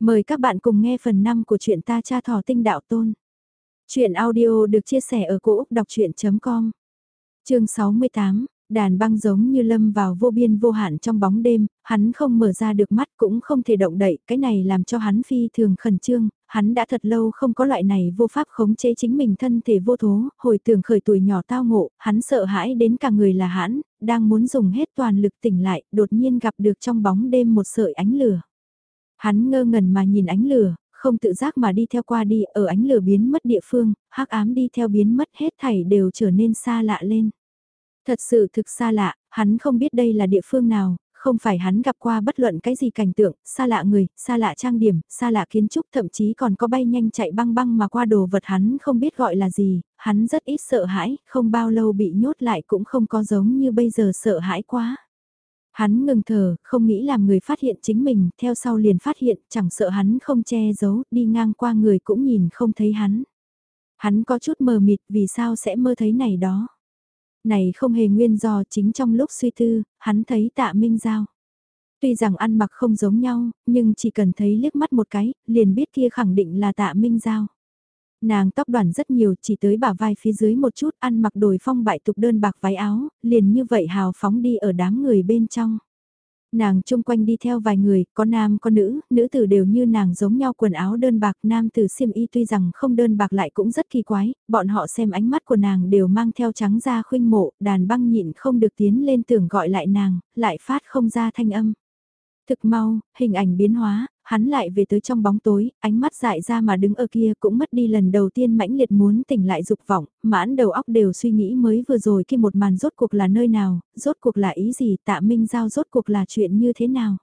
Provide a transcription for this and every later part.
Mời các bạn cùng nghe phần 5 của truyện ta cha thỏ tinh đạo tôn. Chuyện audio được chia sẻ ở cỗ đọc chuyện.com Chương 68, đàn băng giống như lâm vào vô biên vô hạn trong bóng đêm, hắn không mở ra được mắt cũng không thể động đậy, cái này làm cho hắn phi thường khẩn trương, hắn đã thật lâu không có loại này vô pháp khống chế chính mình thân thể vô thố, hồi tưởng khởi tuổi nhỏ tao ngộ, hắn sợ hãi đến cả người là hãn, đang muốn dùng hết toàn lực tỉnh lại, đột nhiên gặp được trong bóng đêm một sợi ánh lửa. Hắn ngơ ngẩn mà nhìn ánh lửa, không tự giác mà đi theo qua đi, ở ánh lửa biến mất địa phương, hắc ám đi theo biến mất hết thảy đều trở nên xa lạ lên. Thật sự thực xa lạ, hắn không biết đây là địa phương nào, không phải hắn gặp qua bất luận cái gì cảnh tượng, xa lạ người, xa lạ trang điểm, xa lạ kiến trúc thậm chí còn có bay nhanh chạy băng băng mà qua đồ vật hắn không biết gọi là gì, hắn rất ít sợ hãi, không bao lâu bị nhốt lại cũng không có giống như bây giờ sợ hãi quá. Hắn ngừng thở, không nghĩ làm người phát hiện chính mình, theo sau liền phát hiện, chẳng sợ hắn không che giấu, đi ngang qua người cũng nhìn không thấy hắn. Hắn có chút mờ mịt vì sao sẽ mơ thấy này đó. Này không hề nguyên do chính trong lúc suy tư, hắn thấy tạ minh giao. Tuy rằng ăn mặc không giống nhau, nhưng chỉ cần thấy liếc mắt một cái, liền biết kia khẳng định là tạ minh giao. Nàng tóc đoàn rất nhiều chỉ tới bả vai phía dưới một chút ăn mặc đồi phong bại tục đơn bạc váy áo, liền như vậy hào phóng đi ở đám người bên trong. Nàng chung quanh đi theo vài người, có nam có nữ, nữ tử đều như nàng giống nhau quần áo đơn bạc, nam tử xiêm y tuy rằng không đơn bạc lại cũng rất kỳ quái, bọn họ xem ánh mắt của nàng đều mang theo trắng da khuynh mộ, đàn băng nhịn không được tiến lên tưởng gọi lại nàng, lại phát không ra thanh âm. Thực mau, hình ảnh biến hóa, hắn lại về tới trong bóng tối, ánh mắt dại ra mà đứng ở kia cũng mất đi lần đầu tiên mãnh liệt muốn tỉnh lại dục vọng, mãn đầu óc đều suy nghĩ mới vừa rồi khi một màn rốt cuộc là nơi nào, rốt cuộc là ý gì, tạ minh giao rốt cuộc là chuyện như thế nào.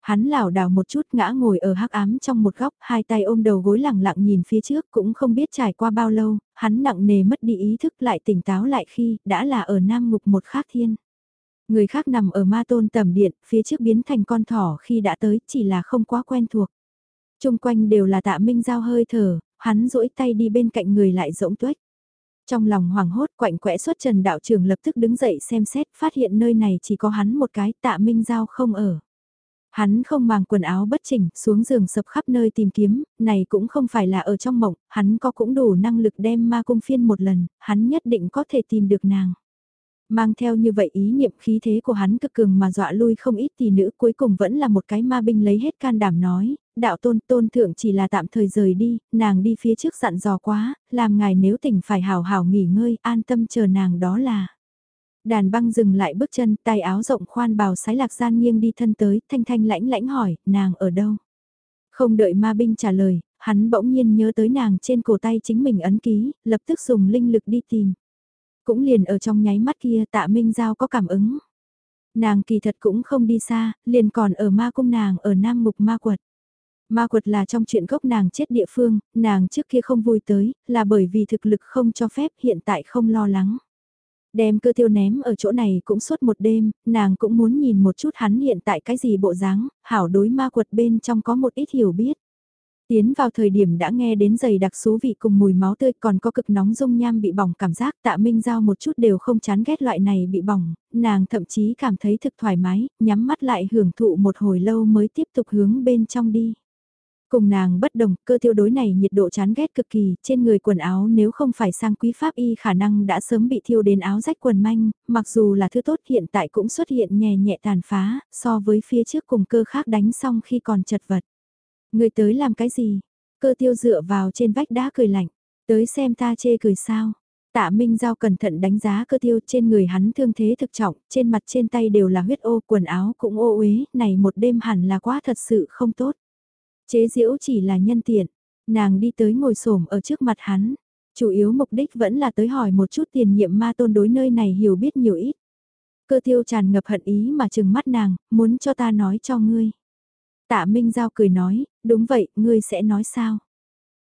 Hắn lảo đảo một chút ngã ngồi ở hắc ám trong một góc, hai tay ôm đầu gối lẳng lặng nhìn phía trước cũng không biết trải qua bao lâu, hắn nặng nề mất đi ý thức lại tỉnh táo lại khi đã là ở nam ngục một khác thiên. Người khác nằm ở ma tôn tầm điện, phía trước biến thành con thỏ khi đã tới, chỉ là không quá quen thuộc. Trung quanh đều là tạ minh giao hơi thở, hắn duỗi tay đi bên cạnh người lại rỗng tuếch. Trong lòng hoảng hốt quạnh quẽ xuất trần đạo trưởng lập tức đứng dậy xem xét, phát hiện nơi này chỉ có hắn một cái tạ minh giao không ở. Hắn không mang quần áo bất chỉnh, xuống giường sập khắp nơi tìm kiếm, này cũng không phải là ở trong mộng, hắn có cũng đủ năng lực đem ma cung phiên một lần, hắn nhất định có thể tìm được nàng. Mang theo như vậy ý niệm khí thế của hắn cực cường mà dọa lui không ít thì nữ cuối cùng vẫn là một cái ma binh lấy hết can đảm nói, đạo tôn tôn thượng chỉ là tạm thời rời đi, nàng đi phía trước dặn dò quá, làm ngài nếu tỉnh phải hào hào nghỉ ngơi, an tâm chờ nàng đó là. Đàn băng dừng lại bước chân, tay áo rộng khoan bào sái lạc gian nghiêng đi thân tới, thanh thanh lãnh lãnh hỏi, nàng ở đâu? Không đợi ma binh trả lời, hắn bỗng nhiên nhớ tới nàng trên cổ tay chính mình ấn ký, lập tức dùng linh lực đi tìm. Cũng liền ở trong nháy mắt kia tạ Minh Giao có cảm ứng. Nàng kỳ thật cũng không đi xa, liền còn ở ma cung nàng ở Nam Mục Ma Quật. Ma quật là trong chuyện gốc nàng chết địa phương, nàng trước kia không vui tới, là bởi vì thực lực không cho phép hiện tại không lo lắng. Đem cơ tiêu ném ở chỗ này cũng suốt một đêm, nàng cũng muốn nhìn một chút hắn hiện tại cái gì bộ dáng, hảo đối ma quật bên trong có một ít hiểu biết. Tiến vào thời điểm đã nghe đến giày đặc số vị cùng mùi máu tươi còn có cực nóng dung nham bị bỏng cảm giác tạ minh giao một chút đều không chán ghét loại này bị bỏng, nàng thậm chí cảm thấy thực thoải mái, nhắm mắt lại hưởng thụ một hồi lâu mới tiếp tục hướng bên trong đi. Cùng nàng bất đồng, cơ tiêu đối này nhiệt độ chán ghét cực kỳ, trên người quần áo nếu không phải sang quý pháp y khả năng đã sớm bị thiêu đến áo rách quần manh, mặc dù là thứ tốt hiện tại cũng xuất hiện nhẹ nhẹ tàn phá, so với phía trước cùng cơ khác đánh xong khi còn chật vật. Người tới làm cái gì? Cơ tiêu dựa vào trên vách đá cười lạnh. Tới xem ta chê cười sao? Tạ Minh Giao cẩn thận đánh giá cơ tiêu trên người hắn thương thế thực trọng, trên mặt trên tay đều là huyết ô, quần áo cũng ô uế, này một đêm hẳn là quá thật sự không tốt. Chế diễu chỉ là nhân tiện, nàng đi tới ngồi xổm ở trước mặt hắn, chủ yếu mục đích vẫn là tới hỏi một chút tiền nhiệm ma tôn đối nơi này hiểu biết nhiều ít. Cơ tiêu tràn ngập hận ý mà chừng mắt nàng, muốn cho ta nói cho ngươi. Tạ Minh Giao cười nói, đúng vậy, ngươi sẽ nói sao?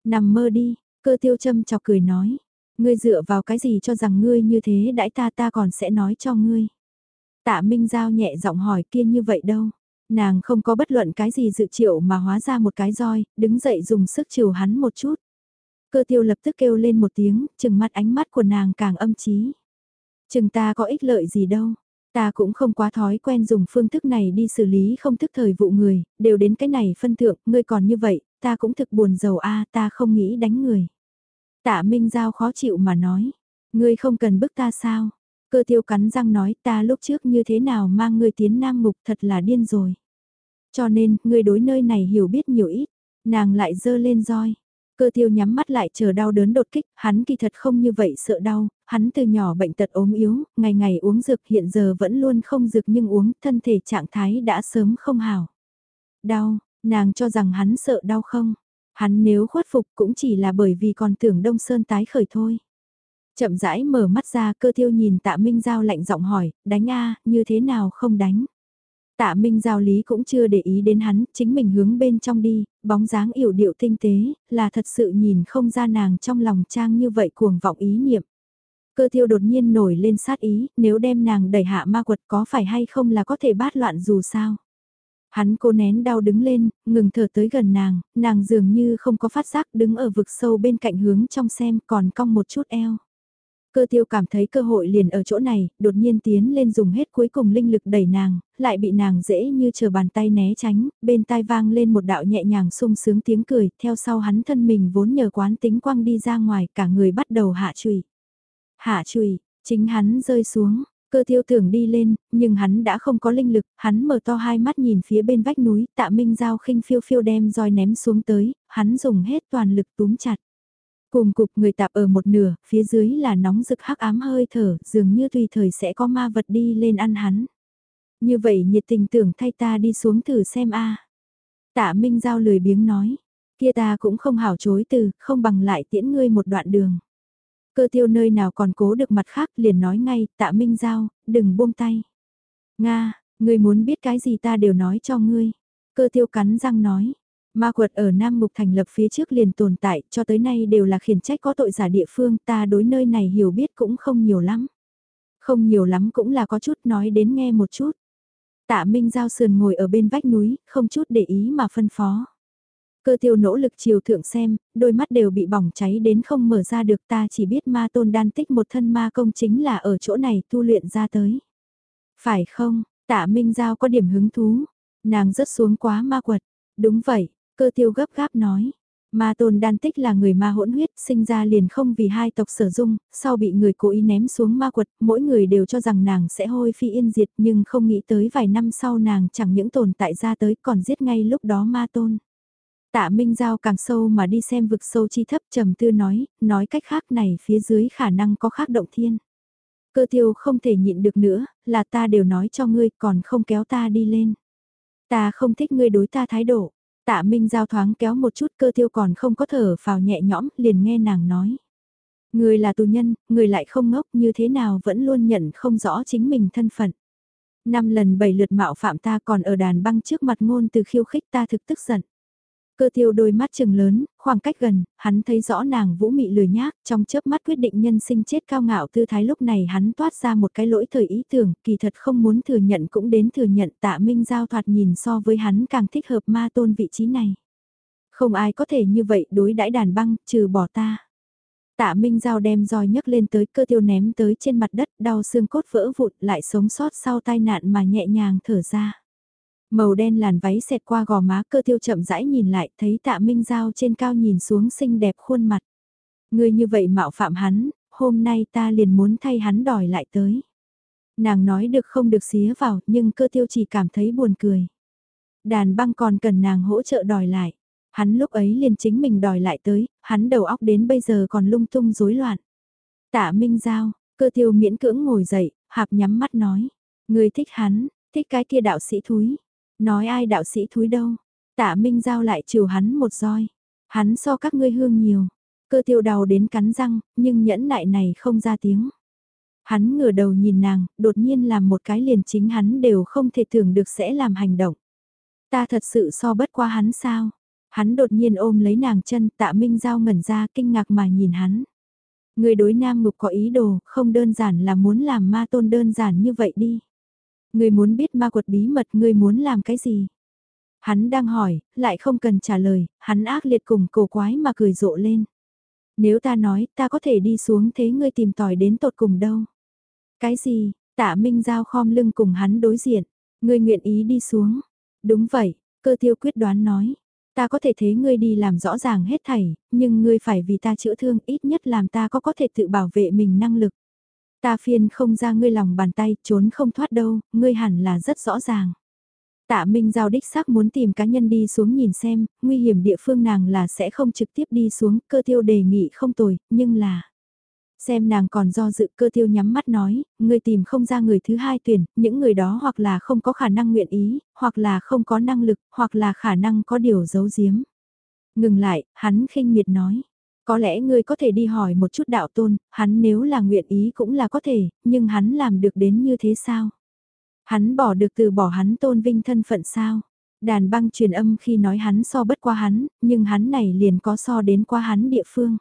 Nằm mơ đi, cơ tiêu châm chọc cười nói. Ngươi dựa vào cái gì cho rằng ngươi như thế đãi ta ta còn sẽ nói cho ngươi. Tạ Minh Giao nhẹ giọng hỏi kia như vậy đâu. Nàng không có bất luận cái gì dự triệu mà hóa ra một cái roi, đứng dậy dùng sức chiều hắn một chút. Cơ tiêu lập tức kêu lên một tiếng, chừng mắt ánh mắt của nàng càng âm trí. Chừng ta có ích lợi gì đâu. Ta cũng không quá thói quen dùng phương thức này đi xử lý không thức thời vụ người, đều đến cái này phân thượng, ngươi còn như vậy, ta cũng thực buồn giàu a ta không nghĩ đánh người. Tạ Minh Giao khó chịu mà nói, ngươi không cần bức ta sao? Cơ tiêu cắn răng nói ta lúc trước như thế nào mang ngươi tiến nam mục thật là điên rồi. Cho nên, ngươi đối nơi này hiểu biết nhiều ít, nàng lại dơ lên roi. Cơ tiêu nhắm mắt lại chờ đau đớn đột kích, hắn kỳ thật không như vậy sợ đau, hắn từ nhỏ bệnh tật ốm yếu, ngày ngày uống dược hiện giờ vẫn luôn không dược nhưng uống, thân thể trạng thái đã sớm không hào. Đau, nàng cho rằng hắn sợ đau không? Hắn nếu khuất phục cũng chỉ là bởi vì còn tưởng Đông Sơn tái khởi thôi. Chậm rãi mở mắt ra cơ tiêu nhìn tạ Minh Giao lạnh giọng hỏi, đánh a như thế nào không đánh? Tạ Minh Giao lý cũng chưa để ý đến hắn, chính mình hướng bên trong đi, bóng dáng yểu điệu tinh tế, là thật sự nhìn không ra nàng trong lòng trang như vậy cuồng vọng ý niệm. Cơ Thiêu đột nhiên nổi lên sát ý, nếu đem nàng đẩy hạ ma quật có phải hay không là có thể bát loạn dù sao. Hắn cô nén đau đứng lên, ngừng thở tới gần nàng, nàng dường như không có phát giác đứng ở vực sâu bên cạnh hướng trong xem còn cong một chút eo. Cơ tiêu cảm thấy cơ hội liền ở chỗ này, đột nhiên tiến lên dùng hết cuối cùng linh lực đẩy nàng, lại bị nàng dễ như chờ bàn tay né tránh, bên tai vang lên một đạo nhẹ nhàng sung sướng tiếng cười, theo sau hắn thân mình vốn nhờ quán tính quăng đi ra ngoài, cả người bắt đầu hạ trùy. Hạ trùy, chính hắn rơi xuống, cơ tiêu tưởng đi lên, nhưng hắn đã không có linh lực, hắn mở to hai mắt nhìn phía bên vách núi, tạ minh giao khinh phiêu phiêu đem roi ném xuống tới, hắn dùng hết toàn lực túm chặt. Cùng cục người tạp ở một nửa, phía dưới là nóng rực hắc ám hơi thở, dường như tùy thời sẽ có ma vật đi lên ăn hắn. Như vậy nhiệt tình tưởng thay ta đi xuống thử xem a Tạ Minh Giao lười biếng nói, kia ta cũng không hảo chối từ, không bằng lại tiễn ngươi một đoạn đường. Cơ tiêu nơi nào còn cố được mặt khác liền nói ngay, tạ Minh Giao, đừng buông tay. Nga, ngươi muốn biết cái gì ta đều nói cho ngươi. Cơ tiêu cắn răng nói, Ma quật ở Nam Mục thành lập phía trước liền tồn tại, cho tới nay đều là khiển trách có tội giả địa phương, ta đối nơi này hiểu biết cũng không nhiều lắm. Không nhiều lắm cũng là có chút nói đến nghe một chút. Tạ Minh Giao sườn ngồi ở bên vách núi, không chút để ý mà phân phó. Cơ tiêu nỗ lực chiều thượng xem, đôi mắt đều bị bỏng cháy đến không mở ra được ta chỉ biết ma tôn đan tích một thân ma công chính là ở chỗ này tu luyện ra tới. Phải không, tạ Minh Giao có điểm hứng thú, nàng rớt xuống quá ma quật. Đúng vậy, Cơ tiêu gấp gáp nói. Ma tôn đan tích là người ma hỗn huyết, sinh ra liền không vì hai tộc sở dung, sau bị người cố ý ném xuống ma quật, mỗi người đều cho rằng nàng sẽ hôi phi yên diệt nhưng không nghĩ tới vài năm sau nàng chẳng những tồn tại ra tới còn giết ngay lúc đó ma tôn. Tạ Minh Giao càng sâu mà đi xem vực sâu chi thấp trầm tư nói, nói cách khác này phía dưới khả năng có khác động thiên. Cơ tiêu không thể nhịn được nữa, là ta đều nói cho ngươi còn không kéo ta đi lên. Ta không thích ngươi đối ta thái độ. Tạ Minh Giao thoáng kéo một chút cơ tiêu còn không có thở vào nhẹ nhõm, liền nghe nàng nói. Người là tù nhân, người lại không ngốc như thế nào vẫn luôn nhận không rõ chính mình thân phận. Năm lần bảy lượt mạo phạm ta còn ở đàn băng trước mặt ngôn từ khiêu khích ta thực tức giận. Cơ tiêu đôi mắt trừng lớn, khoảng cách gần, hắn thấy rõ nàng vũ mị lười nhác, trong chớp mắt quyết định nhân sinh chết cao ngạo tư thái lúc này hắn toát ra một cái lỗi thời ý tưởng, kỳ thật không muốn thừa nhận cũng đến thừa nhận tạ minh giao thoạt nhìn so với hắn càng thích hợp ma tôn vị trí này. Không ai có thể như vậy đối đãi đàn băng, trừ bỏ ta. Tạ Minh Giao đem roi nhấc lên tới cơ tiêu ném tới trên mặt đất đau xương cốt vỡ vụt lại sống sót sau tai nạn mà nhẹ nhàng thở ra. Màu đen làn váy xẹt qua gò má cơ tiêu chậm rãi nhìn lại thấy tạ minh giao trên cao nhìn xuống xinh đẹp khuôn mặt. Người như vậy mạo phạm hắn, hôm nay ta liền muốn thay hắn đòi lại tới. Nàng nói được không được xía vào nhưng cơ tiêu chỉ cảm thấy buồn cười. Đàn băng còn cần nàng hỗ trợ đòi lại. Hắn lúc ấy liền chính mình đòi lại tới, hắn đầu óc đến bây giờ còn lung tung rối loạn. Tạ Minh Giao, cơ tiêu miễn cưỡng ngồi dậy, hạp nhắm mắt nói. Người thích hắn, thích cái kia đạo sĩ thúi. Nói ai đạo sĩ thúi đâu, tạ Minh Giao lại chiều hắn một roi. Hắn so các ngươi hương nhiều, cơ tiêu đầu đến cắn răng, nhưng nhẫn nại này không ra tiếng. Hắn ngửa đầu nhìn nàng, đột nhiên làm một cái liền chính hắn đều không thể tưởng được sẽ làm hành động. Ta thật sự so bất qua hắn sao? Hắn đột nhiên ôm lấy nàng chân tạ Minh Giao ngẩn ra kinh ngạc mà nhìn hắn. Người đối nam ngục có ý đồ, không đơn giản là muốn làm ma tôn đơn giản như vậy đi. Ngươi muốn biết ma quật bí mật ngươi muốn làm cái gì? Hắn đang hỏi, lại không cần trả lời, hắn ác liệt cùng cổ quái mà cười rộ lên. Nếu ta nói ta có thể đi xuống thế ngươi tìm tòi đến tột cùng đâu? Cái gì? Tạ Minh Giao khom lưng cùng hắn đối diện. Ngươi nguyện ý đi xuống. Đúng vậy, cơ tiêu quyết đoán nói. Ta có thể thế ngươi đi làm rõ ràng hết thảy, nhưng ngươi phải vì ta chữa thương ít nhất làm ta có có thể tự bảo vệ mình năng lực. Ta phiền không ra ngươi lòng bàn tay, trốn không thoát đâu, ngươi hẳn là rất rõ ràng. Tạ Minh Giao đích xác muốn tìm cá nhân đi xuống nhìn xem, nguy hiểm địa phương nàng là sẽ không trực tiếp đi xuống, cơ tiêu đề nghị không tồi, nhưng là... Xem nàng còn do dự cơ tiêu nhắm mắt nói, người tìm không ra người thứ hai tuyển, những người đó hoặc là không có khả năng nguyện ý, hoặc là không có năng lực, hoặc là khả năng có điều giấu giếm. Ngừng lại, hắn khinh miệt nói. Có lẽ ngươi có thể đi hỏi một chút đạo tôn, hắn nếu là nguyện ý cũng là có thể, nhưng hắn làm được đến như thế sao? Hắn bỏ được từ bỏ hắn tôn vinh thân phận sao? Đàn băng truyền âm khi nói hắn so bất qua hắn, nhưng hắn này liền có so đến qua hắn địa phương.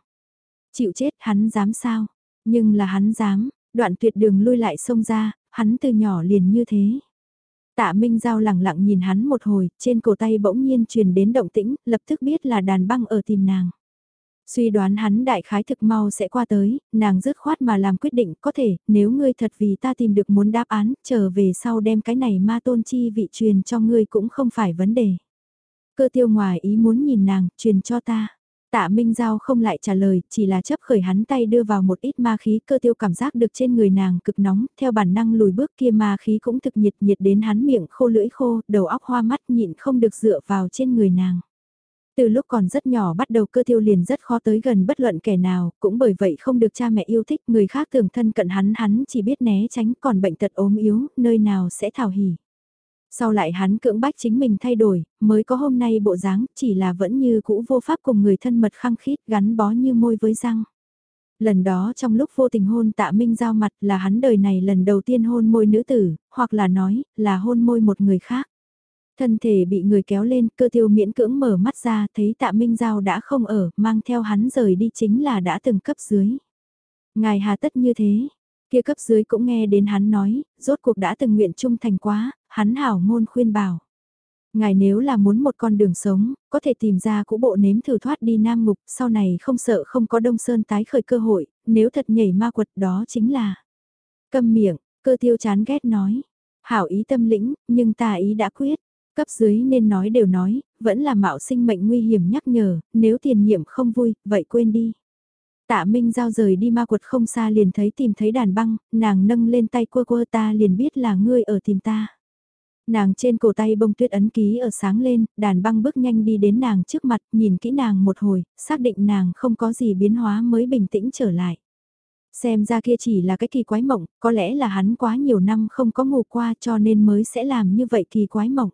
Chịu chết hắn dám sao? Nhưng là hắn dám, đoạn tuyệt đường lui lại sông ra, hắn từ nhỏ liền như thế. Tạ Minh Giao lẳng lặng nhìn hắn một hồi, trên cổ tay bỗng nhiên truyền đến động tĩnh, lập tức biết là đàn băng ở tìm nàng. Suy đoán hắn đại khái thực mau sẽ qua tới, nàng dứt khoát mà làm quyết định có thể, nếu ngươi thật vì ta tìm được muốn đáp án, trở về sau đem cái này ma tôn chi vị truyền cho ngươi cũng không phải vấn đề. Cơ tiêu ngoài ý muốn nhìn nàng, truyền cho ta. Tạ Minh Giao không lại trả lời, chỉ là chấp khởi hắn tay đưa vào một ít ma khí cơ tiêu cảm giác được trên người nàng cực nóng, theo bản năng lùi bước kia ma khí cũng thực nhiệt nhiệt đến hắn miệng khô lưỡi khô, đầu óc hoa mắt nhịn không được dựa vào trên người nàng. Từ lúc còn rất nhỏ bắt đầu cơ tiêu liền rất khó tới gần bất luận kẻ nào, cũng bởi vậy không được cha mẹ yêu thích, người khác thường thân cận hắn hắn chỉ biết né tránh còn bệnh tật ốm yếu, nơi nào sẽ thảo hỉ. Sau lại hắn cưỡng bách chính mình thay đổi, mới có hôm nay bộ dáng, chỉ là vẫn như cũ vô pháp cùng người thân mật khăng khít gắn bó như môi với răng. Lần đó trong lúc vô tình hôn tạ minh giao mặt là hắn đời này lần đầu tiên hôn môi nữ tử, hoặc là nói, là hôn môi một người khác. Thân thể bị người kéo lên, cơ tiêu miễn cưỡng mở mắt ra, thấy tạ Minh Giao đã không ở, mang theo hắn rời đi chính là đã từng cấp dưới. Ngài hà tất như thế, kia cấp dưới cũng nghe đến hắn nói, rốt cuộc đã từng nguyện trung thành quá, hắn hảo ngôn khuyên bảo. Ngài nếu là muốn một con đường sống, có thể tìm ra cũ bộ nếm thử thoát đi nam ngục, sau này không sợ không có đông sơn tái khởi cơ hội, nếu thật nhảy ma quật đó chính là. Câm miệng, cơ tiêu chán ghét nói. Hảo ý tâm lĩnh, nhưng ta ý đã quyết. Cấp dưới nên nói đều nói, vẫn là mạo sinh mệnh nguy hiểm nhắc nhở, nếu tiền nhiệm không vui, vậy quên đi. Tạ Minh Giao rời đi ma quật không xa liền thấy tìm thấy đàn băng, nàng nâng lên tay quơ quơ ta liền biết là ngươi ở tìm ta. Nàng trên cổ tay bông tuyết ấn ký ở sáng lên, đàn băng bước nhanh đi đến nàng trước mặt, nhìn kỹ nàng một hồi, xác định nàng không có gì biến hóa mới bình tĩnh trở lại. Xem ra kia chỉ là cái kỳ quái mộng, có lẽ là hắn quá nhiều năm không có ngủ qua cho nên mới sẽ làm như vậy kỳ quái mộng.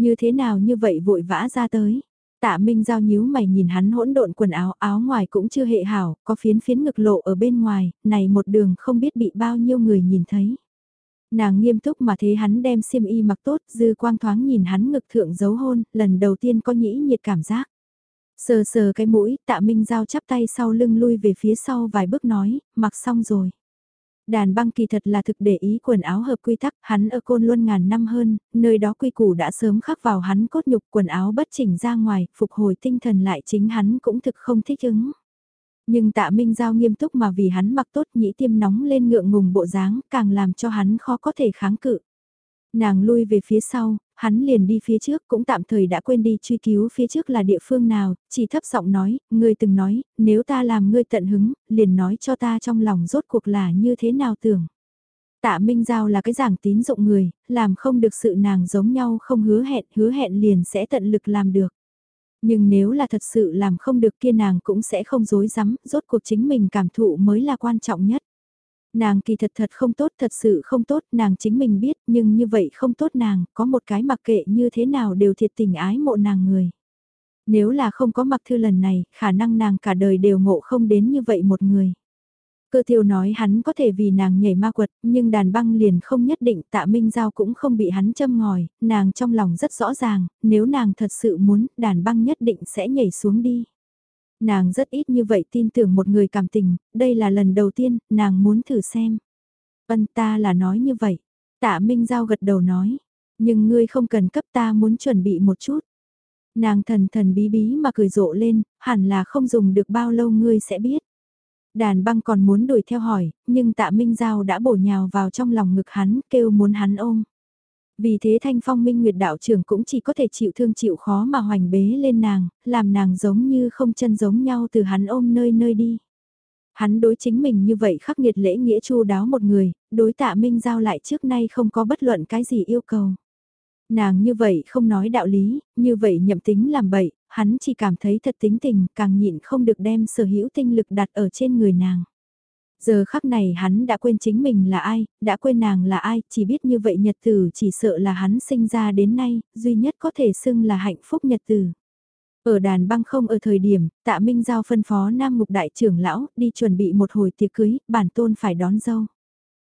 Như thế nào như vậy vội vã ra tới. Tạ Minh Giao nhíu mày nhìn hắn hỗn độn quần áo áo ngoài cũng chưa hệ hảo, có phiến phiến ngực lộ ở bên ngoài, này một đường không biết bị bao nhiêu người nhìn thấy. Nàng nghiêm túc mà thế hắn đem xiêm y mặc tốt, dư quang thoáng nhìn hắn ngực thượng dấu hôn, lần đầu tiên có nhĩ nhiệt cảm giác. Sờ sờ cái mũi, tạ Minh Giao chắp tay sau lưng lui về phía sau vài bước nói, mặc xong rồi. Đàn băng kỳ thật là thực để ý quần áo hợp quy tắc, hắn ở côn luôn ngàn năm hơn, nơi đó quy củ đã sớm khắc vào hắn cốt nhục quần áo bất chỉnh ra ngoài, phục hồi tinh thần lại chính hắn cũng thực không thích ứng. Nhưng tạ Minh Giao nghiêm túc mà vì hắn mặc tốt nhĩ tiêm nóng lên ngượng ngùng bộ dáng, càng làm cho hắn khó có thể kháng cự. Nàng lui về phía sau, hắn liền đi phía trước cũng tạm thời đã quên đi truy cứu phía trước là địa phương nào, chỉ thấp giọng nói, ngươi từng nói, nếu ta làm ngươi tận hứng, liền nói cho ta trong lòng rốt cuộc là như thế nào tưởng. Tạ Minh Giao là cái giảng tín dụng người, làm không được sự nàng giống nhau không hứa hẹn, hứa hẹn liền sẽ tận lực làm được. Nhưng nếu là thật sự làm không được kia nàng cũng sẽ không dối rắm rốt cuộc chính mình cảm thụ mới là quan trọng nhất. Nàng kỳ thật thật không tốt, thật sự không tốt, nàng chính mình biết, nhưng như vậy không tốt nàng, có một cái mặc kệ như thế nào đều thiệt tình ái mộ nàng người. Nếu là không có mặc thư lần này, khả năng nàng cả đời đều ngộ không đến như vậy một người. Cơ tiêu nói hắn có thể vì nàng nhảy ma quật, nhưng đàn băng liền không nhất định tạ minh giao cũng không bị hắn châm ngòi, nàng trong lòng rất rõ ràng, nếu nàng thật sự muốn, đàn băng nhất định sẽ nhảy xuống đi. Nàng rất ít như vậy tin tưởng một người cảm tình, đây là lần đầu tiên, nàng muốn thử xem. Vân ta là nói như vậy. Tạ Minh Giao gật đầu nói. Nhưng ngươi không cần cấp ta muốn chuẩn bị một chút. Nàng thần thần bí bí mà cười rộ lên, hẳn là không dùng được bao lâu ngươi sẽ biết. Đàn băng còn muốn đuổi theo hỏi, nhưng tạ Minh Giao đã bổ nhào vào trong lòng ngực hắn, kêu muốn hắn ôm. Vì thế thanh phong minh nguyệt đạo trưởng cũng chỉ có thể chịu thương chịu khó mà hoành bế lên nàng, làm nàng giống như không chân giống nhau từ hắn ôm nơi nơi đi. Hắn đối chính mình như vậy khắc nghiệt lễ nghĩa chu đáo một người, đối tạ minh giao lại trước nay không có bất luận cái gì yêu cầu. Nàng như vậy không nói đạo lý, như vậy nhậm tính làm bậy, hắn chỉ cảm thấy thật tính tình, càng nhịn không được đem sở hữu tinh lực đặt ở trên người nàng. Giờ khắc này hắn đã quên chính mình là ai, đã quên nàng là ai, chỉ biết như vậy nhật tử chỉ sợ là hắn sinh ra đến nay, duy nhất có thể xưng là hạnh phúc nhật tử. Ở đàn băng không ở thời điểm, tạ Minh Giao phân phó Nam Mục Đại trưởng lão đi chuẩn bị một hồi tiệc cưới, bản tôn phải đón dâu.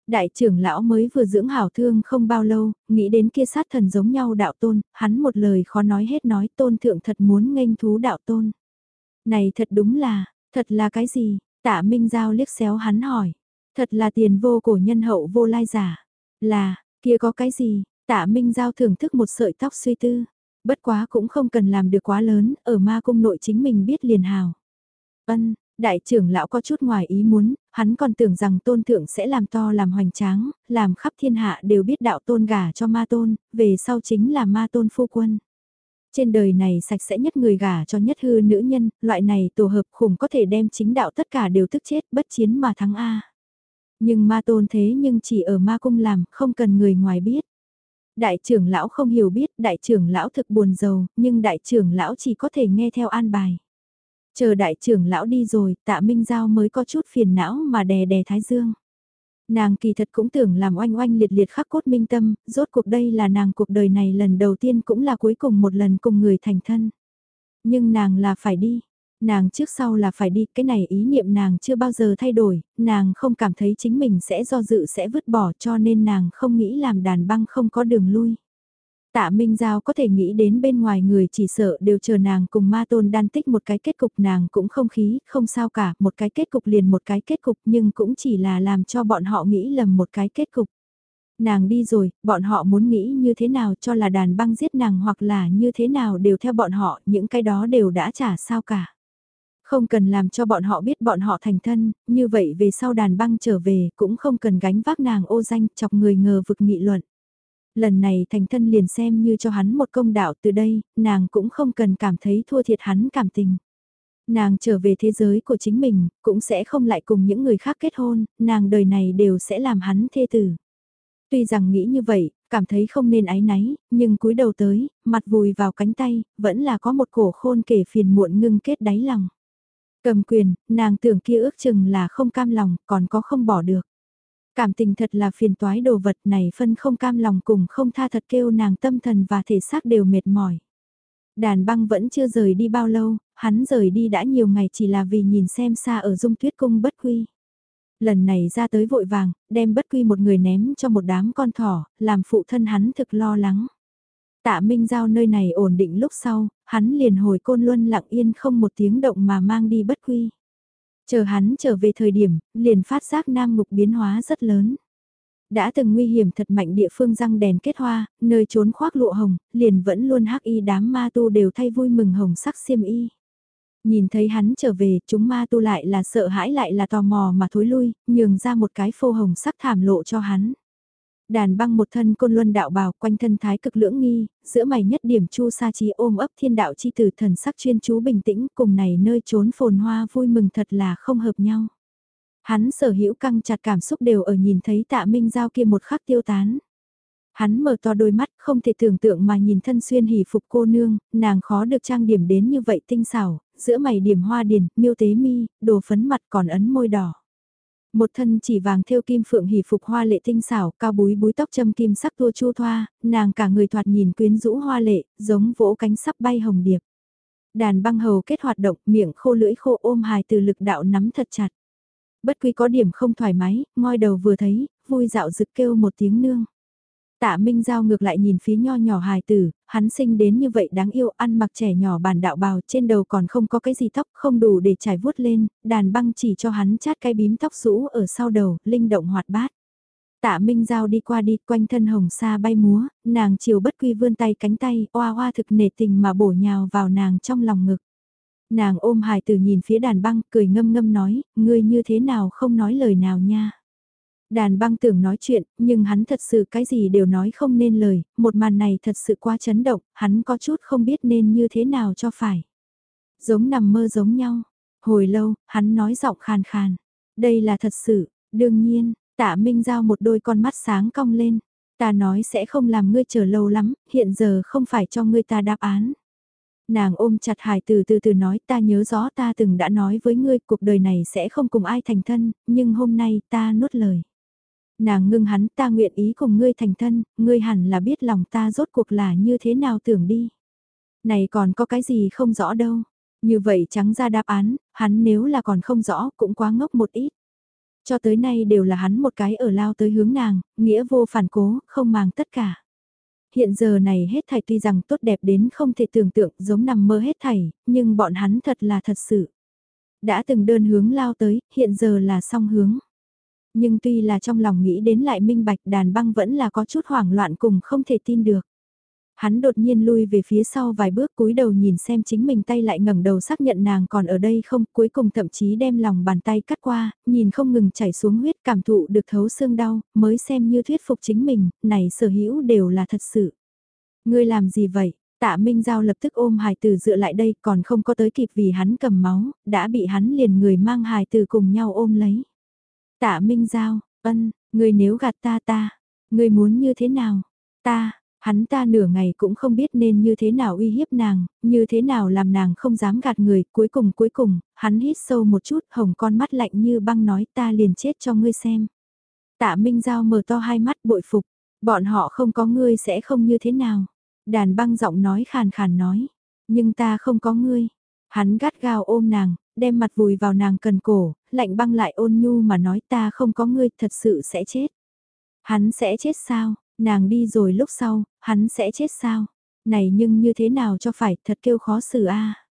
Đại trưởng lão mới vừa dưỡng hảo thương không bao lâu, nghĩ đến kia sát thần giống nhau đạo tôn, hắn một lời khó nói hết nói tôn thượng thật muốn nghênh thú đạo tôn. Này thật đúng là, thật là cái gì? Tạ Minh Giao liếc xéo hắn hỏi. Thật là tiền vô cổ nhân hậu vô lai giả. Là, kia có cái gì? Tạ Minh Giao thưởng thức một sợi tóc suy tư. Bất quá cũng không cần làm được quá lớn, ở ma cung nội chính mình biết liền hào. Ân, đại trưởng lão có chút ngoài ý muốn, hắn còn tưởng rằng tôn thượng sẽ làm to làm hoành tráng, làm khắp thiên hạ đều biết đạo tôn gả cho ma tôn, về sau chính là ma tôn phu quân. Trên đời này sạch sẽ nhất người gả cho nhất hư nữ nhân, loại này tổ hợp khủng có thể đem chính đạo tất cả đều tức chết bất chiến mà thắng A. Nhưng ma tôn thế nhưng chỉ ở ma cung làm, không cần người ngoài biết. Đại trưởng lão không hiểu biết, đại trưởng lão thực buồn giàu, nhưng đại trưởng lão chỉ có thể nghe theo an bài. Chờ đại trưởng lão đi rồi, tạ Minh Giao mới có chút phiền não mà đè đè Thái Dương. Nàng kỳ thật cũng tưởng làm oanh oanh liệt liệt khắc cốt minh tâm, rốt cuộc đây là nàng cuộc đời này lần đầu tiên cũng là cuối cùng một lần cùng người thành thân. Nhưng nàng là phải đi, nàng trước sau là phải đi, cái này ý niệm nàng chưa bao giờ thay đổi, nàng không cảm thấy chính mình sẽ do dự sẽ vứt bỏ cho nên nàng không nghĩ làm đàn băng không có đường lui. Tạ Minh Giao có thể nghĩ đến bên ngoài người chỉ sợ đều chờ nàng cùng ma tôn đan tích một cái kết cục nàng cũng không khí, không sao cả, một cái kết cục liền một cái kết cục nhưng cũng chỉ là làm cho bọn họ nghĩ lầm một cái kết cục. Nàng đi rồi, bọn họ muốn nghĩ như thế nào cho là đàn băng giết nàng hoặc là như thế nào đều theo bọn họ, những cái đó đều đã trả sao cả. Không cần làm cho bọn họ biết bọn họ thành thân, như vậy về sau đàn băng trở về cũng không cần gánh vác nàng ô danh chọc người ngờ vực nghị luận lần này thành thân liền xem như cho hắn một công đạo từ đây, nàng cũng không cần cảm thấy thua thiệt hắn cảm tình. Nàng trở về thế giới của chính mình, cũng sẽ không lại cùng những người khác kết hôn, nàng đời này đều sẽ làm hắn thê tử. Tuy rằng nghĩ như vậy, cảm thấy không nên ái náy, nhưng cúi đầu tới, mặt vùi vào cánh tay, vẫn là có một cổ khôn kể phiền muộn ngưng kết đáy lòng. Cầm quyền, nàng tưởng kia ước chừng là không cam lòng, còn có không bỏ được. Cảm tình thật là phiền toái đồ vật này phân không cam lòng cùng không tha thật kêu nàng tâm thần và thể xác đều mệt mỏi. Đàn băng vẫn chưa rời đi bao lâu, hắn rời đi đã nhiều ngày chỉ là vì nhìn xem xa ở dung tuyết cung bất quy. Lần này ra tới vội vàng, đem bất quy một người ném cho một đám con thỏ, làm phụ thân hắn thực lo lắng. Tạ Minh Giao nơi này ổn định lúc sau, hắn liền hồi côn luân lặng yên không một tiếng động mà mang đi bất quy. Chờ hắn trở về thời điểm, liền phát giác nam ngục biến hóa rất lớn. Đã từng nguy hiểm thật mạnh địa phương răng đèn kết hoa, nơi trốn khoác lụa hồng, liền vẫn luôn hắc y đám ma tu đều thay vui mừng hồng sắc xiêm y. Nhìn thấy hắn trở về, chúng ma tu lại là sợ hãi lại là tò mò mà thối lui, nhường ra một cái phô hồng sắc thảm lộ cho hắn. Đàn băng một thân côn luân đạo bào quanh thân thái cực lưỡng nghi, giữa mày nhất điểm chu sa trí ôm ấp thiên đạo chi tử thần sắc chuyên chú bình tĩnh cùng này nơi trốn phồn hoa vui mừng thật là không hợp nhau. Hắn sở hữu căng chặt cảm xúc đều ở nhìn thấy tạ minh giao kia một khắc tiêu tán. Hắn mở to đôi mắt không thể tưởng tượng mà nhìn thân xuyên hỉ phục cô nương, nàng khó được trang điểm đến như vậy tinh xảo, giữa mày điểm hoa điền, miêu tế mi, đồ phấn mặt còn ấn môi đỏ. Một thân chỉ vàng thêu kim phượng hỉ phục hoa lệ tinh xảo, cao búi búi tóc châm kim sắc tua chu thoa, nàng cả người thoạt nhìn quyến rũ hoa lệ, giống vỗ cánh sắp bay hồng điệp. Đàn băng hầu kết hoạt động, miệng khô lưỡi khô ôm hài từ lực đạo nắm thật chặt. Bất quy có điểm không thoải mái, ngoi đầu vừa thấy, vui dạo rực kêu một tiếng nương. Tạ Minh Giao ngược lại nhìn phía nho nhỏ hài tử, hắn sinh đến như vậy đáng yêu ăn mặc trẻ nhỏ bản đạo bào trên đầu còn không có cái gì tóc không đủ để trải vuốt lên, đàn băng chỉ cho hắn chát cái bím tóc rũ ở sau đầu, linh động hoạt bát. Tạ Minh Giao đi qua đi quanh thân hồng sa bay múa, nàng chiều bất quy vươn tay cánh tay, oa oa thực nề tình mà bổ nhào vào nàng trong lòng ngực. Nàng ôm hài tử nhìn phía đàn băng, cười ngâm ngâm nói, ngươi như thế nào không nói lời nào nha. Đàn băng tưởng nói chuyện, nhưng hắn thật sự cái gì đều nói không nên lời, một màn này thật sự quá chấn động, hắn có chút không biết nên như thế nào cho phải. Giống nằm mơ giống nhau. Hồi lâu, hắn nói giọng khàn khàn. Đây là thật sự, đương nhiên, tạ Minh Giao một đôi con mắt sáng cong lên. Ta nói sẽ không làm ngươi chờ lâu lắm, hiện giờ không phải cho ngươi ta đáp án. Nàng ôm chặt hải từ từ từ nói ta nhớ rõ ta từng đã nói với ngươi cuộc đời này sẽ không cùng ai thành thân, nhưng hôm nay ta nuốt lời. Nàng ngưng hắn ta nguyện ý cùng ngươi thành thân, ngươi hẳn là biết lòng ta rốt cuộc là như thế nào tưởng đi. Này còn có cái gì không rõ đâu. Như vậy trắng ra đáp án, hắn nếu là còn không rõ cũng quá ngốc một ít. Cho tới nay đều là hắn một cái ở lao tới hướng nàng, nghĩa vô phản cố, không màng tất cả. Hiện giờ này hết thảy tuy rằng tốt đẹp đến không thể tưởng tượng giống nằm mơ hết thảy, nhưng bọn hắn thật là thật sự. Đã từng đơn hướng lao tới, hiện giờ là song hướng. Nhưng tuy là trong lòng nghĩ đến lại minh bạch đàn băng vẫn là có chút hoảng loạn cùng không thể tin được. Hắn đột nhiên lui về phía sau vài bước cúi đầu nhìn xem chính mình tay lại ngẩng đầu xác nhận nàng còn ở đây không, cuối cùng thậm chí đem lòng bàn tay cắt qua, nhìn không ngừng chảy xuống huyết cảm thụ được thấu xương đau, mới xem như thuyết phục chính mình, này sở hữu đều là thật sự. Ngươi làm gì vậy? Tạ Minh Giao lập tức ôm hài tử dựa lại đây còn không có tới kịp vì hắn cầm máu, đã bị hắn liền người mang hài tử cùng nhau ôm lấy. Tạ Minh Giao, ân, người nếu gạt ta ta, người muốn như thế nào? Ta, Hắn ta nửa ngày cũng không biết nên như thế nào uy hiếp nàng, như thế nào làm nàng không dám gạt người, cuối cùng cuối cùng, hắn hít sâu một chút, hồng con mắt lạnh như băng nói ta liền chết cho ngươi xem. Tạ Minh Giao mở to hai mắt bội phục, bọn họ không có ngươi sẽ không như thế nào. Đàn băng giọng nói khàn khàn nói, nhưng ta không có ngươi. Hắn gắt gao ôm nàng, đem mặt vùi vào nàng cần cổ, lạnh băng lại ôn nhu mà nói ta không có ngươi thật sự sẽ chết. Hắn sẽ chết sao? Nàng đi rồi lúc sau, hắn sẽ chết sao? Này nhưng như thế nào cho phải thật kêu khó xử a. À.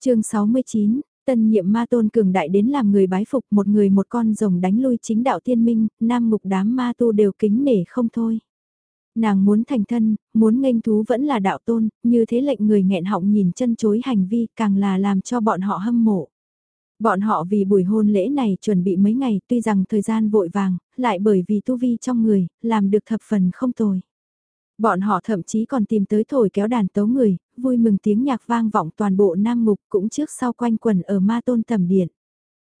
Chương 69 Tân nhiệm ma tôn cường đại đến làm người bái phục một người một con rồng đánh lui chính đạo tiên minh, nam ngục đám ma tu đều kính nể không thôi. Nàng muốn thành thân, muốn nghênh thú vẫn là đạo tôn, như thế lệnh người nghẹn họng nhìn chân chối hành vi càng là làm cho bọn họ hâm mộ. Bọn họ vì buổi hôn lễ này chuẩn bị mấy ngày tuy rằng thời gian vội vàng, lại bởi vì tu vi trong người, làm được thập phần không tồi. Bọn họ thậm chí còn tìm tới thổi kéo đàn tấu người, vui mừng tiếng nhạc vang vọng toàn bộ nam mục cũng trước sau quanh quần ở ma tôn tầm điện.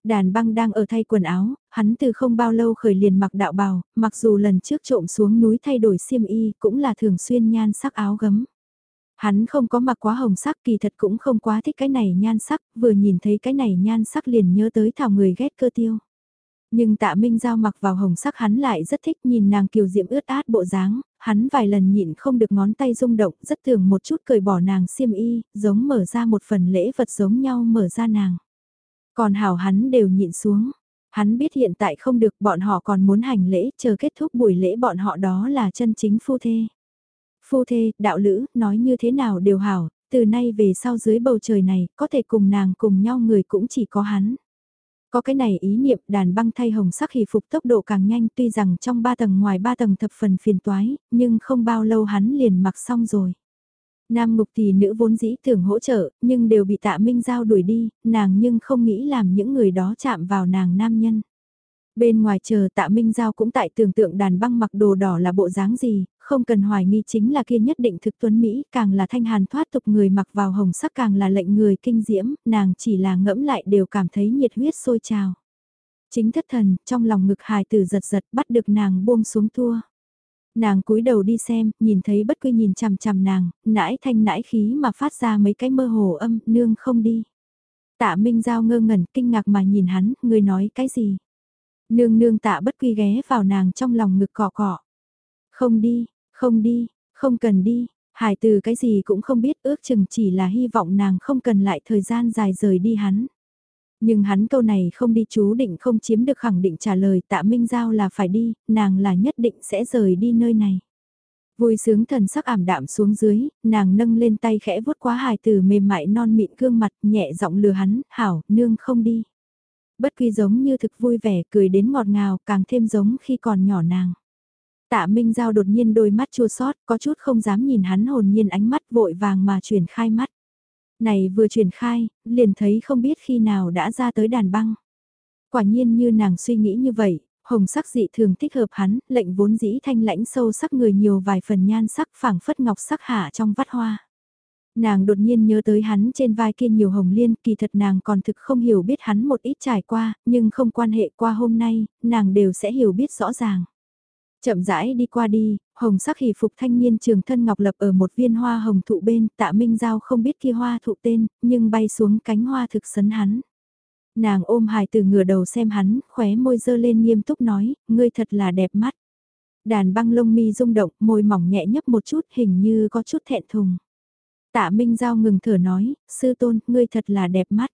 Đàn băng đang ở thay quần áo, hắn từ không bao lâu khởi liền mặc đạo bào, mặc dù lần trước trộm xuống núi thay đổi xiêm y cũng là thường xuyên nhan sắc áo gấm. Hắn không có mặc quá hồng sắc kỳ thật cũng không quá thích cái này nhan sắc, vừa nhìn thấy cái này nhan sắc liền nhớ tới thảo người ghét cơ tiêu. Nhưng tạ Minh Giao mặc vào hồng sắc hắn lại rất thích nhìn nàng kiều diệm ướt át bộ dáng, hắn vài lần nhịn không được ngón tay rung động rất thường một chút cười bỏ nàng xiêm y, giống mở ra một phần lễ vật giống nhau mở ra nàng. Còn hảo hắn đều nhịn xuống, hắn biết hiện tại không được bọn họ còn muốn hành lễ chờ kết thúc buổi lễ bọn họ đó là chân chính phu thê. Phu thê, đạo lữ, nói như thế nào đều hảo, từ nay về sau dưới bầu trời này, có thể cùng nàng cùng nhau người cũng chỉ có hắn. Có cái này ý niệm đàn băng thay hồng sắc hỷ phục tốc độ càng nhanh tuy rằng trong ba tầng ngoài ba tầng thập phần phiền toái, nhưng không bao lâu hắn liền mặc xong rồi. Nam mục thì nữ vốn dĩ tưởng hỗ trợ, nhưng đều bị tạ minh giao đuổi đi, nàng nhưng không nghĩ làm những người đó chạm vào nàng nam nhân. Bên ngoài chờ tạ Minh Giao cũng tại tưởng tượng đàn băng mặc đồ đỏ là bộ dáng gì, không cần hoài nghi chính là kia nhất định thực tuấn Mỹ, càng là thanh hàn thoát tục người mặc vào hồng sắc càng là lệnh người kinh diễm, nàng chỉ là ngẫm lại đều cảm thấy nhiệt huyết sôi trào. Chính thất thần, trong lòng ngực hài tử giật giật bắt được nàng buông xuống thua. Nàng cúi đầu đi xem, nhìn thấy bất quy nhìn chằm chằm nàng, nãi thanh nãi khí mà phát ra mấy cái mơ hồ âm, nương không đi. Tạ Minh Giao ngơ ngẩn kinh ngạc mà nhìn hắn, người nói cái gì? Nương nương tạ bất quy ghé vào nàng trong lòng ngực cọ cọ. Không đi, không đi, không cần đi, hải từ cái gì cũng không biết ước chừng chỉ là hy vọng nàng không cần lại thời gian dài rời đi hắn. Nhưng hắn câu này không đi chú định không chiếm được khẳng định trả lời tạ Minh Giao là phải đi, nàng là nhất định sẽ rời đi nơi này. Vui sướng thần sắc ảm đạm xuống dưới, nàng nâng lên tay khẽ vuốt quá hài từ mềm mại non mịn gương mặt nhẹ giọng lừa hắn, hảo, nương không đi. Bất quy giống như thực vui vẻ cười đến ngọt ngào càng thêm giống khi còn nhỏ nàng. Tạ Minh Giao đột nhiên đôi mắt chua sót, có chút không dám nhìn hắn hồn nhiên ánh mắt vội vàng mà chuyển khai mắt. Này vừa truyền khai, liền thấy không biết khi nào đã ra tới đàn băng. Quả nhiên như nàng suy nghĩ như vậy, hồng sắc dị thường thích hợp hắn, lệnh vốn dĩ thanh lãnh sâu sắc người nhiều vài phần nhan sắc phảng phất ngọc sắc hạ trong vắt hoa. Nàng đột nhiên nhớ tới hắn trên vai kia nhiều hồng liên, kỳ thật nàng còn thực không hiểu biết hắn một ít trải qua, nhưng không quan hệ qua hôm nay, nàng đều sẽ hiểu biết rõ ràng. Chậm rãi đi qua đi, hồng sắc hỷ phục thanh niên trường thân ngọc lập ở một viên hoa hồng thụ bên, tạ minh giao không biết kia hoa thụ tên, nhưng bay xuống cánh hoa thực sấn hắn. Nàng ôm hài từ ngửa đầu xem hắn, khóe môi dơ lên nghiêm túc nói, ngươi thật là đẹp mắt. Đàn băng lông mi rung động, môi mỏng nhẹ nhấp một chút hình như có chút thẹn thùng. Tạ Minh Giao ngừng thở nói, sư tôn, ngươi thật là đẹp mắt.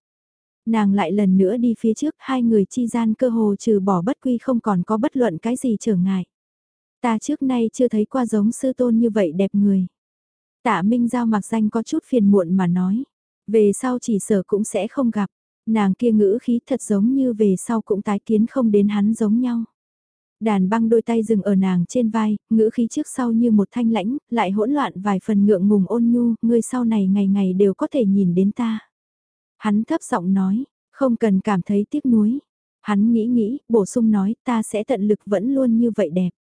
Nàng lại lần nữa đi phía trước, hai người chi gian cơ hồ trừ bỏ bất quy không còn có bất luận cái gì trở ngại. Ta trước nay chưa thấy qua giống sư tôn như vậy đẹp người. Tạ Minh Giao mặc danh có chút phiền muộn mà nói. Về sau chỉ sở cũng sẽ không gặp. Nàng kia ngữ khí thật giống như về sau cũng tái kiến không đến hắn giống nhau. Đàn băng đôi tay dừng ở nàng trên vai, ngữ khí trước sau như một thanh lãnh, lại hỗn loạn vài phần ngượng ngùng ôn nhu, ngươi sau này ngày ngày đều có thể nhìn đến ta. Hắn thấp giọng nói, không cần cảm thấy tiếc nuối. Hắn nghĩ nghĩ, bổ sung nói, ta sẽ tận lực vẫn luôn như vậy đẹp.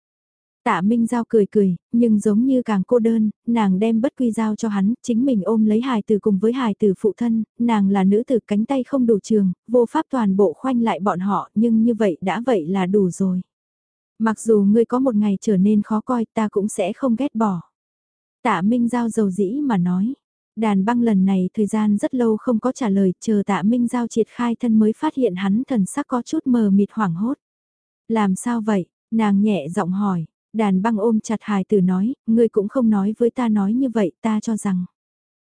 Tạ Minh Giao cười cười, nhưng giống như càng cô đơn, nàng đem bất quy giao cho hắn, chính mình ôm lấy hài tử cùng với hài tử phụ thân, nàng là nữ tử cánh tay không đủ trường, vô pháp toàn bộ khoanh lại bọn họ, nhưng như vậy đã vậy là đủ rồi. Mặc dù ngươi có một ngày trở nên khó coi ta cũng sẽ không ghét bỏ. Tạ Minh Giao dầu dĩ mà nói. Đàn băng lần này thời gian rất lâu không có trả lời, chờ tạ Minh Giao triệt khai thân mới phát hiện hắn thần sắc có chút mờ mịt hoảng hốt. Làm sao vậy? Nàng nhẹ giọng hỏi, đàn băng ôm chặt hài tử nói, ngươi cũng không nói với ta nói như vậy, ta cho rằng.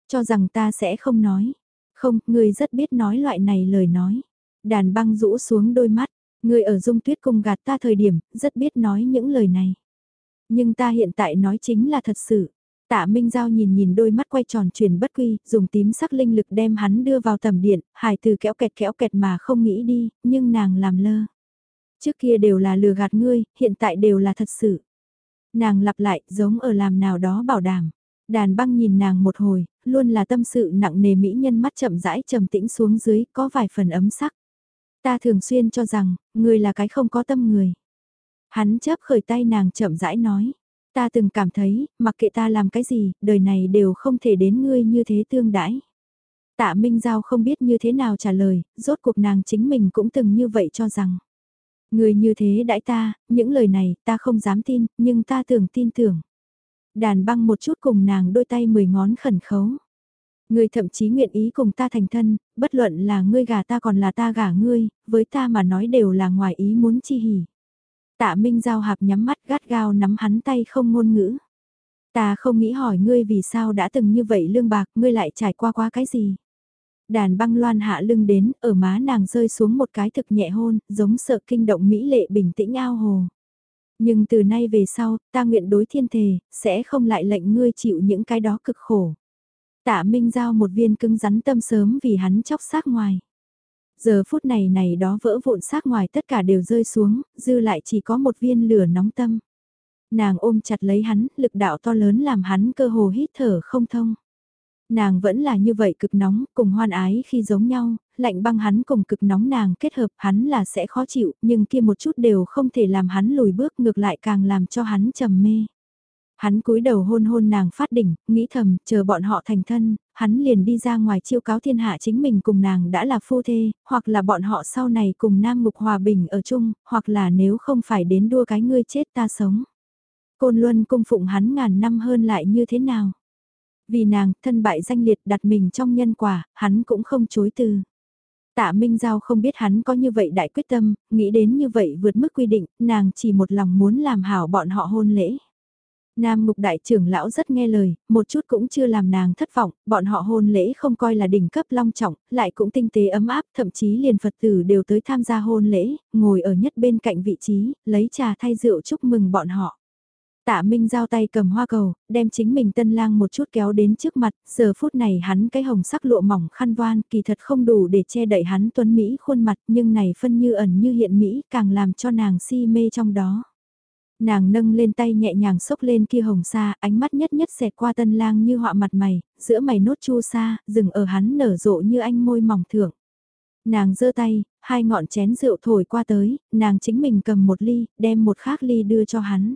Cho rằng ta sẽ không nói. Không, ngươi rất biết nói loại này lời nói. Đàn băng rũ xuống đôi mắt, ngươi ở dung tuyết cung gạt ta thời điểm, rất biết nói những lời này. Nhưng ta hiện tại nói chính là thật sự. Tạ Minh Giao nhìn nhìn đôi mắt quay tròn chuyển bất quy, dùng tím sắc linh lực đem hắn đưa vào tầm điện, hài từ kéo kẹt kéo kẹt mà không nghĩ đi, nhưng nàng làm lơ. Trước kia đều là lừa gạt ngươi, hiện tại đều là thật sự. Nàng lặp lại, giống ở làm nào đó bảo đảm. Đàn băng nhìn nàng một hồi, luôn là tâm sự nặng nề mỹ nhân mắt chậm rãi trầm tĩnh xuống dưới, có vài phần ấm sắc. Ta thường xuyên cho rằng, ngươi là cái không có tâm người. Hắn chấp khởi tay nàng chậm rãi nói. Ta từng cảm thấy, mặc kệ ta làm cái gì, đời này đều không thể đến ngươi như thế tương đãi. Tạ Minh Giao không biết như thế nào trả lời, rốt cuộc nàng chính mình cũng từng như vậy cho rằng. Người như thế đãi ta, những lời này ta không dám tin, nhưng ta tưởng tin tưởng. Đàn băng một chút cùng nàng đôi tay mười ngón khẩn khấu. Ngươi thậm chí nguyện ý cùng ta thành thân, bất luận là ngươi gả ta còn là ta gả ngươi, với ta mà nói đều là ngoài ý muốn chi hỉ. Tạ Minh Giao hạp nhắm mắt gắt gao nắm hắn tay không ngôn ngữ. Ta không nghĩ hỏi ngươi vì sao đã từng như vậy lương bạc, ngươi lại trải qua qua cái gì. Đàn băng loan hạ lưng đến, ở má nàng rơi xuống một cái thực nhẹ hôn, giống sợ kinh động mỹ lệ bình tĩnh ao hồ. Nhưng từ nay về sau, ta nguyện đối thiên thề, sẽ không lại lệnh ngươi chịu những cái đó cực khổ. Tạ Minh Giao một viên cưng rắn tâm sớm vì hắn chóc xác ngoài. Giờ phút này này đó vỡ vụn xác ngoài tất cả đều rơi xuống, dư lại chỉ có một viên lửa nóng tâm. Nàng ôm chặt lấy hắn, lực đạo to lớn làm hắn cơ hồ hít thở không thông. Nàng vẫn là như vậy cực nóng, cùng hoan ái khi giống nhau, lạnh băng hắn cùng cực nóng nàng kết hợp hắn là sẽ khó chịu, nhưng kia một chút đều không thể làm hắn lùi bước ngược lại càng làm cho hắn trầm mê. Hắn cúi đầu hôn hôn nàng phát đỉnh, nghĩ thầm, chờ bọn họ thành thân, hắn liền đi ra ngoài chiêu cáo thiên hạ chính mình cùng nàng đã là phu thê, hoặc là bọn họ sau này cùng Nam Ngục Hòa Bình ở chung, hoặc là nếu không phải đến đua cái ngươi chết ta sống. Côn Luân cung phụng hắn ngàn năm hơn lại như thế nào? Vì nàng, thân bại danh liệt đặt mình trong nhân quả, hắn cũng không chối từ. Tạ Minh Giao không biết hắn có như vậy đại quyết tâm, nghĩ đến như vậy vượt mức quy định, nàng chỉ một lòng muốn làm hảo bọn họ hôn lễ. Nam Ngục Đại trưởng lão rất nghe lời, một chút cũng chưa làm nàng thất vọng, bọn họ hôn lễ không coi là đỉnh cấp long trọng, lại cũng tinh tế ấm áp, thậm chí liền Phật tử đều tới tham gia hôn lễ, ngồi ở nhất bên cạnh vị trí, lấy trà thay rượu chúc mừng bọn họ. Tạ Minh giao tay cầm hoa cầu, đem chính mình tân lang một chút kéo đến trước mặt, giờ phút này hắn cái hồng sắc lụa mỏng khăn voan kỳ thật không đủ để che đậy hắn tuấn Mỹ khuôn mặt nhưng này phân như ẩn như hiện Mỹ càng làm cho nàng si mê trong đó. Nàng nâng lên tay nhẹ nhàng xốc lên kia hồng sa, ánh mắt nhất nhất xẹt qua tân lang như họa mặt mày, giữa mày nốt chu sa, dừng ở hắn nở rộ như anh môi mỏng thưởng. Nàng giơ tay, hai ngọn chén rượu thổi qua tới, nàng chính mình cầm một ly, đem một khác ly đưa cho hắn.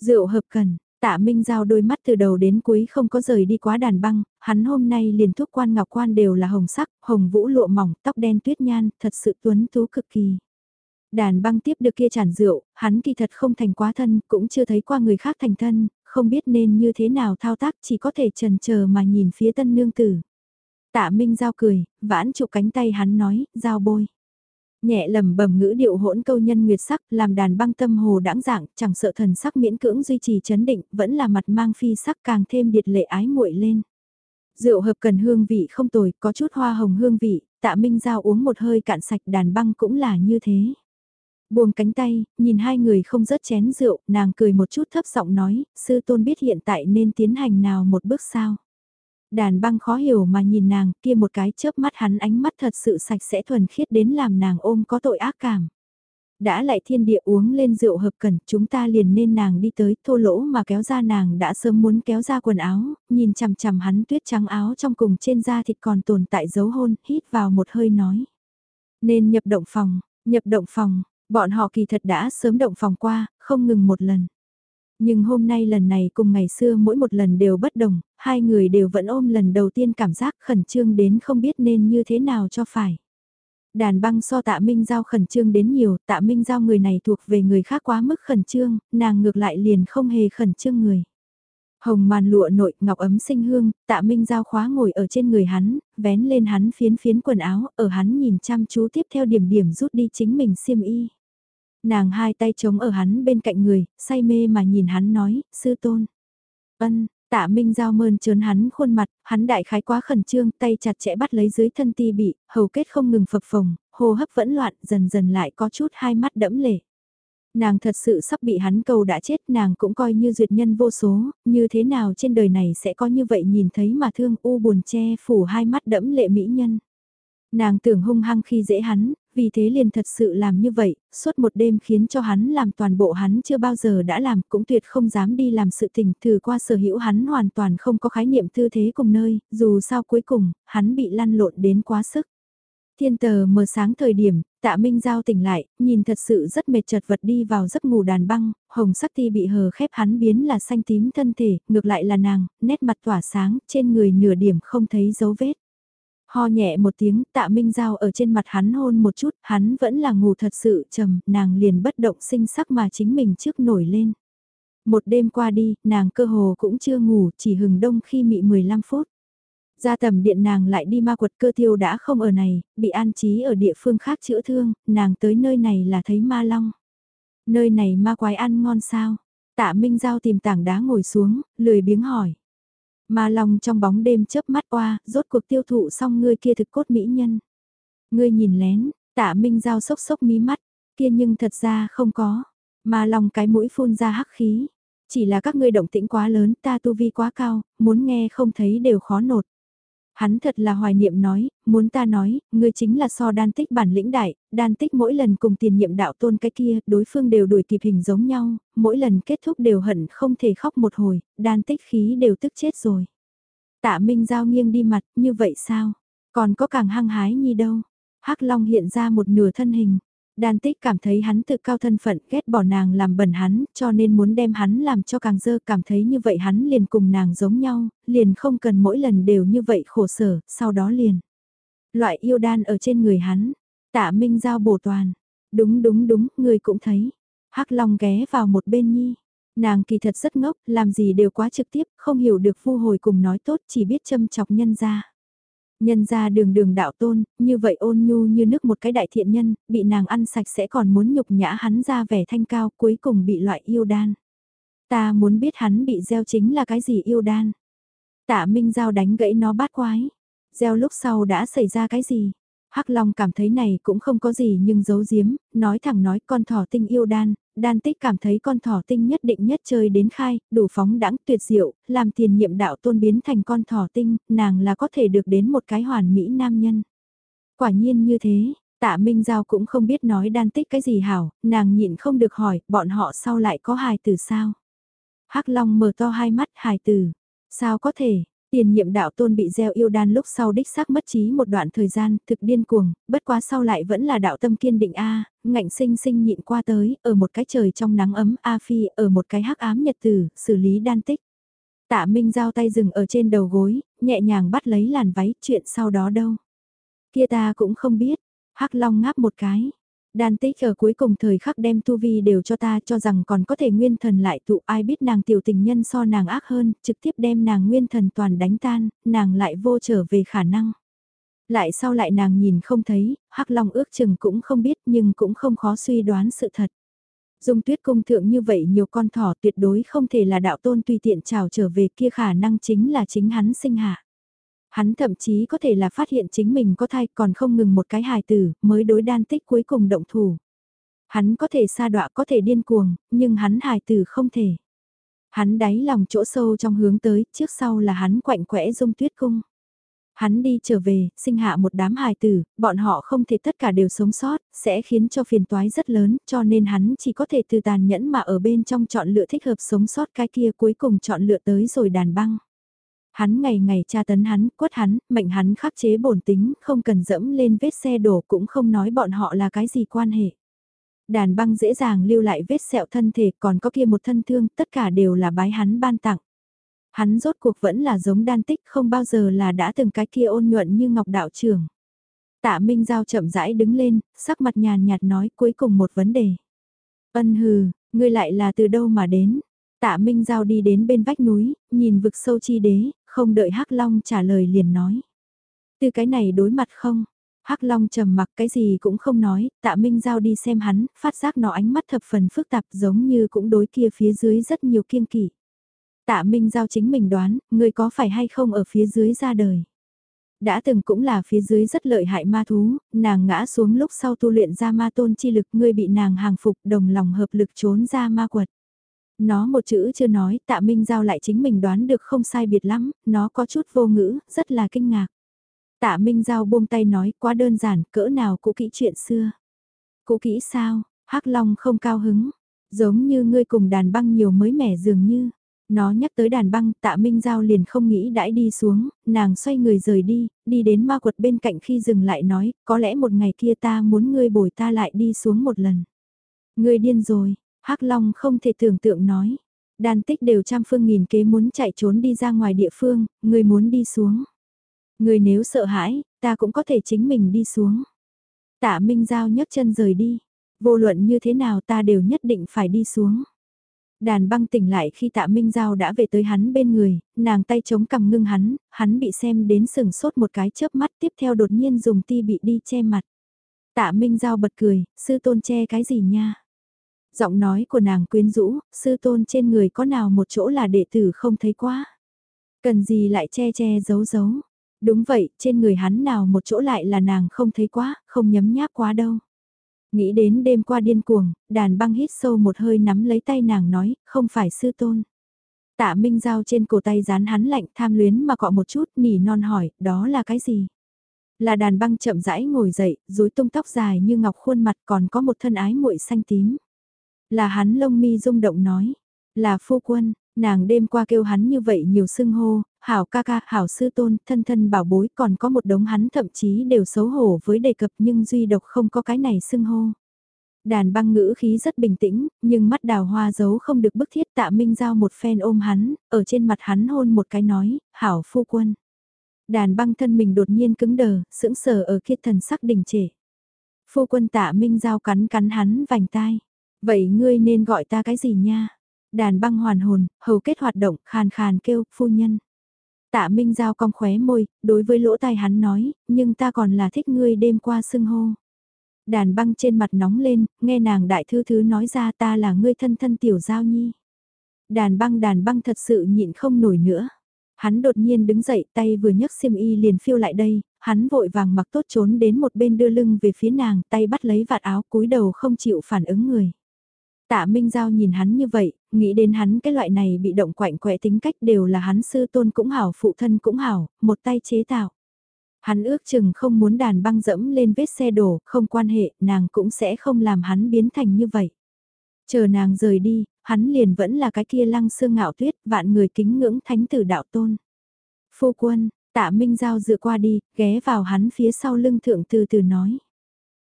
Rượu hợp cần, tạ Minh Giao đôi mắt từ đầu đến cuối không có rời đi quá đàn băng, hắn hôm nay liền thuốc quan ngọc quan đều là hồng sắc, hồng vũ lụa mỏng, tóc đen tuyết nhan, thật sự tuấn tú cực kỳ. Đàn băng tiếp được kia chản rượu, hắn kỳ thật không thành quá thân, cũng chưa thấy qua người khác thành thân, không biết nên như thế nào thao tác chỉ có thể trần chờ mà nhìn phía tân nương tử. Tạ Minh Giao cười, vãn chụp cánh tay hắn nói, giao bôi. Nhẹ lầm bầm ngữ điệu hỗn câu nhân nguyệt sắc, làm đàn băng tâm hồ đãng dạng, chẳng sợ thần sắc miễn cưỡng duy trì chấn định, vẫn là mặt mang phi sắc càng thêm điệt lệ ái muội lên. Rượu hợp cần hương vị không tồi, có chút hoa hồng hương vị, tạ Minh Giao uống một hơi cạn sạch đàn băng cũng là như thế. Buông cánh tay, nhìn hai người không rớt chén rượu, nàng cười một chút thấp giọng nói, sư tôn biết hiện tại nên tiến hành nào một bước sao. Đàn băng khó hiểu mà nhìn nàng kia một cái chớp mắt hắn ánh mắt thật sự sạch sẽ thuần khiết đến làm nàng ôm có tội ác cảm. Đã lại thiên địa uống lên rượu hợp cẩn chúng ta liền nên nàng đi tới thô lỗ mà kéo ra nàng đã sớm muốn kéo ra quần áo, nhìn chằm chằm hắn tuyết trắng áo trong cùng trên da thịt còn tồn tại dấu hôn, hít vào một hơi nói. Nên nhập động phòng, nhập động phòng, bọn họ kỳ thật đã sớm động phòng qua, không ngừng một lần. Nhưng hôm nay lần này cùng ngày xưa mỗi một lần đều bất đồng, hai người đều vẫn ôm lần đầu tiên cảm giác khẩn trương đến không biết nên như thế nào cho phải. Đàn băng so tạ Minh Giao khẩn trương đến nhiều, tạ Minh Giao người này thuộc về người khác quá mức khẩn trương, nàng ngược lại liền không hề khẩn trương người. Hồng màn lụa nội, ngọc ấm sinh hương, tạ Minh Giao khóa ngồi ở trên người hắn, vén lên hắn phiến phiến quần áo, ở hắn nhìn chăm chú tiếp theo điểm điểm rút đi chính mình xiêm y. Nàng hai tay chống ở hắn bên cạnh người, say mê mà nhìn hắn nói, sư tôn. Ân, tạ minh giao mơn trớn hắn khuôn mặt, hắn đại khái quá khẩn trương, tay chặt chẽ bắt lấy dưới thân ti bị, hầu kết không ngừng phập phồng, hô hấp vẫn loạn, dần dần lại có chút hai mắt đẫm lệ. Nàng thật sự sắp bị hắn cầu đã chết, nàng cũng coi như duyệt nhân vô số, như thế nào trên đời này sẽ có như vậy nhìn thấy mà thương u buồn che phủ hai mắt đẫm lệ mỹ nhân. Nàng tưởng hung hăng khi dễ hắn, vì thế liền thật sự làm như vậy, suốt một đêm khiến cho hắn làm toàn bộ hắn chưa bao giờ đã làm, cũng tuyệt không dám đi làm sự tình, thử qua sở hữu hắn hoàn toàn không có khái niệm tư thế cùng nơi, dù sao cuối cùng, hắn bị lăn lộn đến quá sức. Thiên tờ mờ sáng thời điểm, tạ Minh Giao tỉnh lại, nhìn thật sự rất mệt chật vật đi vào giấc ngủ đàn băng, hồng sắc ti bị hờ khép hắn biến là xanh tím thân thể, ngược lại là nàng, nét mặt tỏa sáng, trên người nửa điểm không thấy dấu vết. Ho nhẹ một tiếng, tạ Minh Giao ở trên mặt hắn hôn một chút, hắn vẫn là ngủ thật sự trầm, nàng liền bất động sinh sắc mà chính mình trước nổi lên. Một đêm qua đi, nàng cơ hồ cũng chưa ngủ, chỉ hừng đông khi mị 15 phút. Ra tầm điện nàng lại đi ma quật cơ tiêu đã không ở này, bị an trí ở địa phương khác chữa thương, nàng tới nơi này là thấy ma long. Nơi này ma quái ăn ngon sao? Tạ Minh Giao tìm tảng đá ngồi xuống, lười biếng hỏi. Ma Long trong bóng đêm chớp mắt qua, rốt cuộc tiêu thụ xong ngươi kia thực cốt mỹ nhân. Ngươi nhìn lén, tạ Minh Giao sốc sốc mí mắt, kia nhưng thật ra không có. Ma Long cái mũi phun ra hắc khí. Chỉ là các ngươi động tĩnh quá lớn, ta tu vi quá cao, muốn nghe không thấy đều khó nột. Hắn thật là hoài niệm nói, muốn ta nói, ngươi chính là so đan tích bản lĩnh đại, đan tích mỗi lần cùng tiền nhiệm đạo tôn cái kia, đối phương đều đuổi kịp hình giống nhau, mỗi lần kết thúc đều hận không thể khóc một hồi, đan tích khí đều tức chết rồi. Tạ Minh Giao nghiêng đi mặt, như vậy sao? Còn có càng hăng hái như đâu? hắc Long hiện ra một nửa thân hình, Đan tích cảm thấy hắn tự cao thân phận ghét bỏ nàng làm bẩn hắn, cho nên muốn đem hắn làm cho càng dơ cảm thấy như vậy hắn liền cùng nàng giống nhau, liền không cần mỗi lần đều như vậy khổ sở, sau đó liền. Loại yêu đan ở trên người hắn, tạ minh giao bổ toàn. Đúng đúng đúng, người cũng thấy. hắc Long ghé vào một bên nhi. Nàng kỳ thật rất ngốc, làm gì đều quá trực tiếp, không hiểu được phu hồi cùng nói tốt chỉ biết châm chọc nhân ra. Nhân ra đường đường đạo tôn, như vậy ôn nhu như nước một cái đại thiện nhân, bị nàng ăn sạch sẽ còn muốn nhục nhã hắn ra vẻ thanh cao cuối cùng bị loại yêu đan. Ta muốn biết hắn bị gieo chính là cái gì yêu đan. Tạ Minh Giao đánh gãy nó bát quái. Gieo lúc sau đã xảy ra cái gì? Hắc Long cảm thấy này cũng không có gì nhưng giấu giếm, nói thẳng nói con thỏ tinh yêu đan, đan tích cảm thấy con thỏ tinh nhất định nhất chơi đến khai, đủ phóng đãng tuyệt diệu, làm tiền nhiệm đạo tôn biến thành con thỏ tinh, nàng là có thể được đến một cái hoàn mỹ nam nhân. Quả nhiên như thế, Tạ Minh Giao cũng không biết nói đan tích cái gì hảo, nàng nhịn không được hỏi, bọn họ sau lại có hài tử sao? Hắc Long mở to hai mắt hài tử, sao có thể, Tiền nhiệm đạo tôn bị gieo yêu đan lúc sau đích xác mất trí một đoạn thời gian, thực điên cuồng, bất quá sau lại vẫn là đạo tâm kiên định A, ngạnh sinh sinh nhịn qua tới, ở một cái trời trong nắng ấm A Phi, ở một cái hắc ám nhật tử, xử lý đan tích. Tạ Minh giao tay dừng ở trên đầu gối, nhẹ nhàng bắt lấy làn váy, chuyện sau đó đâu. Kia ta cũng không biết, hắc long ngáp một cái, Đan tích ở cuối cùng thời khắc đem tu vi đều cho ta cho rằng còn có thể nguyên thần lại tụ ai biết nàng tiểu tình nhân so nàng ác hơn, trực tiếp đem nàng nguyên thần toàn đánh tan, nàng lại vô trở về khả năng. Lại sau lại nàng nhìn không thấy, hắc long ước chừng cũng không biết nhưng cũng không khó suy đoán sự thật. Dung tuyết cung thượng như vậy nhiều con thỏ tuyệt đối không thể là đạo tôn tùy tiện trào trở về kia khả năng chính là chính hắn sinh hạ. Hắn thậm chí có thể là phát hiện chính mình có thai còn không ngừng một cái hài tử mới đối đan tích cuối cùng động thủ. Hắn có thể xa đọa có thể điên cuồng, nhưng hắn hài tử không thể. Hắn đáy lòng chỗ sâu trong hướng tới, trước sau là hắn quạnh quẽ dung tuyết cung. Hắn đi trở về, sinh hạ một đám hài tử, bọn họ không thể tất cả đều sống sót, sẽ khiến cho phiền toái rất lớn, cho nên hắn chỉ có thể từ tàn nhẫn mà ở bên trong chọn lựa thích hợp sống sót cái kia cuối cùng chọn lựa tới rồi đàn băng. Hắn ngày ngày tra tấn hắn, quất hắn, mệnh hắn khắc chế bổn tính, không cần dẫm lên vết xe đổ cũng không nói bọn họ là cái gì quan hệ. Đàn băng dễ dàng lưu lại vết sẹo thân thể còn có kia một thân thương, tất cả đều là bái hắn ban tặng. Hắn rốt cuộc vẫn là giống đan tích không bao giờ là đã từng cái kia ôn nhuận như ngọc đạo trưởng. Tạ Minh Giao chậm rãi đứng lên, sắc mặt nhàn nhạt nói cuối cùng một vấn đề. Ân hừ, ngươi lại là từ đâu mà đến? Tạ Minh Giao đi đến bên vách núi, nhìn vực sâu chi đế, không đợi Hắc Long trả lời liền nói. Từ cái này đối mặt không? Hắc Long trầm mặc cái gì cũng không nói, tạ Minh Giao đi xem hắn, phát giác nó ánh mắt thập phần phức tạp giống như cũng đối kia phía dưới rất nhiều kiên kỵ. Tạ Minh Giao chính mình đoán, người có phải hay không ở phía dưới ra đời. Đã từng cũng là phía dưới rất lợi hại ma thú, nàng ngã xuống lúc sau tu luyện ra ma tôn chi lực ngươi bị nàng hàng phục đồng lòng hợp lực trốn ra ma quật. Nó một chữ chưa nói, tạ Minh Giao lại chính mình đoán được không sai biệt lắm, nó có chút vô ngữ, rất là kinh ngạc. Tạ Minh Giao buông tay nói quá đơn giản, cỡ nào cũ kỹ chuyện xưa. Cũ kỹ sao, hắc Long không cao hứng, giống như ngươi cùng đàn băng nhiều mới mẻ dường như. Nó nhắc tới đàn băng, tạ Minh Giao liền không nghĩ đãi đi xuống, nàng xoay người rời đi, đi đến ma quật bên cạnh khi dừng lại nói, có lẽ một ngày kia ta muốn ngươi bồi ta lại đi xuống một lần. Ngươi điên rồi, Hắc Long không thể tưởng tượng nói. đan tích đều trăm phương nghìn kế muốn chạy trốn đi ra ngoài địa phương, người muốn đi xuống. Người nếu sợ hãi, ta cũng có thể chính mình đi xuống. Tạ Minh Giao nhấc chân rời đi. Vô luận như thế nào ta đều nhất định phải đi xuống. Đàn băng tỉnh lại khi tạ Minh Giao đã về tới hắn bên người, nàng tay chống cầm ngưng hắn, hắn bị xem đến sừng sốt một cái chớp mắt tiếp theo đột nhiên dùng ti bị đi che mặt. Tạ Minh Giao bật cười, sư tôn che cái gì nha? Giọng nói của nàng quyến rũ, sư tôn trên người có nào một chỗ là đệ tử không thấy quá. Cần gì lại che che giấu giấu. Đúng vậy, trên người hắn nào một chỗ lại là nàng không thấy quá, không nhấm nháp quá đâu. Nghĩ đến đêm qua điên cuồng, đàn băng hít sâu một hơi nắm lấy tay nàng nói, không phải sư tôn. Tạ Minh Giao trên cổ tay dán hắn lạnh tham luyến mà cọ một chút nỉ non hỏi, đó là cái gì? Là đàn băng chậm rãi ngồi dậy, rối tung tóc dài như ngọc khuôn mặt còn có một thân ái muội xanh tím. Là hắn lông mi rung động nói. Là phu quân, nàng đêm qua kêu hắn như vậy nhiều xưng hô, hảo ca ca, hảo sư tôn, thân thân bảo bối còn có một đống hắn thậm chí đều xấu hổ với đề cập nhưng duy độc không có cái này xưng hô. Đàn băng ngữ khí rất bình tĩnh, nhưng mắt đào hoa giấu không được bức thiết tạ minh giao một phen ôm hắn, ở trên mặt hắn hôn một cái nói, hảo phu quân. Đàn băng thân mình đột nhiên cứng đờ, sững sờ ở kia thần sắc đình trệ. Phu quân tạ minh giao cắn cắn hắn vành tai. Vậy ngươi nên gọi ta cái gì nha? Đàn băng hoàn hồn, hầu kết hoạt động, khàn khàn kêu, phu nhân. Tạ Minh Giao cong khóe môi, đối với lỗ tai hắn nói, nhưng ta còn là thích ngươi đêm qua sưng hô. Đàn băng trên mặt nóng lên, nghe nàng đại thư thứ nói ra ta là ngươi thân thân tiểu giao nhi. Đàn băng đàn băng thật sự nhịn không nổi nữa. Hắn đột nhiên đứng dậy tay vừa nhấc xiêm y liền phiêu lại đây, hắn vội vàng mặc tốt trốn đến một bên đưa lưng về phía nàng tay bắt lấy vạt áo cúi đầu không chịu phản ứng người. Tạ Minh Giao nhìn hắn như vậy, nghĩ đến hắn cái loại này bị động quạnh quẽ tính cách đều là hắn sư tôn cũng hảo phụ thân cũng hảo, một tay chế tạo. Hắn ước chừng không muốn đàn băng dẫm lên vết xe đổ, không quan hệ, nàng cũng sẽ không làm hắn biến thành như vậy. Chờ nàng rời đi, hắn liền vẫn là cái kia lăng xương ngạo tuyết, vạn người kính ngưỡng thánh tử đạo tôn. Phu quân, tạ Minh Giao dựa qua đi, ghé vào hắn phía sau lưng thượng từ từ nói.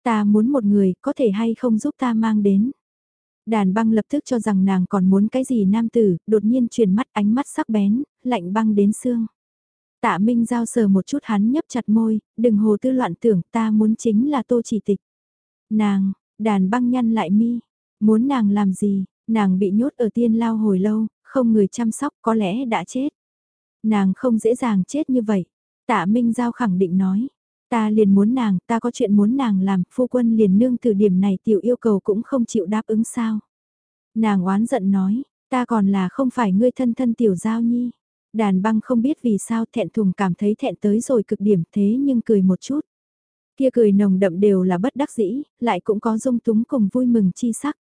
Ta muốn một người, có thể hay không giúp ta mang đến. Đàn băng lập tức cho rằng nàng còn muốn cái gì nam tử, đột nhiên chuyển mắt ánh mắt sắc bén, lạnh băng đến xương. Tạ Minh Giao sờ một chút hắn nhấp chặt môi, đừng hồ tư loạn tưởng ta muốn chính là tô chỉ tịch. Nàng, đàn băng nhăn lại mi, muốn nàng làm gì, nàng bị nhốt ở tiên lao hồi lâu, không người chăm sóc có lẽ đã chết. Nàng không dễ dàng chết như vậy. Tạ Minh Giao khẳng định nói, ta liền muốn nàng, ta có chuyện muốn nàng làm, phu quân liền nương từ điểm này tiểu yêu cầu cũng không chịu đáp ứng sao. Nàng oán giận nói, ta còn là không phải ngươi thân thân tiểu giao nhi. Đàn băng không biết vì sao thẹn thùng cảm thấy thẹn tới rồi cực điểm thế nhưng cười một chút. Kia cười nồng đậm đều là bất đắc dĩ, lại cũng có dung túng cùng vui mừng chi sắc.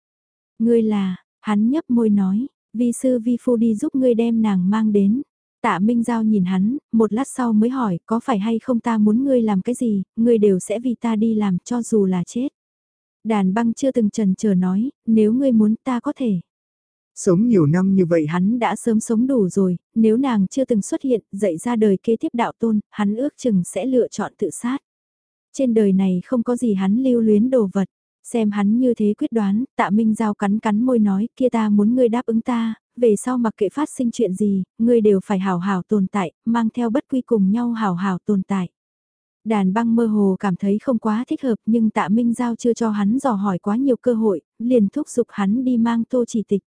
Ngươi là, hắn nhấp môi nói, vi sư vi phu đi giúp ngươi đem nàng mang đến. Tạ Minh Giao nhìn hắn, một lát sau mới hỏi có phải hay không ta muốn ngươi làm cái gì, ngươi đều sẽ vì ta đi làm cho dù là chết. Đàn băng chưa từng trần chờ nói, nếu ngươi muốn ta có thể. Sống nhiều năm như vậy hắn đã sớm sống đủ rồi, nếu nàng chưa từng xuất hiện, dạy ra đời kế tiếp đạo tôn, hắn ước chừng sẽ lựa chọn tự sát. Trên đời này không có gì hắn lưu luyến đồ vật. Xem hắn như thế quyết đoán, tạ Minh Giao cắn cắn môi nói kia ta muốn ngươi đáp ứng ta, về sau mặc kệ phát sinh chuyện gì, ngươi đều phải hào hào tồn tại, mang theo bất quy cùng nhau hào hào tồn tại. Đàn băng mơ hồ cảm thấy không quá thích hợp nhưng tạ Minh Giao chưa cho hắn dò hỏi quá nhiều cơ hội, liền thúc giục hắn đi mang tô chỉ tịch.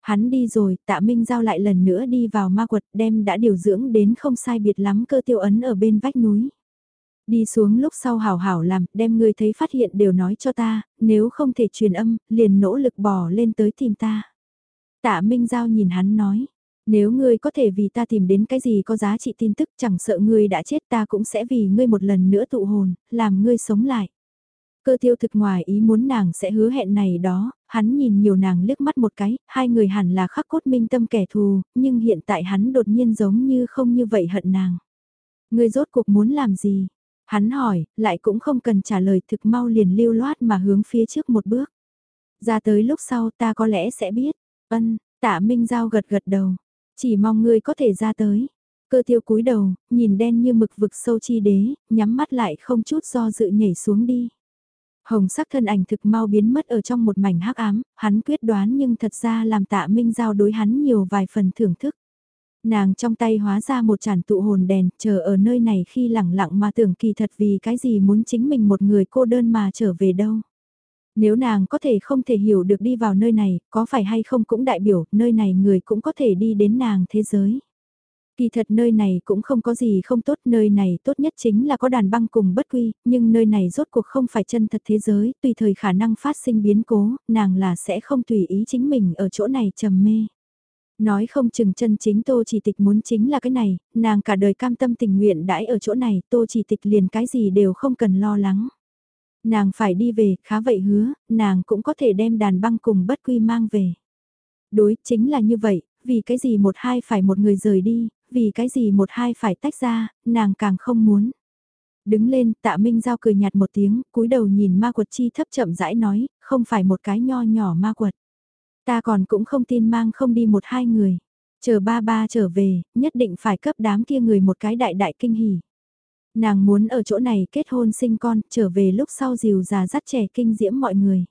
Hắn đi rồi, tạ Minh Giao lại lần nữa đi vào ma quật đem đã điều dưỡng đến không sai biệt lắm cơ tiêu ấn ở bên vách núi. Đi xuống lúc sau hảo hảo làm, đem người thấy phát hiện đều nói cho ta, nếu không thể truyền âm, liền nỗ lực bỏ lên tới tìm ta. Tạ Minh Giao nhìn hắn nói, nếu ngươi có thể vì ta tìm đến cái gì có giá trị tin tức chẳng sợ ngươi đã chết ta cũng sẽ vì ngươi một lần nữa tụ hồn, làm ngươi sống lại. Cơ tiêu thực ngoài ý muốn nàng sẽ hứa hẹn này đó, hắn nhìn nhiều nàng liếc mắt một cái, hai người hẳn là khắc cốt minh tâm kẻ thù, nhưng hiện tại hắn đột nhiên giống như không như vậy hận nàng. Ngươi rốt cuộc muốn làm gì? Hắn hỏi, lại cũng không cần trả lời thực mau liền lưu loát mà hướng phía trước một bước. Ra tới lúc sau ta có lẽ sẽ biết. Ân, tạ Minh Giao gật gật đầu. Chỉ mong ngươi có thể ra tới. Cơ tiêu cúi đầu, nhìn đen như mực vực sâu chi đế, nhắm mắt lại không chút do dự nhảy xuống đi. Hồng sắc thân ảnh thực mau biến mất ở trong một mảnh hắc ám, hắn quyết đoán nhưng thật ra làm tạ Minh Giao đối hắn nhiều vài phần thưởng thức. Nàng trong tay hóa ra một chản tụ hồn đèn, chờ ở nơi này khi lẳng lặng mà tưởng kỳ thật vì cái gì muốn chính mình một người cô đơn mà trở về đâu. Nếu nàng có thể không thể hiểu được đi vào nơi này, có phải hay không cũng đại biểu, nơi này người cũng có thể đi đến nàng thế giới. Kỳ thật nơi này cũng không có gì không tốt, nơi này tốt nhất chính là có đàn băng cùng bất quy, nhưng nơi này rốt cuộc không phải chân thật thế giới, tùy thời khả năng phát sinh biến cố, nàng là sẽ không tùy ý chính mình ở chỗ này trầm mê. Nói không chừng chân chính Tô Chỉ Tịch muốn chính là cái này, nàng cả đời cam tâm tình nguyện đãi ở chỗ này, Tô Chỉ Tịch liền cái gì đều không cần lo lắng. Nàng phải đi về, khá vậy hứa, nàng cũng có thể đem đàn băng cùng bất quy mang về. Đối, chính là như vậy, vì cái gì một hai phải một người rời đi, vì cái gì một hai phải tách ra, nàng càng không muốn. Đứng lên, tạ Minh Giao cười nhạt một tiếng, cúi đầu nhìn ma quật chi thấp chậm rãi nói, không phải một cái nho nhỏ ma quật. Ta còn cũng không tin mang không đi một hai người. Chờ ba ba trở về, nhất định phải cấp đám kia người một cái đại đại kinh hỉ. Nàng muốn ở chỗ này kết hôn sinh con, trở về lúc sau dìu già dắt trẻ kinh diễm mọi người.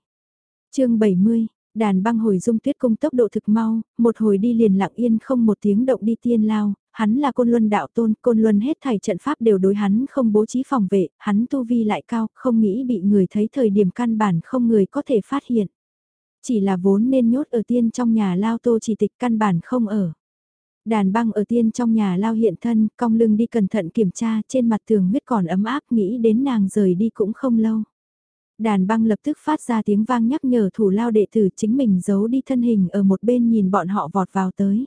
chương 70, đàn băng hồi dung tuyết cung tốc độ thực mau, một hồi đi liền lặng yên không một tiếng động đi tiên lao, hắn là côn luân đạo tôn, côn luân hết thảy trận pháp đều đối hắn không bố trí phòng vệ, hắn tu vi lại cao, không nghĩ bị người thấy thời điểm căn bản không người có thể phát hiện. Chỉ là vốn nên nhốt ở tiên trong nhà lao tô chỉ tịch căn bản không ở. Đàn băng ở tiên trong nhà lao hiện thân, cong lưng đi cẩn thận kiểm tra, trên mặt tường huyết còn ấm áp, nghĩ đến nàng rời đi cũng không lâu. Đàn băng lập tức phát ra tiếng vang nhắc nhở thủ lao đệ tử chính mình giấu đi thân hình ở một bên nhìn bọn họ vọt vào tới.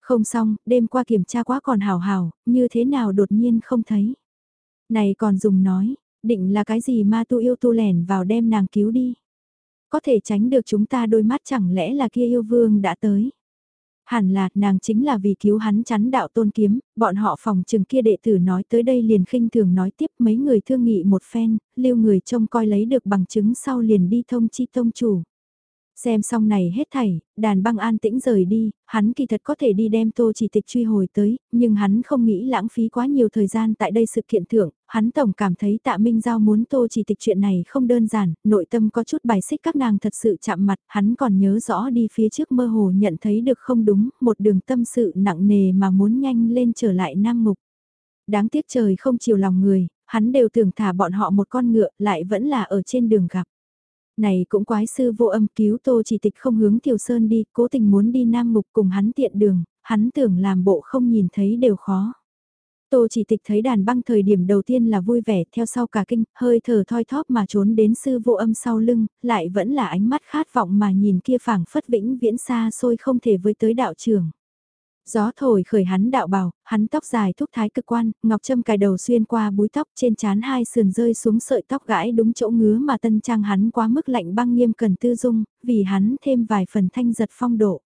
Không xong, đêm qua kiểm tra quá còn hào hào, như thế nào đột nhiên không thấy. Này còn dùng nói, định là cái gì ma tu yêu tu lẻn vào đem nàng cứu đi. Có thể tránh được chúng ta đôi mắt chẳng lẽ là kia yêu vương đã tới. Hẳn là, nàng chính là vì cứu hắn chắn đạo tôn kiếm, bọn họ phòng trừng kia đệ tử nói tới đây liền khinh thường nói tiếp mấy người thương nghị một phen, lưu người trông coi lấy được bằng chứng sau liền đi thông chi tông chủ. Xem xong này hết thảy, đàn băng an tĩnh rời đi, hắn kỳ thật có thể đi đem tô chỉ tịch truy hồi tới, nhưng hắn không nghĩ lãng phí quá nhiều thời gian tại đây sự kiện thượng, hắn tổng cảm thấy tạ Minh Giao muốn tô chỉ tịch chuyện này không đơn giản, nội tâm có chút bài xích các nàng thật sự chạm mặt, hắn còn nhớ rõ đi phía trước mơ hồ nhận thấy được không đúng, một đường tâm sự nặng nề mà muốn nhanh lên trở lại nam mục. Đáng tiếc trời không chiều lòng người, hắn đều tưởng thả bọn họ một con ngựa lại vẫn là ở trên đường gặp. Này cũng quái sư vô âm cứu tô chỉ tịch không hướng Tiểu Sơn đi, cố tình muốn đi Nam Mục cùng hắn tiện đường, hắn tưởng làm bộ không nhìn thấy đều khó. Tô chỉ tịch thấy đàn băng thời điểm đầu tiên là vui vẻ theo sau cả kinh, hơi thở thoi thóp mà trốn đến sư vô âm sau lưng, lại vẫn là ánh mắt khát vọng mà nhìn kia phảng phất vĩnh viễn xa xôi không thể với tới đạo trưởng. Gió thổi khởi hắn đạo bào, hắn tóc dài thúc thái cực quan, ngọc châm cài đầu xuyên qua búi tóc trên trán hai sườn rơi xuống sợi tóc gãi đúng chỗ ngứa mà tân trang hắn quá mức lạnh băng nghiêm cần tư dung, vì hắn thêm vài phần thanh giật phong độ.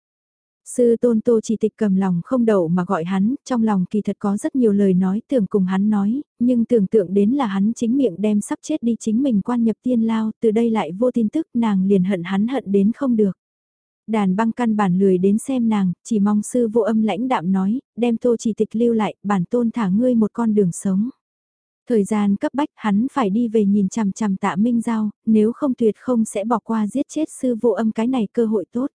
Sư tôn tô chỉ tịch cầm lòng không đậu mà gọi hắn, trong lòng kỳ thật có rất nhiều lời nói tưởng cùng hắn nói, nhưng tưởng tượng đến là hắn chính miệng đem sắp chết đi chính mình quan nhập tiên lao, từ đây lại vô tin tức nàng liền hận hắn hận đến không được. Đàn băng căn bản lười đến xem nàng, chỉ mong sư vô âm lãnh đạm nói, đem tô chỉ tịch lưu lại, bản tôn thả ngươi một con đường sống. Thời gian cấp bách hắn phải đi về nhìn chằm chằm tạ minh giao, nếu không tuyệt không sẽ bỏ qua giết chết sư vô âm cái này cơ hội tốt.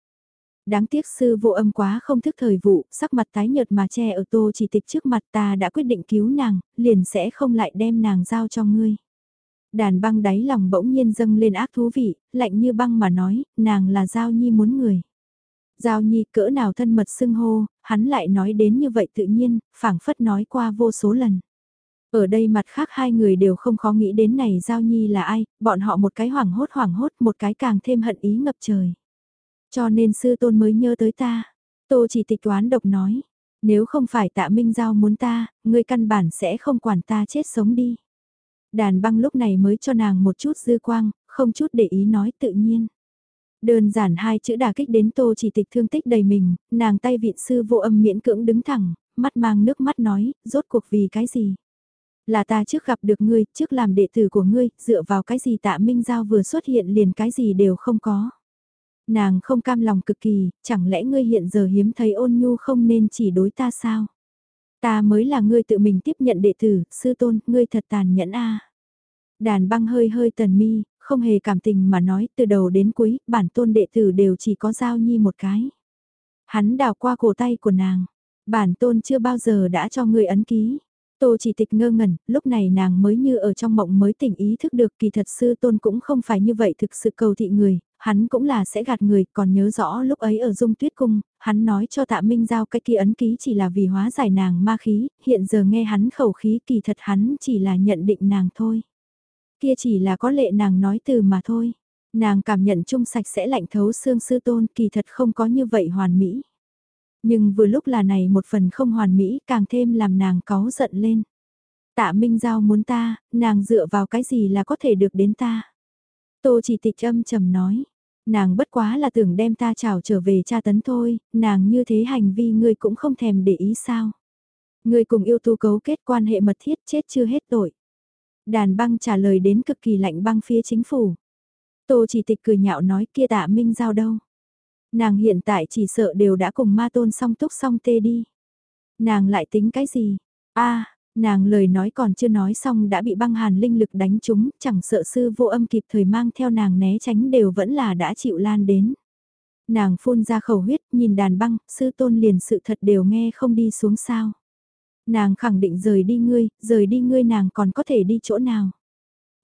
Đáng tiếc sư vô âm quá không thức thời vụ, sắc mặt tái nhợt mà che ở tô chỉ tịch trước mặt ta đã quyết định cứu nàng, liền sẽ không lại đem nàng giao cho ngươi. Đàn băng đáy lòng bỗng nhiên dâng lên ác thú vị, lạnh như băng mà nói, nàng là Giao Nhi muốn người. Giao Nhi cỡ nào thân mật xưng hô, hắn lại nói đến như vậy tự nhiên, phảng phất nói qua vô số lần. Ở đây mặt khác hai người đều không khó nghĩ đến này Giao Nhi là ai, bọn họ một cái hoảng hốt hoảng hốt một cái càng thêm hận ý ngập trời. Cho nên sư tôn mới nhớ tới ta. Tô chỉ tịch toán độc nói, nếu không phải tạ Minh Giao muốn ta, ngươi căn bản sẽ không quản ta chết sống đi. Đàn băng lúc này mới cho nàng một chút dư quang, không chút để ý nói tự nhiên. Đơn giản hai chữ đả kích đến tô chỉ tịch thương tích đầy mình, nàng tay viện sư vô âm miễn cưỡng đứng thẳng, mắt mang nước mắt nói, rốt cuộc vì cái gì? Là ta trước gặp được ngươi, trước làm đệ tử của ngươi, dựa vào cái gì tạ Minh Giao vừa xuất hiện liền cái gì đều không có. Nàng không cam lòng cực kỳ, chẳng lẽ ngươi hiện giờ hiếm thấy ôn nhu không nên chỉ đối ta sao? Ta mới là ngươi tự mình tiếp nhận đệ tử, sư tôn, ngươi thật tàn nhẫn a. Đàn băng hơi hơi tần mi, không hề cảm tình mà nói từ đầu đến cuối, bản tôn đệ tử đều chỉ có giao nhi một cái. Hắn đào qua cổ tay của nàng, bản tôn chưa bao giờ đã cho người ấn ký. Tô chỉ tịch ngơ ngẩn, lúc này nàng mới như ở trong mộng mới tỉnh ý thức được kỳ thật sư tôn cũng không phải như vậy thực sự cầu thị người, hắn cũng là sẽ gạt người, còn nhớ rõ lúc ấy ở dung tuyết cung, hắn nói cho tạ minh giao cái kia ấn ký chỉ là vì hóa giải nàng ma khí, hiện giờ nghe hắn khẩu khí kỳ thật hắn chỉ là nhận định nàng thôi. Kia chỉ là có lệ nàng nói từ mà thôi. Nàng cảm nhận chung sạch sẽ lạnh thấu xương sư tôn kỳ thật không có như vậy hoàn mỹ. Nhưng vừa lúc là này một phần không hoàn mỹ càng thêm làm nàng cáu giận lên. Tạ Minh Giao muốn ta, nàng dựa vào cái gì là có thể được đến ta. Tô chỉ tịch âm trầm nói, nàng bất quá là tưởng đem ta trào trở về cha tấn thôi, nàng như thế hành vi ngươi cũng không thèm để ý sao. Ngươi cùng yêu tu cấu kết quan hệ mật thiết chết chưa hết tội. Đàn băng trả lời đến cực kỳ lạnh băng phía chính phủ. Tô chỉ tịch cười nhạo nói kia tạ minh giao đâu. Nàng hiện tại chỉ sợ đều đã cùng ma tôn song túc song tê đi. Nàng lại tính cái gì? a nàng lời nói còn chưa nói xong đã bị băng hàn linh lực đánh trúng, chẳng sợ sư vô âm kịp thời mang theo nàng né tránh đều vẫn là đã chịu lan đến. Nàng phun ra khẩu huyết, nhìn đàn băng, sư tôn liền sự thật đều nghe không đi xuống sao. Nàng khẳng định rời đi ngươi, rời đi ngươi nàng còn có thể đi chỗ nào.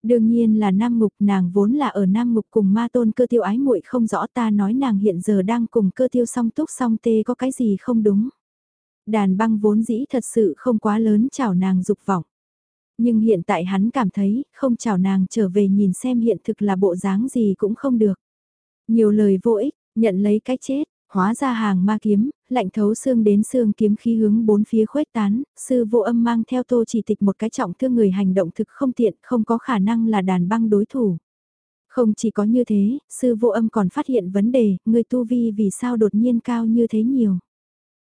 Đương nhiên là Nam Ngục nàng vốn là ở Nam Ngục cùng ma tôn cơ tiêu ái muội không rõ ta nói nàng hiện giờ đang cùng cơ tiêu song túc song tê có cái gì không đúng. Đàn băng vốn dĩ thật sự không quá lớn chào nàng dục vọng. Nhưng hiện tại hắn cảm thấy không chào nàng trở về nhìn xem hiện thực là bộ dáng gì cũng không được. Nhiều lời vô ích, nhận lấy cái chết, hóa ra hàng ma kiếm, lạnh thấu xương đến xương kiếm khí hướng bốn phía khuếch tán, sư vô âm mang theo tô chỉ tịch một cái trọng thương người hành động thực không tiện, không có khả năng là đàn băng đối thủ. Không chỉ có như thế, sư vô âm còn phát hiện vấn đề, người tu vi vì sao đột nhiên cao như thế nhiều.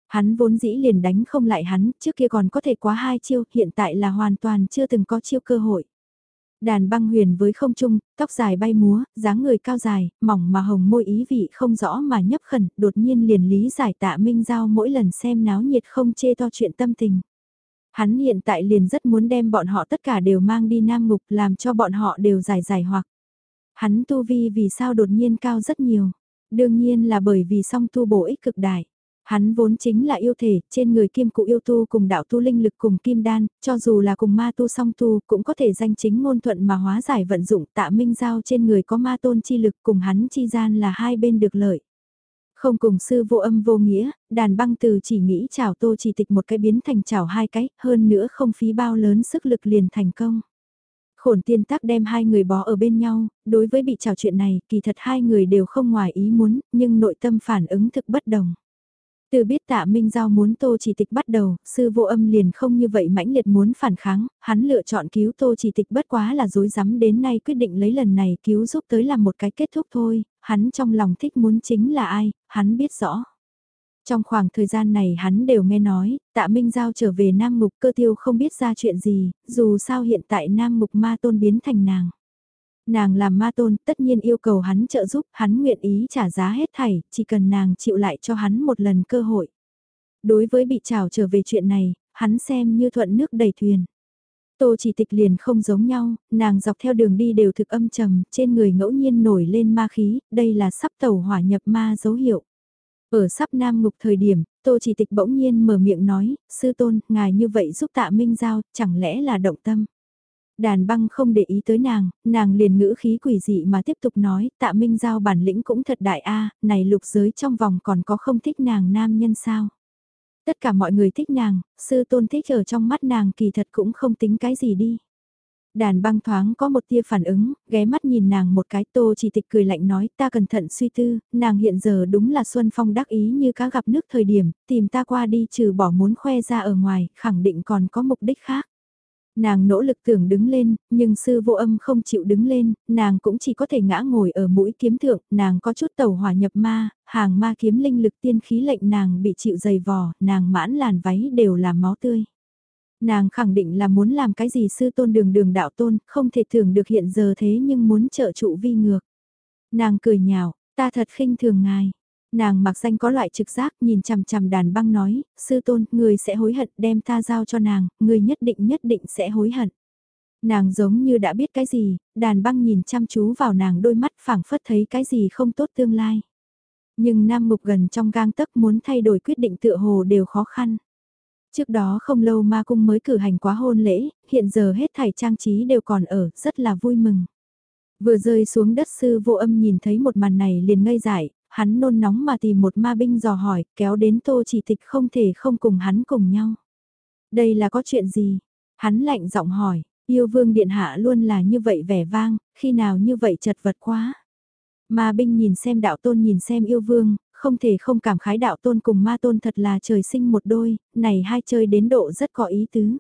Hắn vốn dĩ liền đánh không lại hắn, trước kia còn có thể quá hai chiêu, hiện tại là hoàn toàn chưa từng có chiêu cơ hội. Đàn băng huyền với không trung, tóc dài bay múa, dáng người cao dài, mỏng mà hồng môi ý vị không rõ mà nhấp khẩn, đột nhiên liền lý giải tạ Minh Giao mỗi lần xem náo nhiệt không chê to chuyện tâm tình. Hắn hiện tại liền rất muốn đem bọn họ tất cả đều mang đi nam ngục làm cho bọn họ đều giải giải hoặc. Hắn tu vi vì sao đột nhiên cao rất nhiều. Đương nhiên là bởi vì song tu bổ ích cực đại. Hắn vốn chính là yêu thể, trên người kim cụ yêu tu cùng đạo tu linh lực cùng kim đan, cho dù là cùng ma tu song tu cũng có thể danh chính ngôn thuận mà hóa giải vận dụng tạ minh giao trên người có ma tôn chi lực cùng hắn chi gian là hai bên được lợi. Không cùng sư vô âm vô nghĩa, đàn băng từ chỉ nghĩ chào tô chỉ tịch một cái biến thành chào hai cái, hơn nữa không phí bao lớn sức lực liền thành công. Khổn tiên tác đem hai người bó ở bên nhau, đối với bị trào chuyện này, kỳ thật hai người đều không ngoài ý muốn, nhưng nội tâm phản ứng thực bất đồng. Từ biết tạ Minh Giao muốn Tô Chỉ Tịch bắt đầu, sư vô âm liền không như vậy mãnh liệt muốn phản kháng, hắn lựa chọn cứu Tô Chỉ Tịch bất quá là dối rắm đến nay quyết định lấy lần này cứu giúp tới làm một cái kết thúc thôi, hắn trong lòng thích muốn chính là ai, hắn biết rõ. Trong khoảng thời gian này hắn đều nghe nói, tạ Minh Giao trở về Nam Mục cơ tiêu không biết ra chuyện gì, dù sao hiện tại Nam Mục ma tôn biến thành nàng. Nàng làm ma tôn tất nhiên yêu cầu hắn trợ giúp, hắn nguyện ý trả giá hết thảy, chỉ cần nàng chịu lại cho hắn một lần cơ hội. Đối với bị trào trở về chuyện này, hắn xem như thuận nước đầy thuyền. Tô chỉ tịch liền không giống nhau, nàng dọc theo đường đi đều thực âm trầm, trên người ngẫu nhiên nổi lên ma khí, đây là sắp tàu hỏa nhập ma dấu hiệu. Ở sắp nam ngục thời điểm, Tô chỉ tịch bỗng nhiên mở miệng nói, sư tôn, ngài như vậy giúp tạ minh giao, chẳng lẽ là động tâm. Đàn băng không để ý tới nàng, nàng liền ngữ khí quỷ dị mà tiếp tục nói, tạ minh giao bản lĩnh cũng thật đại a này lục giới trong vòng còn có không thích nàng nam nhân sao. Tất cả mọi người thích nàng, sư tôn thích ở trong mắt nàng kỳ thật cũng không tính cái gì đi. Đàn băng thoáng có một tia phản ứng, ghé mắt nhìn nàng một cái tô chỉ tịch cười lạnh nói ta cẩn thận suy tư, nàng hiện giờ đúng là Xuân Phong đắc ý như cá gặp nước thời điểm, tìm ta qua đi trừ bỏ muốn khoe ra ở ngoài, khẳng định còn có mục đích khác. Nàng nỗ lực tưởng đứng lên, nhưng sư vô âm không chịu đứng lên, nàng cũng chỉ có thể ngã ngồi ở mũi kiếm thượng, nàng có chút tàu hỏa nhập ma, hàng ma kiếm linh lực tiên khí lệnh nàng bị chịu dày vò, nàng mãn làn váy đều là máu tươi. Nàng khẳng định là muốn làm cái gì sư tôn đường đường đạo tôn, không thể tưởng được hiện giờ thế nhưng muốn trợ trụ vi ngược. Nàng cười nhạo, ta thật khinh thường ngài. Nàng mặc danh có loại trực giác nhìn chằm chằm đàn băng nói, sư tôn, người sẽ hối hận đem ta giao cho nàng, người nhất định nhất định sẽ hối hận. Nàng giống như đã biết cái gì, đàn băng nhìn chăm chú vào nàng đôi mắt phảng phất thấy cái gì không tốt tương lai. Nhưng Nam Mục gần trong gang tấc muốn thay đổi quyết định tựa hồ đều khó khăn. Trước đó không lâu ma cung mới cử hành quá hôn lễ, hiện giờ hết thảy trang trí đều còn ở, rất là vui mừng. Vừa rơi xuống đất sư vô âm nhìn thấy một màn này liền ngây dại, hắn nôn nóng mà tìm một ma binh dò hỏi, kéo đến tô chỉ tịch không thể không cùng hắn cùng nhau. Đây là có chuyện gì? Hắn lạnh giọng hỏi, yêu vương điện hạ luôn là như vậy vẻ vang, khi nào như vậy chật vật quá. Ma binh nhìn xem đạo tôn nhìn xem yêu vương, không thể không cảm khái đạo tôn cùng ma tôn thật là trời sinh một đôi, này hai chơi đến độ rất có ý tứ.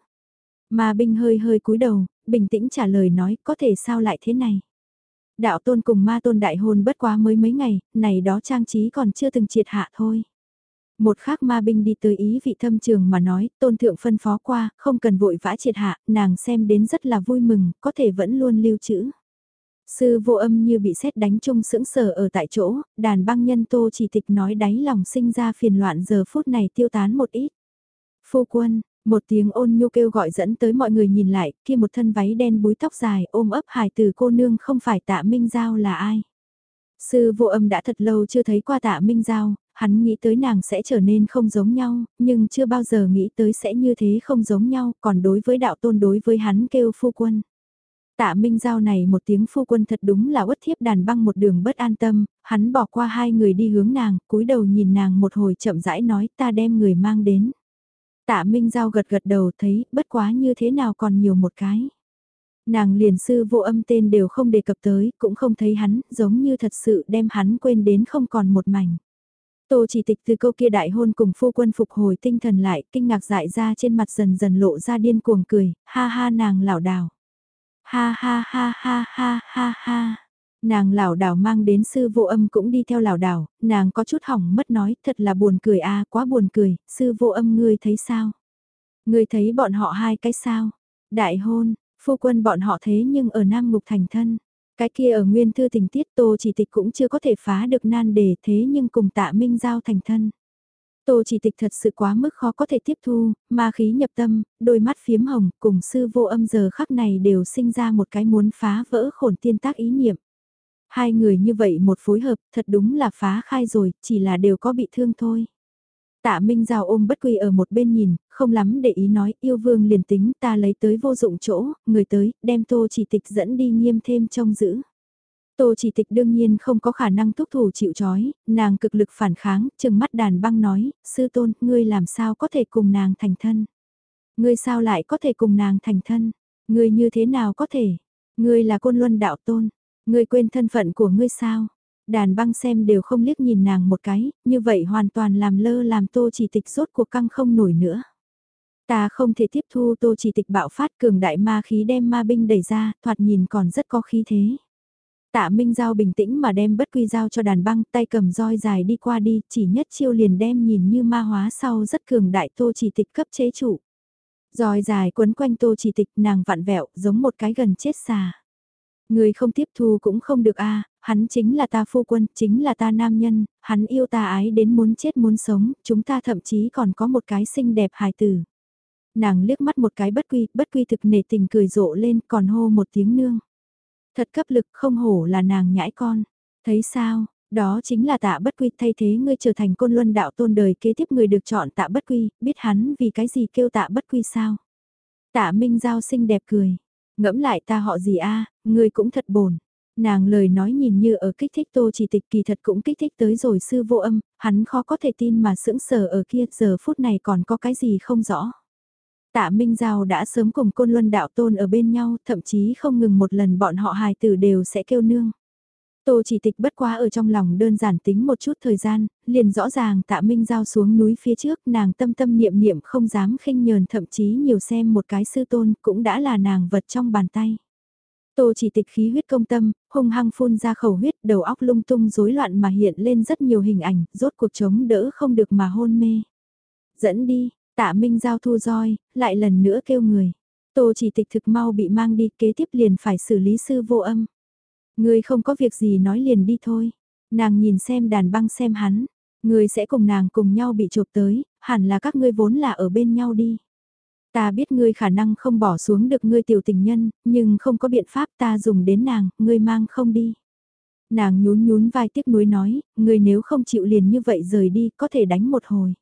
Ma binh hơi hơi cúi đầu, bình tĩnh trả lời nói có thể sao lại thế này. Đạo tôn cùng ma tôn đại hôn bất quá mới mấy ngày, này đó trang trí còn chưa từng triệt hạ thôi. Một khác ma binh đi tới ý vị thâm trường mà nói, tôn thượng phân phó qua, không cần vội vã triệt hạ, nàng xem đến rất là vui mừng, có thể vẫn luôn lưu trữ. Sư vô âm như bị xét đánh chung sững sờ ở tại chỗ, đàn băng nhân tô chỉ tịch nói đáy lòng sinh ra phiền loạn giờ phút này tiêu tán một ít. Phu quân, một tiếng ôn nhu kêu gọi dẫn tới mọi người nhìn lại, kia một thân váy đen búi tóc dài ôm ấp hài từ cô nương không phải tạ Minh Giao là ai. Sư vô âm đã thật lâu chưa thấy qua tạ Minh Giao, hắn nghĩ tới nàng sẽ trở nên không giống nhau, nhưng chưa bao giờ nghĩ tới sẽ như thế không giống nhau, còn đối với đạo tôn đối với hắn kêu phu quân. Tạ Minh Giao này một tiếng phu quân thật đúng là uất thiếp đàn băng một đường bất an tâm, hắn bỏ qua hai người đi hướng nàng, cúi đầu nhìn nàng một hồi chậm rãi nói ta đem người mang đến. Tạ Minh Giao gật gật đầu thấy bất quá như thế nào còn nhiều một cái. Nàng liền sư vô âm tên đều không đề cập tới, cũng không thấy hắn, giống như thật sự đem hắn quên đến không còn một mảnh. Tô chỉ tịch từ câu kia đại hôn cùng phu quân phục hồi tinh thần lại, kinh ngạc dại ra trên mặt dần dần lộ ra điên cuồng cười, ha ha nàng lảo đảo. Ha ha ha ha ha ha ha. Nàng lảo đảo mang đến sư vô âm cũng đi theo lảo đảo, nàng có chút hỏng mất nói, thật là buồn cười a, quá buồn cười, sư vô âm ngươi thấy sao? Ngươi thấy bọn họ hai cái sao? Đại hôn, phu quân bọn họ thế nhưng ở Nam Ngục thành thân. Cái kia ở nguyên thư tình tiết Tô Chỉ Tịch cũng chưa có thể phá được nan đề thế nhưng cùng tạ Minh Giao thành thân. Tô Chỉ Tịch thật sự quá mức khó có thể tiếp thu, ma khí nhập tâm, đôi mắt phiếm hồng cùng sư vô âm giờ khắc này đều sinh ra một cái muốn phá vỡ khổn tiên tác ý niệm. Hai người như vậy một phối hợp thật đúng là phá khai rồi, chỉ là đều có bị thương thôi. Tạ Minh Giao ôm bất quy ở một bên nhìn, không lắm để ý nói yêu vương liền tính ta lấy tới vô dụng chỗ, người tới, đem tô chỉ tịch dẫn đi nghiêm thêm trông giữ. Tô chỉ tịch đương nhiên không có khả năng thúc thủ chịu chói, nàng cực lực phản kháng, chừng mắt đàn băng nói, sư tôn, ngươi làm sao có thể cùng nàng thành thân? Ngươi sao lại có thể cùng nàng thành thân? Ngươi như thế nào có thể? Ngươi là côn luân đạo tôn, ngươi quên thân phận của ngươi sao? Đàn băng xem đều không liếc nhìn nàng một cái, như vậy hoàn toàn làm lơ làm tô chỉ tịch rốt cuộc căng không nổi nữa. Ta không thể tiếp thu tô chỉ tịch bạo phát cường đại ma khí đem ma binh đẩy ra, thoạt nhìn còn rất có khí thế. Tạ Minh Giao bình tĩnh mà đem bất quy giao cho đàn băng tay cầm roi dài đi qua đi, chỉ nhất chiêu liền đem nhìn như ma hóa sau rất cường đại tô chỉ tịch cấp chế chủ. Roi dài quấn quanh tô chỉ tịch nàng vặn vẹo giống một cái gần chết xà. Người không tiếp thu cũng không được a à, hắn chính là ta phu quân, chính là ta nam nhân, hắn yêu ta ái đến muốn chết muốn sống, chúng ta thậm chí còn có một cái xinh đẹp hài tử. Nàng liếc mắt một cái bất quy, bất quy thực nể tình cười rộ lên còn hô một tiếng nương. Thật cấp lực không hổ là nàng nhãi con. Thấy sao, đó chính là tạ bất quy thay thế ngươi trở thành côn luân đạo tôn đời kế tiếp người được chọn tạ bất quy, biết hắn vì cái gì kêu tạ bất quy sao. Tạ Minh Giao xinh đẹp cười. Ngẫm lại ta họ gì a ngươi cũng thật bồn. Nàng lời nói nhìn như ở kích thích tô chỉ tịch kỳ thật cũng kích thích tới rồi sư vô âm, hắn khó có thể tin mà sững sờ ở kia giờ phút này còn có cái gì không rõ. Tạ Minh Giao đã sớm cùng Côn Luân Đạo Tôn ở bên nhau, thậm chí không ngừng một lần bọn họ hài tử đều sẽ kêu nương. Tô chỉ tịch bất quá ở trong lòng đơn giản tính một chút thời gian, liền rõ ràng tạ Minh Giao xuống núi phía trước nàng tâm tâm niệm niệm không dám khinh nhờn thậm chí nhiều xem một cái sư tôn cũng đã là nàng vật trong bàn tay. Tô chỉ tịch khí huyết công tâm, hung hăng phun ra khẩu huyết đầu óc lung tung rối loạn mà hiện lên rất nhiều hình ảnh, rốt cuộc chống đỡ không được mà hôn mê. Dẫn đi, tạ Minh Giao thu roi, lại lần nữa kêu người. Tô chỉ tịch thực mau bị mang đi kế tiếp liền phải xử lý sư vô âm ngươi không có việc gì nói liền đi thôi. Nàng nhìn xem đàn băng xem hắn. Người sẽ cùng nàng cùng nhau bị chụp tới, hẳn là các ngươi vốn là ở bên nhau đi. Ta biết ngươi khả năng không bỏ xuống được ngươi tiểu tình nhân, nhưng không có biện pháp ta dùng đến nàng, ngươi mang không đi. Nàng nhún nhún vai tiếc nuối nói, ngươi nếu không chịu liền như vậy rời đi, có thể đánh một hồi.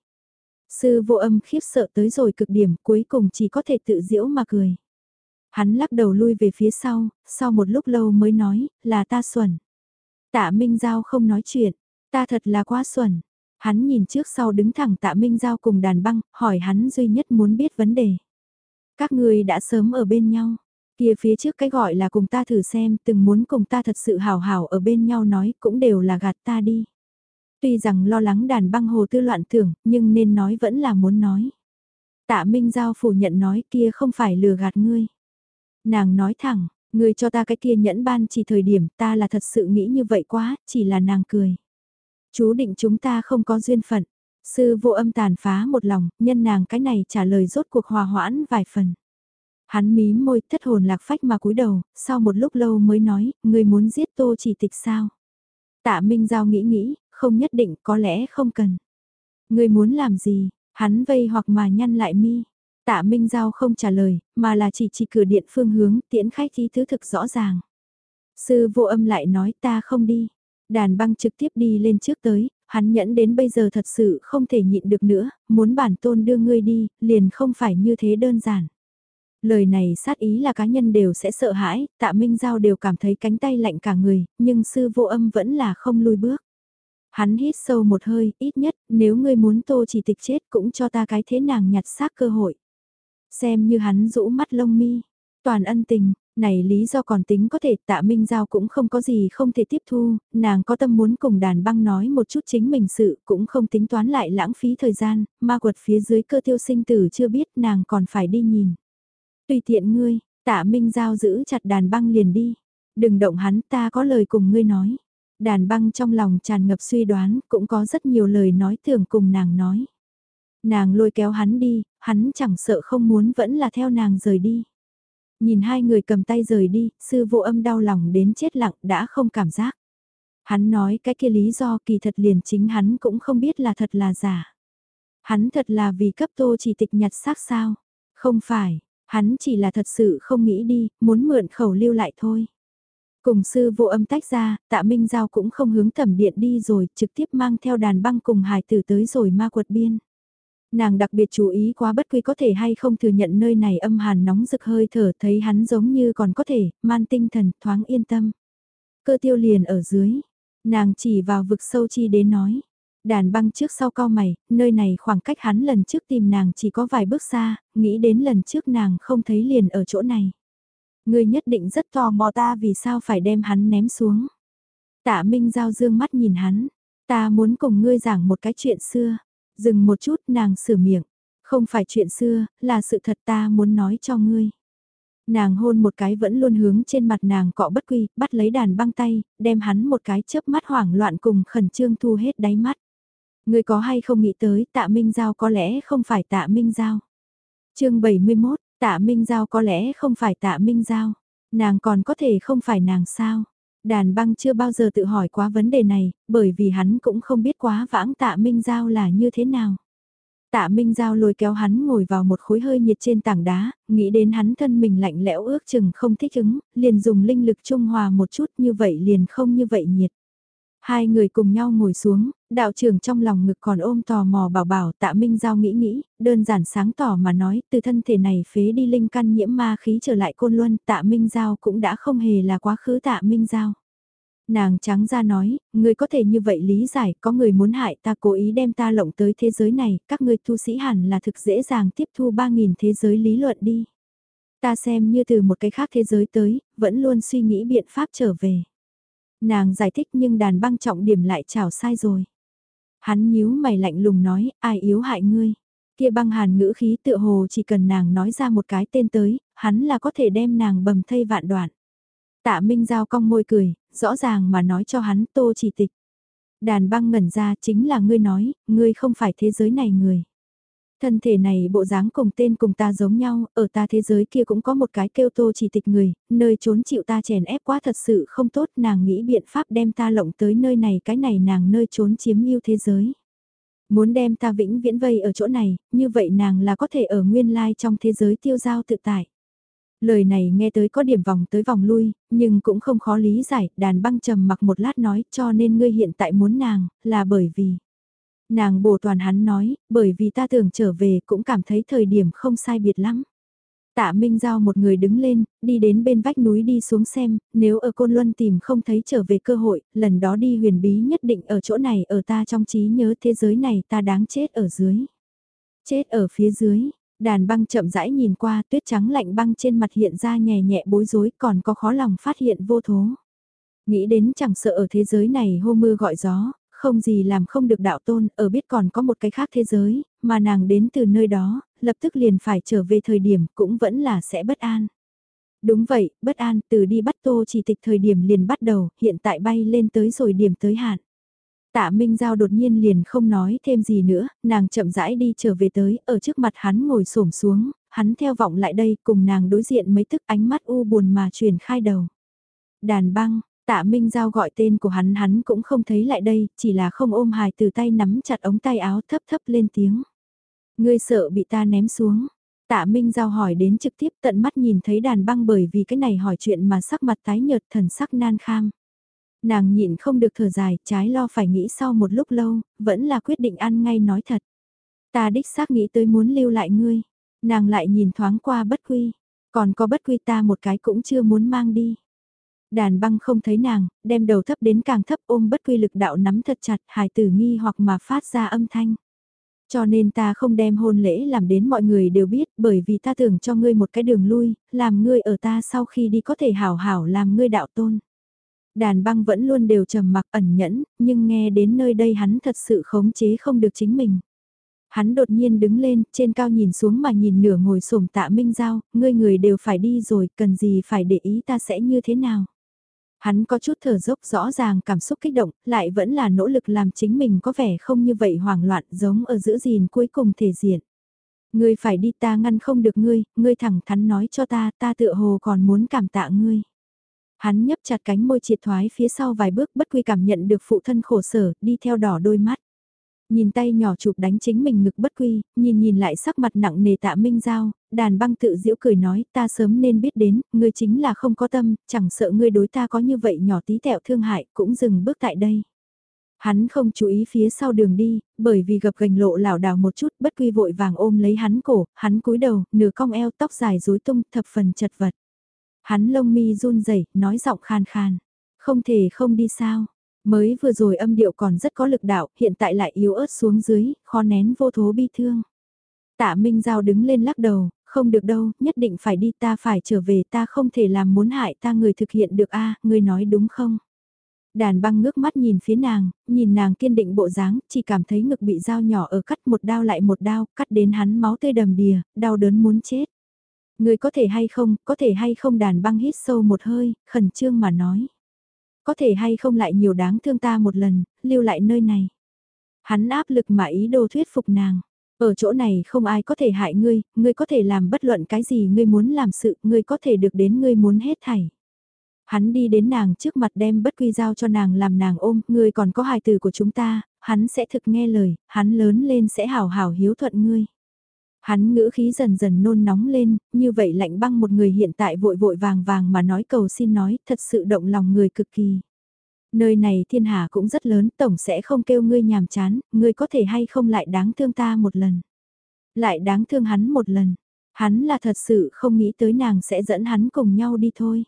Sư vô âm khiếp sợ tới rồi cực điểm cuối cùng chỉ có thể tự diễu mà cười. Hắn lắc đầu lui về phía sau, sau một lúc lâu mới nói, là ta xuẩn. Tạ Minh Giao không nói chuyện, ta thật là quá xuẩn. Hắn nhìn trước sau đứng thẳng tạ Minh Giao cùng đàn băng, hỏi hắn duy nhất muốn biết vấn đề. Các người đã sớm ở bên nhau. Kia phía trước cái gọi là cùng ta thử xem, từng muốn cùng ta thật sự hào hào ở bên nhau nói cũng đều là gạt ta đi. Tuy rằng lo lắng đàn băng hồ tư loạn tưởng, nhưng nên nói vẫn là muốn nói. Tạ Minh Giao phủ nhận nói kia không phải lừa gạt ngươi. Nàng nói thẳng, người cho ta cái kia nhẫn ban chỉ thời điểm ta là thật sự nghĩ như vậy quá, chỉ là nàng cười. Chú định chúng ta không có duyên phận. Sư vô âm tàn phá một lòng, nhân nàng cái này trả lời rốt cuộc hòa hoãn vài phần. Hắn mí môi thất hồn lạc phách mà cúi đầu, sau một lúc lâu mới nói, người muốn giết tô chỉ tịch sao. Tạ Minh Giao nghĩ nghĩ, không nhất định có lẽ không cần. Người muốn làm gì, hắn vây hoặc mà nhăn lại mi. Tạ Minh Giao không trả lời, mà là chỉ chỉ cửa điện phương hướng tiễn khách ý thứ thực rõ ràng. Sư vô âm lại nói ta không đi. Đàn băng trực tiếp đi lên trước tới, hắn nhẫn đến bây giờ thật sự không thể nhịn được nữa, muốn bản tôn đưa ngươi đi, liền không phải như thế đơn giản. Lời này sát ý là cá nhân đều sẽ sợ hãi, tạ Minh Giao đều cảm thấy cánh tay lạnh cả người, nhưng sư vô âm vẫn là không lùi bước. Hắn hít sâu một hơi, ít nhất, nếu ngươi muốn tô chỉ tịch chết cũng cho ta cái thế nàng nhặt xác cơ hội. Xem như hắn rũ mắt lông mi, toàn ân tình, này lý do còn tính có thể tạ Minh Giao cũng không có gì không thể tiếp thu, nàng có tâm muốn cùng đàn băng nói một chút chính mình sự cũng không tính toán lại lãng phí thời gian, ma quật phía dưới cơ tiêu sinh tử chưa biết nàng còn phải đi nhìn. Tùy tiện ngươi, tạ Minh Giao giữ chặt đàn băng liền đi. Đừng động hắn ta có lời cùng ngươi nói. Đàn băng trong lòng tràn ngập suy đoán, cũng có rất nhiều lời nói tưởng cùng nàng nói. Nàng lôi kéo hắn đi, hắn chẳng sợ không muốn vẫn là theo nàng rời đi. Nhìn hai người cầm tay rời đi, sư vô âm đau lòng đến chết lặng đã không cảm giác. Hắn nói cái kia lý do kỳ thật liền chính hắn cũng không biết là thật là giả. Hắn thật là vì cấp tô chỉ tịch nhặt xác sao? Không phải, hắn chỉ là thật sự không nghĩ đi, muốn mượn khẩu lưu lại thôi. Cùng sư vô âm tách ra, tạ Minh Giao cũng không hướng thẩm điện đi rồi, trực tiếp mang theo đàn băng cùng hài tử tới rồi ma quật biên. Nàng đặc biệt chú ý quá bất quy có thể hay không thừa nhận nơi này âm hàn nóng rực hơi thở thấy hắn giống như còn có thể, man tinh thần, thoáng yên tâm. Cơ tiêu liền ở dưới, nàng chỉ vào vực sâu chi đến nói. Đàn băng trước sau cao mày, nơi này khoảng cách hắn lần trước tìm nàng chỉ có vài bước xa, nghĩ đến lần trước nàng không thấy liền ở chỗ này. Ngươi nhất định rất tò mò ta vì sao phải đem hắn ném xuống. Tạ Minh Giao dương mắt nhìn hắn, ta muốn cùng ngươi giảng một cái chuyện xưa. Dừng một chút nàng sửa miệng, không phải chuyện xưa, là sự thật ta muốn nói cho ngươi. Nàng hôn một cái vẫn luôn hướng trên mặt nàng cọ bất quy, bắt lấy đàn băng tay, đem hắn một cái chớp mắt hoảng loạn cùng khẩn trương thu hết đáy mắt. Ngươi có hay không nghĩ tới tạ Minh Giao có lẽ không phải tạ Minh Giao. chương 71, tạ Minh Giao có lẽ không phải tạ Minh Giao. Nàng còn có thể không phải nàng sao. Đàn băng chưa bao giờ tự hỏi quá vấn đề này, bởi vì hắn cũng không biết quá vãng tạ Minh Giao là như thế nào. Tạ Minh Giao lôi kéo hắn ngồi vào một khối hơi nhiệt trên tảng đá, nghĩ đến hắn thân mình lạnh lẽo ước chừng không thích ứng, liền dùng linh lực trung hòa một chút như vậy liền không như vậy nhiệt. Hai người cùng nhau ngồi xuống, đạo trưởng trong lòng ngực còn ôm tò mò bảo bảo tạ Minh Giao nghĩ nghĩ, đơn giản sáng tỏ mà nói từ thân thể này phế đi linh căn nhiễm ma khí trở lại côn luân tạ Minh Giao cũng đã không hề là quá khứ tạ Minh Giao. Nàng trắng ra nói, người có thể như vậy lý giải, có người muốn hại ta cố ý đem ta lộng tới thế giới này, các ngươi tu sĩ hẳn là thực dễ dàng tiếp thu 3.000 thế giới lý luận đi. Ta xem như từ một cái khác thế giới tới, vẫn luôn suy nghĩ biện pháp trở về. Nàng giải thích nhưng đàn băng trọng điểm lại chảo sai rồi. Hắn nhíu mày lạnh lùng nói, ai yếu hại ngươi. Kia băng hàn ngữ khí tựa hồ chỉ cần nàng nói ra một cái tên tới, hắn là có thể đem nàng bầm thây vạn đoạn. Tạ Minh Giao cong môi cười, rõ ràng mà nói cho hắn tô chỉ tịch. Đàn băng ngẩn ra chính là ngươi nói, ngươi không phải thế giới này người. Thân thể này bộ dáng cùng tên cùng ta giống nhau, ở ta thế giới kia cũng có một cái kêu tô chỉ tịch người, nơi trốn chịu ta chèn ép quá thật sự không tốt, nàng nghĩ biện pháp đem ta lộng tới nơi này cái này nàng nơi trốn chiếm yêu thế giới. Muốn đem ta vĩnh viễn vây ở chỗ này, như vậy nàng là có thể ở nguyên lai trong thế giới tiêu giao tự tại. Lời này nghe tới có điểm vòng tới vòng lui, nhưng cũng không khó lý giải, đàn băng trầm mặc một lát nói cho nên ngươi hiện tại muốn nàng, là bởi vì Nàng bổ toàn hắn nói, bởi vì ta tưởng trở về cũng cảm thấy thời điểm không sai biệt lắm. Tạ Minh Giao một người đứng lên, đi đến bên vách núi đi xuống xem, nếu ở Côn Luân tìm không thấy trở về cơ hội, lần đó đi huyền bí nhất định ở chỗ này ở ta trong trí nhớ thế giới này ta đáng chết ở dưới. Chết ở phía dưới, đàn băng chậm rãi nhìn qua tuyết trắng lạnh băng trên mặt hiện ra nhẹ nhẹ bối rối còn có khó lòng phát hiện vô thố. Nghĩ đến chẳng sợ ở thế giới này hô mưa gọi gió, không gì làm không được đạo tôn, ở biết còn có một cái khác thế giới, mà nàng đến từ nơi đó, lập tức liền phải trở về thời điểm cũng vẫn là sẽ bất an. Đúng vậy, bất an, từ đi bắt tô chỉ tịch thời điểm liền bắt đầu, hiện tại bay lên tới rồi điểm tới hạn. Tạ Minh Giao đột nhiên liền không nói thêm gì nữa, nàng chậm rãi đi trở về tới, ở trước mặt hắn ngồi xổm xuống, hắn theo vọng lại đây cùng nàng đối diện mấy thức ánh mắt u buồn mà truyền khai đầu. Đàn băng, Tạ Minh Giao gọi tên của hắn hắn cũng không thấy lại đây, chỉ là không ôm hài từ tay nắm chặt ống tay áo thấp thấp lên tiếng. Ngươi sợ bị ta ném xuống. Tạ Minh Giao hỏi đến trực tiếp tận mắt nhìn thấy đàn băng bởi vì cái này hỏi chuyện mà sắc mặt tái nhợt thần sắc nan kham. Nàng nhịn không được thở dài, trái lo phải nghĩ sau một lúc lâu, vẫn là quyết định ăn ngay nói thật. Ta đích xác nghĩ tới muốn lưu lại ngươi. Nàng lại nhìn thoáng qua bất quy. Còn có bất quy ta một cái cũng chưa muốn mang đi. Đàn băng không thấy nàng, đem đầu thấp đến càng thấp ôm bất quy lực đạo nắm thật chặt hài tử nghi hoặc mà phát ra âm thanh. Cho nên ta không đem hôn lễ làm đến mọi người đều biết bởi vì ta tưởng cho ngươi một cái đường lui, làm ngươi ở ta sau khi đi có thể hảo hảo làm ngươi đạo tôn. Đàn băng vẫn luôn đều trầm mặc ẩn nhẫn, nhưng nghe đến nơi đây hắn thật sự khống chế không được chính mình. Hắn đột nhiên đứng lên, trên cao nhìn xuống mà nhìn nửa ngồi sổm tạ minh giao, ngươi người đều phải đi rồi, cần gì phải để ý ta sẽ như thế nào. Hắn có chút thở dốc rõ ràng cảm xúc kích động, lại vẫn là nỗ lực làm chính mình có vẻ không như vậy hoảng loạn giống ở giữ gìn cuối cùng thể diện. Ngươi phải đi ta ngăn không được ngươi, ngươi thẳng thắn nói cho ta, ta tựa hồ còn muốn cảm tạ ngươi. Hắn nhấp chặt cánh môi triệt thoái phía sau vài bước bất quy cảm nhận được phụ thân khổ sở, đi theo đỏ đôi mắt. Nhìn tay nhỏ chụp đánh chính mình ngực bất quy, nhìn nhìn lại sắc mặt nặng nề tạ minh giao, đàn băng tự diễu cười nói ta sớm nên biết đến, ngươi chính là không có tâm, chẳng sợ ngươi đối ta có như vậy nhỏ tí tẹo thương hại, cũng dừng bước tại đây. Hắn không chú ý phía sau đường đi, bởi vì gặp gành lộ lảo đảo một chút bất quy vội vàng ôm lấy hắn cổ, hắn cúi đầu, nửa cong eo tóc dài rối tung thập phần chật vật. Hắn lông mi run rẩy nói giọng khan khan, không thể không đi sao. Mới vừa rồi âm điệu còn rất có lực đạo, hiện tại lại yếu ớt xuống dưới, khó nén vô thố bi thương. Tạ Minh Giao đứng lên lắc đầu, không được đâu, nhất định phải đi ta phải trở về ta không thể làm muốn hại ta người thực hiện được a à, người nói đúng không? Đàn băng ngước mắt nhìn phía nàng, nhìn nàng kiên định bộ dáng, chỉ cảm thấy ngực bị dao nhỏ ở cắt một đao lại một đao, cắt đến hắn máu tươi đầm đìa, đau đớn muốn chết. Người có thể hay không, có thể hay không đàn băng hít sâu một hơi, khẩn trương mà nói. Có thể hay không lại nhiều đáng thương ta một lần, lưu lại nơi này. Hắn áp lực mà ý đồ thuyết phục nàng. Ở chỗ này không ai có thể hại ngươi, ngươi có thể làm bất luận cái gì ngươi muốn làm sự, ngươi có thể được đến ngươi muốn hết thảy. Hắn đi đến nàng trước mặt đem bất quy giao cho nàng làm nàng ôm, ngươi còn có hài từ của chúng ta, hắn sẽ thực nghe lời, hắn lớn lên sẽ hảo hảo hiếu thuận ngươi. Hắn ngữ khí dần dần nôn nóng lên, như vậy lạnh băng một người hiện tại vội vội vàng vàng mà nói cầu xin nói, thật sự động lòng người cực kỳ. Nơi này thiên hà cũng rất lớn, tổng sẽ không kêu ngươi nhàm chán, ngươi có thể hay không lại đáng thương ta một lần. Lại đáng thương hắn một lần, hắn là thật sự không nghĩ tới nàng sẽ dẫn hắn cùng nhau đi thôi.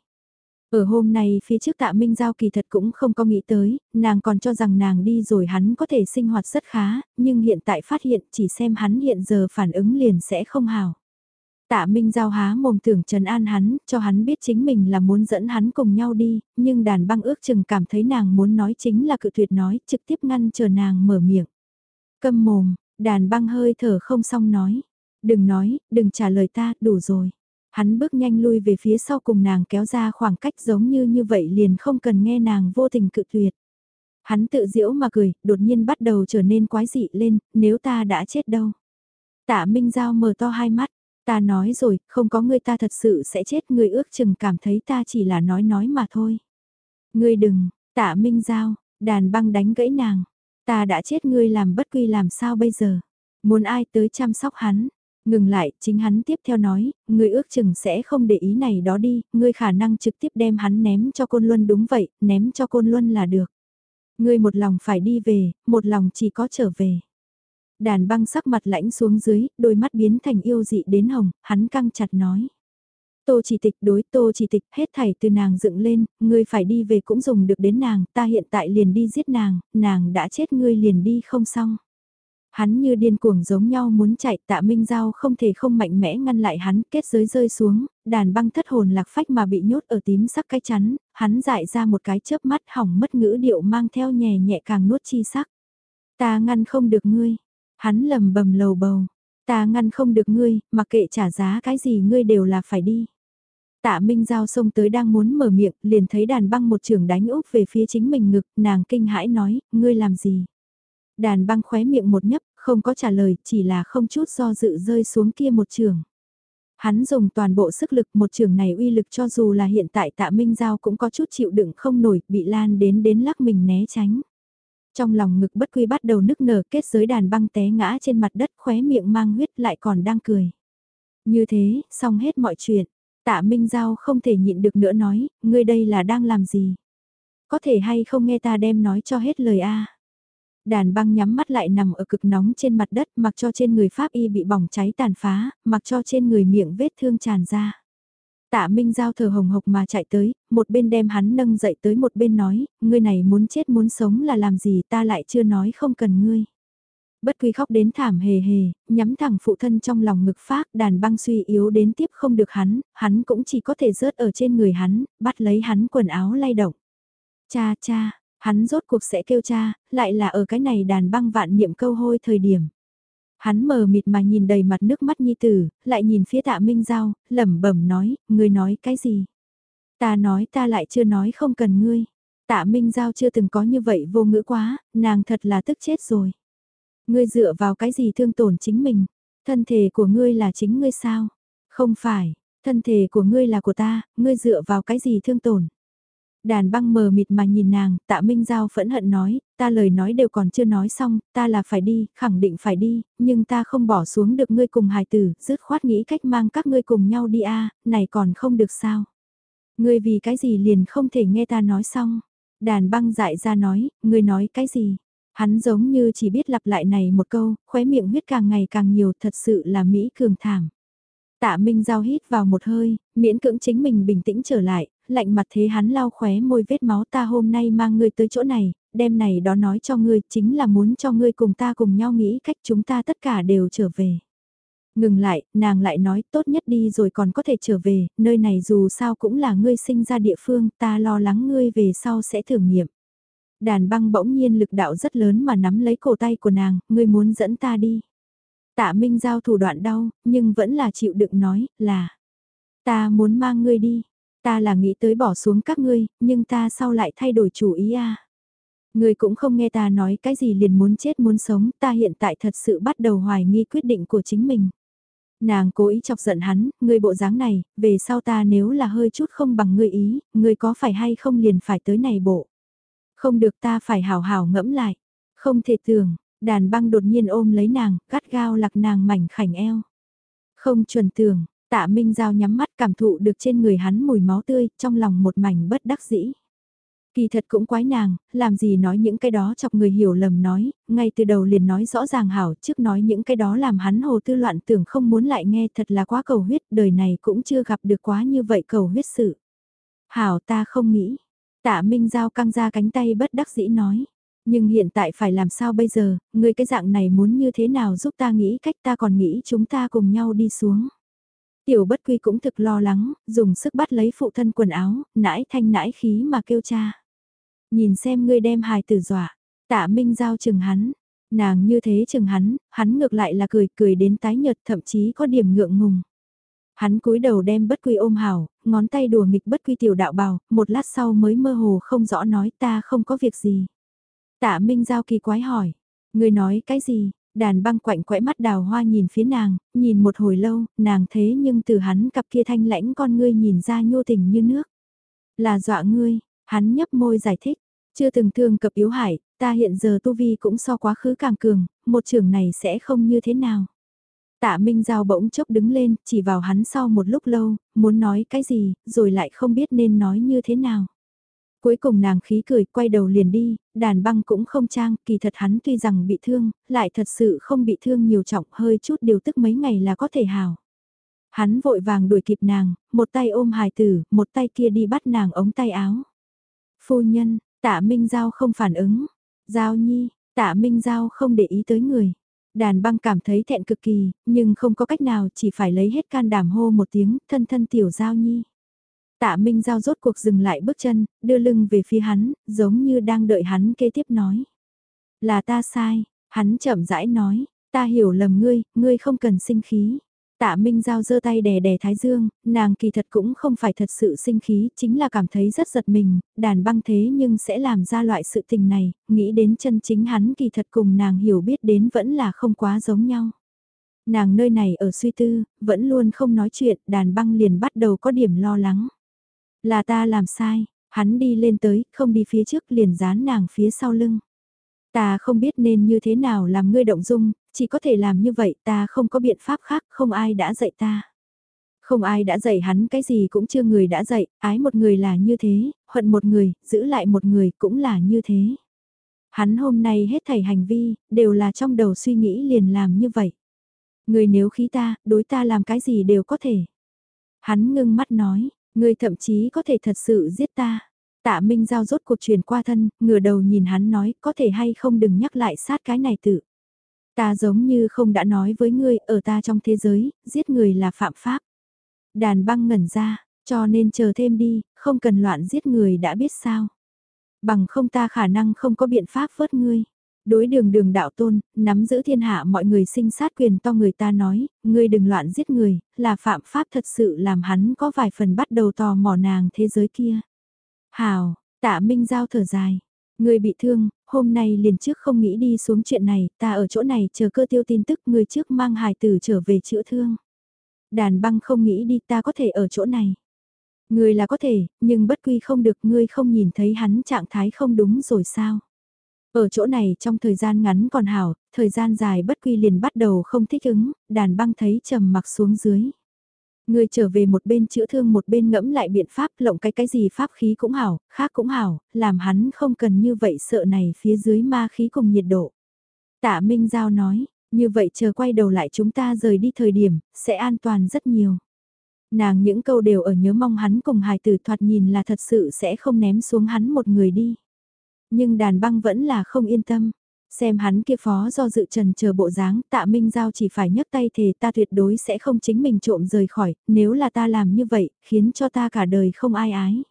Ở hôm nay phía trước tạ Minh Giao kỳ thật cũng không có nghĩ tới, nàng còn cho rằng nàng đi rồi hắn có thể sinh hoạt rất khá, nhưng hiện tại phát hiện chỉ xem hắn hiện giờ phản ứng liền sẽ không hào. Tạ Minh Giao há mồm tưởng trần an hắn, cho hắn biết chính mình là muốn dẫn hắn cùng nhau đi, nhưng đàn băng ước chừng cảm thấy nàng muốn nói chính là cự tuyệt nói, trực tiếp ngăn chờ nàng mở miệng. Câm mồm, đàn băng hơi thở không xong nói. Đừng nói, đừng trả lời ta, đủ rồi. Hắn bước nhanh lui về phía sau cùng nàng kéo ra khoảng cách giống như như vậy liền không cần nghe nàng vô tình cự tuyệt. Hắn tự diễu mà cười, đột nhiên bắt đầu trở nên quái dị lên, nếu ta đã chết đâu. Tạ Minh Giao mở to hai mắt, ta nói rồi, không có người ta thật sự sẽ chết, người ước chừng cảm thấy ta chỉ là nói nói mà thôi. Ngươi đừng, tạ Minh Giao, đàn băng đánh gãy nàng, ta đã chết ngươi làm bất quy làm sao bây giờ, muốn ai tới chăm sóc hắn, Ngừng lại, chính hắn tiếp theo nói, ngươi ước chừng sẽ không để ý này đó đi, ngươi khả năng trực tiếp đem hắn ném cho côn luân đúng vậy, ném cho côn luân là được. Ngươi một lòng phải đi về, một lòng chỉ có trở về. Đàn băng sắc mặt lãnh xuống dưới, đôi mắt biến thành yêu dị đến hồng, hắn căng chặt nói. Tô chỉ tịch đối tô chỉ tịch hết thảy từ nàng dựng lên, ngươi phải đi về cũng dùng được đến nàng, ta hiện tại liền đi giết nàng, nàng đã chết ngươi liền đi không xong. Hắn như điên cuồng giống nhau muốn chạy tạ Minh Giao không thể không mạnh mẽ ngăn lại hắn kết giới rơi xuống, đàn băng thất hồn lạc phách mà bị nhốt ở tím sắc cái chắn, hắn dại ra một cái chớp mắt hỏng mất ngữ điệu mang theo nhẹ nhẹ càng nuốt chi sắc. Ta ngăn không được ngươi, hắn lầm bầm lầu bầu, ta ngăn không được ngươi, mà kệ trả giá cái gì ngươi đều là phải đi. Tạ Minh Giao xông tới đang muốn mở miệng, liền thấy đàn băng một trường đánh úp về phía chính mình ngực, nàng kinh hãi nói, ngươi làm gì? Đàn băng khóe miệng một nhấp, không có trả lời, chỉ là không chút do dự rơi xuống kia một trường. Hắn dùng toàn bộ sức lực một trường này uy lực cho dù là hiện tại tạ Minh Giao cũng có chút chịu đựng không nổi, bị lan đến đến lắc mình né tránh. Trong lòng ngực bất quy bắt đầu nức nở kết giới đàn băng té ngã trên mặt đất khóe miệng mang huyết lại còn đang cười. Như thế, xong hết mọi chuyện. Tạ Minh Giao không thể nhịn được nữa nói, ngươi đây là đang làm gì? Có thể hay không nghe ta đem nói cho hết lời a Đàn băng nhắm mắt lại nằm ở cực nóng trên mặt đất mặc cho trên người Pháp y bị bỏng cháy tàn phá, mặc cho trên người miệng vết thương tràn ra. Tạ Minh Giao thở hồng hộc mà chạy tới, một bên đem hắn nâng dậy tới một bên nói, ngươi này muốn chết muốn sống là làm gì ta lại chưa nói không cần ngươi. Bất quy khóc đến thảm hề hề, nhắm thẳng phụ thân trong lòng ngực phát đàn băng suy yếu đến tiếp không được hắn, hắn cũng chỉ có thể rớt ở trên người hắn, bắt lấy hắn quần áo lay động. Cha cha, Hắn rốt cuộc sẽ kêu cha, lại là ở cái này đàn băng vạn niệm câu hôi thời điểm. Hắn mờ mịt mà nhìn đầy mặt nước mắt nhi tử, lại nhìn phía tạ Minh Giao, lẩm bẩm nói, người nói cái gì? Ta nói ta lại chưa nói không cần ngươi. Tạ Minh Giao chưa từng có như vậy vô ngữ quá, nàng thật là tức chết rồi. Ngươi dựa vào cái gì thương tổn chính mình? Thân thể của ngươi là chính ngươi sao? Không phải, thân thể của ngươi là của ta, ngươi dựa vào cái gì thương tổn? Đàn băng mờ mịt mà nhìn nàng, tạ Minh Giao phẫn hận nói, ta lời nói đều còn chưa nói xong, ta là phải đi, khẳng định phải đi, nhưng ta không bỏ xuống được ngươi cùng hài tử, dứt khoát nghĩ cách mang các ngươi cùng nhau đi a này còn không được sao. Ngươi vì cái gì liền không thể nghe ta nói xong. Đàn băng dại ra nói, ngươi nói cái gì? Hắn giống như chỉ biết lặp lại này một câu, khóe miệng huyết càng ngày càng nhiều, thật sự là Mỹ cường thảm. Tạ Minh Giao hít vào một hơi, miễn cưỡng chính mình bình tĩnh trở lại, lạnh mặt thế hắn lau khóe môi vết máu ta hôm nay mang ngươi tới chỗ này, đêm này đó nói cho ngươi, chính là muốn cho ngươi cùng ta cùng nhau nghĩ cách chúng ta tất cả đều trở về. Ngừng lại, nàng lại nói tốt nhất đi rồi còn có thể trở về, nơi này dù sao cũng là ngươi sinh ra địa phương, ta lo lắng ngươi về sau sẽ thử nghiệm. Đàn băng bỗng nhiên lực đạo rất lớn mà nắm lấy cổ tay của nàng, ngươi muốn dẫn ta đi. Tạ Minh Giao thủ đoạn đau, nhưng vẫn là chịu đựng nói, là Ta muốn mang ngươi đi, ta là nghĩ tới bỏ xuống các ngươi, nhưng ta sau lại thay đổi chủ ý à. Ngươi cũng không nghe ta nói cái gì liền muốn chết muốn sống, ta hiện tại thật sự bắt đầu hoài nghi quyết định của chính mình. Nàng cố ý chọc giận hắn, ngươi bộ dáng này, về sau ta nếu là hơi chút không bằng ngươi ý, ngươi có phải hay không liền phải tới này bộ. Không được ta phải hào hào ngẫm lại. Không thể tưởng, đàn băng đột nhiên ôm lấy nàng, gắt gao lạc nàng mảnh khảnh eo. Không chuẩn tưởng, tạ Minh Giao nhắm mắt cảm thụ được trên người hắn mùi máu tươi, trong lòng một mảnh bất đắc dĩ. Kỳ thật cũng quái nàng, làm gì nói những cái đó chọc người hiểu lầm nói, ngay từ đầu liền nói rõ ràng hảo trước nói những cái đó làm hắn hồ tư loạn tưởng không muốn lại nghe thật là quá cầu huyết, đời này cũng chưa gặp được quá như vậy cầu huyết sự. Hảo ta không nghĩ, tạ Minh Giao căng ra cánh tay bất đắc dĩ nói. Nhưng hiện tại phải làm sao bây giờ, người cái dạng này muốn như thế nào giúp ta nghĩ cách ta còn nghĩ chúng ta cùng nhau đi xuống. Tiểu bất quy cũng thực lo lắng, dùng sức bắt lấy phụ thân quần áo, nãi thanh nãi khí mà kêu cha. Nhìn xem ngươi đem hài tử dọa, tạ minh giao chừng hắn, nàng như thế chừng hắn, hắn ngược lại là cười cười đến tái nhợt thậm chí có điểm ngượng ngùng. Hắn cúi đầu đem bất quy ôm hào, ngón tay đùa nghịch bất quy tiểu đạo bào, một lát sau mới mơ hồ không rõ nói ta không có việc gì. Tạ Minh Giao kỳ quái hỏi, người nói cái gì, đàn băng quạnh quẽ mắt đào hoa nhìn phía nàng, nhìn một hồi lâu, nàng thế nhưng từ hắn cặp kia thanh lãnh con ngươi nhìn ra nhô tình như nước. Là dọa ngươi, hắn nhấp môi giải thích, chưa từng thương cập yếu hải, ta hiện giờ tu vi cũng so quá khứ càng cường, một trường này sẽ không như thế nào. Tạ Minh Giao bỗng chốc đứng lên, chỉ vào hắn sau một lúc lâu, muốn nói cái gì, rồi lại không biết nên nói như thế nào. Cuối cùng nàng khí cười, quay đầu liền đi, đàn băng cũng không trang, kỳ thật hắn tuy rằng bị thương, lại thật sự không bị thương nhiều trọng, hơi chút điều tức mấy ngày là có thể hào. Hắn vội vàng đuổi kịp nàng, một tay ôm hài tử, một tay kia đi bắt nàng ống tay áo. Phu nhân, tạ Minh Giao không phản ứng. Giao nhi, tạ Minh Giao không để ý tới người. Đàn băng cảm thấy thẹn cực kỳ, nhưng không có cách nào chỉ phải lấy hết can đảm hô một tiếng, thân thân tiểu Giao nhi. Tạ Minh Giao rốt cuộc dừng lại bước chân, đưa lưng về phía hắn, giống như đang đợi hắn kế tiếp nói. Là ta sai, hắn chậm rãi nói, ta hiểu lầm ngươi, ngươi không cần sinh khí. Tạ Minh Giao giơ tay đè đè Thái Dương, nàng kỳ thật cũng không phải thật sự sinh khí, chính là cảm thấy rất giật mình, đàn băng thế nhưng sẽ làm ra loại sự tình này, nghĩ đến chân chính hắn kỳ thật cùng nàng hiểu biết đến vẫn là không quá giống nhau. Nàng nơi này ở suy tư, vẫn luôn không nói chuyện, đàn băng liền bắt đầu có điểm lo lắng. Là ta làm sai, hắn đi lên tới, không đi phía trước liền dán nàng phía sau lưng. Ta không biết nên như thế nào làm ngươi động dung, chỉ có thể làm như vậy ta không có biện pháp khác, không ai đã dạy ta. Không ai đã dạy hắn cái gì cũng chưa người đã dạy, ái một người là như thế, hận một người, giữ lại một người cũng là như thế. Hắn hôm nay hết thảy hành vi, đều là trong đầu suy nghĩ liền làm như vậy. Người nếu khí ta, đối ta làm cái gì đều có thể. Hắn ngưng mắt nói, người thậm chí có thể thật sự giết ta. Tạ Minh Giao rốt cuộc truyền qua thân, ngửa đầu nhìn hắn nói có thể hay không đừng nhắc lại sát cái này tự. Ta giống như không đã nói với ngươi, ở ta trong thế giới, giết người là phạm pháp. Đàn băng ngẩn ra, cho nên chờ thêm đi, không cần loạn giết người đã biết sao. Bằng không ta khả năng không có biện pháp vớt ngươi. Đối đường đường đạo tôn, nắm giữ thiên hạ mọi người sinh sát quyền to người ta nói, ngươi đừng loạn giết người, là phạm pháp thật sự làm hắn có vài phần bắt đầu tò mò nàng thế giới kia. Hào, tạ minh giao thở dài. Ngươi bị thương, hôm nay liền trước không nghĩ đi xuống chuyện này, ta ở chỗ này chờ cơ tiêu tin tức ngươi trước mang hài tử trở về chữa thương. Đàn băng không nghĩ đi ta có thể ở chỗ này. Ngươi là có thể, nhưng bất quy không được ngươi không nhìn thấy hắn trạng thái không đúng rồi sao. Ở chỗ này trong thời gian ngắn còn hảo, thời gian dài bất quy liền bắt đầu không thích ứng, đàn băng thấy trầm mặc xuống dưới. Người trở về một bên chữa thương một bên ngẫm lại biện pháp lộng cái cái gì pháp khí cũng hảo, khác cũng hảo, làm hắn không cần như vậy sợ này phía dưới ma khí cùng nhiệt độ. Tạ Minh Giao nói, như vậy chờ quay đầu lại chúng ta rời đi thời điểm, sẽ an toàn rất nhiều. Nàng những câu đều ở nhớ mong hắn cùng hài tử thoạt nhìn là thật sự sẽ không ném xuống hắn một người đi. Nhưng đàn băng vẫn là không yên tâm. Xem hắn kia phó do dự trần chờ bộ dáng, tạ Minh Giao chỉ phải nhấc tay thề ta tuyệt đối sẽ không chính mình trộm rời khỏi, nếu là ta làm như vậy, khiến cho ta cả đời không ai ái.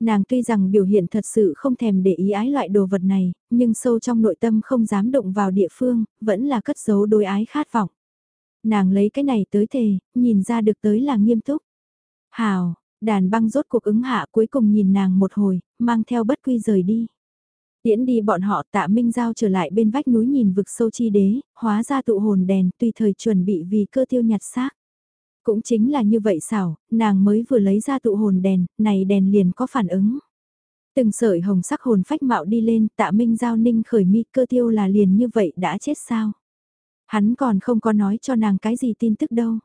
Nàng tuy rằng biểu hiện thật sự không thèm để ý ái loại đồ vật này, nhưng sâu trong nội tâm không dám động vào địa phương, vẫn là cất giấu đối ái khát vọng. Nàng lấy cái này tới thề, nhìn ra được tới là nghiêm túc. Hào, đàn băng rốt cuộc ứng hạ cuối cùng nhìn nàng một hồi, mang theo bất quy rời đi. Tiễn đi bọn họ tạ Minh Giao trở lại bên vách núi nhìn vực sâu chi đế, hóa ra tụ hồn đèn tùy thời chuẩn bị vì cơ tiêu nhặt xác. Cũng chính là như vậy xảo, nàng mới vừa lấy ra tụ hồn đèn, này đèn liền có phản ứng. Từng sợi hồng sắc hồn phách mạo đi lên tạ Minh Giao ninh khởi mi cơ tiêu là liền như vậy đã chết sao. Hắn còn không có nói cho nàng cái gì tin tức đâu.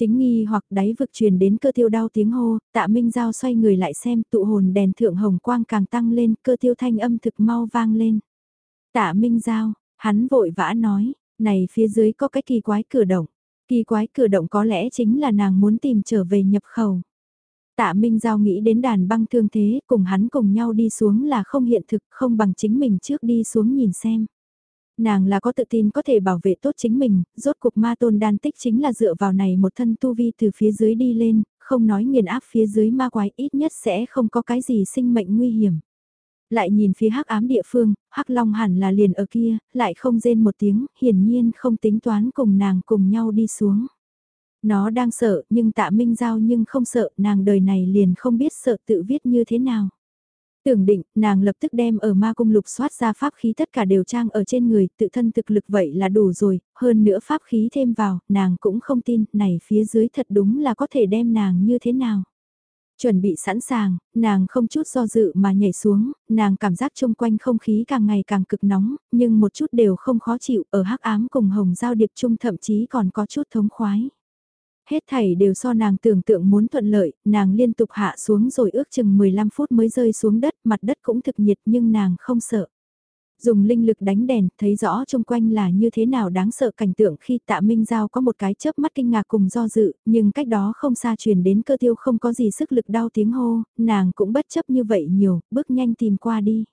Chính nghi hoặc đáy vực truyền đến cơ tiêu đau tiếng hô, tạ Minh Giao xoay người lại xem tụ hồn đèn thượng hồng quang càng tăng lên, cơ tiêu thanh âm thực mau vang lên. Tạ Minh Giao, hắn vội vã nói, này phía dưới có cái kỳ quái cửa động. Kỳ quái cửa động có lẽ chính là nàng muốn tìm trở về nhập khẩu. Tạ Minh Giao nghĩ đến đàn băng thương thế, cùng hắn cùng nhau đi xuống là không hiện thực, không bằng chính mình trước đi xuống nhìn xem. Nàng là có tự tin có thể bảo vệ tốt chính mình, rốt cuộc ma tôn đan tích chính là dựa vào này một thân tu vi từ phía dưới đi lên, không nói nghiền áp phía dưới ma quái ít nhất sẽ không có cái gì sinh mệnh nguy hiểm. Lại nhìn phía hắc ám địa phương, hắc long hẳn là liền ở kia, lại không rên một tiếng, hiển nhiên không tính toán cùng nàng cùng nhau đi xuống. Nó đang sợ nhưng tạ minh giao nhưng không sợ nàng đời này liền không biết sợ tự viết như thế nào. Tưởng định, nàng lập tức đem ở ma cung lục soát ra pháp khí tất cả đều trang ở trên người, tự thân thực lực vậy là đủ rồi, hơn nữa pháp khí thêm vào, nàng cũng không tin, này phía dưới thật đúng là có thể đem nàng như thế nào. Chuẩn bị sẵn sàng, nàng không chút do dự mà nhảy xuống, nàng cảm giác chung quanh không khí càng ngày càng cực nóng, nhưng một chút đều không khó chịu, ở hắc ám cùng hồng giao điệp chung thậm chí còn có chút thống khoái. Hết thảy đều so nàng tưởng tượng muốn thuận lợi, nàng liên tục hạ xuống rồi ước chừng 15 phút mới rơi xuống đất, mặt đất cũng thực nhiệt nhưng nàng không sợ. Dùng linh lực đánh đèn, thấy rõ xung quanh là như thế nào đáng sợ cảnh tượng khi tạ Minh Giao có một cái chớp mắt kinh ngạc cùng do dự, nhưng cách đó không xa truyền đến cơ tiêu không có gì sức lực đau tiếng hô, nàng cũng bất chấp như vậy nhiều, bước nhanh tìm qua đi.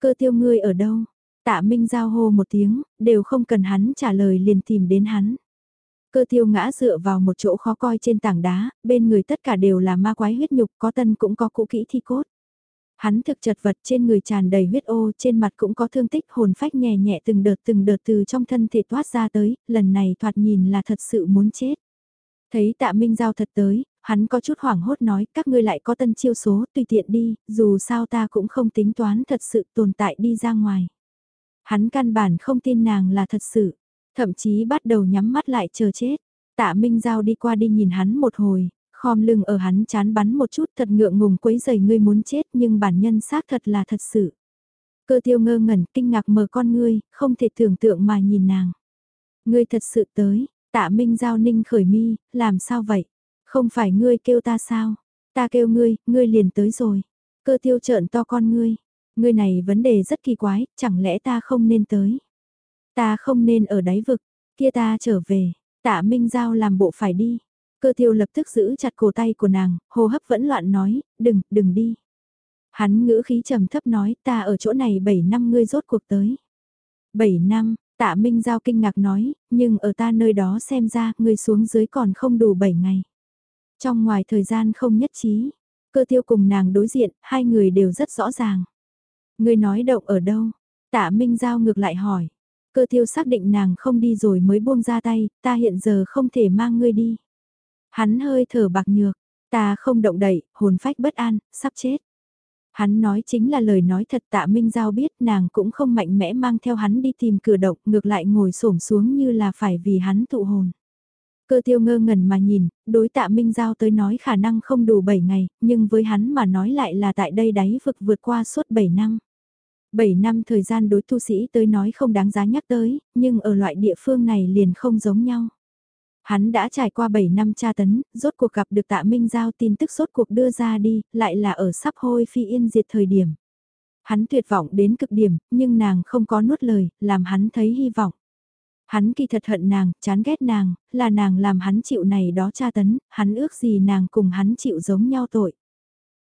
Cơ tiêu ngươi ở đâu? Tạ Minh Giao hô một tiếng, đều không cần hắn trả lời liền tìm đến hắn. Cơ tiêu ngã dựa vào một chỗ khó coi trên tảng đá, bên người tất cả đều là ma quái huyết nhục, có tân cũng có cũ kỹ thi cốt. Hắn thực chật vật trên người tràn đầy huyết ô, trên mặt cũng có thương tích hồn phách nhẹ nhẹ từng đợt từng đợt từ trong thân thể toát ra tới, lần này thoạt nhìn là thật sự muốn chết. Thấy tạ Minh Giao thật tới, hắn có chút hoảng hốt nói các ngươi lại có tân chiêu số tùy tiện đi, dù sao ta cũng không tính toán thật sự tồn tại đi ra ngoài. Hắn căn bản không tin nàng là thật sự, Thậm chí bắt đầu nhắm mắt lại chờ chết. Tạ Minh Giao đi qua đi nhìn hắn một hồi, khom lưng ở hắn chán bắn một chút thật ngượng ngùng quấy giày ngươi muốn chết nhưng bản nhân xác thật là thật sự. Cơ tiêu ngơ ngẩn kinh ngạc mở con ngươi, không thể tưởng tượng mà nhìn nàng. Ngươi thật sự tới, tạ Minh Giao ninh khởi mi, làm sao vậy? Không phải ngươi kêu ta sao? Ta kêu ngươi, ngươi liền tới rồi. Cơ tiêu trợn to con ngươi. Ngươi này vấn đề rất kỳ quái, chẳng lẽ ta không nên tới? Ta không nên ở đáy vực, kia ta trở về, tạ Minh Giao làm bộ phải đi. Cơ thiêu lập tức giữ chặt cổ tay của nàng, hô hấp vẫn loạn nói, đừng, đừng đi. Hắn ngữ khí trầm thấp nói, ta ở chỗ này 7 năm ngươi rốt cuộc tới. 7 năm, tạ Minh Giao kinh ngạc nói, nhưng ở ta nơi đó xem ra, ngươi xuống dưới còn không đủ 7 ngày. Trong ngoài thời gian không nhất trí, cơ thiêu cùng nàng đối diện, hai người đều rất rõ ràng. Ngươi nói động ở đâu, Tạ Minh Giao ngược lại hỏi. Cơ tiêu xác định nàng không đi rồi mới buông ra tay, ta hiện giờ không thể mang ngươi đi. Hắn hơi thở bạc nhược, ta không động đậy, hồn phách bất an, sắp chết. Hắn nói chính là lời nói thật tạ Minh Giao biết nàng cũng không mạnh mẽ mang theo hắn đi tìm cửa động ngược lại ngồi xổm xuống như là phải vì hắn tụ hồn. Cơ tiêu ngơ ngẩn mà nhìn, đối tạ Minh Giao tới nói khả năng không đủ 7 ngày, nhưng với hắn mà nói lại là tại đây đáy vực vượt qua suốt 7 năm. 7 năm thời gian đối tu sĩ tới nói không đáng giá nhắc tới, nhưng ở loại địa phương này liền không giống nhau. Hắn đã trải qua 7 năm tra tấn, rốt cuộc gặp được tạ Minh Giao tin tức rốt cuộc đưa ra đi, lại là ở sắp hôi phi yên diệt thời điểm. Hắn tuyệt vọng đến cực điểm, nhưng nàng không có nuốt lời, làm hắn thấy hy vọng. Hắn kỳ thật hận nàng, chán ghét nàng, là nàng làm hắn chịu này đó tra tấn, hắn ước gì nàng cùng hắn chịu giống nhau tội.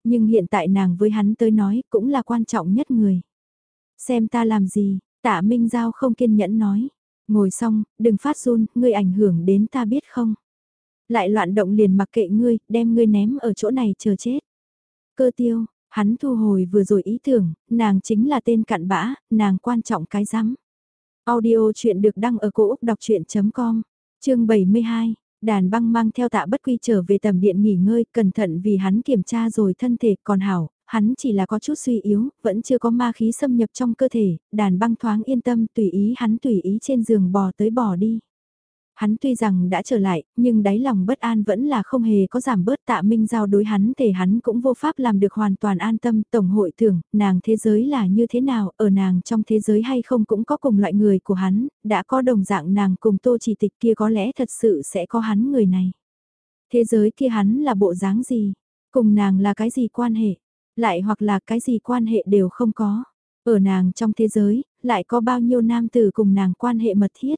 Nhưng hiện tại nàng với hắn tới nói cũng là quan trọng nhất người. Xem ta làm gì, tạ Minh Giao không kiên nhẫn nói. Ngồi xong, đừng phát run, ngươi ảnh hưởng đến ta biết không. Lại loạn động liền mặc kệ ngươi, đem ngươi ném ở chỗ này chờ chết. Cơ tiêu, hắn thu hồi vừa rồi ý tưởng, nàng chính là tên cặn bã, nàng quan trọng cái rắm. Audio chuyện được đăng ở cổ Úc đọc chuyện.com, chương 72. Đàn băng mang theo tạ bất quy trở về tầm điện nghỉ ngơi, cẩn thận vì hắn kiểm tra rồi thân thể còn hảo, hắn chỉ là có chút suy yếu, vẫn chưa có ma khí xâm nhập trong cơ thể, đàn băng thoáng yên tâm tùy ý hắn tùy ý trên giường bò tới bò đi. Hắn tuy rằng đã trở lại, nhưng đáy lòng bất an vẫn là không hề có giảm bớt tạ minh giao đối hắn thể hắn cũng vô pháp làm được hoàn toàn an tâm. Tổng hội thưởng, nàng thế giới là như thế nào, ở nàng trong thế giới hay không cũng có cùng loại người của hắn, đã có đồng dạng nàng cùng tô chỉ tịch kia có lẽ thật sự sẽ có hắn người này. Thế giới kia hắn là bộ dáng gì, cùng nàng là cái gì quan hệ, lại hoặc là cái gì quan hệ đều không có. Ở nàng trong thế giới, lại có bao nhiêu nam tử cùng nàng quan hệ mật thiết.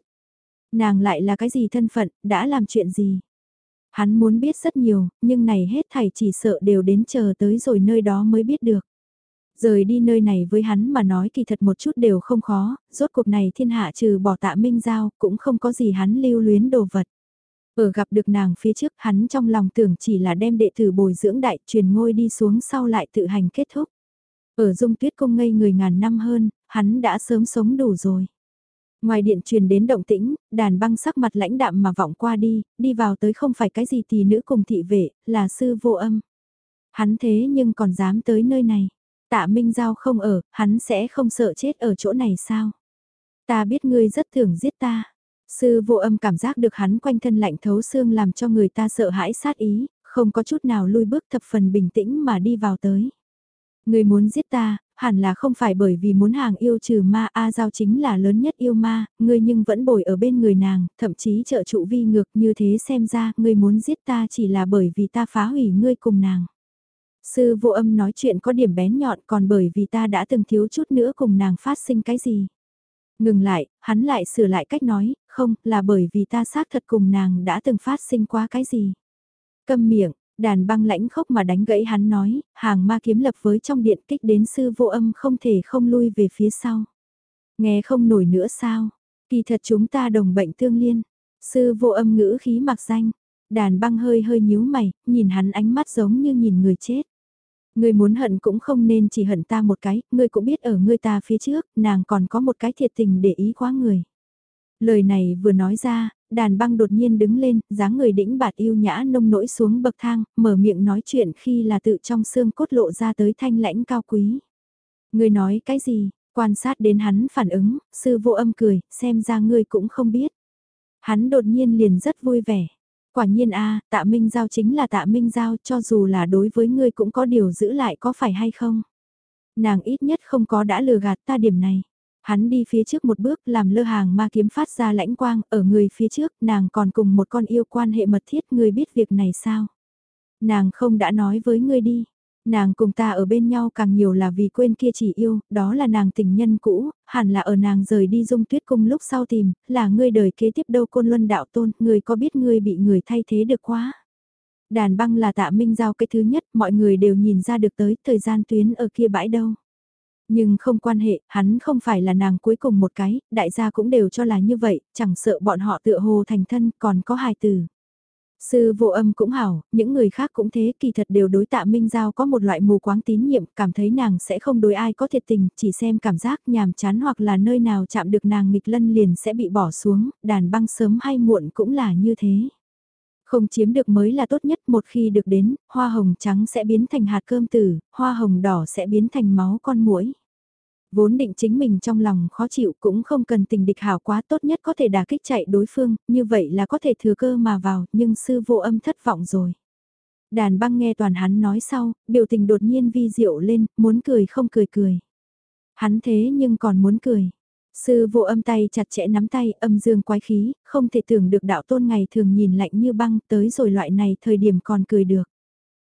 Nàng lại là cái gì thân phận, đã làm chuyện gì. Hắn muốn biết rất nhiều, nhưng này hết thảy chỉ sợ đều đến chờ tới rồi nơi đó mới biết được. Rời đi nơi này với hắn mà nói kỳ thật một chút đều không khó, rốt cuộc này thiên hạ trừ bỏ tạ minh giao, cũng không có gì hắn lưu luyến đồ vật. Ở gặp được nàng phía trước hắn trong lòng tưởng chỉ là đem đệ tử bồi dưỡng đại truyền ngôi đi xuống sau lại tự hành kết thúc. Ở dung tuyết công ngây người ngàn năm hơn, hắn đã sớm sống đủ rồi. Ngoài điện truyền đến động tĩnh, đàn băng sắc mặt lãnh đạm mà vọng qua đi, đi vào tới không phải cái gì tỷ nữ cùng thị vệ, là sư vô âm. Hắn thế nhưng còn dám tới nơi này. Tạ Minh Giao không ở, hắn sẽ không sợ chết ở chỗ này sao? Ta biết ngươi rất thường giết ta. Sư vô âm cảm giác được hắn quanh thân lạnh thấu xương làm cho người ta sợ hãi sát ý, không có chút nào lui bước thập phần bình tĩnh mà đi vào tới. Người muốn giết ta, hẳn là không phải bởi vì muốn hàng yêu trừ ma A Giao chính là lớn nhất yêu ma, ngươi nhưng vẫn bồi ở bên người nàng, thậm chí trợ trụ vi ngược như thế xem ra, ngươi muốn giết ta chỉ là bởi vì ta phá hủy ngươi cùng nàng. Sư vô âm nói chuyện có điểm bén nhọn còn bởi vì ta đã từng thiếu chút nữa cùng nàng phát sinh cái gì. Ngừng lại, hắn lại sửa lại cách nói, không, là bởi vì ta xác thật cùng nàng đã từng phát sinh quá cái gì. Câm miệng, đàn băng lãnh khốc mà đánh gãy hắn nói, hàng ma kiếm lập với trong điện kích đến sư vô âm không thể không lui về phía sau. Nghe không nổi nữa sao, kỳ thật chúng ta đồng bệnh tương liên. Sư vô âm ngữ khí mặc danh, đàn băng hơi hơi nhíu mày, nhìn hắn ánh mắt giống như nhìn người chết. Ngươi muốn hận cũng không nên chỉ hận ta một cái, ngươi cũng biết ở ngươi ta phía trước, nàng còn có một cái thiệt tình để ý quá người. Lời này vừa nói ra, đàn băng đột nhiên đứng lên, dáng người đĩnh bạt yêu nhã nông nỗi xuống bậc thang, mở miệng nói chuyện khi là tự trong xương cốt lộ ra tới thanh lãnh cao quý. người nói cái gì, quan sát đến hắn phản ứng, sư vô âm cười, xem ra ngươi cũng không biết. Hắn đột nhiên liền rất vui vẻ. Quả nhiên a tạ Minh Giao chính là tạ Minh Giao cho dù là đối với ngươi cũng có điều giữ lại có phải hay không. Nàng ít nhất không có đã lừa gạt ta điểm này. Hắn đi phía trước một bước làm lơ hàng ma kiếm phát ra lãnh quang ở người phía trước nàng còn cùng một con yêu quan hệ mật thiết người biết việc này sao. Nàng không đã nói với ngươi đi. Nàng cùng ta ở bên nhau càng nhiều là vì quên kia chỉ yêu, đó là nàng tình nhân cũ, hẳn là ở nàng rời đi dung tuyết cung lúc sau tìm, là ngươi đời kế tiếp đâu côn luân đạo tôn, ngươi có biết ngươi bị người thay thế được quá. Đàn băng là tạ minh giao cái thứ nhất, mọi người đều nhìn ra được tới thời gian tuyến ở kia bãi đâu. Nhưng không quan hệ, hắn không phải là nàng cuối cùng một cái, đại gia cũng đều cho là như vậy, chẳng sợ bọn họ tựa hồ thành thân còn có hài tử. Sư vô âm cũng hảo, những người khác cũng thế, kỳ thật đều đối tạ Minh Giao có một loại mù quáng tín nhiệm, cảm thấy nàng sẽ không đối ai có thiệt tình, chỉ xem cảm giác nhàm chán hoặc là nơi nào chạm được nàng nghịch lân liền sẽ bị bỏ xuống, đàn băng sớm hay muộn cũng là như thế. Không chiếm được mới là tốt nhất một khi được đến, hoa hồng trắng sẽ biến thành hạt cơm tử, hoa hồng đỏ sẽ biến thành máu con muỗi. Vốn định chính mình trong lòng khó chịu cũng không cần tình địch hảo quá tốt nhất có thể đả kích chạy đối phương, như vậy là có thể thừa cơ mà vào, nhưng sư vô âm thất vọng rồi. Đàn băng nghe toàn hắn nói sau, biểu tình đột nhiên vi diệu lên, muốn cười không cười cười. Hắn thế nhưng còn muốn cười. Sư vô âm tay chặt chẽ nắm tay, âm dương quái khí, không thể tưởng được đạo tôn ngày thường nhìn lạnh như băng tới rồi loại này thời điểm còn cười được.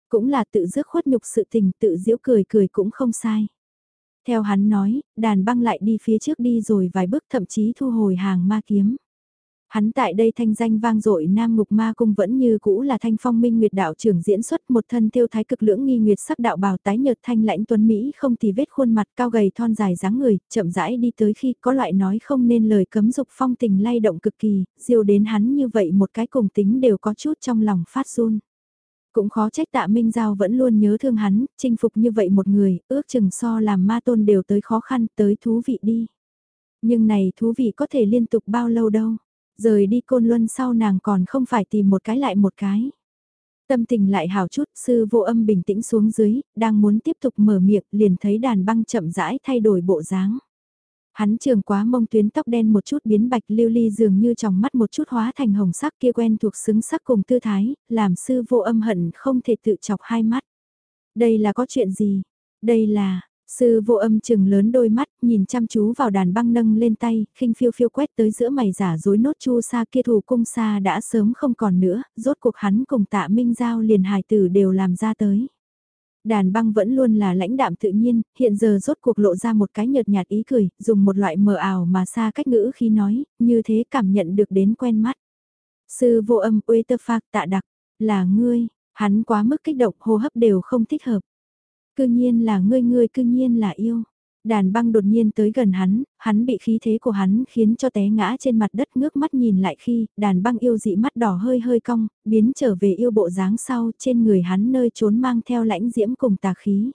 Cũng là tự dứt khuất nhục sự tình tự giễu cười cười cũng không sai. Theo hắn nói, đàn băng lại đi phía trước đi rồi vài bước thậm chí thu hồi hàng ma kiếm. Hắn tại đây thanh danh vang dội Nam Ngục Ma Cung vẫn như cũ là thanh phong minh nguyệt đạo trưởng diễn xuất một thân tiêu thái cực lưỡng nghi nguyệt sắc đạo bào tái nhợt thanh lãnh tuấn Mỹ không thì vết khuôn mặt cao gầy thon dài dáng người, chậm rãi đi tới khi có loại nói không nên lời cấm dục phong tình lay động cực kỳ, diêu đến hắn như vậy một cái cùng tính đều có chút trong lòng phát run. Cũng khó trách tạ Minh Giao vẫn luôn nhớ thương hắn, chinh phục như vậy một người, ước chừng so làm ma tôn đều tới khó khăn, tới thú vị đi. Nhưng này thú vị có thể liên tục bao lâu đâu. Rời đi côn luân sau nàng còn không phải tìm một cái lại một cái. Tâm tình lại hào chút, sư vô âm bình tĩnh xuống dưới, đang muốn tiếp tục mở miệng liền thấy đàn băng chậm rãi thay đổi bộ dáng. Hắn trường quá mông tuyến tóc đen một chút biến bạch lưu ly dường như trong mắt một chút hóa thành hồng sắc kia quen thuộc xứng sắc cùng tư thái, làm sư vô âm hận không thể tự chọc hai mắt. Đây là có chuyện gì? Đây là, Sư vô âm chừng lớn đôi mắt, nhìn chăm chú vào đàn băng nâng lên tay, khinh phiêu phiêu quét tới giữa mày giả dối nốt chu sa kia thủ cung sa đã sớm không còn nữa, rốt cuộc hắn cùng tạ minh giao liền hài tử đều làm ra tới. Đàn băng vẫn luôn là lãnh đạm tự nhiên, hiện giờ rốt cuộc lộ ra một cái nhợt nhạt ý cười, dùng một loại mờ ảo mà xa cách ngữ khi nói, như thế cảm nhận được đến quen mắt. Sư vô âm uê tơ phạc tạ đặc, là ngươi, hắn quá mức kích động hô hấp đều không thích hợp. Cư nhiên là ngươi ngươi cư nhiên là yêu. Đàn băng đột nhiên tới gần hắn, hắn bị khí thế của hắn khiến cho té ngã trên mặt đất ngước mắt nhìn lại khi đàn băng yêu dị mắt đỏ hơi hơi cong, biến trở về yêu bộ dáng sau trên người hắn nơi trốn mang theo lãnh diễm cùng tà khí.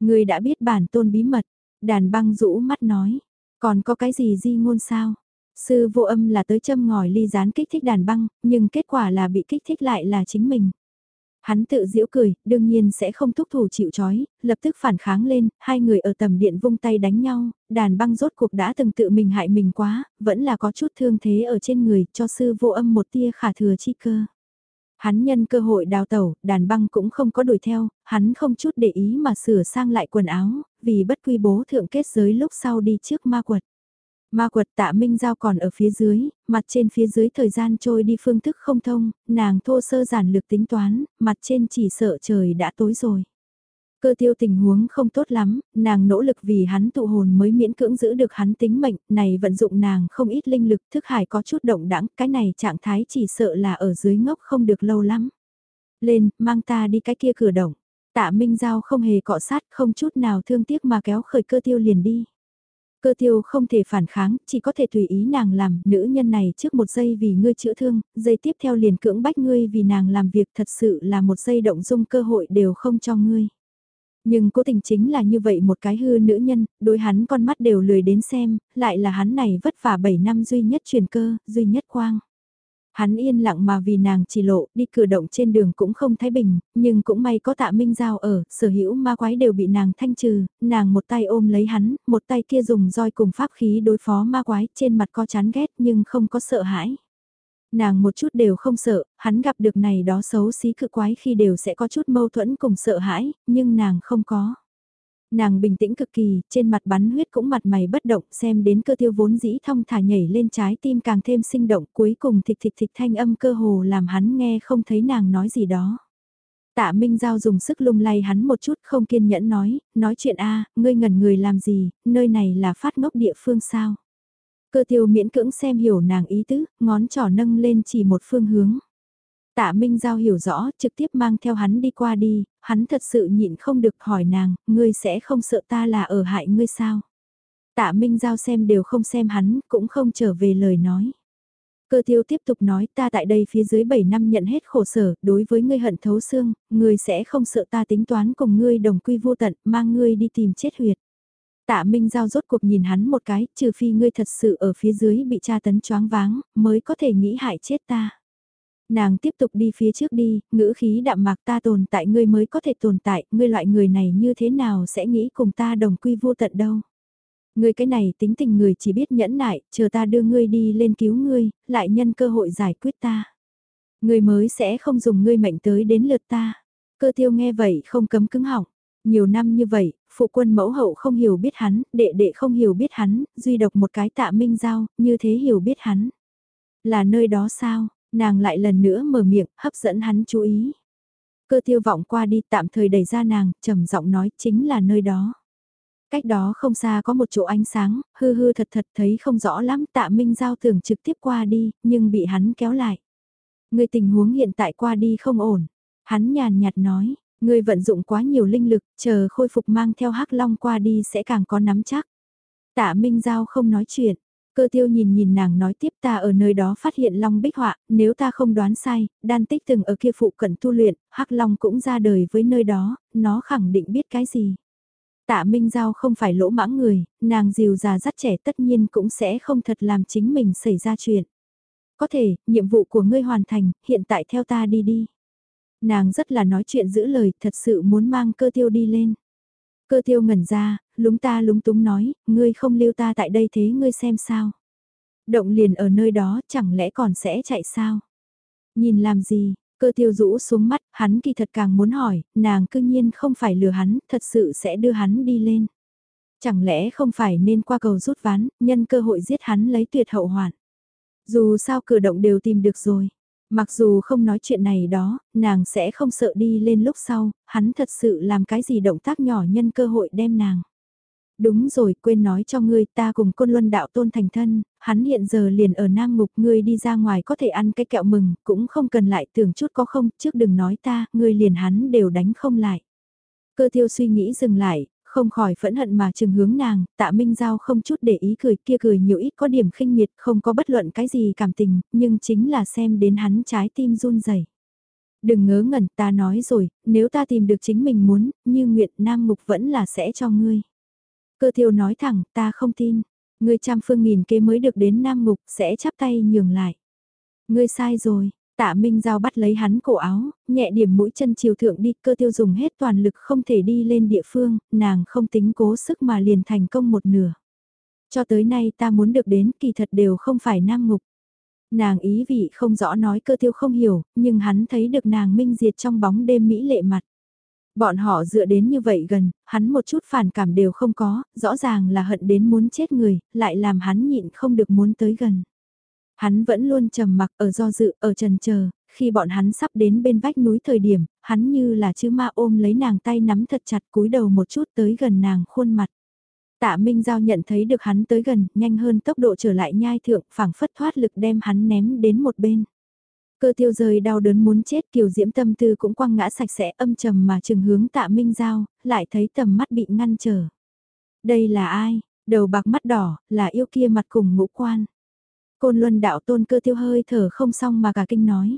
Người đã biết bản tôn bí mật, đàn băng rũ mắt nói, còn có cái gì di ngôn sao? Sư vô âm là tới châm ngòi ly gián kích thích đàn băng, nhưng kết quả là bị kích thích lại là chính mình. Hắn tự giễu cười, đương nhiên sẽ không thúc thủ chịu chói, lập tức phản kháng lên, hai người ở tầm điện vung tay đánh nhau, đàn băng rốt cuộc đã từng tự mình hại mình quá, vẫn là có chút thương thế ở trên người, cho sư vô âm một tia khả thừa chi cơ. Hắn nhân cơ hội đào tẩu, đàn băng cũng không có đuổi theo, hắn không chút để ý mà sửa sang lại quần áo, vì bất quy bố thượng kết giới lúc sau đi trước ma quật. Ma quật tạ Minh Giao còn ở phía dưới, mặt trên phía dưới thời gian trôi đi phương thức không thông, nàng thô sơ giản lược tính toán, mặt trên chỉ sợ trời đã tối rồi. Cơ tiêu tình huống không tốt lắm, nàng nỗ lực vì hắn tụ hồn mới miễn cưỡng giữ được hắn tính mệnh, này vận dụng nàng không ít linh lực thức hải có chút động đãng cái này trạng thái chỉ sợ là ở dưới ngốc không được lâu lắm. Lên, mang ta đi cái kia cửa động. Tạ Minh Giao không hề cọ sát, không chút nào thương tiếc mà kéo khởi cơ tiêu liền đi. Cơ tiêu không thể phản kháng, chỉ có thể tùy ý nàng làm, nữ nhân này trước một giây vì ngươi chữa thương, giây tiếp theo liền cưỡng bách ngươi vì nàng làm việc thật sự là một giây động dung cơ hội đều không cho ngươi. Nhưng cố tình chính là như vậy một cái hư nữ nhân, đối hắn con mắt đều lười đến xem, lại là hắn này vất vả 7 năm duy nhất truyền cơ, duy nhất quang. Hắn yên lặng mà vì nàng chỉ lộ, đi cử động trên đường cũng không thái bình, nhưng cũng may có tạ minh giao ở, sở hữu ma quái đều bị nàng thanh trừ, nàng một tay ôm lấy hắn, một tay kia dùng roi cùng pháp khí đối phó ma quái, trên mặt có chán ghét nhưng không có sợ hãi. Nàng một chút đều không sợ, hắn gặp được này đó xấu xí cự quái khi đều sẽ có chút mâu thuẫn cùng sợ hãi, nhưng nàng không có. Nàng bình tĩnh cực kỳ, trên mặt bắn huyết cũng mặt mày bất động xem đến cơ tiêu vốn dĩ thong thả nhảy lên trái tim càng thêm sinh động cuối cùng thịch thịch thịch thanh âm cơ hồ làm hắn nghe không thấy nàng nói gì đó. Tạ Minh Giao dùng sức lung lay hắn một chút không kiên nhẫn nói, nói chuyện a ngươi ngẩn người làm gì, nơi này là phát ngốc địa phương sao. Cơ tiêu miễn cưỡng xem hiểu nàng ý tứ, ngón trỏ nâng lên chỉ một phương hướng. Tạ Minh Giao hiểu rõ, trực tiếp mang theo hắn đi qua đi, hắn thật sự nhịn không được hỏi nàng, ngươi sẽ không sợ ta là ở hại ngươi sao? Tạ Minh Giao xem đều không xem hắn, cũng không trở về lời nói. Cơ tiêu tiếp tục nói ta tại đây phía dưới 7 năm nhận hết khổ sở, đối với ngươi hận thấu xương, ngươi sẽ không sợ ta tính toán cùng ngươi đồng quy vô tận, mang ngươi đi tìm chết huyệt. Tạ Minh Giao rốt cuộc nhìn hắn một cái, trừ phi ngươi thật sự ở phía dưới bị tra tấn choáng váng, mới có thể nghĩ hại chết ta. Nàng tiếp tục đi phía trước đi, ngữ khí đạm mạc ta tồn tại ngươi mới có thể tồn tại, ngươi loại người này như thế nào sẽ nghĩ cùng ta đồng quy vô tận đâu. Ngươi cái này tính tình người chỉ biết nhẫn nại, chờ ta đưa ngươi đi lên cứu ngươi, lại nhân cơ hội giải quyết ta. Ngươi mới sẽ không dùng ngươi mệnh tới đến lượt ta. Cơ tiêu nghe vậy không cấm cứng họng. Nhiều năm như vậy, phụ quân mẫu hậu không hiểu biết hắn, đệ đệ không hiểu biết hắn, duy độc một cái tạ minh giao, như thế hiểu biết hắn. Là nơi đó sao, nàng lại lần nữa mở miệng, hấp dẫn hắn chú ý. Cơ tiêu vọng qua đi tạm thời đẩy ra nàng, trầm giọng nói chính là nơi đó. Cách đó không xa có một chỗ ánh sáng, hư hư thật thật thấy không rõ lắm tạ minh giao tưởng trực tiếp qua đi, nhưng bị hắn kéo lại. Người tình huống hiện tại qua đi không ổn. Hắn nhàn nhạt nói, người vận dụng quá nhiều linh lực, chờ khôi phục mang theo hắc long qua đi sẽ càng có nắm chắc. Tạ Minh Giao không nói chuyện, cơ tiêu nhìn nhìn nàng nói tiếp ta ở nơi đó phát hiện long bích họa, nếu ta không đoán sai, đan tích từng ở kia phụ cận tu luyện, hắc long cũng ra đời với nơi đó, nó khẳng định biết cái gì. Tạ Minh Giao không phải lỗ mãng người, nàng dìu già dắt trẻ tất nhiên cũng sẽ không thật làm chính mình xảy ra chuyện. Có thể, nhiệm vụ của ngươi hoàn thành, hiện tại theo ta đi đi. Nàng rất là nói chuyện giữ lời, thật sự muốn mang cơ tiêu đi lên. Cơ tiêu ngẩn ra, lúng ta lúng túng nói, ngươi không lưu ta tại đây thế ngươi xem sao. Động liền ở nơi đó, chẳng lẽ còn sẽ chạy sao? Nhìn làm gì, Cơ tiêu rũ xuống mắt, hắn kỳ thật càng muốn hỏi, nàng cư nhiên không phải lừa hắn, thật sự sẽ đưa hắn đi lên. Chẳng lẽ không phải nên qua cầu rút ván, nhân cơ hội giết hắn lấy tuyệt hậu hoạn. Dù sao cử động đều tìm được rồi. Mặc dù không nói chuyện này đó, nàng sẽ không sợ đi lên lúc sau, hắn thật sự làm cái gì động tác nhỏ nhân cơ hội đem nàng. Đúng rồi, quên nói cho ngươi, ta cùng côn luân đạo tôn thành thân, hắn hiện giờ liền ở Nam Ngục, ngươi đi ra ngoài có thể ăn cái kẹo mừng, cũng không cần lại tưởng chút có không, trước đừng nói ta, ngươi liền hắn đều đánh không lại. Cơ tiêu suy nghĩ dừng lại, không khỏi phẫn hận mà chừng hướng nàng, tạ Minh Giao không chút để ý cười kia cười nhiều ít có điểm khinh miệt, không có bất luận cái gì cảm tình, nhưng chính là xem đến hắn trái tim run rẩy. Đừng ngớ ngẩn ta nói rồi, nếu ta tìm được chính mình muốn, như nguyện Nam Ngục vẫn là sẽ cho ngươi. Cơ thiêu nói thẳng, ta không tin. Ngươi trăm phương nghìn kế mới được đến Nam Ngục, sẽ chắp tay nhường lại. Ngươi sai rồi, tạ Minh Giao bắt lấy hắn cổ áo, nhẹ điểm mũi chân chiều thượng đi, cơ tiêu dùng hết toàn lực không thể đi lên địa phương, nàng không tính cố sức mà liền thành công một nửa. Cho tới nay ta muốn được đến kỳ thật đều không phải Nam Ngục. Nàng ý vị không rõ nói cơ tiêu không hiểu, nhưng hắn thấy được nàng minh diệt trong bóng đêm mỹ lệ mặt. Bọn họ dựa đến như vậy gần, hắn một chút phản cảm đều không có, rõ ràng là hận đến muốn chết người, lại làm hắn nhịn không được muốn tới gần. Hắn vẫn luôn trầm mặc ở do dự, ở trần chờ khi bọn hắn sắp đến bên vách núi thời điểm, hắn như là chữ ma ôm lấy nàng tay nắm thật chặt cúi đầu một chút tới gần nàng khuôn mặt. Tạ Minh Giao nhận thấy được hắn tới gần, nhanh hơn tốc độ trở lại nhai thượng, phảng phất thoát lực đem hắn ném đến một bên. Cơ tiêu rời đau đớn muốn chết kiều diễm tâm tư cũng quăng ngã sạch sẽ âm trầm mà chừng hướng tạ minh giao, lại thấy tầm mắt bị ngăn trở. Đây là ai? Đầu bạc mắt đỏ, là yêu kia mặt cùng ngũ quan. Côn luân đạo tôn cơ tiêu hơi thở không xong mà cả kinh nói.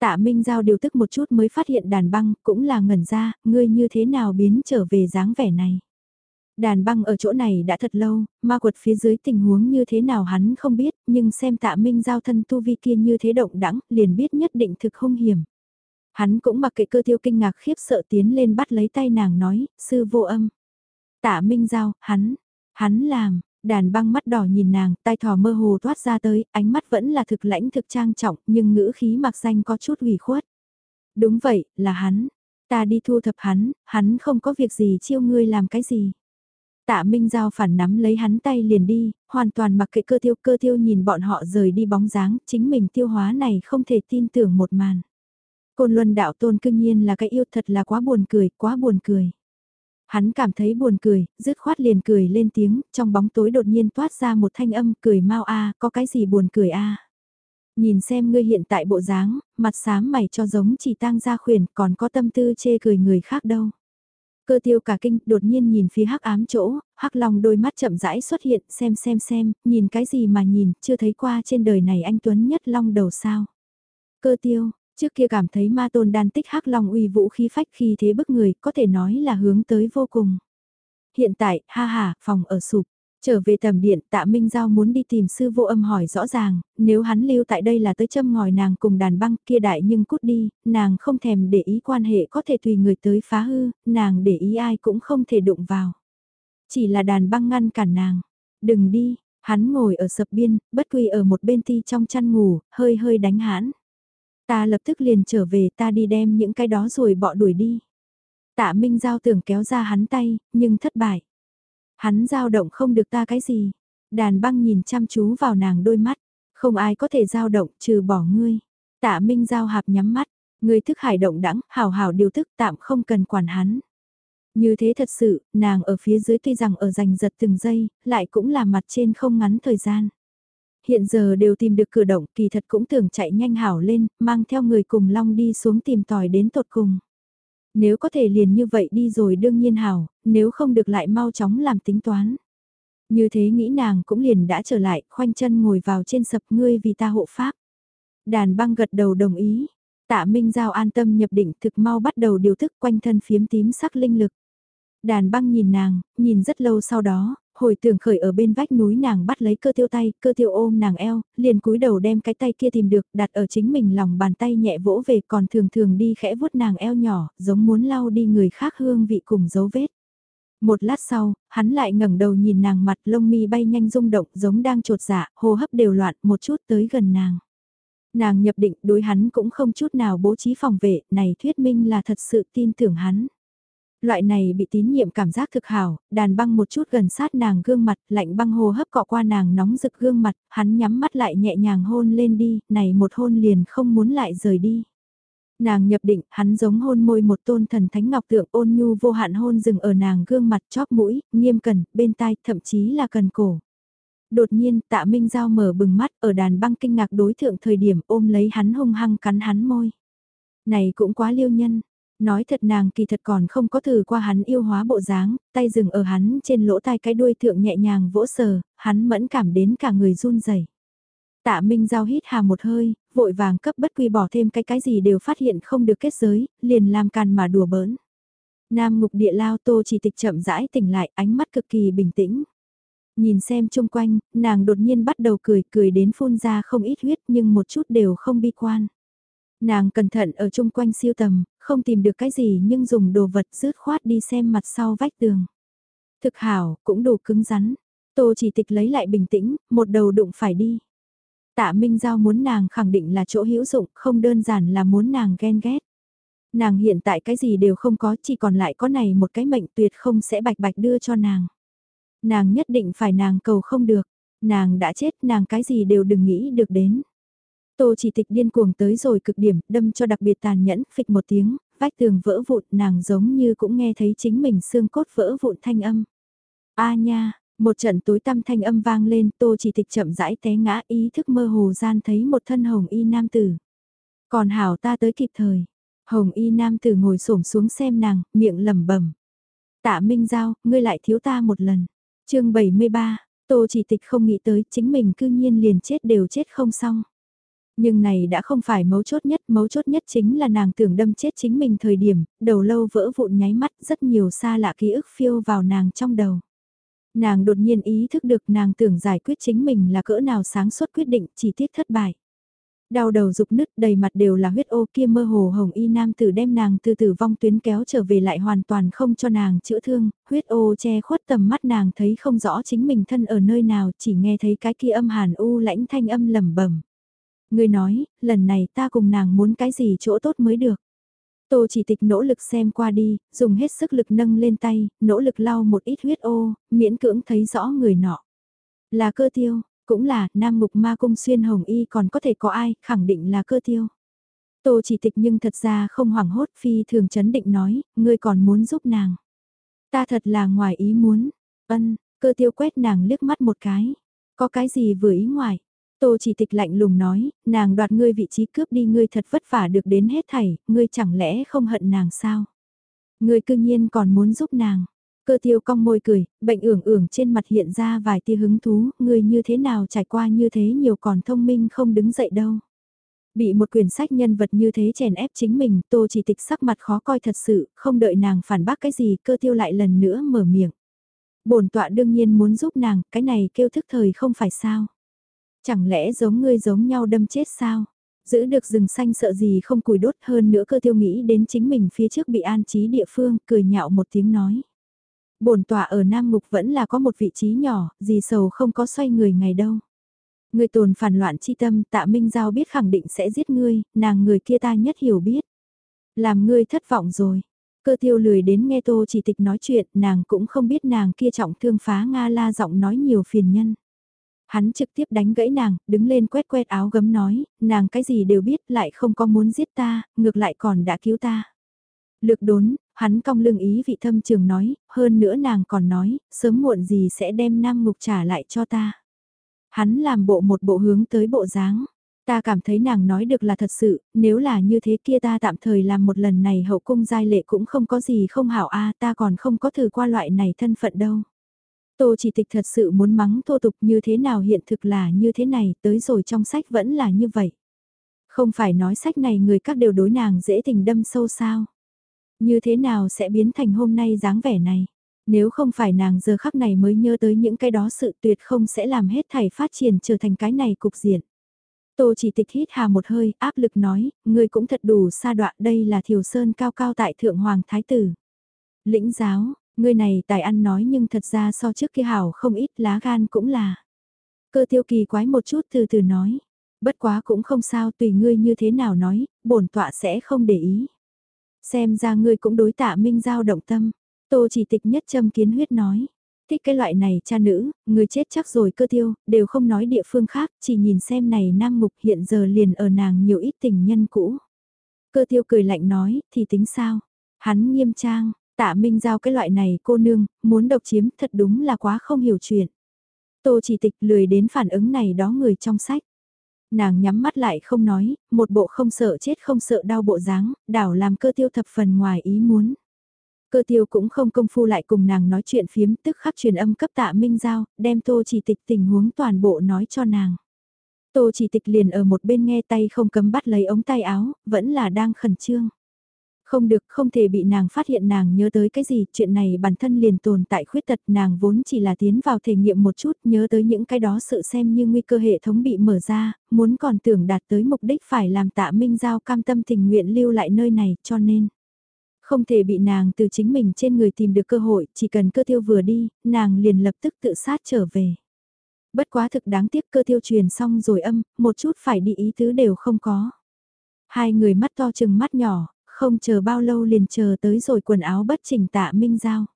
Tạ Minh Giao điều tức một chút mới phát hiện đàn băng cũng là ngẩn ra, ngươi như thế nào biến trở về dáng vẻ này. Đàn băng ở chỗ này đã thật lâu, ma quật phía dưới tình huống như thế nào hắn không biết, nhưng xem tạ minh giao thân tu vi kia như thế động đẳng, liền biết nhất định thực hung hiểm. Hắn cũng mặc kệ cơ tiêu kinh ngạc khiếp sợ tiến lên bắt lấy tay nàng nói, sư vô âm. Tạ minh giao, hắn, hắn làm, đàn băng mắt đỏ nhìn nàng, tai thò mơ hồ thoát ra tới, ánh mắt vẫn là thực lãnh thực trang trọng, nhưng ngữ khí mặc danh có chút ủy khuất. Đúng vậy, là hắn. Ta đi thu thập hắn, hắn không có việc gì chiêu ngươi làm cái gì. Tạ Minh Giao phản nắm lấy hắn tay liền đi, hoàn toàn mặc kệ cơ tiêu cơ tiêu nhìn bọn họ rời đi bóng dáng, chính mình tiêu hóa này không thể tin tưởng một màn. Côn Luân đạo tôn cương nhiên là cái yêu thật là quá buồn cười, quá buồn cười. Hắn cảm thấy buồn cười, dứt khoát liền cười lên tiếng, trong bóng tối đột nhiên toát ra một thanh âm cười mau a có cái gì buồn cười a Nhìn xem ngươi hiện tại bộ dáng, mặt xám mày cho giống chỉ tang ra khuyển còn có tâm tư chê cười người khác đâu. Cơ tiêu cả kinh, đột nhiên nhìn phía hắc ám chỗ, hắc long đôi mắt chậm rãi xuất hiện, xem xem xem, nhìn cái gì mà nhìn, chưa thấy qua trên đời này anh Tuấn nhất long đầu sao. Cơ tiêu, trước kia cảm thấy ma tôn đan tích hắc long uy vũ khí phách khi thế bức người, có thể nói là hướng tới vô cùng. Hiện tại, ha ha, phòng ở sụp, Trở về tầm điện tạ Minh Giao muốn đi tìm sư vô âm hỏi rõ ràng, nếu hắn lưu tại đây là tới châm ngòi nàng cùng đàn băng kia đại nhưng cút đi, nàng không thèm để ý quan hệ có thể tùy người tới phá hư, nàng để ý ai cũng không thể đụng vào. Chỉ là đàn băng ngăn cản nàng, đừng đi, hắn ngồi ở sập biên, bất quy ở một bên ti trong chăn ngủ, hơi hơi đánh hãn. Ta lập tức liền trở về ta đi đem những cái đó rồi bỏ đuổi đi. Tạ Minh Giao tưởng kéo ra hắn tay, nhưng thất bại. Hắn dao động không được ta cái gì. Đàn băng nhìn chăm chú vào nàng đôi mắt. Không ai có thể dao động trừ bỏ ngươi. Tạ Minh giao hạp nhắm mắt. Ngươi thức hải động đãng hào hào điều thức tạm không cần quản hắn. Như thế thật sự, nàng ở phía dưới tuy rằng ở giành giật từng giây, lại cũng là mặt trên không ngắn thời gian. Hiện giờ đều tìm được cử động, kỳ thật cũng tưởng chạy nhanh hảo lên, mang theo người cùng long đi xuống tìm tòi đến tột cùng. Nếu có thể liền như vậy đi rồi đương nhiên hảo, nếu không được lại mau chóng làm tính toán. Như thế nghĩ nàng cũng liền đã trở lại, khoanh chân ngồi vào trên sập ngươi vì ta hộ pháp. Đàn băng gật đầu đồng ý. Tạ Minh Giao an tâm nhập định thực mau bắt đầu điều thức quanh thân phiếm tím sắc linh lực. Đàn băng nhìn nàng, nhìn rất lâu sau đó, hồi tưởng khởi ở bên vách núi nàng bắt lấy cơ tiêu tay, cơ tiêu ôm nàng eo, liền cúi đầu đem cái tay kia tìm được, đặt ở chính mình lòng bàn tay nhẹ vỗ về còn thường thường đi khẽ vuốt nàng eo nhỏ, giống muốn lau đi người khác hương vị cùng dấu vết. Một lát sau, hắn lại ngẩng đầu nhìn nàng mặt lông mi bay nhanh rung động giống đang trột dạ, hô hấp đều loạn một chút tới gần nàng. Nàng nhập định đối hắn cũng không chút nào bố trí phòng vệ, này thuyết minh là thật sự tin tưởng hắn. Loại này bị tín nhiệm cảm giác thực hảo, đàn băng một chút gần sát nàng gương mặt, lạnh băng hồ hấp cọ qua nàng nóng rực gương mặt, hắn nhắm mắt lại nhẹ nhàng hôn lên đi, này một hôn liền không muốn lại rời đi. Nàng nhập định, hắn giống hôn môi một tôn thần thánh ngọc tượng ôn nhu vô hạn hôn dừng ở nàng gương mặt chóp mũi, nghiêm cần, bên tai, thậm chí là cần cổ. Đột nhiên, tạ Minh Giao mở bừng mắt ở đàn băng kinh ngạc đối thượng thời điểm ôm lấy hắn hung hăng cắn hắn môi. Này cũng quá liêu nhân, Nói thật nàng kỳ thật còn không có thử qua hắn yêu hóa bộ dáng, tay dừng ở hắn trên lỗ tai cái đuôi thượng nhẹ nhàng vỗ sờ, hắn mẫn cảm đến cả người run rẩy. Tạ Minh Giao hít hà một hơi, vội vàng cấp bất quy bỏ thêm cái cái gì đều phát hiện không được kết giới, liền làm càn mà đùa bỡn. Nam ngục địa lao tô chỉ tịch chậm rãi tỉnh lại ánh mắt cực kỳ bình tĩnh. Nhìn xem chung quanh, nàng đột nhiên bắt đầu cười cười đến phun ra không ít huyết nhưng một chút đều không bi quan. Nàng cẩn thận ở chung quanh siêu tầm, không tìm được cái gì nhưng dùng đồ vật rứt khoát đi xem mặt sau vách tường. Thực hảo, cũng đủ cứng rắn. Tô chỉ tịch lấy lại bình tĩnh, một đầu đụng phải đi. Tạ Minh Giao muốn nàng khẳng định là chỗ hữu dụng, không đơn giản là muốn nàng ghen ghét. Nàng hiện tại cái gì đều không có, chỉ còn lại có này một cái mệnh tuyệt không sẽ bạch bạch đưa cho nàng. Nàng nhất định phải nàng cầu không được, nàng đã chết nàng cái gì đều đừng nghĩ được đến. Tô chỉ tịch điên cuồng tới rồi cực điểm, đâm cho đặc biệt tàn nhẫn, phịch một tiếng, vách tường vỡ vụn, nàng giống như cũng nghe thấy chính mình xương cốt vỡ vụn thanh âm. A nha, một trận tối tăm thanh âm vang lên, tô chỉ tịch chậm rãi té ngã ý thức mơ hồ gian thấy một thân hồng y nam tử. Còn hảo ta tới kịp thời. Hồng y nam tử ngồi xổm xuống xem nàng, miệng lẩm bẩm. Tạ Minh Giao, ngươi lại thiếu ta một lần. chương 73, Tô chỉ tịch không nghĩ tới chính mình cư nhiên liền chết đều chết không xong. Nhưng này đã không phải mấu chốt nhất, mấu chốt nhất chính là nàng tưởng đâm chết chính mình thời điểm, đầu lâu vỡ vụn nháy mắt rất nhiều xa lạ ký ức phiêu vào nàng trong đầu. Nàng đột nhiên ý thức được nàng tưởng giải quyết chính mình là cỡ nào sáng suốt quyết định chỉ tiếc thất bại. Đau đầu rục nứt đầy mặt đều là huyết ô kia mơ hồ hồng y nam tử đem nàng từ tử vong tuyến kéo trở về lại hoàn toàn không cho nàng chữa thương, huyết ô che khuất tầm mắt nàng thấy không rõ chính mình thân ở nơi nào chỉ nghe thấy cái kia âm hàn u lãnh thanh âm lầm bẩm Người nói, lần này ta cùng nàng muốn cái gì chỗ tốt mới được. Tô chỉ tịch nỗ lực xem qua đi, dùng hết sức lực nâng lên tay, nỗ lực lau một ít huyết ô, miễn cưỡng thấy rõ người nọ. Là cơ tiêu, cũng là, nam ngục ma cung xuyên hồng y còn có thể có ai, khẳng định là cơ tiêu. Tô chỉ tịch nhưng thật ra không hoảng hốt phi thường chấn định nói, ngươi còn muốn giúp nàng. Ta thật là ngoài ý muốn, ân, cơ tiêu quét nàng liếc mắt một cái. Có cái gì vừa ý ngoài, Tô chỉ tịch lạnh lùng nói, nàng đoạt ngươi vị trí cướp đi ngươi thật vất vả được đến hết thảy, ngươi chẳng lẽ không hận nàng sao? Ngươi cương nhiên còn muốn giúp nàng. Cơ tiêu cong môi cười, bệnh ưởng ưởng trên mặt hiện ra vài tia hứng thú, ngươi như thế nào trải qua như thế nhiều còn thông minh không đứng dậy đâu. Bị một quyển sách nhân vật như thế chèn ép chính mình, tô chỉ tịch sắc mặt khó coi thật sự, không đợi nàng phản bác cái gì, cơ tiêu lại lần nữa mở miệng. bổn tọa đương nhiên muốn giúp nàng, cái này kêu thức thời không phải sao. Chẳng lẽ giống ngươi giống nhau đâm chết sao? Giữ được rừng xanh sợ gì không cùi đốt hơn nữa cơ tiêu nghĩ đến chính mình phía trước bị an trí địa phương, cười nhạo một tiếng nói. bổn tọa ở Nam Ngục vẫn là có một vị trí nhỏ, gì sầu không có xoay người ngày đâu. Người tồn phản loạn chi tâm tạ Minh Giao biết khẳng định sẽ giết ngươi, nàng người kia ta nhất hiểu biết. Làm ngươi thất vọng rồi. Cơ tiêu lười đến nghe tô chỉ tịch nói chuyện, nàng cũng không biết nàng kia trọng thương phá Nga la giọng nói nhiều phiền nhân. Hắn trực tiếp đánh gãy nàng, đứng lên quét quét áo gấm nói, nàng cái gì đều biết lại không có muốn giết ta, ngược lại còn đã cứu ta. Lược đốn, hắn cong lưng ý vị thâm trường nói, hơn nữa nàng còn nói, sớm muộn gì sẽ đem nam ngục trả lại cho ta. Hắn làm bộ một bộ hướng tới bộ dáng. Ta cảm thấy nàng nói được là thật sự, nếu là như thế kia ta tạm thời làm một lần này hậu cung giai lệ cũng không có gì không hảo a ta còn không có thử qua loại này thân phận đâu. Tô chỉ tịch thật sự muốn mắng thô tục như thế nào hiện thực là như thế này, tới rồi trong sách vẫn là như vậy. Không phải nói sách này người các đều đối nàng dễ tình đâm sâu sao. Như thế nào sẽ biến thành hôm nay dáng vẻ này. Nếu không phải nàng giờ khắc này mới nhớ tới những cái đó sự tuyệt không sẽ làm hết thảy phát triển trở thành cái này cục diện. Tô chỉ tịch hít hà một hơi, áp lực nói, người cũng thật đủ xa đoạn đây là thiều sơn cao cao tại thượng hoàng thái tử. Lĩnh giáo, người này tài ăn nói nhưng thật ra so trước kia hảo không ít lá gan cũng là. Cơ tiêu kỳ quái một chút từ từ nói, bất quá cũng không sao tùy ngươi như thế nào nói, bổn tọa sẽ không để ý. Xem ra ngươi cũng đối tạ minh giao động tâm. Tô chỉ tịch nhất châm kiến huyết nói. Thích cái loại này cha nữ, người chết chắc rồi cơ tiêu, đều không nói địa phương khác, chỉ nhìn xem này nam mục hiện giờ liền ở nàng nhiều ít tình nhân cũ. Cơ tiêu cười lạnh nói, thì tính sao? Hắn nghiêm trang, tạ minh giao cái loại này cô nương, muốn độc chiếm thật đúng là quá không hiểu chuyện. Tô chỉ tịch lười đến phản ứng này đó người trong sách. Nàng nhắm mắt lại không nói, một bộ không sợ chết không sợ đau bộ dáng, đảo làm cơ tiêu thập phần ngoài ý muốn. Cơ tiêu cũng không công phu lại cùng nàng nói chuyện phiếm tức khắc truyền âm cấp tạ minh giao, đem tô chỉ tịch tình huống toàn bộ nói cho nàng. Tô chỉ tịch liền ở một bên nghe tay không cấm bắt lấy ống tay áo, vẫn là đang khẩn trương. Không được, không thể bị nàng phát hiện nàng nhớ tới cái gì, chuyện này bản thân liền tồn tại khuyết tật nàng vốn chỉ là tiến vào thể nghiệm một chút, nhớ tới những cái đó sự xem như nguy cơ hệ thống bị mở ra, muốn còn tưởng đạt tới mục đích phải làm tạ minh giao cam tâm tình nguyện lưu lại nơi này, cho nên không thể bị nàng từ chính mình trên người tìm được cơ hội, chỉ cần cơ tiêu vừa đi, nàng liền lập tức tự sát trở về. Bất quá thực đáng tiếc cơ tiêu truyền xong rồi âm, một chút phải đi ý tứ đều không có. Hai người mắt to chừng mắt nhỏ, không chờ bao lâu liền chờ tới rồi quần áo bất chỉnh tạ minh giao.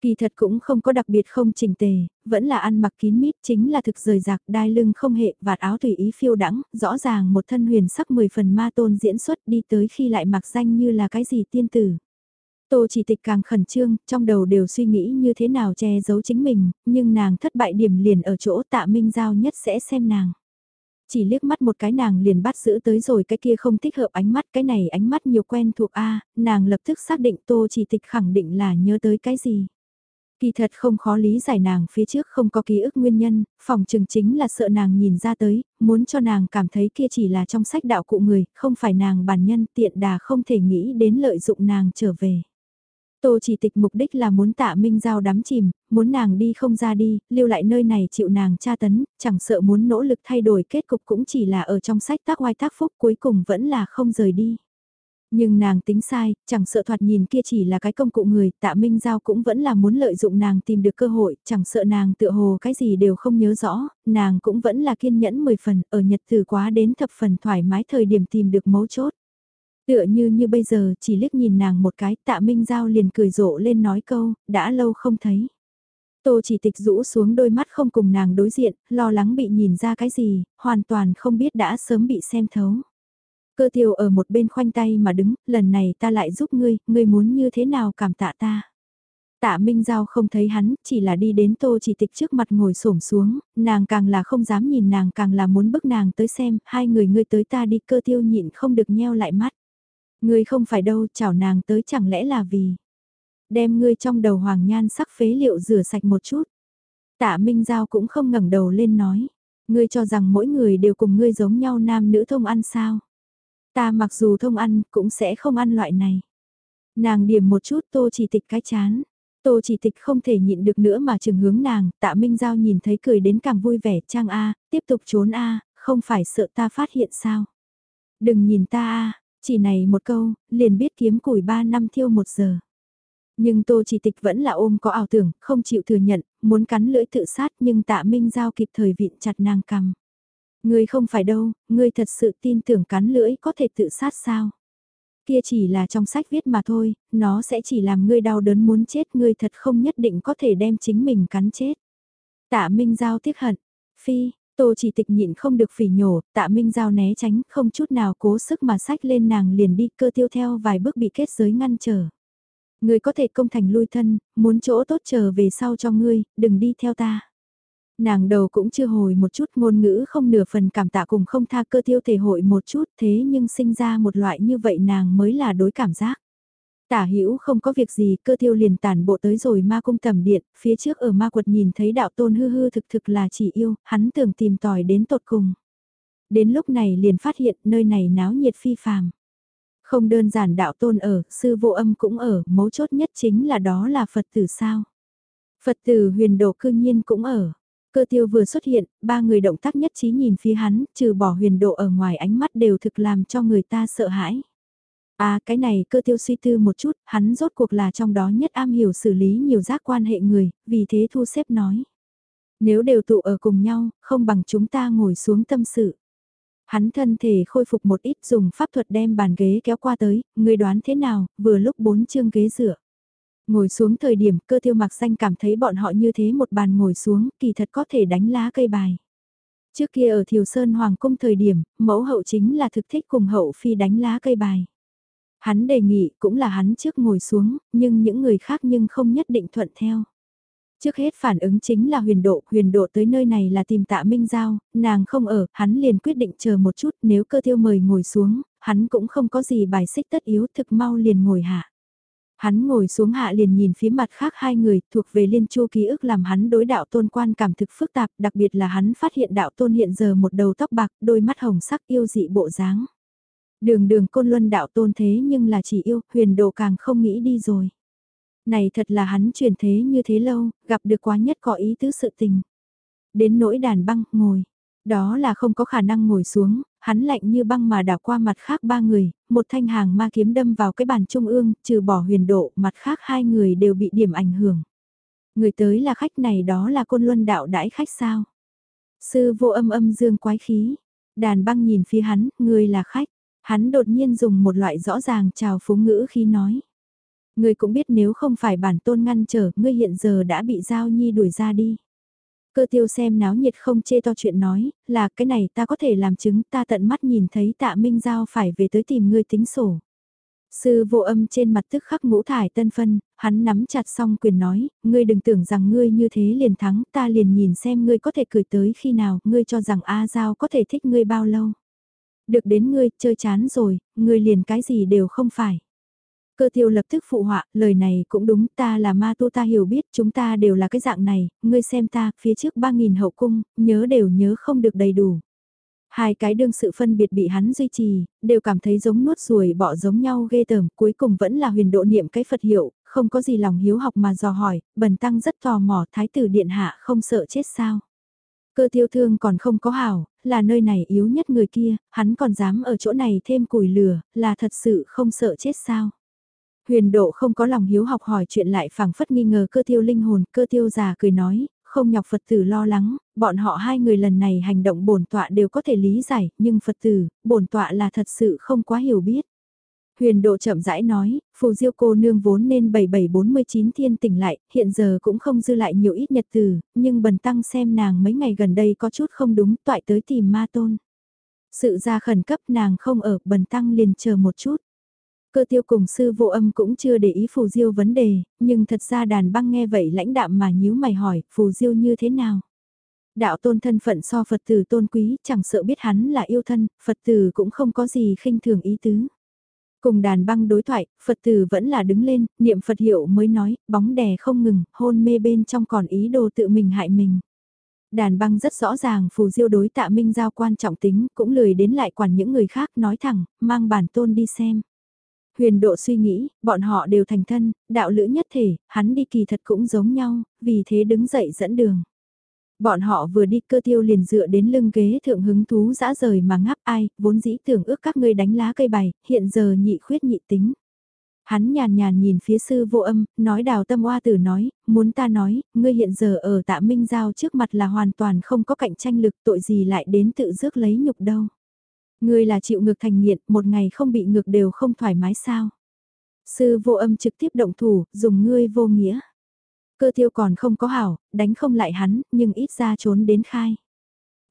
Kỳ thật cũng không có đặc biệt không chỉnh tề, vẫn là ăn mặc kín mít chính là thực rời rạc đai lưng không hệ vạt áo tùy ý phiêu đắng, rõ ràng một thân huyền sắc 10 phần ma tôn diễn xuất đi tới khi lại mặc danh như là cái gì tiên tử. Tô chỉ tịch càng khẩn trương, trong đầu đều suy nghĩ như thế nào che giấu chính mình, nhưng nàng thất bại điểm liền ở chỗ tạ minh giao nhất sẽ xem nàng. Chỉ liếc mắt một cái nàng liền bắt giữ tới rồi cái kia không thích hợp ánh mắt, cái này ánh mắt nhiều quen thuộc A, nàng lập tức xác định tô chỉ tịch khẳng định là nhớ tới cái gì. Kỳ thật không khó lý giải nàng phía trước không có ký ức nguyên nhân, phòng trường chính là sợ nàng nhìn ra tới, muốn cho nàng cảm thấy kia chỉ là trong sách đạo cụ người, không phải nàng bản nhân tiện đà không thể nghĩ đến lợi dụng nàng trở về. Tô chỉ tịch mục đích là muốn tạ Minh Giao đắm chìm, muốn nàng đi không ra đi, lưu lại nơi này chịu nàng tra tấn, chẳng sợ muốn nỗ lực thay đổi kết cục cũng chỉ là ở trong sách tác oai tác phúc cuối cùng vẫn là không rời đi. Nhưng nàng tính sai, chẳng sợ thoạt nhìn kia chỉ là cái công cụ người, tạ Minh Giao cũng vẫn là muốn lợi dụng nàng tìm được cơ hội, chẳng sợ nàng tựa hồ cái gì đều không nhớ rõ, nàng cũng vẫn là kiên nhẫn 10 phần, ở nhật từ quá đến thập phần thoải mái thời điểm tìm được mấu chốt. Tựa như như bây giờ chỉ liếc nhìn nàng một cái tạ Minh Giao liền cười rộ lên nói câu, đã lâu không thấy. Tô chỉ tịch rũ xuống đôi mắt không cùng nàng đối diện, lo lắng bị nhìn ra cái gì, hoàn toàn không biết đã sớm bị xem thấu. Cơ tiêu ở một bên khoanh tay mà đứng, lần này ta lại giúp ngươi, ngươi muốn như thế nào cảm tạ ta. Tạ Minh Giao không thấy hắn, chỉ là đi đến tô chỉ tịch trước mặt ngồi xổm xuống, nàng càng là không dám nhìn nàng càng là muốn bức nàng tới xem, hai người ngươi tới ta đi cơ tiêu nhịn không được nheo lại mắt. Ngươi không phải đâu, chào nàng tới chẳng lẽ là vì, Đem ngươi trong đầu hoàng nhan sắc phế liệu rửa sạch một chút. Tạ Minh Giao cũng không ngẩng đầu lên nói. Ngươi cho rằng mỗi người đều cùng ngươi giống nhau nam nữ thông ăn sao? Ta mặc dù thông ăn cũng sẽ không ăn loại này. Nàng điểm một chút tô chỉ tịch cái chán. Tô chỉ tịch không thể nhịn được nữa mà chừng hướng nàng, tạ Minh Giao nhìn thấy cười đến càng vui vẻ, trang A, tiếp tục trốn A, không phải sợ ta phát hiện sao. Đừng nhìn ta A, chỉ này một câu, liền biết kiếm củi ba năm thiêu một giờ. Nhưng Tô Chỉ Tịch vẫn là ôm có ảo tưởng, không chịu thừa nhận, muốn cắn lưỡi tự sát nhưng tạ Minh Giao kịp thời vịn chặt nàng cầm. Ngươi không phải đâu, ngươi thật sự tin tưởng cắn lưỡi có thể tự sát sao? Kia chỉ là trong sách viết mà thôi, nó sẽ chỉ làm ngươi đau đớn muốn chết ngươi thật không nhất định có thể đem chính mình cắn chết. Tạ Minh Giao tiếc hận, phi, Tô chỉ tịch nhịn không được phỉ nhổ, tạ Minh Giao né tránh không chút nào cố sức mà sách lên nàng liền đi cơ tiêu theo vài bước bị kết giới ngăn trở. người có thể công thành lui thân, muốn chỗ tốt chờ về sau cho ngươi, đừng đi theo ta. Nàng đầu cũng chưa hồi một chút ngôn ngữ không nửa phần cảm tạ cùng không tha cơ tiêu thể hội một chút thế nhưng sinh ra một loại như vậy nàng mới là đối cảm giác. Tả hữu không có việc gì cơ tiêu liền tản bộ tới rồi ma cung tầm điện, phía trước ở ma quật nhìn thấy đạo tôn hư hư thực thực là chỉ yêu, hắn tưởng tìm tòi đến tột cùng. Đến lúc này liền phát hiện nơi này náo nhiệt phi phàm. Không đơn giản đạo tôn ở, sư vô âm cũng ở, mấu chốt nhất chính là đó là Phật tử sao. Phật tử huyền độ cư nhiên cũng ở. Cơ tiêu vừa xuất hiện, ba người động tác nhất trí nhìn phía hắn, trừ bỏ huyền độ ở ngoài ánh mắt đều thực làm cho người ta sợ hãi. À cái này cơ tiêu suy tư một chút, hắn rốt cuộc là trong đó nhất am hiểu xử lý nhiều giác quan hệ người, vì thế thu xếp nói. Nếu đều tụ ở cùng nhau, không bằng chúng ta ngồi xuống tâm sự. Hắn thân thể khôi phục một ít dùng pháp thuật đem bàn ghế kéo qua tới, người đoán thế nào, vừa lúc bốn chương ghế dựa. Ngồi xuống thời điểm cơ tiêu mặc xanh cảm thấy bọn họ như thế một bàn ngồi xuống, kỳ thật có thể đánh lá cây bài. Trước kia ở Thiều Sơn Hoàng cung thời điểm, mẫu hậu chính là thực thích cùng hậu phi đánh lá cây bài. Hắn đề nghị cũng là hắn trước ngồi xuống, nhưng những người khác nhưng không nhất định thuận theo. Trước hết phản ứng chính là huyền độ, huyền độ tới nơi này là tìm tạ Minh Giao, nàng không ở, hắn liền quyết định chờ một chút nếu cơ tiêu mời ngồi xuống, hắn cũng không có gì bài xích tất yếu thực mau liền ngồi hạ. Hắn ngồi xuống hạ liền nhìn phía mặt khác hai người thuộc về liên chu ký ức làm hắn đối đạo tôn quan cảm thực phức tạp, đặc biệt là hắn phát hiện đạo tôn hiện giờ một đầu tóc bạc, đôi mắt hồng sắc yêu dị bộ dáng. Đường đường côn luân đạo tôn thế nhưng là chỉ yêu, huyền độ càng không nghĩ đi rồi. Này thật là hắn truyền thế như thế lâu, gặp được quá nhất có ý tứ sự tình. Đến nỗi đàn băng, ngồi. Đó là không có khả năng ngồi xuống, hắn lạnh như băng mà đảo qua mặt khác ba người, một thanh hàng ma kiếm đâm vào cái bàn trung ương, trừ bỏ huyền độ, mặt khác hai người đều bị điểm ảnh hưởng. Người tới là khách này đó là côn luân đạo đãi khách sao. Sư vô âm âm dương quái khí, đàn băng nhìn phía hắn, người là khách, hắn đột nhiên dùng một loại rõ ràng chào phúng ngữ khi nói. Ngươi cũng biết nếu không phải bản tôn ngăn trở, ngươi hiện giờ đã bị Giao Nhi đuổi ra đi. Cơ tiêu xem náo nhiệt không chê to chuyện nói, là cái này ta có thể làm chứng ta tận mắt nhìn thấy tạ Minh Giao phải về tới tìm ngươi tính sổ. Sư vô âm trên mặt tức khắc ngũ thải tân phân, hắn nắm chặt song quyền nói, ngươi đừng tưởng rằng ngươi như thế liền thắng, ta liền nhìn xem ngươi có thể cười tới khi nào, ngươi cho rằng A Giao có thể thích ngươi bao lâu. Được đến ngươi, chơi chán rồi, ngươi liền cái gì đều không phải. Cơ Thiêu lập tức phụ họa, lời này cũng đúng, ta là ma tu ta hiểu biết, chúng ta đều là cái dạng này, ngươi xem ta, phía trước 3.000 hậu cung, nhớ đều nhớ không được đầy đủ. Hai cái đương sự phân biệt bị hắn duy trì, đều cảm thấy giống nuốt ruồi bỏ giống nhau ghê tởm, cuối cùng vẫn là huyền độ niệm cái Phật hiệu, không có gì lòng hiếu học mà dò hỏi, bần tăng rất tò mò thái tử điện hạ không sợ chết sao. Cơ tiêu thương còn không có hảo, là nơi này yếu nhất người kia, hắn còn dám ở chỗ này thêm củi lửa, là thật sự không sợ chết sao. Huyền độ không có lòng hiếu học hỏi chuyện lại phảng phất nghi ngờ cơ tiêu linh hồn, cơ tiêu già cười nói, không nhọc Phật tử lo lắng, bọn họ hai người lần này hành động bổn tọa đều có thể lý giải, nhưng Phật tử, bổn tọa là thật sự không quá hiểu biết. Huyền độ chậm rãi nói, phù diêu cô nương vốn nên 7749 thiên tỉnh lại, hiện giờ cũng không dư lại nhiều ít nhật từ, nhưng bần tăng xem nàng mấy ngày gần đây có chút không đúng, toại tới tìm ma tôn. Sự ra khẩn cấp nàng không ở, bần tăng liền chờ một chút. Cơ tiêu cùng sư vô âm cũng chưa để ý phù diêu vấn đề, nhưng thật ra đàn băng nghe vậy lãnh đạm mà nhíu mày hỏi, phù diêu như thế nào? Đạo tôn thân phận so Phật tử tôn quý, chẳng sợ biết hắn là yêu thân, Phật tử cũng không có gì khinh thường ý tứ. Cùng đàn băng đối thoại, Phật tử vẫn là đứng lên, niệm Phật hiệu mới nói, bóng đè không ngừng, hôn mê bên trong còn ý đồ tự mình hại mình. Đàn băng rất rõ ràng phù diêu đối tạ minh giao quan trọng tính, cũng lười đến lại quản những người khác nói thẳng, mang bản tôn đi xem. Huyền độ suy nghĩ, bọn họ đều thành thân, đạo lữ nhất thể, hắn đi kỳ thật cũng giống nhau, vì thế đứng dậy dẫn đường. Bọn họ vừa đi cơ tiêu liền dựa đến lưng ghế thượng hứng thú dã rời mà ngáp ai, vốn dĩ tưởng ước các ngươi đánh lá cây bày, hiện giờ nhị khuyết nhị tính. Hắn nhàn nhàn nhìn phía sư vô âm, nói đào tâm oa tử nói, muốn ta nói, ngươi hiện giờ ở tạ minh giao trước mặt là hoàn toàn không có cạnh tranh lực tội gì lại đến tự rước lấy nhục đâu. Ngươi là chịu ngược thành nghiện, một ngày không bị ngược đều không thoải mái sao. Sư vô âm trực tiếp động thủ, dùng ngươi vô nghĩa. Cơ tiêu còn không có hảo, đánh không lại hắn, nhưng ít ra trốn đến khai.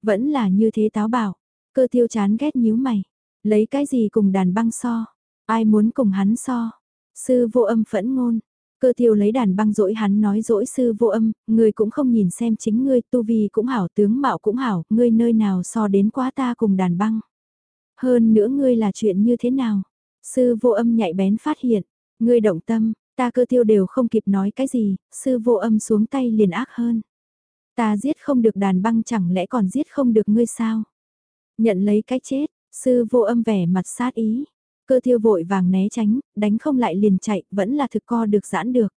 Vẫn là như thế táo bảo. Cơ tiêu chán ghét nhíu mày. Lấy cái gì cùng đàn băng so? Ai muốn cùng hắn so? Sư vô âm phẫn ngôn. Cơ tiêu lấy đàn băng dỗi hắn nói dỗi sư vô âm, ngươi cũng không nhìn xem chính ngươi, tu vi cũng hảo, tướng mạo cũng hảo, ngươi nơi nào so đến quá ta cùng đàn băng. Hơn nữa ngươi là chuyện như thế nào? Sư vô âm nhạy bén phát hiện, ngươi động tâm, ta cơ tiêu đều không kịp nói cái gì, sư vô âm xuống tay liền ác hơn. Ta giết không được đàn băng chẳng lẽ còn giết không được ngươi sao? Nhận lấy cái chết, sư vô âm vẻ mặt sát ý. Cơ tiêu vội vàng né tránh, đánh không lại liền chạy, vẫn là thực co được giãn được.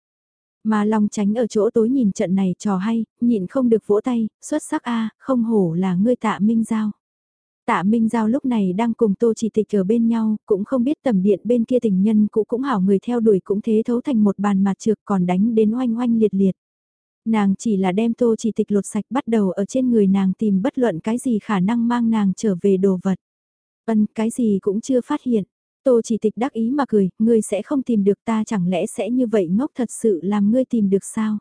Mà Long tránh ở chỗ tối nhìn trận này trò hay, nhịn không được vỗ tay, xuất sắc a không hổ là ngươi tạ minh giao. Tạ Minh Giao lúc này đang cùng Tô Chỉ Tịch ở bên nhau, cũng không biết tầm điện bên kia tình nhân cũ cũng hảo người theo đuổi cũng thế thấu thành một bàn mặt trược còn đánh đến oanh oanh liệt liệt. Nàng chỉ là đem Tô Chỉ Tịch lột sạch bắt đầu ở trên người nàng tìm bất luận cái gì khả năng mang nàng trở về đồ vật. Ân cái gì cũng chưa phát hiện. Tô Chỉ Tịch đắc ý mà cười, ngươi sẽ không tìm được ta chẳng lẽ sẽ như vậy ngốc thật sự làm ngươi tìm được sao?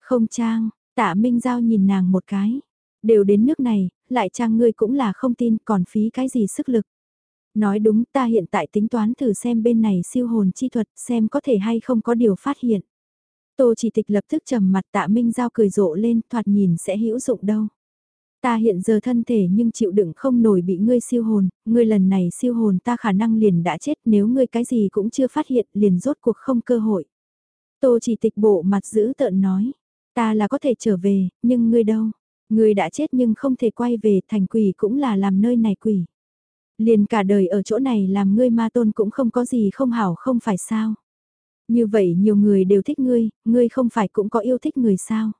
Không trang, tạ Minh Giao nhìn nàng một cái. Đều đến nước này, lại trang ngươi cũng là không tin còn phí cái gì sức lực. Nói đúng ta hiện tại tính toán thử xem bên này siêu hồn chi thuật xem có thể hay không có điều phát hiện. Tô chỉ tịch lập tức trầm mặt tạ minh giao cười rộ lên thoạt nhìn sẽ hữu dụng đâu. Ta hiện giờ thân thể nhưng chịu đựng không nổi bị ngươi siêu hồn, ngươi lần này siêu hồn ta khả năng liền đã chết nếu ngươi cái gì cũng chưa phát hiện liền rốt cuộc không cơ hội. Tô chỉ tịch bộ mặt giữ tợn nói, ta là có thể trở về, nhưng ngươi đâu? Người đã chết nhưng không thể quay về thành quỷ cũng là làm nơi này quỷ. Liền cả đời ở chỗ này làm ngươi ma tôn cũng không có gì không hảo không phải sao. Như vậy nhiều người đều thích ngươi, ngươi không phải cũng có yêu thích người sao.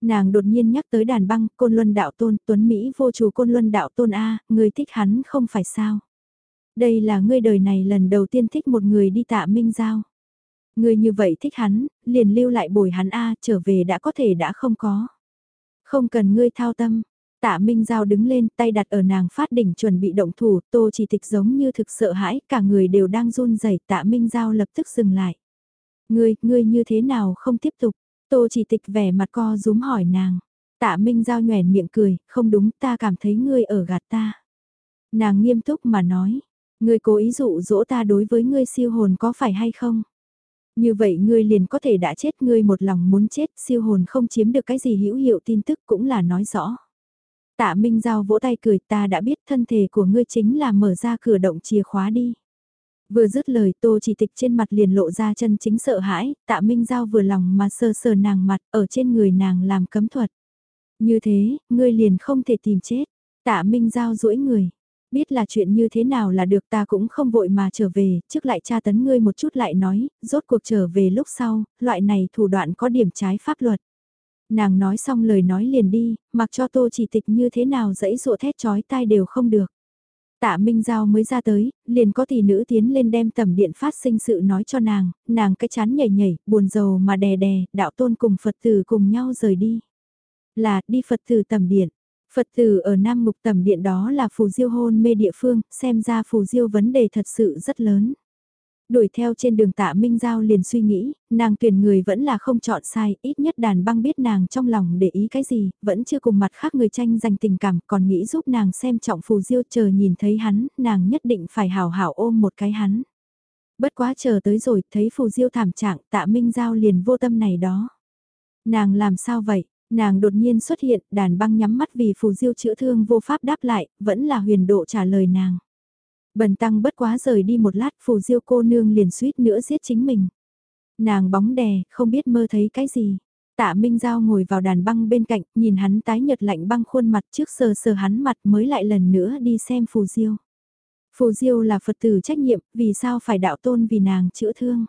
Nàng đột nhiên nhắc tới đàn băng, côn luân đạo tôn, tuấn Mỹ vô chủ côn luân đạo tôn A, ngươi thích hắn không phải sao. Đây là ngươi đời này lần đầu tiên thích một người đi tạ minh giao. Ngươi như vậy thích hắn, liền lưu lại bồi hắn A, trở về đã có thể đã không có. Không cần ngươi thao tâm. Tạ Minh Giao đứng lên tay đặt ở nàng phát đỉnh chuẩn bị động thủ, tô chỉ tịch giống như thực sợ hãi, cả người đều đang run rẩy tạ Minh Giao lập tức dừng lại. Ngươi, ngươi như thế nào không tiếp tục, tô chỉ tịch vẻ mặt co rúm hỏi nàng. Tạ Minh Giao nhoèn miệng cười, không đúng ta cảm thấy ngươi ở gạt ta. Nàng nghiêm túc mà nói, ngươi cố ý dụ dỗ ta đối với ngươi siêu hồn có phải hay không? Như vậy ngươi liền có thể đã chết ngươi một lòng muốn chết siêu hồn không chiếm được cái gì hữu hiệu tin tức cũng là nói rõ. Tạ Minh Giao vỗ tay cười ta đã biết thân thể của ngươi chính là mở ra cửa động chìa khóa đi. Vừa dứt lời tô chỉ tịch trên mặt liền lộ ra chân chính sợ hãi, tạ Minh Giao vừa lòng mà sờ sờ nàng mặt ở trên người nàng làm cấm thuật. Như thế, ngươi liền không thể tìm chết. Tạ Minh Giao duỗi người, biết là chuyện như thế nào là được ta cũng không vội mà trở về, trước lại tra tấn ngươi một chút lại nói, rốt cuộc trở về lúc sau, loại này thủ đoạn có điểm trái pháp luật. Nàng nói xong lời nói liền đi, mặc cho tô chỉ tịch như thế nào dãy dụa thét chói tai đều không được. Tạ Minh Giao mới ra tới, liền có tỷ nữ tiến lên đem tầm điện phát sinh sự nói cho nàng, nàng cái chán nhảy nhảy, buồn rầu mà đè đè, đạo tôn cùng Phật tử cùng nhau rời đi. Là, đi Phật tử tầm điện, Phật tử ở Nam Mục Tầm Điện đó là phù diêu hôn mê địa phương, xem ra phù diêu vấn đề thật sự rất lớn. Đuổi theo trên đường tạ Minh Giao liền suy nghĩ, nàng tuyển người vẫn là không chọn sai, ít nhất đàn băng biết nàng trong lòng để ý cái gì, vẫn chưa cùng mặt khác người tranh giành tình cảm, còn nghĩ giúp nàng xem trọng phù diêu chờ nhìn thấy hắn, nàng nhất định phải hào hảo ôm một cái hắn. Bất quá chờ tới rồi, thấy phù diêu thảm trạng, tạ Minh Giao liền vô tâm này đó. Nàng làm sao vậy? Nàng đột nhiên xuất hiện, đàn băng nhắm mắt vì phù diêu chữa thương vô pháp đáp lại, vẫn là huyền độ trả lời nàng. Bần tăng bất quá rời đi một lát phù diêu cô nương liền suýt nữa giết chính mình. Nàng bóng đè, không biết mơ thấy cái gì. Tạ Minh Giao ngồi vào đàn băng bên cạnh, nhìn hắn tái nhật lạnh băng khuôn mặt trước sờ sờ hắn mặt mới lại lần nữa đi xem phù diêu. Phù diêu là Phật tử trách nhiệm, vì sao phải đạo tôn vì nàng chữa thương.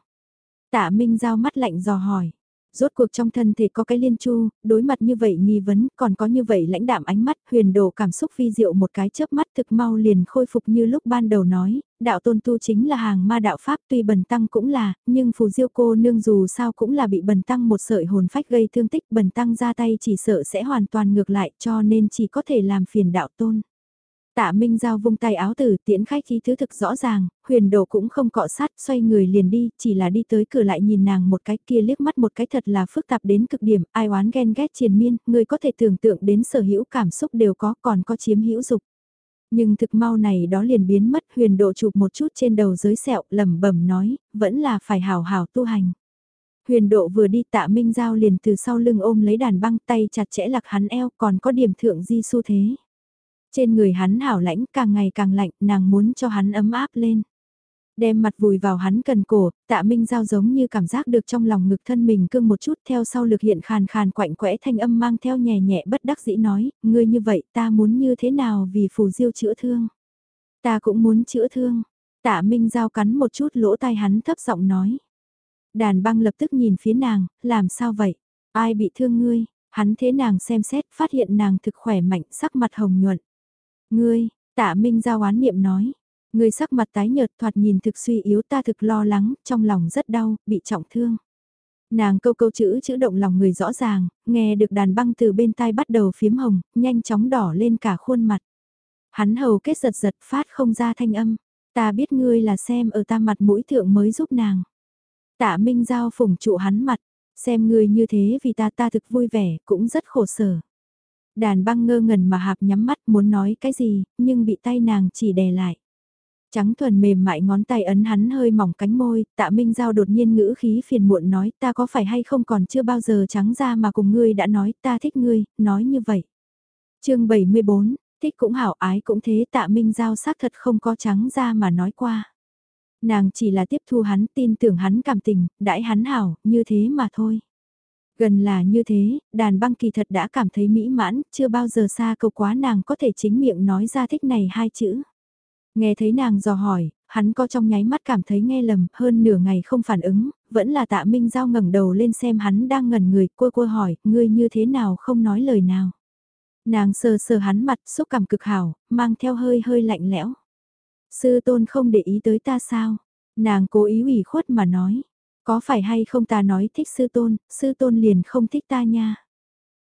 Tạ Minh Giao mắt lạnh dò hỏi. Rốt cuộc trong thân thể có cái liên chu, đối mặt như vậy nghi vấn, còn có như vậy lãnh đạm ánh mắt, huyền đồ cảm xúc vi diệu một cái chớp mắt thực mau liền khôi phục như lúc ban đầu nói, đạo tôn tu chính là hàng ma đạo pháp tuy bần tăng cũng là, nhưng phù diêu cô nương dù sao cũng là bị bần tăng một sợi hồn phách gây thương tích, bần tăng ra tay chỉ sợ sẽ hoàn toàn ngược lại cho nên chỉ có thể làm phiền đạo tôn. Tạ Minh Giao vung tay áo tử tiễn khách khí thứ thực rõ ràng, huyền đồ cũng không cọ sát xoay người liền đi, chỉ là đi tới cửa lại nhìn nàng một cái kia liếc mắt một cái thật là phức tạp đến cực điểm, ai oán ghen ghét triền miên, người có thể tưởng tượng đến sở hữu cảm xúc đều có còn có chiếm hữu dục. Nhưng thực mau này đó liền biến mất huyền độ chụp một chút trên đầu giới sẹo lẩm bẩm nói, vẫn là phải hào hào tu hành. Huyền độ vừa đi tạ Minh Giao liền từ sau lưng ôm lấy đàn băng tay chặt chẽ lạc hắn eo còn có điểm thượng di xu thế. Trên người hắn hảo lãnh càng ngày càng lạnh, nàng muốn cho hắn ấm áp lên. Đem mặt vùi vào hắn cần cổ, tạ minh giao giống như cảm giác được trong lòng ngực thân mình cương một chút theo sau lực hiện khàn khàn quạnh quẽ thanh âm mang theo nhẹ nhẹ bất đắc dĩ nói, ngươi như vậy ta muốn như thế nào vì phù diêu chữa thương. Ta cũng muốn chữa thương. Tạ Minh Giao cắn một chút lỗ tai hắn thấp giọng nói. Đàn băng lập tức nhìn phía nàng, làm sao vậy? Ai bị thương ngươi? Hắn thế nàng xem xét, phát hiện nàng thực khỏe mạnh, sắc mặt hồng nhuận. Ngươi, tạ Minh Giao oán niệm nói. Ngươi sắc mặt tái nhợt thoạt nhìn thực suy yếu ta thực lo lắng, trong lòng rất đau, bị trọng thương. Nàng câu câu chữ chữ động lòng người rõ ràng, nghe được đàn băng từ bên tai bắt đầu phiếm hồng, nhanh chóng đỏ lên cả khuôn mặt. Hắn hầu kết giật giật phát không ra thanh âm. Ta biết ngươi là xem ở ta mặt mũi thượng mới giúp nàng. Tạ Minh Giao phủng trụ hắn mặt, xem ngươi như thế vì ta ta thực vui vẻ, cũng rất khổ sở. Đàn băng ngơ ngẩn mà hạp nhắm mắt muốn nói cái gì, nhưng bị tay nàng chỉ đè lại. Trắng thuần mềm mại ngón tay ấn hắn hơi mỏng cánh môi, tạ Minh Giao đột nhiên ngữ khí phiền muộn nói ta có phải hay không còn chưa bao giờ trắng ra mà cùng ngươi đã nói ta thích ngươi, nói như vậy. chương 74, thích cũng hảo ái cũng thế tạ Minh Giao xác thật không có trắng ra mà nói qua. Nàng chỉ là tiếp thu hắn tin tưởng hắn cảm tình, đãi hắn hảo, như thế mà thôi. Gần là như thế, đàn băng kỳ thật đã cảm thấy mỹ mãn, chưa bao giờ xa cầu quá nàng có thể chính miệng nói ra thích này hai chữ. Nghe thấy nàng dò hỏi, hắn có trong nháy mắt cảm thấy nghe lầm, hơn nửa ngày không phản ứng, vẫn là tạ Minh Giao ngẩng đầu lên xem hắn đang ngẩn người, cô cô hỏi, ngươi như thế nào không nói lời nào. Nàng sờ sờ hắn mặt, xúc cảm cực hảo, mang theo hơi hơi lạnh lẽo. Sư tôn không để ý tới ta sao? Nàng cố ý ủy khuất mà nói. Có phải hay không ta nói thích sư tôn, sư tôn liền không thích ta nha.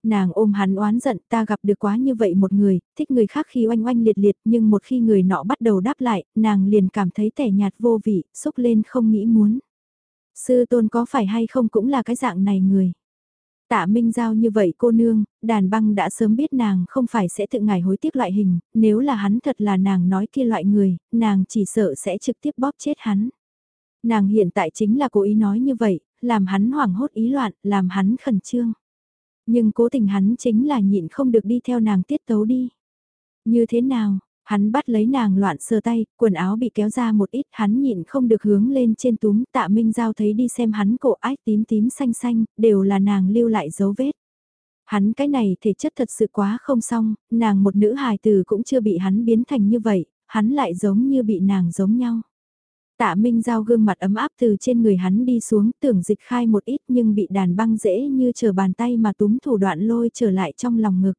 Nàng ôm hắn oán giận ta gặp được quá như vậy một người, thích người khác khi oanh oanh liệt liệt nhưng một khi người nọ bắt đầu đáp lại, nàng liền cảm thấy tẻ nhạt vô vị, xúc lên không nghĩ muốn. Sư tôn có phải hay không cũng là cái dạng này người. Tạ Minh Giao như vậy cô nương, đàn băng đã sớm biết nàng không phải sẽ tự ngài hối tiếc loại hình, nếu là hắn thật là nàng nói kia loại người, nàng chỉ sợ sẽ trực tiếp bóp chết hắn. Nàng hiện tại chính là cố ý nói như vậy, làm hắn hoảng hốt ý loạn, làm hắn khẩn trương. Nhưng cố tình hắn chính là nhịn không được đi theo nàng tiết tấu đi. Như thế nào, hắn bắt lấy nàng loạn sờ tay, quần áo bị kéo ra một ít, hắn nhịn không được hướng lên trên túm, tạ minh giao thấy đi xem hắn cổ ái tím tím xanh xanh, đều là nàng lưu lại dấu vết. Hắn cái này thể chất thật sự quá không xong, nàng một nữ hài từ cũng chưa bị hắn biến thành như vậy, hắn lại giống như bị nàng giống nhau. Tạ Minh Giao gương mặt ấm áp từ trên người hắn đi xuống tưởng dịch khai một ít nhưng bị đàn băng dễ như chờ bàn tay mà túm thủ đoạn lôi trở lại trong lòng ngực.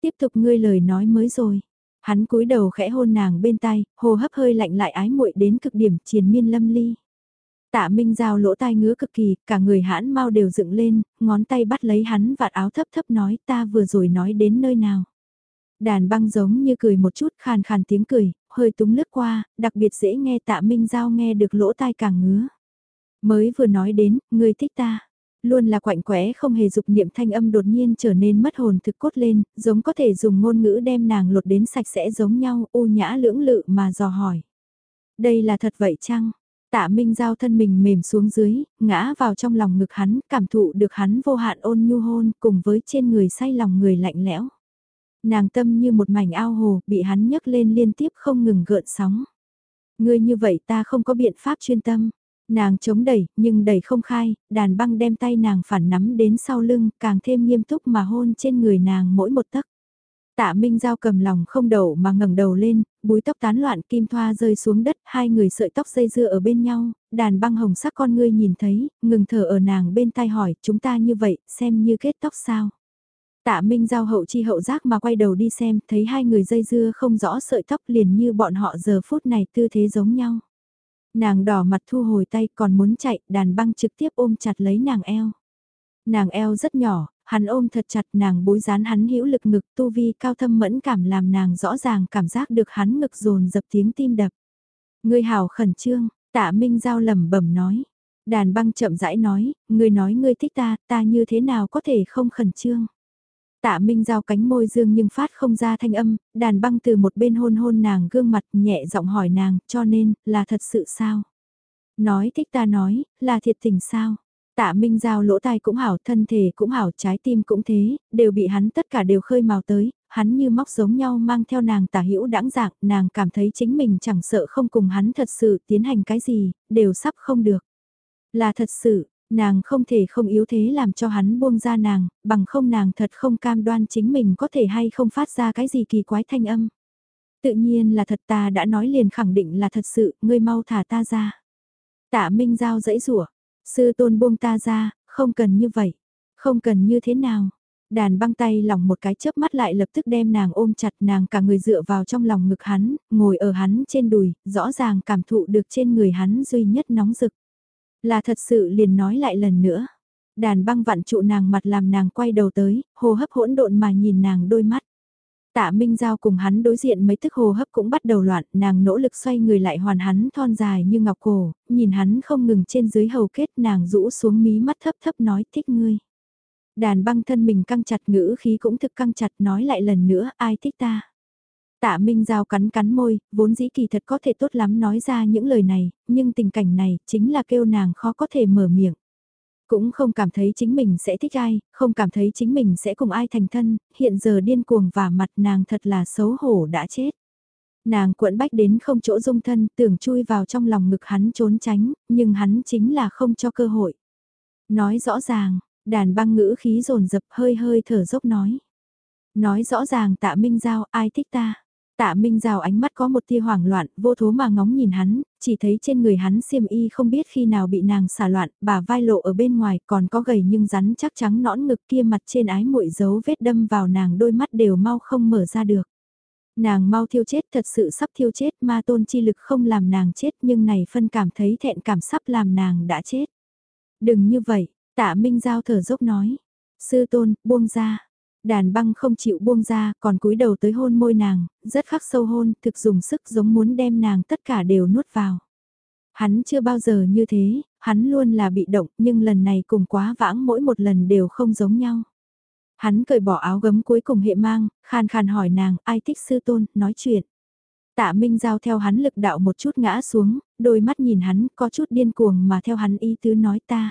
Tiếp tục ngươi lời nói mới rồi. Hắn cúi đầu khẽ hôn nàng bên tay, hô hấp hơi lạnh lại ái muội đến cực điểm triền miên lâm ly. Tạ Minh Giao lỗ tai ngứa cực kỳ, cả người hãn mau đều dựng lên, ngón tay bắt lấy hắn vạt áo thấp thấp nói ta vừa rồi nói đến nơi nào. Đàn băng giống như cười một chút khàn khàn tiếng cười, hơi túng lướt qua, đặc biệt dễ nghe tạ Minh Giao nghe được lỗ tai càng ngứa. Mới vừa nói đến, người thích ta. Luôn là quạnh quẽ không hề dục niệm thanh âm đột nhiên trở nên mất hồn thực cốt lên, giống có thể dùng ngôn ngữ đem nàng lột đến sạch sẽ giống nhau, u nhã lưỡng lự mà dò hỏi. Đây là thật vậy chăng? Tạ Minh Giao thân mình mềm xuống dưới, ngã vào trong lòng ngực hắn, cảm thụ được hắn vô hạn ôn nhu hôn cùng với trên người say lòng người lạnh lẽo. Nàng tâm như một mảnh ao hồ, bị hắn nhấc lên liên tiếp không ngừng gợn sóng. Ngươi như vậy ta không có biện pháp chuyên tâm. Nàng chống đẩy, nhưng đẩy không khai, đàn băng đem tay nàng phản nắm đến sau lưng, càng thêm nghiêm túc mà hôn trên người nàng mỗi một tấc. Tạ Minh Giao cầm lòng không đầu mà ngẩng đầu lên, búi tóc tán loạn kim thoa rơi xuống đất, hai người sợi tóc dây dưa ở bên nhau, đàn băng hồng sắc con ngươi nhìn thấy, ngừng thở ở nàng bên tai hỏi, chúng ta như vậy, xem như kết tóc sao. Tạ Minh Giao hậu chi hậu giác mà quay đầu đi xem, thấy hai người dây dưa không rõ sợi tóc liền như bọn họ giờ phút này tư thế giống nhau. Nàng đỏ mặt thu hồi tay còn muốn chạy, đàn băng trực tiếp ôm chặt lấy nàng eo. Nàng eo rất nhỏ, hắn ôm thật chặt nàng bối rán hắn hữu lực ngực tu vi cao thâm mẫn cảm làm nàng rõ ràng cảm giác được hắn ngực dồn dập tiếng tim đập. Người hào khẩn trương, tạ minh giao lẩm bẩm nói. Đàn băng chậm rãi nói, người nói ngươi thích ta, ta như thế nào có thể không khẩn trương. Tạ Minh giao cánh môi dương nhưng phát không ra thanh âm, đàn băng từ một bên hôn hôn nàng gương mặt nhẹ giọng hỏi nàng, cho nên, là thật sự sao? Nói thích ta nói, là thiệt tình sao? Tạ Minh Giao lỗ tai cũng hảo, thân thể cũng hảo, trái tim cũng thế, đều bị hắn tất cả đều khơi màu tới, hắn như móc giống nhau mang theo nàng tả hữu đãng dạng, nàng cảm thấy chính mình chẳng sợ không cùng hắn thật sự tiến hành cái gì, đều sắp không được. Là thật sự, nàng không thể không yếu thế làm cho hắn buông ra nàng, bằng không nàng thật không cam đoan chính mình có thể hay không phát ra cái gì kỳ quái thanh âm. Tự nhiên là thật ta đã nói liền khẳng định là thật sự, ngươi mau thả ta ra. Tạ Minh Giao dãy rủa Sư tôn buông ta ra, không cần như vậy. Không cần như thế nào. Đàn băng tay lòng một cái chớp mắt lại lập tức đem nàng ôm chặt nàng cả người dựa vào trong lòng ngực hắn, ngồi ở hắn trên đùi, rõ ràng cảm thụ được trên người hắn duy nhất nóng rực. Là thật sự liền nói lại lần nữa. Đàn băng vặn trụ nàng mặt làm nàng quay đầu tới, hô hấp hỗn độn mà nhìn nàng đôi mắt. Tạ Minh Giao cùng hắn đối diện mấy tức hồ hấp cũng bắt đầu loạn, nàng nỗ lực xoay người lại hoàn hắn thon dài như ngọc cổ, nhìn hắn không ngừng trên dưới hầu kết nàng rũ xuống mí mắt thấp thấp nói thích ngươi. Đàn băng thân mình căng chặt ngữ khí cũng thực căng chặt nói lại lần nữa ai thích ta. Tạ Minh Giao cắn cắn môi, vốn dĩ kỳ thật có thể tốt lắm nói ra những lời này, nhưng tình cảnh này chính là kêu nàng khó có thể mở miệng. Cũng không cảm thấy chính mình sẽ thích ai, không cảm thấy chính mình sẽ cùng ai thành thân, hiện giờ điên cuồng và mặt nàng thật là xấu hổ đã chết. Nàng cuộn bách đến không chỗ dung thân, tưởng chui vào trong lòng ngực hắn trốn tránh, nhưng hắn chính là không cho cơ hội. Nói rõ ràng, đàn băng ngữ khí rồn rập hơi hơi thở dốc nói. Nói rõ ràng tạ minh giao ai thích ta. Tạ Minh Giao ánh mắt có một tia hoảng loạn, vô thố mà ngóng nhìn hắn, chỉ thấy trên người hắn xiêm y không biết khi nào bị nàng xả loạn, bà vai lộ ở bên ngoài còn có gầy nhưng rắn chắc trắng nõn ngực kia mặt trên ái muội dấu vết đâm vào nàng đôi mắt đều mau không mở ra được. Nàng mau thiêu chết thật sự sắp thiêu chết ma tôn chi lực không làm nàng chết nhưng này phân cảm thấy thẹn cảm sắp làm nàng đã chết. Đừng như vậy, tạ Minh Giao thở dốc nói. Sư tôn, buông ra. Đàn băng không chịu buông ra, còn cúi đầu tới hôn môi nàng, rất khắc sâu hôn, thực dùng sức giống muốn đem nàng tất cả đều nuốt vào. Hắn chưa bao giờ như thế, hắn luôn là bị động, nhưng lần này cùng quá vãng mỗi một lần đều không giống nhau. Hắn cởi bỏ áo gấm cuối cùng hệ mang, khan khan hỏi nàng, ai thích sư tôn, nói chuyện. Tạ Minh Giao theo hắn lực đạo một chút ngã xuống, đôi mắt nhìn hắn có chút điên cuồng mà theo hắn ý tứ nói ta.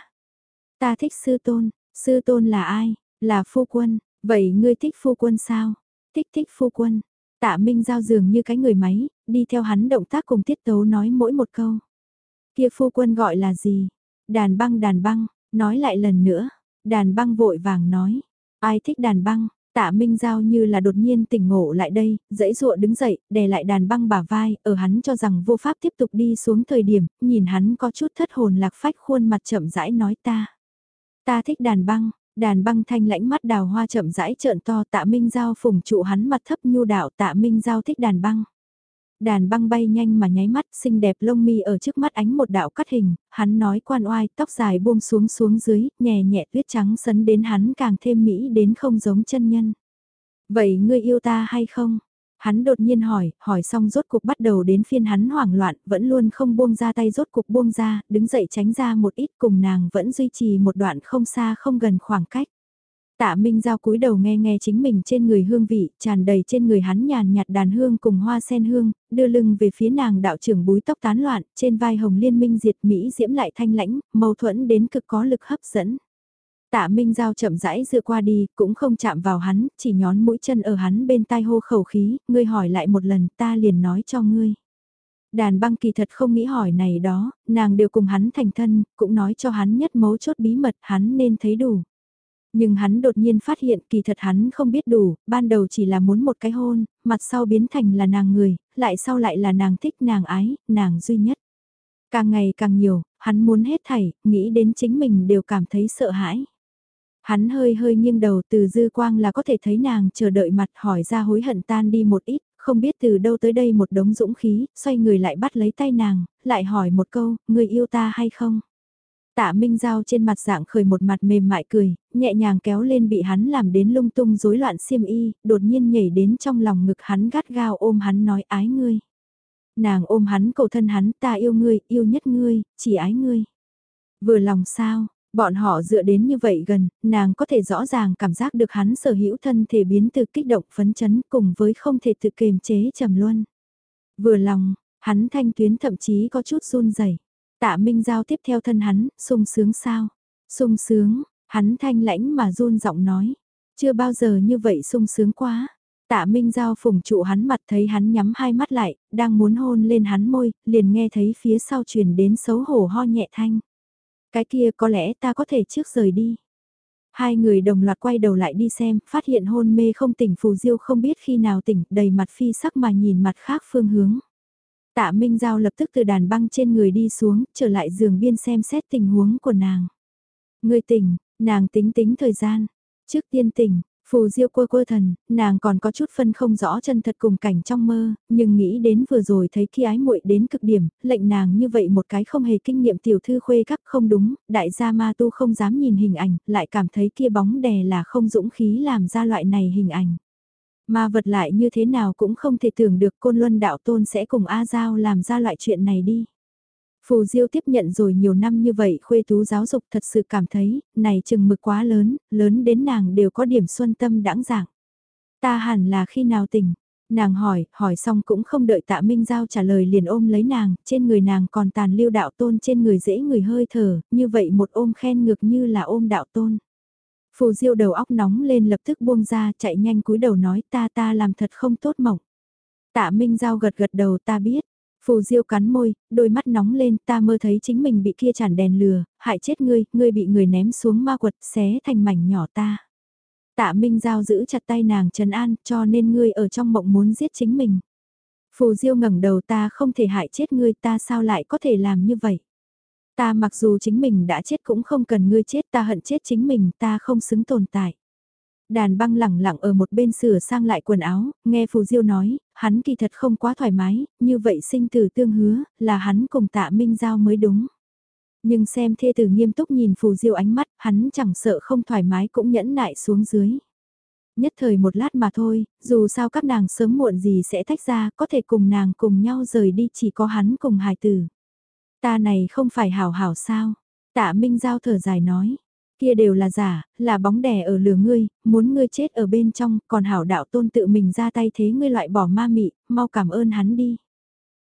Ta thích sư tôn, sư tôn là ai, là phu quân, Vậy ngươi thích phu quân sao? Thích thích phu quân. Tạ Minh Giao dường như cái người máy, đi theo hắn động tác cùng tiết tấu nói mỗi một câu. Kia phu quân gọi là gì? Đàn băng đàn băng, nói lại lần nữa. Đàn băng vội vàng nói. Ai thích đàn băng? Tạ Minh Giao như là đột nhiên tỉnh ngộ lại đây, dãy dụa đứng dậy, đè lại đàn băng bả vai, ở hắn cho rằng vô pháp tiếp tục đi xuống thời điểm, nhìn hắn có chút thất hồn lạc phách khuôn mặt chậm rãi nói ta. Ta thích đàn băng, Đàn băng thanh lãnh mắt đào hoa chậm rãi trợn to tạ minh giao phùng trụ hắn mặt thấp nhu đạo tạ minh giao thích đàn băng. Đàn băng bay nhanh mà nháy mắt xinh đẹp lông mi ở trước mắt ánh một đạo cắt hình, hắn nói quan oai tóc dài buông xuống xuống dưới, nhẹ nhẹ tuyết trắng sấn đến hắn càng thêm mỹ đến không giống chân nhân. Vậy ngươi yêu ta hay không? Hắn đột nhiên hỏi, hỏi xong rốt cục bắt đầu đến phiên hắn hoảng loạn, vẫn luôn không buông ra tay rốt cục buông ra, đứng dậy tránh ra một ít cùng nàng vẫn duy trì một đoạn không xa không gần khoảng cách. Tạ Minh Giao cúi đầu nghe nghe chính mình trên người hương vị, tràn đầy trên người hắn nhàn nhạt đàn hương cùng hoa sen hương, đưa lưng về phía nàng đạo trưởng búi tóc tán loạn, trên vai hồng liên minh diệt Mỹ diễm lại thanh lãnh, mâu thuẫn đến cực có lực hấp dẫn. Tạ Minh Giao chậm rãi dựa qua đi, cũng không chạm vào hắn, chỉ nhón mũi chân ở hắn bên tai hô khẩu khí, ngươi hỏi lại một lần ta liền nói cho ngươi. Đàn băng kỳ thật không nghĩ hỏi này đó, nàng đều cùng hắn thành thân, cũng nói cho hắn nhất mấu chốt bí mật hắn nên thấy đủ. Nhưng hắn đột nhiên phát hiện kỳ thật hắn không biết đủ, ban đầu chỉ là muốn một cái hôn, mặt sau biến thành là nàng người, lại sau lại là nàng thích nàng ái, nàng duy nhất. Càng ngày càng nhiều, hắn muốn hết thảy, nghĩ đến chính mình đều cảm thấy sợ hãi. Hắn hơi hơi nghiêng đầu từ dư quang là có thể thấy nàng chờ đợi mặt hỏi ra hối hận tan đi một ít, không biết từ đâu tới đây một đống dũng khí, xoay người lại bắt lấy tay nàng, lại hỏi một câu, người yêu ta hay không? Tạ Minh Giao trên mặt dạng khởi một mặt mềm mại cười, nhẹ nhàng kéo lên bị hắn làm đến lung tung rối loạn xiêm y, đột nhiên nhảy đến trong lòng ngực hắn gắt gao ôm hắn nói ái ngươi. Nàng ôm hắn cầu thân hắn ta yêu ngươi, yêu nhất ngươi, chỉ ái ngươi. Vừa lòng sao, bọn họ dựa đến như vậy gần, nàng có thể rõ ràng cảm giác được hắn sở hữu thân thể biến từ kích động phấn chấn cùng với không thể tự kềm chế trầm luân. Vừa lòng, hắn thanh tuyến thậm chí có chút run rẩy Tạ Minh Giao tiếp theo thân hắn, sung sướng sao? Sung sướng, hắn thanh lãnh mà run giọng nói. Chưa bao giờ như vậy sung sướng quá. Tạ Minh Giao phùng trụ hắn mặt thấy hắn nhắm hai mắt lại, đang muốn hôn lên hắn môi, liền nghe thấy phía sau truyền đến xấu hổ ho nhẹ thanh. Cái kia có lẽ ta có thể trước rời đi. Hai người đồng loạt quay đầu lại đi xem, phát hiện hôn mê không tỉnh phù diêu không biết khi nào tỉnh, đầy mặt phi sắc mà nhìn mặt khác phương hướng. Tạ Minh Giao lập tức từ đàn băng trên người đi xuống, trở lại giường biên xem xét tình huống của nàng. Người tỉnh, nàng tính tính thời gian. Trước tiên tỉnh, phù diêu quơ quơ thần, nàng còn có chút phân không rõ chân thật cùng cảnh trong mơ, nhưng nghĩ đến vừa rồi thấy khi ái muội đến cực điểm, lệnh nàng như vậy một cái không hề kinh nghiệm tiểu thư khuê các không đúng, đại gia ma tu không dám nhìn hình ảnh, lại cảm thấy kia bóng đè là không dũng khí làm ra loại này hình ảnh. Ma vật lại như thế nào cũng không thể tưởng được côn luân đạo tôn sẽ cùng A Giao làm ra loại chuyện này đi. Phù Diêu tiếp nhận rồi nhiều năm như vậy khuê tú giáo dục thật sự cảm thấy, này chừng mực quá lớn, lớn đến nàng đều có điểm xuân tâm đãng dạng. Ta hẳn là khi nào tỉnh? Nàng hỏi, hỏi xong cũng không đợi tạ Minh Giao trả lời liền ôm lấy nàng, trên người nàng còn tàn lưu đạo tôn trên người dễ người hơi thở, như vậy một ôm khen ngược như là ôm đạo tôn. Phù Diêu đầu óc nóng lên lập tức buông ra chạy nhanh cúi đầu nói ta ta làm thật không tốt mộng. Tạ Minh Giao gật gật đầu ta biết. Phù Diêu cắn môi, đôi mắt nóng lên ta mơ thấy chính mình bị kia chản đèn lừa, hại chết ngươi, ngươi bị người ném xuống ma quật xé thành mảnh nhỏ ta. Tạ Minh Giao giữ chặt tay nàng Trần an cho nên ngươi ở trong mộng muốn giết chính mình. Phù Diêu ngẩng đầu ta không thể hại chết ngươi ta sao lại có thể làm như vậy. Ta mặc dù chính mình đã chết cũng không cần ngươi chết ta hận chết chính mình ta không xứng tồn tại. Đàn băng lẳng lặng ở một bên sửa sang lại quần áo, nghe Phù Diêu nói, hắn kỳ thật không quá thoải mái, như vậy sinh tử tương hứa, là hắn cùng tạ Minh Giao mới đúng. Nhưng xem thê tử nghiêm túc nhìn Phù Diêu ánh mắt, hắn chẳng sợ không thoải mái cũng nhẫn nại xuống dưới. Nhất thời một lát mà thôi, dù sao các nàng sớm muộn gì sẽ tách ra, có thể cùng nàng cùng nhau rời đi chỉ có hắn cùng hài tử. Ta này không phải hảo hảo sao? Tạ Minh Giao thở dài nói. Kia đều là giả, là bóng đè ở lửa ngươi, muốn ngươi chết ở bên trong, còn hảo đạo tôn tự mình ra tay thế ngươi loại bỏ ma mị, mau cảm ơn hắn đi.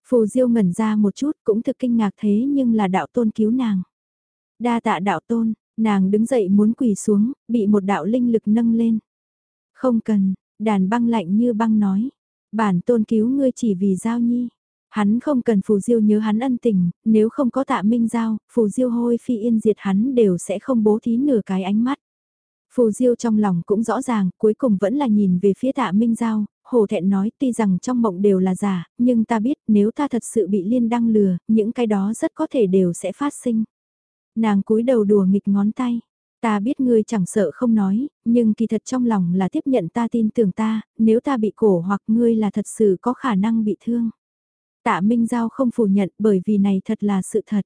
Phù Diêu ngẩn ra một chút cũng thực kinh ngạc thế nhưng là đạo tôn cứu nàng. Đa tạ đạo tôn, nàng đứng dậy muốn quỳ xuống, bị một đạo linh lực nâng lên. Không cần, đàn băng lạnh như băng nói. Bản tôn cứu ngươi chỉ vì giao nhi. Hắn không cần Phù Diêu nhớ hắn ân tình, nếu không có tạ minh giao, Phù Diêu hôi phi yên diệt hắn đều sẽ không bố thí nửa cái ánh mắt. Phù Diêu trong lòng cũng rõ ràng, cuối cùng vẫn là nhìn về phía tạ minh giao, hồ thẹn nói tuy rằng trong mộng đều là giả, nhưng ta biết nếu ta thật sự bị liên đăng lừa, những cái đó rất có thể đều sẽ phát sinh. Nàng cúi đầu đùa nghịch ngón tay. Ta biết ngươi chẳng sợ không nói, nhưng kỳ thật trong lòng là tiếp nhận ta tin tưởng ta, nếu ta bị cổ hoặc ngươi là thật sự có khả năng bị thương. Tạ Minh Giao không phủ nhận bởi vì này thật là sự thật.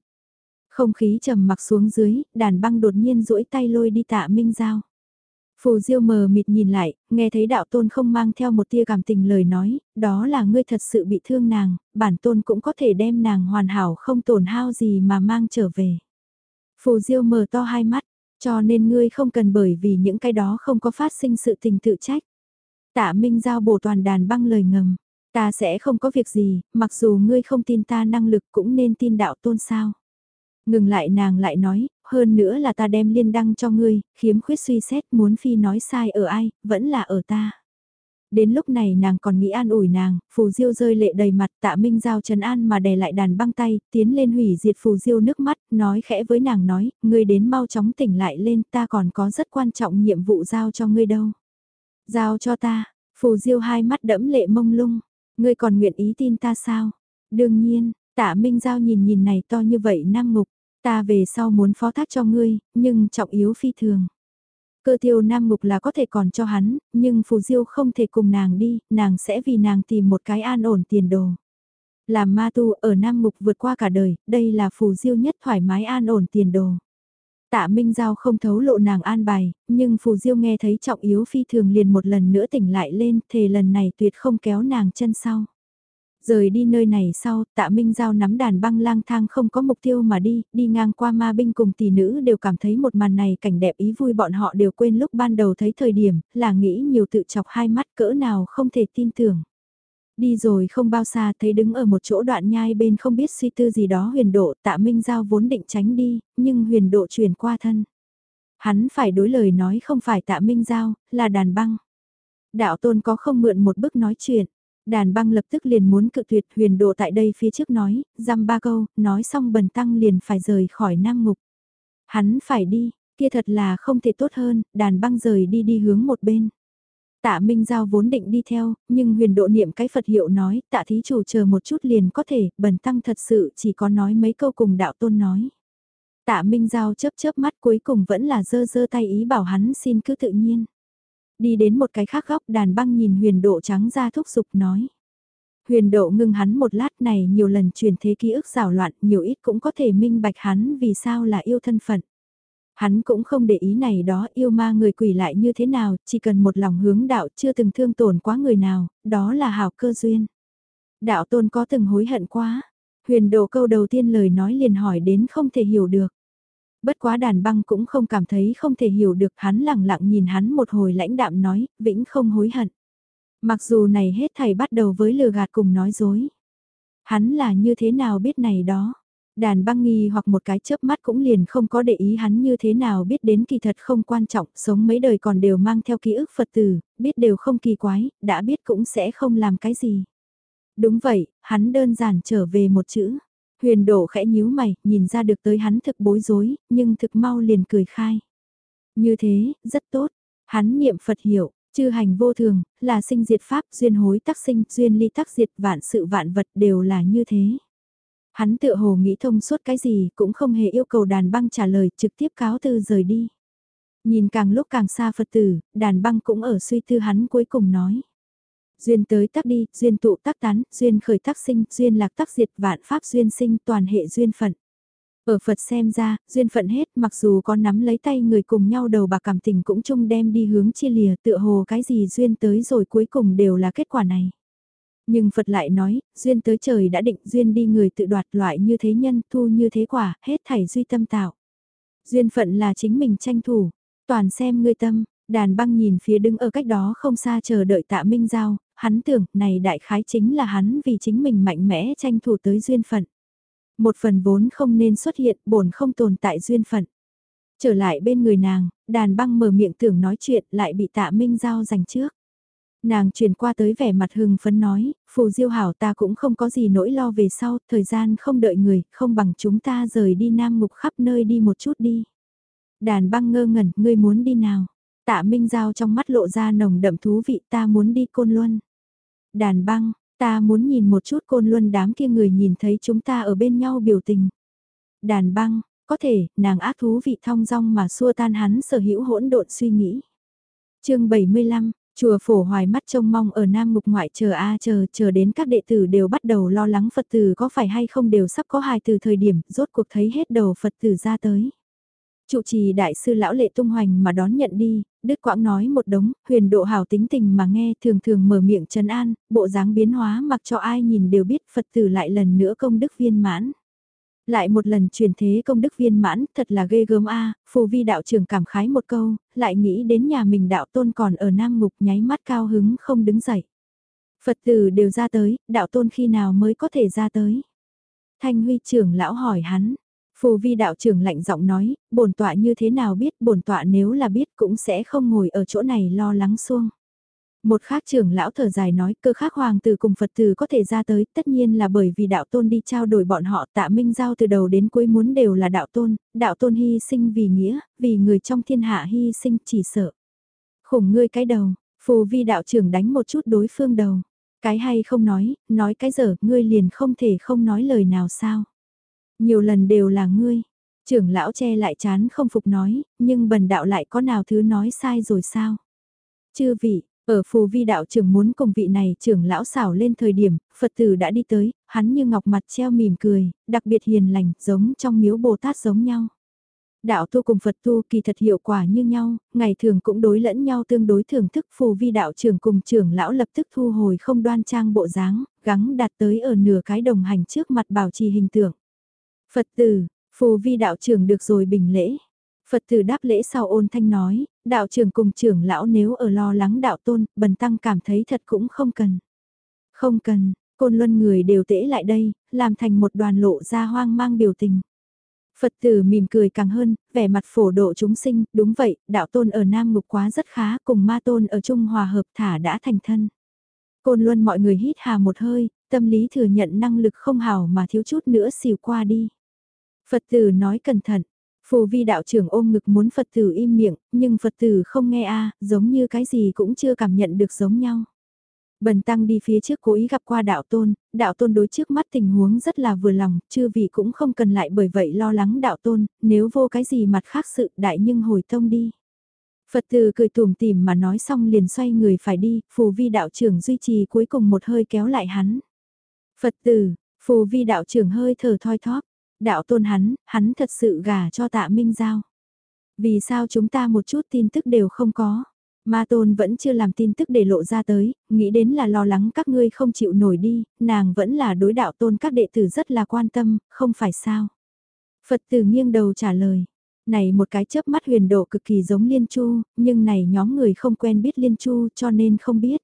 Không khí trầm mặc xuống dưới, đàn băng đột nhiên duỗi tay lôi đi tạ Minh Giao. Phù Diêu mờ mịt nhìn lại, nghe thấy đạo tôn không mang theo một tia cảm tình lời nói, đó là ngươi thật sự bị thương nàng, bản tôn cũng có thể đem nàng hoàn hảo không tổn hao gì mà mang trở về. Phù Diêu mở to hai mắt, cho nên ngươi không cần bởi vì những cái đó không có phát sinh sự tình tự trách. Tạ Minh Giao bổ toàn đàn băng lời ngầm, Ta sẽ không có việc gì, mặc dù ngươi không tin ta năng lực cũng nên tin đạo tôn sao. Ngừng lại nàng lại nói, hơn nữa là ta đem liên đăng cho ngươi, khiếm khuyết suy xét muốn phi nói sai ở ai, vẫn là ở ta. Đến lúc này nàng còn nghĩ an ủi nàng, phù diêu rơi lệ đầy mặt tạ minh giao trần an mà đè lại đàn băng tay, tiến lên hủy diệt phù diêu nước mắt, nói khẽ với nàng nói, ngươi đến mau chóng tỉnh lại lên ta còn có rất quan trọng nhiệm vụ giao cho ngươi đâu. Giao cho ta, phù diêu hai mắt đẫm lệ mông lung, ngươi còn nguyện ý tin ta sao? Đương nhiên, tạ minh giao nhìn nhìn này to như vậy nam ngục, ta về sau muốn phó thác cho ngươi, nhưng trọng yếu phi thường. Cơ tiêu nam ngục là có thể còn cho hắn, nhưng phù diêu không thể cùng nàng đi, nàng sẽ vì nàng tìm một cái an ổn tiền đồ. Làm ma tu ở nam ngục vượt qua cả đời, đây là phù diêu nhất thoải mái an ổn tiền đồ. Tạ Minh Giao không thấu lộ nàng an bài, nhưng Phù Diêu nghe thấy trọng yếu phi thường liền một lần nữa tỉnh lại lên, thề lần này tuyệt không kéo nàng chân sau. Rời đi nơi này sau, tạ Minh Giao nắm đàn băng lang thang không có mục tiêu mà đi, đi ngang qua ma binh cùng tỷ nữ đều cảm thấy một màn này cảnh đẹp ý vui bọn họ đều quên lúc ban đầu thấy thời điểm, là nghĩ nhiều tự chọc hai mắt cỡ nào không thể tin tưởng. Đi rồi không bao xa thấy đứng ở một chỗ đoạn nhai bên không biết suy tư gì đó huyền độ tạ Minh Giao vốn định tránh đi, nhưng huyền độ chuyển qua thân. Hắn phải đối lời nói không phải tạ Minh Giao, là đàn băng. Đạo tôn có không mượn một bức nói chuyện Đàn băng lập tức liền muốn cự tuyệt huyền độ tại đây phía trước nói, dăm ba câu, nói xong bần tăng liền phải rời khỏi nam ngục. Hắn phải đi, kia thật là không thể tốt hơn, đàn băng rời đi đi hướng một bên. Tạ Minh Giao vốn định đi theo, nhưng huyền độ niệm cái Phật hiệu nói, tạ thí chủ chờ một chút liền có thể, bần tăng thật sự chỉ có nói mấy câu cùng đạo tôn nói. Tạ Minh Giao chớp chớp mắt cuối cùng vẫn là dơ dơ tay ý bảo hắn xin cứ tự nhiên. Đi đến một cái khác góc đàn băng nhìn huyền độ trắng ra thúc giục nói. Huyền độ ngưng hắn một lát này nhiều lần truyền thế ký ức rào loạn nhiều ít cũng có thể minh bạch hắn vì sao là yêu thân phận. Hắn cũng không để ý này đó yêu ma người quỷ lại như thế nào, chỉ cần một lòng hướng đạo chưa từng thương tổn quá người nào, đó là hảo cơ duyên. Đạo tôn có từng hối hận quá, huyền độ câu đầu tiên lời nói liền hỏi đến không thể hiểu được bất quá đàn băng cũng không cảm thấy không thể hiểu được hắn lặng lặng nhìn hắn một hồi lãnh đạm nói, vĩnh không hối hận. Mặc dù này hết thầy bắt đầu với lừa gạt cùng nói dối. Hắn là như thế nào biết này đó. Đàn băng nghi hoặc một cái chớp mắt cũng liền không có để ý hắn như thế nào biết đến kỳ thật không quan trọng, sống mấy đời còn đều mang theo ký ức Phật tử, biết đều không kỳ quái, đã biết cũng sẽ không làm cái gì. Đúng vậy, hắn đơn giản trở về một chữ. Huyền đổ khẽ nhíu mày, nhìn ra được tới hắn thực bối rối, nhưng thực mau liền cười khai. Như thế, rất tốt. Hắn niệm Phật hiểu, chư hành vô thường, là sinh diệt pháp, duyên hối tắc sinh, duyên ly tắc diệt, vạn sự vạn vật đều là như thế. Hắn tựa hồ nghĩ thông suốt cái gì cũng không hề yêu cầu đàn băng trả lời trực tiếp cáo từ rời đi. Nhìn càng lúc càng xa Phật tử, đàn băng cũng ở suy tư hắn cuối cùng nói duyên tới tắc đi, duyên tụ tắc tán, duyên khởi tắc sinh, duyên lạc tắc diệt, vạn pháp duyên sinh, toàn hệ duyên phận. Ở Phật xem ra, duyên phận hết, mặc dù có nắm lấy tay người cùng nhau đầu bạc cảm tình cũng chung đem đi hướng chia lìa, tựa hồ cái gì duyên tới rồi cuối cùng đều là kết quả này. Nhưng Phật lại nói, duyên tới trời đã định, duyên đi người tự đoạt loại như thế nhân, thu như thế quả, hết thảy duy tâm tạo. Duyên phận là chính mình tranh thủ, toàn xem ngươi tâm, đàn băng nhìn phía đứng ở cách đó không xa chờ đợi tạ Minh Giao, hắn tưởng này đại khái chính là hắn vì chính mình mạnh mẽ tranh thủ tới duyên phận. Một phần vốn không nên xuất hiện, bổn không tồn tại duyên phận. Trở lại bên người nàng, đàn băng mở miệng tưởng nói chuyện lại bị tạ minh giao giành trước. Nàng chuyển qua tới vẻ mặt hưng phấn nói, phù diêu hảo ta cũng không có gì nỗi lo về sau, thời gian không đợi người, không bằng chúng ta rời đi nam ngục khắp nơi đi một chút đi. Đàn băng ngơ ngẩn, ngươi muốn đi nào? Tạ Minh Giao trong mắt lộ ra nồng đậm thú vị ta muốn đi Côn Luân. Đàn băng, ta muốn nhìn một chút Côn Luân đám kia người nhìn thấy chúng ta ở bên nhau biểu tình. Đàn băng, có thể, nàng ác thú vị thong dong mà xua tan hắn sở hữu hỗn độn suy nghĩ. chương 75, chùa phổ hoài mắt trông mong ở Nam Mục ngoại chờ a chờ chờ đến các đệ tử đều bắt đầu lo lắng Phật tử có phải hay không đều sắp có hài từ thời điểm rốt cuộc thấy hết đầu Phật tử ra tới. Trụ trì đại sư lão lệ tung hoành mà đón nhận đi, Đức Quãng nói một đống, huyền độ hảo tính tình mà nghe thường thường mở miệng trấn an, bộ dáng biến hóa mặc cho ai nhìn đều biết Phật tử lại lần nữa công đức viên mãn. Lại một lần truyền thế công đức viên mãn, thật là ghê gớm a phù vi đạo trưởng cảm khái một câu, lại nghĩ đến nhà mình đạo tôn còn ở Nam Ngục nháy mắt cao hứng không đứng dậy. Phật tử đều ra tới, đạo tôn khi nào mới có thể ra tới. Thanh huy trưởng lão hỏi hắn, Phù vi đạo trưởng lạnh giọng nói, bổn tọa như thế nào biết, bổn tọa nếu là biết cũng sẽ không ngồi ở chỗ này lo lắng xuông. Một khác trưởng lão thở dài nói cơ khác hoàng tử cùng Phật tử có thể ra tới, tất nhiên là bởi vì đạo tôn đi trao đổi bọn họ tạ minh giao từ đầu đến cuối muốn đều là đạo tôn, đạo tôn hy sinh vì nghĩa, vì người trong thiên hạ hy sinh chỉ sợ. Khủng ngươi cái đầu, phù vi đạo trưởng đánh một chút đối phương đầu. Cái hay không nói, nói cái dở, ngươi liền không thể không nói lời nào sao. Nhiều lần đều là ngươi. Trưởng lão che lại chán không phục nói, nhưng bần đạo lại có nào thứ nói sai rồi sao? Chư vị, ở phù vi đạo trưởng muốn cùng vị này trưởng lão xảo lên thời điểm, Phật tử đã đi tới, hắn như ngọc mặt treo mỉm cười, đặc biệt hiền lành, giống trong miếu Bồ Tát giống nhau. Đạo tu cùng Phật tu kỳ thật hiệu quả như nhau, ngày thường cũng đối lẫn nhau tương đối thưởng thức phù vi đạo trưởng cùng trưởng lão lập tức thu hồi không đoan trang bộ dáng, gắng đạt tới ở nửa cái đồng hành trước mặt bảo trì hình tượng. Phật tử, phù vi đạo trưởng được rồi bình lễ. Phật tử đáp lễ sau ôn thanh nói, đạo trưởng cùng trưởng lão nếu ở lo lắng đạo tôn, bần tăng cảm thấy thật cũng không cần. Không cần, côn luân người đều tễ lại đây, làm thành một đoàn lộ ra hoang mang biểu tình. Phật tử mỉm cười càng hơn, vẻ mặt phổ độ chúng sinh, đúng vậy, đạo tôn ở Nam Ngục quá rất khá, cùng ma tôn ở Trung Hòa hợp thả đã thành thân. Côn luân mọi người hít hà một hơi, tâm lý thừa nhận năng lực không hào mà thiếu chút nữa xìu qua đi. Phật tử nói cẩn thận, phù vi đạo trưởng ôm ngực muốn Phật tử im miệng, nhưng Phật tử không nghe a giống như cái gì cũng chưa cảm nhận được giống nhau. Bần tăng đi phía trước cố ý gặp qua đạo tôn, đạo tôn đối trước mắt tình huống rất là vừa lòng, chư vị cũng không cần lại bởi vậy lo lắng đạo tôn, nếu vô cái gì mặt khác sự đại nhưng hồi tông đi. Phật tử cười tùm tìm mà nói xong liền xoay người phải đi, phù vi đạo trưởng duy trì cuối cùng một hơi kéo lại hắn. Phật tử, phù vi đạo trưởng hơi thở thoi thóp, đạo tôn hắn, hắn thật sự gả cho tạ minh giao. Vì sao chúng ta một chút tin tức đều không có? Ma tôn vẫn chưa làm tin tức để lộ ra tới, nghĩ đến là lo lắng các ngươi không chịu nổi đi, nàng vẫn là đối đạo tôn các đệ tử rất là quan tâm, không phải sao. Phật tử nghiêng đầu trả lời, này một cái chớp mắt huyền độ cực kỳ giống Liên Chu, nhưng này nhóm người không quen biết Liên Chu cho nên không biết.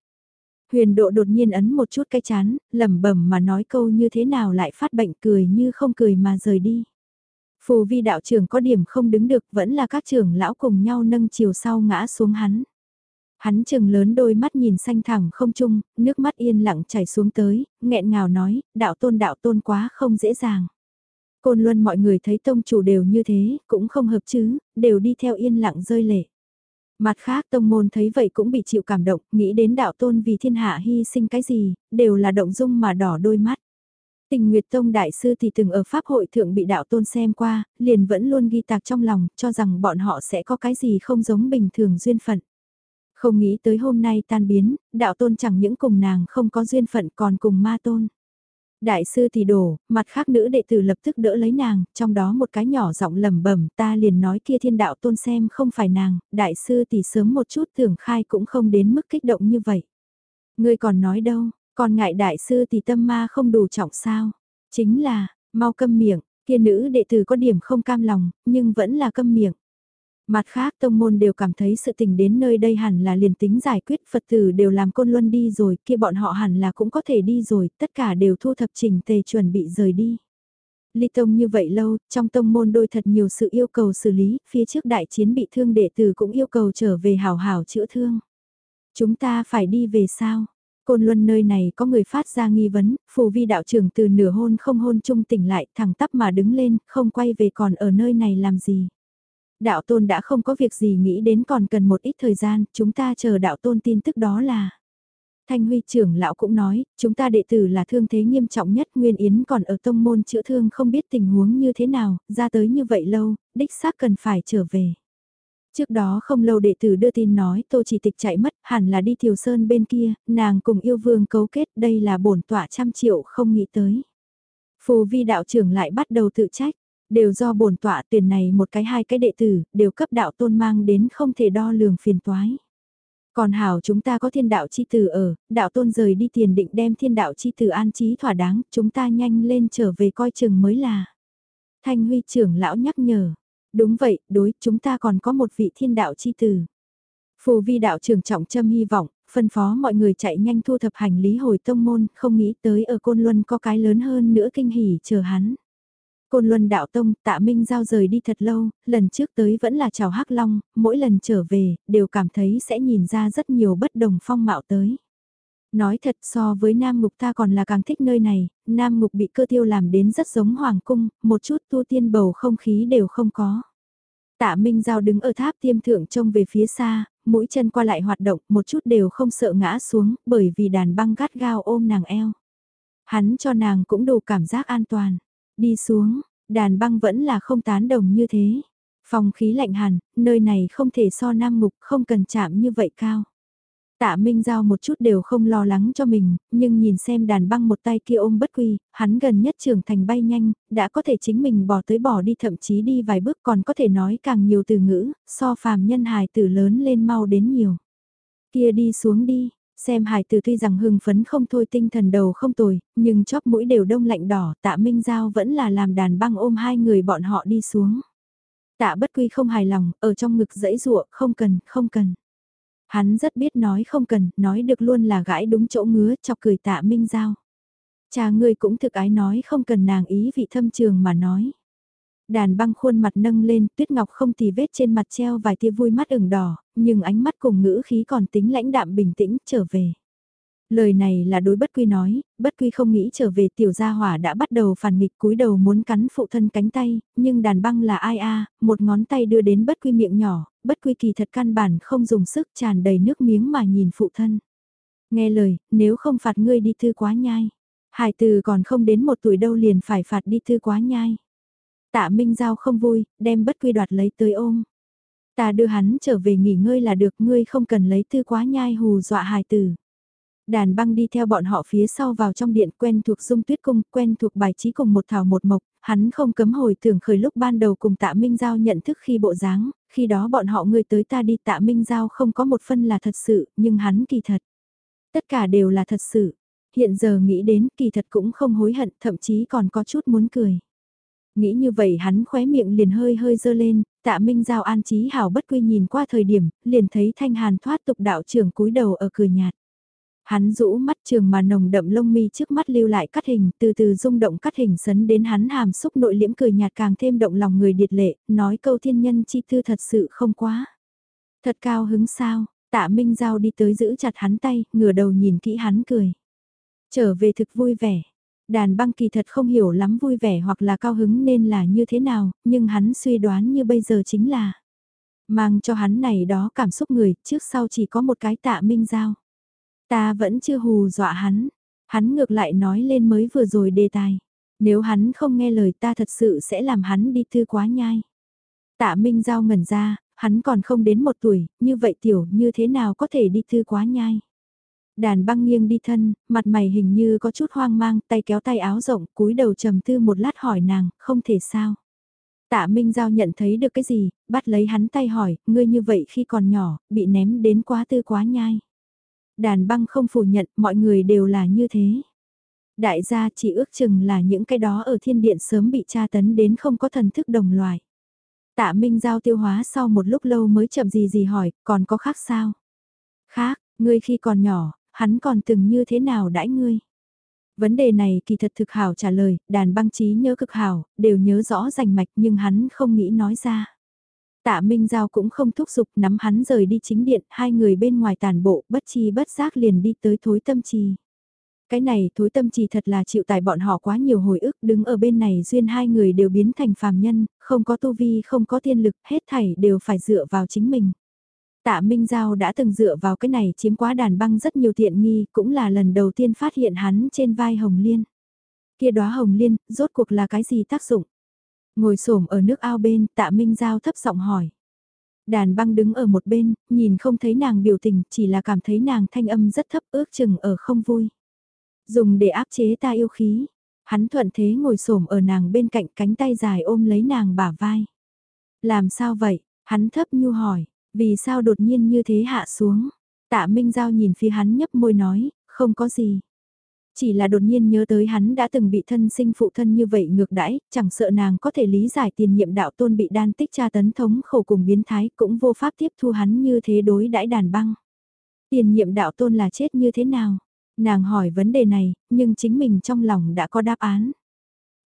Huyền độ đột nhiên ấn một chút cái chán, lẩm bẩm mà nói câu như thế nào lại phát bệnh cười như không cười mà rời đi. Phù vi đạo trưởng có điểm không đứng được vẫn là các trưởng lão cùng nhau nâng chiều sau ngã xuống hắn. Hắn chừng lớn đôi mắt nhìn xanh thẳng không chung, nước mắt yên lặng chảy xuống tới, nghẹn ngào nói, đạo tôn đạo tôn quá không dễ dàng. Côn luân mọi người thấy tông chủ đều như thế, cũng không hợp chứ, đều đi theo yên lặng rơi lệ. Mặt khác tông môn thấy vậy cũng bị chịu cảm động, nghĩ đến đạo tôn vì thiên hạ hy sinh cái gì, đều là động dung mà đỏ đôi mắt. Tình Nguyệt Tông Đại Sư thì từng ở Pháp hội thượng bị đạo tôn xem qua, liền vẫn luôn ghi tạc trong lòng, cho rằng bọn họ sẽ có cái gì không giống bình thường duyên phận. Không nghĩ tới hôm nay tan biến, đạo tôn chẳng những cùng nàng không có duyên phận còn cùng ma tôn. Đại sư thì đổ, mặt khác nữ đệ tử lập tức đỡ lấy nàng, trong đó một cái nhỏ giọng lẩm bẩm ta liền nói kia thiên đạo tôn xem không phải nàng, đại sư thì sớm một chút tưởng khai cũng không đến mức kích động như vậy. Ngươi còn nói đâu, còn ngại đại sư thì tâm ma không đủ trọng sao, chính là, mau câm miệng, kia nữ đệ tử có điểm không cam lòng, nhưng vẫn là câm miệng. Mặt khác tông môn đều cảm thấy sự tình đến nơi đây hẳn là liền tính giải quyết Phật tử đều làm côn luân đi rồi, kia bọn họ hẳn là cũng có thể đi rồi, tất cả đều thu thập trình tề chuẩn bị rời đi. Ly tông như vậy lâu, trong tông môn đôi thật nhiều sự yêu cầu xử lý, phía trước đại chiến bị thương đệ tử cũng yêu cầu trở về hào hào chữa thương. Chúng ta phải đi về sao? Côn Luân nơi này có người phát ra nghi vấn, phù vi đạo trưởng từ nửa hôn không hôn chung tỉnh lại thẳng tắp mà đứng lên, không quay về còn ở nơi này làm gì. Đạo tôn đã không có việc gì nghĩ đến còn cần một ít thời gian, chúng ta chờ đạo tôn tin tức đó là. Thanh huy trưởng lão cũng nói, chúng ta đệ tử là thương thế nghiêm trọng nhất, Nguyên Yến còn ở tông môn chữa thương không biết tình huống như thế nào, ra tới như vậy lâu, đích xác cần phải trở về. Trước đó không lâu đệ tử đưa tin nói tô chỉ tịch chạy mất, hẳn là đi thiều sơn bên kia, nàng cùng yêu vương cấu kết, đây là bổn tọa trăm triệu không nghĩ tới. Phù vi đạo trưởng lại bắt đầu tự trách, đều do bổn tọa tiền này một cái hai cái đệ tử, đều cấp đạo tôn mang đến không thể đo lường phiền toái. Còn hảo chúng ta có thiên đạo chi tử ở, đạo tôn rời đi tiền định đem thiên đạo chi tử an trí thỏa đáng, chúng ta nhanh lên trở về coi chừng mới là. Thanh huy trưởng lão nhắc nhở, đúng vậy, đối, chúng ta còn có một vị thiên đạo chi tử. Phù vi đạo trưởng trọng trâm hy vọng, phân phó mọi người chạy nhanh thu thập hành lý hồi tông môn, không nghĩ tới ở Côn Luân có cái lớn hơn nữa kinh hỉ chờ hắn. Côn Luân Đạo Tông, Tạ Minh Giao rời đi thật lâu, lần trước tới vẫn là chào Hắc Long, mỗi lần trở về, đều cảm thấy sẽ nhìn ra rất nhiều bất đồng phong mạo tới. Nói thật so với Nam Ngục ta còn là càng thích nơi này, Nam Ngục bị cơ tiêu làm đến rất giống Hoàng Cung, một chút tu tiên bầu không khí đều không có. Tạ Minh Giao đứng ở tháp tiêm thượng trông về phía xa, mũi chân qua lại hoạt động, một chút đều không sợ ngã xuống, bởi vì đàn băng gắt gao ôm nàng eo. Hắn cho nàng cũng đủ cảm giác an toàn. Đi xuống, đàn băng vẫn là không tán đồng như thế. Phòng khí lạnh hẳn, nơi này không thể so nam mục không cần chạm như vậy cao. Tạ Minh Giao một chút đều không lo lắng cho mình, nhưng nhìn xem đàn băng một tay kia ôm bất quy, hắn gần nhất trưởng thành bay nhanh, đã có thể chính mình bỏ tới bỏ đi thậm chí đi vài bước còn có thể nói càng nhiều từ ngữ, so phàm nhân hài tử lớn lên mau đến nhiều. Kia đi xuống đi, xem hài tử tuy rằng hưng phấn không thôi tinh thần đầu không tồi, nhưng chóp mũi đều đông lạnh đỏ, tạ Minh Giao vẫn là làm đàn băng ôm hai người bọn họ đi xuống. Tạ bất quy không hài lòng, ở trong ngực dẫy ruộng, không cần, không cần. Hắn rất biết nói không cần, nói được luôn là gãi đúng chỗ ngứa, chọc cười tạ Minh Giao. Cha ngươi cũng thực ái nói không cần nàng ý vị thâm trường mà nói. Đàn băng khuôn mặt nâng lên, tuyết ngọc không tì vết trên mặt treo vài tia vui mắt ửng đỏ, nhưng ánh mắt cùng ngữ khí còn tính lãnh đạm bình tĩnh, trở về. Lời này là đối bất quy nói, bất quy không nghĩ trở về tiểu gia hỏa đã bắt đầu phản nghịch cúi đầu muốn cắn phụ thân cánh tay, nhưng đàn băng là ai a một ngón tay đưa đến bất quy miệng nhỏ, bất quy kỳ thật căn bản không dùng sức tràn đầy nước miếng mà nhìn phụ thân. Nghe lời, nếu không phạt ngươi đi thư quá nhai. Hải từ còn không đến một tuổi đâu liền phải phạt đi thư quá nhai. Tạ Minh Giao không vui, đem bất quy đoạt lấy tới ôm. Ta đưa hắn trở về nghỉ ngơi là được ngươi không cần lấy tư quá nhai hù dọa hài tử. Đàn băng đi theo bọn họ phía sau vào trong điện quen thuộc dung tuyết cung, quen thuộc bài trí cùng một thảo một mộc, hắn không cấm hồi tưởng khởi lúc ban đầu cùng tạ Minh Giao nhận thức khi bộ dáng, khi đó bọn họ người tới ta đi tạ Minh Giao không có một phân là thật sự, nhưng hắn kỳ thật. Tất cả đều là thật sự. Hiện giờ nghĩ đến kỳ thật cũng không hối hận, thậm chí còn có chút muốn cười. Nghĩ như vậy hắn khóe miệng liền hơi hơi dơ lên, tạ Minh Giao an trí hảo bất quy nhìn qua thời điểm, liền thấy thanh hàn thoát tục đạo trưởng cúi đầu ở cười nhạt. Hắn rũ mắt trường mà nồng đậm lông mi trước mắt lưu lại cắt hình, từ từ rung động cắt hình sấn đến hắn hàm xúc nội liễm cười nhạt càng thêm động lòng người điệt lệ, nói câu thiên nhân chi thư thật sự không quá. Thật cao hứng sao, tạ Minh Giao đi tới giữ chặt hắn tay, ngửa đầu nhìn kỹ hắn cười. Trở về thực vui vẻ, đàn băng kỳ thật không hiểu lắm vui vẻ hoặc là cao hứng nên là như thế nào, nhưng hắn suy đoán như bây giờ chính là mang cho hắn này đó cảm xúc người, trước sau chỉ có một cái tạ Minh Giao. Ta vẫn chưa hù dọa hắn, hắn ngược lại nói lên mới vừa rồi đề tài. Nếu hắn không nghe lời ta thật sự sẽ làm hắn đi thư quá nhai. Tạ Minh Giao ngẩn ra, hắn còn không đến một tuổi, như vậy tiểu như thế nào có thể đi thư quá nhai. Đàn băng nghiêng đi thân, mặt mày hình như có chút hoang mang, tay kéo tay áo rộng, cúi đầu trầm tư một lát hỏi nàng, không thể sao. Tạ Minh Giao nhận thấy được cái gì, bắt lấy hắn tay hỏi, ngươi như vậy khi còn nhỏ, bị ném đến quá tư quá nhai đàn băng không phủ nhận mọi người đều là như thế. Đại gia chỉ ước chừng là những cái đó ở thiên điện sớm bị tra tấn đến không có thần thức đồng loài. Tạ Minh Giao tiêu hóa sau một lúc lâu mới chậm gì gì hỏi, còn có khác sao? Khác, ngươi khi còn nhỏ, hắn còn từng như thế nào đãi ngươi? Vấn đề này kỳ thật thực hảo trả lời, đàn băng trí nhớ cực hảo, đều nhớ rõ rành mạch nhưng hắn không nghĩ nói ra. Tạ Minh Giao cũng không thúc giục nắm hắn rời đi chính điện, hai người bên ngoài tàn bộ, bất chi bất giác liền đi tới thối tâm trì. Cái này thối tâm trì thật là chịu tải bọn họ quá nhiều hồi ức, đứng ở bên này duyên hai người đều biến thành phàm nhân, không có tu vi, không có thiên lực, hết thảy đều phải dựa vào chính mình. Tạ Minh Giao đã từng dựa vào cái này chiếm quá đàn băng rất nhiều tiện nghi, cũng là lần đầu tiên phát hiện hắn trên vai Hồng Liên. Kia đóa Hồng Liên, rốt cuộc là cái gì tác dụng? Ngồi xổm ở nước ao bên, tạ Minh Giao thấp giọng hỏi. Đàn băng đứng ở một bên, nhìn không thấy nàng biểu tình, chỉ là cảm thấy nàng thanh âm rất thấp ước chừng ở không vui. Dùng để áp chế ta yêu khí. Hắn thuận thế ngồi xổm ở nàng bên cạnh cánh tay dài ôm lấy nàng bả vai. Làm sao vậy? Hắn thấp nhu hỏi, vì sao đột nhiên như thế hạ xuống? Tạ Minh Giao nhìn phía hắn nhấp môi nói, không có gì. Chỉ là đột nhiên nhớ tới hắn đã từng bị thân sinh phụ thân như vậy ngược đãi, chẳng sợ nàng có thể lý giải tiền nhiệm đạo tôn bị đan tích tra tấn thống khổ cùng biến thái cũng vô pháp tiếp thu hắn như thế đối đãi đàn băng. Tiền nhiệm đạo tôn là chết như thế nào? Nàng hỏi vấn đề này, nhưng chính mình trong lòng đã có đáp án.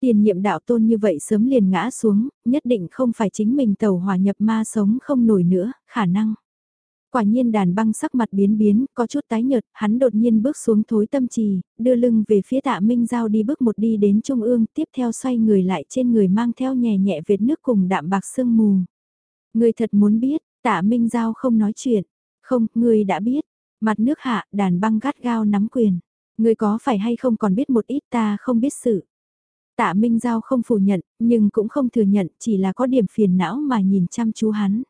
Tiền nhiệm đạo tôn như vậy sớm liền ngã xuống, nhất định không phải chính mình tàu hòa nhập ma sống không nổi nữa, khả năng. Quả nhiên đàn băng sắc mặt biến biến, có chút tái nhợt, hắn đột nhiên bước xuống thối tâm trì, đưa lưng về phía tạ Minh Giao đi bước một đi đến trung ương, tiếp theo xoay người lại trên người mang theo nhẹ nhẹ vệt nước cùng đạm bạc sương mù. Người thật muốn biết, tạ Minh Giao không nói chuyện, không, người đã biết, mặt nước hạ, đàn băng gắt gao nắm quyền. Người có phải hay không còn biết một ít ta không biết sự. Tạ Minh Giao không phủ nhận, nhưng cũng không thừa nhận, chỉ là có điểm phiền não mà nhìn chăm chú hắn.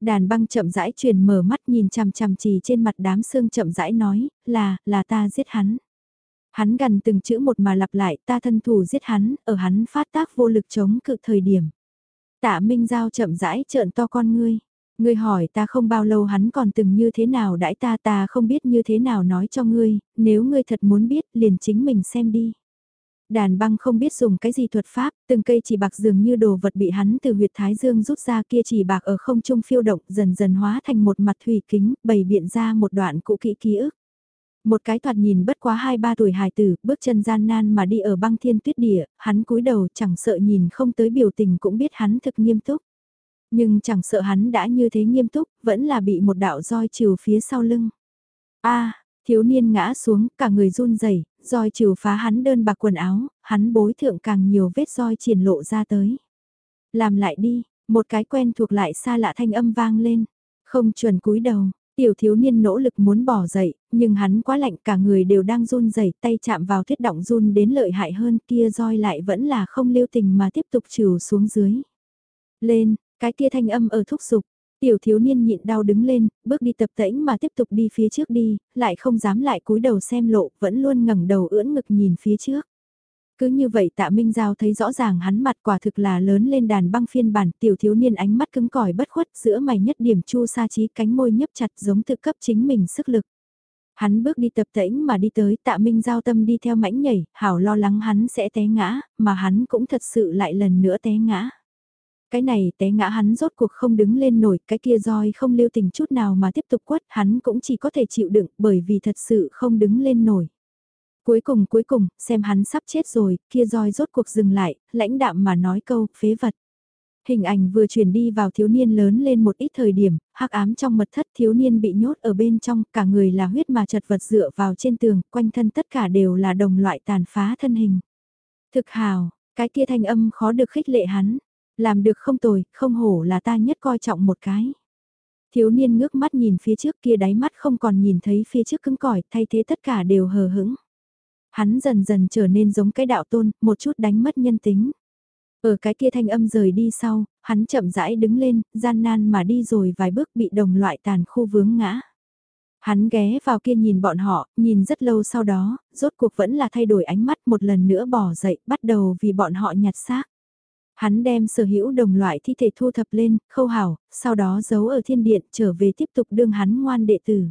Đàn băng chậm rãi truyền mở mắt nhìn chằm chằm trì trên mặt đám xương chậm rãi nói, là, là ta giết hắn. Hắn gần từng chữ một mà lặp lại, ta thân thủ giết hắn, ở hắn phát tác vô lực chống cự thời điểm. Tạ Minh Giao chậm rãi trợn to con ngươi. Ngươi hỏi ta không bao lâu hắn còn từng như thế nào đãi ta ta không biết như thế nào nói cho ngươi, nếu ngươi thật muốn biết liền chính mình xem đi. Đàn băng không biết dùng cái gì thuật pháp, từng cây chỉ bạc dường như đồ vật bị hắn từ huyệt thái dương rút ra kia chỉ bạc ở không trung phiêu động dần dần hóa thành một mặt thủy kính, bày biện ra một đoạn cũ kỹ ký ức. Một cái thoạt nhìn bất quá 2-3 tuổi hài tử, bước chân gian nan mà đi ở băng thiên tuyết địa, hắn cúi đầu chẳng sợ nhìn không tới biểu tình cũng biết hắn thực nghiêm túc. Nhưng chẳng sợ hắn đã như thế nghiêm túc, vẫn là bị một đạo roi trừ phía sau lưng. a thiếu niên ngã xuống, cả người run rẩy roi trừ phá hắn đơn bạc quần áo, hắn bối thượng càng nhiều vết roi triển lộ ra tới. Làm lại đi, một cái quen thuộc lại xa lạ thanh âm vang lên, không chuẩn cúi đầu. Tiểu thiếu niên nỗ lực muốn bỏ dậy, nhưng hắn quá lạnh cả người đều đang run rẩy tay chạm vào thiết động run đến lợi hại hơn kia roi lại vẫn là không lưu tình mà tiếp tục trừ xuống dưới. Lên, cái kia thanh âm ở thúc giục, tiểu thiếu niên nhịn đau đứng lên, bước đi tập tễnh mà tiếp tục đi phía trước đi, lại không dám lại cúi đầu xem lộ, vẫn luôn ngẩng đầu ưỡn ngực nhìn phía trước. Cứ như vậy tạ Minh Giao thấy rõ ràng hắn mặt quả thực là lớn lên đàn băng phiên bản tiểu thiếu niên ánh mắt cứng cỏi bất khuất giữa mày nhất điểm chu sa trí cánh môi nhấp chặt giống tự cấp chính mình sức lực. Hắn bước đi tập tễnh mà đi tới tạ Minh Giao tâm đi theo mãnh nhảy, hảo lo lắng hắn sẽ té ngã, mà hắn cũng thật sự lại lần nữa té ngã cái này té ngã hắn rốt cuộc không đứng lên nổi, cái kia roi không lưu tình chút nào mà tiếp tục quất, hắn cũng chỉ có thể chịu đựng bởi vì thật sự không đứng lên nổi. Cuối cùng cuối cùng, xem hắn sắp chết rồi, kia roi rốt cuộc dừng lại, lãnh đạm mà nói câu, phế vật. Hình ảnh vừa chuyển đi vào thiếu niên lớn lên một ít thời điểm, hắc ám trong mật thất thiếu niên bị nhốt ở bên trong, cả người là huyết mà chật vật dựa vào trên tường, quanh thân tất cả đều là đồng loại tàn phá thân hình. Thực hào, cái kia thanh âm khó được khích lệ hắn, làm được không tồi, không hổ là ta nhất coi trọng một cái. Thiếu niên ngước mắt nhìn phía trước kia đáy mắt không còn nhìn thấy phía trước cứng cỏi, thay thế tất cả đều hờ hững. Hắn dần dần trở nên giống cái đạo tôn, một chút đánh mất nhân tính. Ở cái kia thanh âm rời đi sau, hắn chậm rãi đứng lên, gian nan mà đi rồi vài bước bị đồng loại tàn khu vướng ngã. Hắn ghé vào kia nhìn bọn họ, nhìn rất lâu sau đó, rốt cuộc vẫn là thay đổi ánh mắt một lần nữa bỏ dậy, bắt đầu vì bọn họ nhặt xác. Hắn đem sở hữu đồng loại thi thể thu thập lên, khâu hảo, sau đó giấu ở thiên điện trở về tiếp tục đương hắn ngoan đệ tử.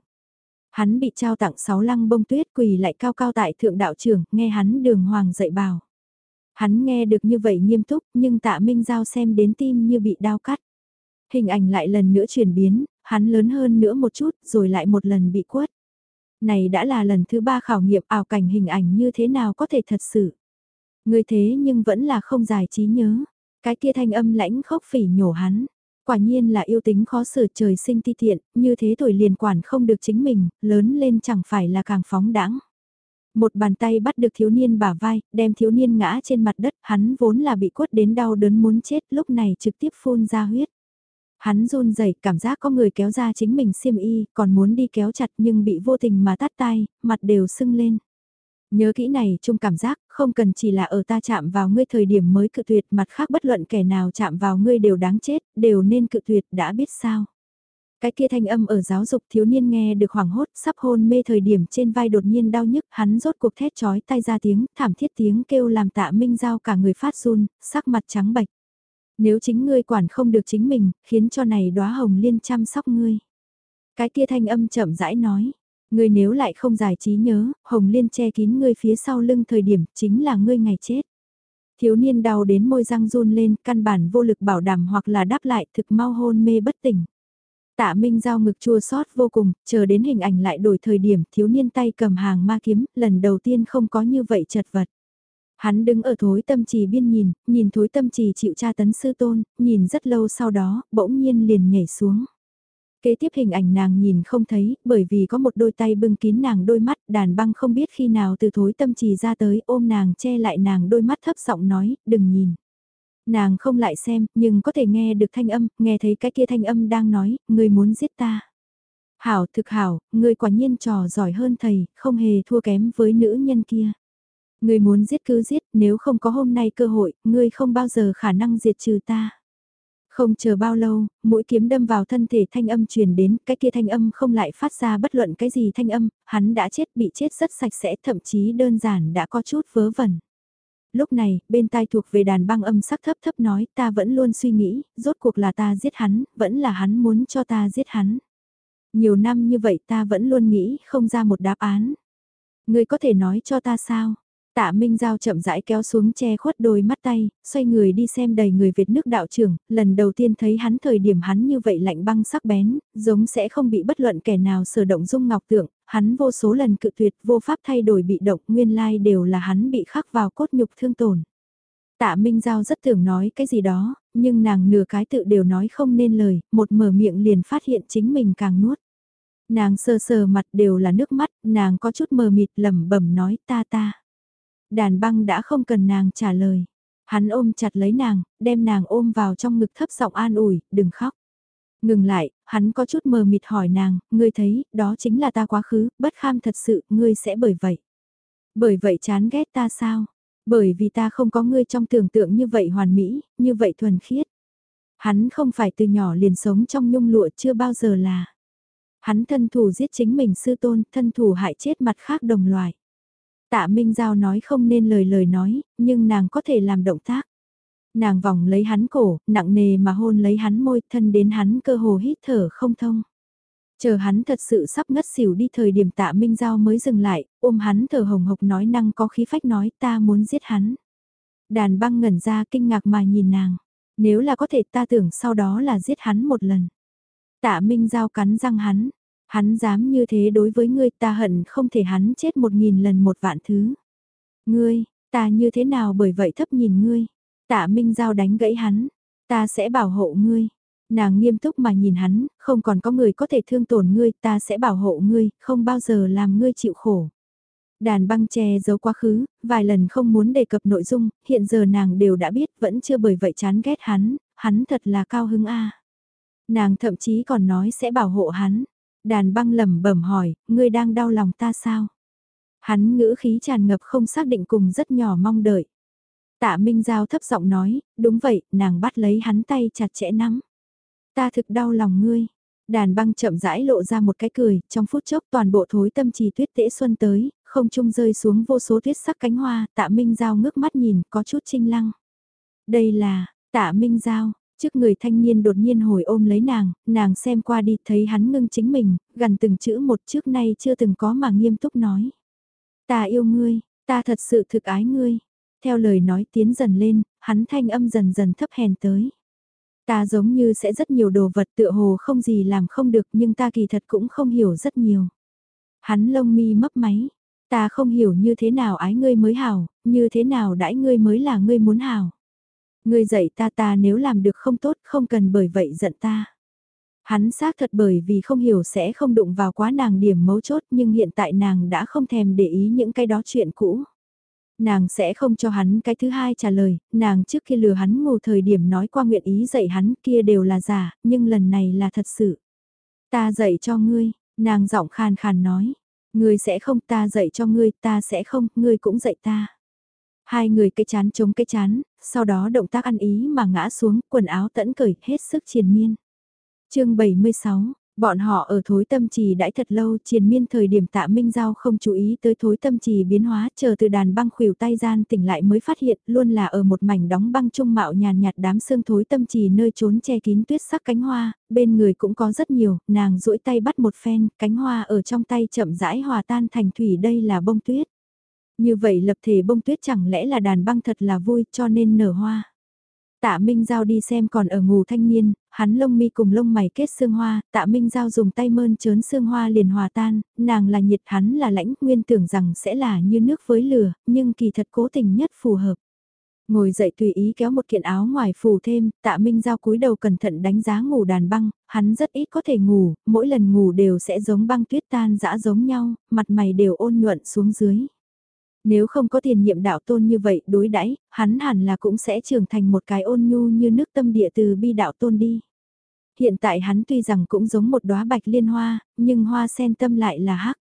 Hắn bị trao tặng sáu lăng bông tuyết quỳ lại cao cao tại thượng đạo trưởng, nghe hắn đường hoàng dạy bảo. Hắn nghe được như vậy nghiêm túc nhưng tạ minh giao xem đến tim như bị đau cắt. Hình ảnh lại lần nữa chuyển biến, hắn lớn hơn nữa một chút rồi lại một lần bị quất. Này đã là lần thứ ba khảo nghiệm ảo cảnh hình ảnh như thế nào có thể thật sự. Người thế nhưng vẫn là không giải trí nhớ. Cái kia thanh âm lãnh khốc phỉ nhổ hắn. Quả nhiên là yêu tính khó xử trời sinh ti tiện, như thế tuổi liền quản không được chính mình, lớn lên chẳng phải là càng phóng đãng. Một bàn tay bắt được thiếu niên bả vai, đem thiếu niên ngã trên mặt đất, hắn vốn là bị quất đến đau đớn muốn chết, lúc này trực tiếp phun ra huyết. Hắn run rẩy cảm giác có người kéo ra chính mình xiêm y, còn muốn đi kéo chặt nhưng bị vô tình mà tắt tay, mặt đều sưng lên. Nhớ kỹ này chung cảm giác, không cần chỉ là ở ta chạm vào ngươi thời điểm mới cự tuyệt mặt khác bất luận kẻ nào chạm vào ngươi đều đáng chết, đều nên cự tuyệt đã biết sao. Cái kia thanh âm ở giáo dục thiếu niên nghe được hoảng hốt, sắp hôn mê thời điểm trên vai đột nhiên đau nhức, hắn rốt cuộc thét chói tay ra tiếng, thảm thiết tiếng kêu làm tạ minh giao cả người phát run, sắc mặt trắng bệch. Nếu chính ngươi quản không được chính mình, khiến cho này đóa hồng liên chăm sóc ngươi. Cái kia thanh âm chậm rãi nói, Ngươi nếu lại không giải trí nhớ, Hồng Liên che kín ngươi phía sau lưng thời điểm chính là ngươi ngày chết. Thiếu niên đau đến môi răng run lên, căn bản vô lực bảo đảm hoặc là đáp lại thực mau hôn mê bất tỉnh. Tạ Minh giao ngực chua xót vô cùng, chờ đến hình ảnh lại đổi thời điểm thiếu niên tay cầm hàng ma kiếm, lần đầu tiên không có như vậy chật vật. Hắn đứng ở thối tâm trì biên nhìn, nhìn thối tâm trì chịu tra tấn sư tôn, nhìn rất lâu sau đó, bỗng nhiên liền nhảy xuống. Kế tiếp hình ảnh nàng nhìn không thấy, bởi vì có một đôi tay bưng kín nàng đôi mắt, đàn băng không biết khi nào từ thối tâm trì ra tới ôm nàng che lại nàng đôi mắt thấp giọng nói, đừng nhìn. Nàng không lại xem, nhưng có thể nghe được thanh âm, nghe thấy cái kia thanh âm đang nói, người muốn giết ta. Hảo thực hảo, người quả nhiên trò giỏi hơn thầy, không hề thua kém với nữ nhân kia. Người muốn giết cứ giết, nếu không có hôm nay cơ hội, ngươi không bao giờ khả năng diệt trừ ta. Không chờ bao lâu, mũi kiếm đâm vào thân thể thanh âm truyền đến, cái kia thanh âm không lại phát ra bất luận cái gì thanh âm, hắn đã chết bị chết rất sạch sẽ thậm chí đơn giản đã có chút vớ vẩn. Lúc này, bên tai thuộc về đàn băng âm sắc thấp thấp nói ta vẫn luôn suy nghĩ, rốt cuộc là ta giết hắn, vẫn là hắn muốn cho ta giết hắn. Nhiều năm như vậy ta vẫn luôn nghĩ không ra một đáp án. Người có thể nói cho ta sao? Tạ Minh Giao chậm rãi kéo xuống che khuất đôi mắt tay, xoay người đi xem đầy người Việt nước đạo trưởng, lần đầu tiên thấy hắn thời điểm hắn như vậy lạnh băng sắc bén, giống sẽ không bị bất luận kẻ nào sở động dung ngọc tượng, hắn vô số lần cự tuyệt vô pháp thay đổi bị động nguyên lai đều là hắn bị khắc vào cốt nhục thương tổn. Tạ Minh Giao rất tưởng nói cái gì đó, nhưng nàng nửa cái tự đều nói không nên lời, một mở miệng liền phát hiện chính mình càng nuốt. Nàng sờ sờ mặt đều là nước mắt, nàng có chút mờ mịt lẩm bẩm nói ta ta đàn băng đã không cần nàng trả lời. Hắn ôm chặt lấy nàng, đem nàng ôm vào trong ngực thấp giọng an ủi, đừng khóc. Ngừng lại, hắn có chút mờ mịt hỏi nàng, ngươi thấy, đó chính là ta quá khứ, bất kham thật sự, ngươi sẽ bởi vậy. Bởi vậy chán ghét ta sao? Bởi vì ta không có ngươi trong tưởng tượng như vậy hoàn mỹ, như vậy thuần khiết. Hắn không phải từ nhỏ liền sống trong nhung lụa chưa bao giờ là. Hắn thân thủ giết chính mình sư tôn, thân thủ hại chết mặt khác đồng loài. Tạ Minh Giao nói không nên lời lời nói, nhưng nàng có thể làm động tác. Nàng vòng lấy hắn cổ, nặng nề mà hôn lấy hắn môi thân đến hắn cơ hồ hít thở không thông. Chờ hắn thật sự sắp ngất xỉu đi thời điểm tạ Minh Giao mới dừng lại, ôm hắn thở hồng hộc nói năng có khí phách nói ta muốn giết hắn. Đàn băng ngẩn ra kinh ngạc mà nhìn nàng, nếu là có thể ta tưởng sau đó là giết hắn một lần. Tạ Minh Giao cắn răng hắn, Hắn dám như thế đối với ngươi ta hận không thể hắn chết một nghìn lần một vạn thứ. Ngươi, ta như thế nào bởi vậy thấp nhìn ngươi. Tạ Minh Giao đánh gãy hắn. Ta sẽ bảo hộ ngươi. Nàng nghiêm túc mà nhìn hắn, không còn có người có thể thương tổn ngươi, ta sẽ bảo hộ ngươi, không bao giờ làm ngươi chịu khổ. Đàn băng che giấu quá khứ, vài lần không muốn đề cập nội dung, hiện giờ nàng đều đã biết, vẫn chưa bởi vậy chán ghét hắn, hắn thật là cao hứng a. Nàng thậm chí còn nói sẽ bảo hộ hắn. Đàn băng lẩm bẩm hỏi, ngươi đang đau lòng ta sao? Hắn ngữ khí tràn ngập không xác định cùng rất nhỏ mong đợi. Tạ Minh Giao thấp giọng nói, đúng vậy, nàng bắt lấy hắn tay chặt chẽ nắm. Ta thực đau lòng ngươi. Đàn băng chậm rãi lộ ra một cái cười, trong phút chốc toàn bộ thối tâm trì tuyết tễ xuân tới, không trung rơi xuống vô số tuyết sắc cánh hoa, tạ Minh Giao ngước mắt nhìn, có chút trinh lăng. Đây là, tạ Minh Giao, Trước người thanh niên đột nhiên hồi ôm lấy nàng, nàng xem qua đi thấy hắn ngưng chính mình, gần từng chữ một trước nay chưa từng có mà nghiêm túc nói. Ta yêu ngươi, ta thật sự thực ái ngươi. Theo lời nói tiến dần lên, hắn thanh âm dần dần thấp hèn tới. Ta giống như sẽ rất nhiều đồ vật tựa hồ không gì làm không được nhưng ta kỳ thật cũng không hiểu rất nhiều. Hắn lông mi mấp máy, ta không hiểu như thế nào ái ngươi mới hảo, như thế nào đãi ngươi mới là ngươi muốn hảo. Ngươi dạy ta ta nếu làm được không tốt không cần bởi vậy giận ta. Hắn xác thật bởi vì không hiểu sẽ không đụng vào quá nàng điểm mấu chốt nhưng hiện tại nàng đã không thèm để ý những cái đó chuyện cũ. Nàng sẽ không cho hắn cái thứ hai trả lời, nàng trước khi lừa hắn ngủ thời điểm nói qua nguyện ý dạy hắn kia đều là giả, nhưng lần này là thật sự. Ta dạy cho ngươi, nàng giọng khàn khàn nói, ngươi sẽ không ta dạy cho ngươi, ta sẽ không, ngươi cũng dạy ta. Hai người cái chán chống cái chán, sau đó động tác ăn ý mà ngã xuống, quần áo tẫn cởi, hết sức triền miên. chương 76, bọn họ ở thối tâm trì đãi thật lâu, triền miên thời điểm tạ Minh Giao không chú ý tới thối tâm trì biến hóa, chờ từ đàn băng khuỷu tay gian tỉnh lại mới phát hiện, luôn là ở một mảnh đóng băng trung mạo nhàn nhạt đám xương thối tâm trì nơi trốn che kín tuyết sắc cánh hoa, bên người cũng có rất nhiều, nàng duỗi tay bắt một phen, cánh hoa ở trong tay chậm rãi hòa tan thành thủy đây là bông tuyết. Như vậy lập thể bông tuyết chẳng lẽ là đàn băng thật là vui cho nên nở hoa. Tạ Minh Giao đi xem còn ở ngủ thanh niên, hắn lông mi cùng lông mày kết xương hoa, tạ Minh Giao dùng tay mơn trớn xương hoa liền hòa tan, nàng là nhiệt hắn là lãnh, nguyên tưởng rằng sẽ là như nước với lửa, nhưng kỳ thật cố tình nhất phù hợp. Ngồi dậy tùy ý kéo một kiện áo ngoài phủ thêm, tạ Minh Giao cúi đầu cẩn thận đánh giá ngủ đàn băng, hắn rất ít có thể ngủ, mỗi lần ngủ đều sẽ giống băng tuyết tan dã giống nhau, mặt mày đều ôn nhuận xuống dưới. Nếu không có tiền nhiệm đạo tôn như vậy đối đãi hắn hẳn là cũng sẽ trưởng thành một cái ôn nhu như nước tâm địa từ bi đạo tôn đi. Hiện tại hắn tuy rằng cũng giống một đóa bạch liên hoa, nhưng hoa sen tâm lại là hắc.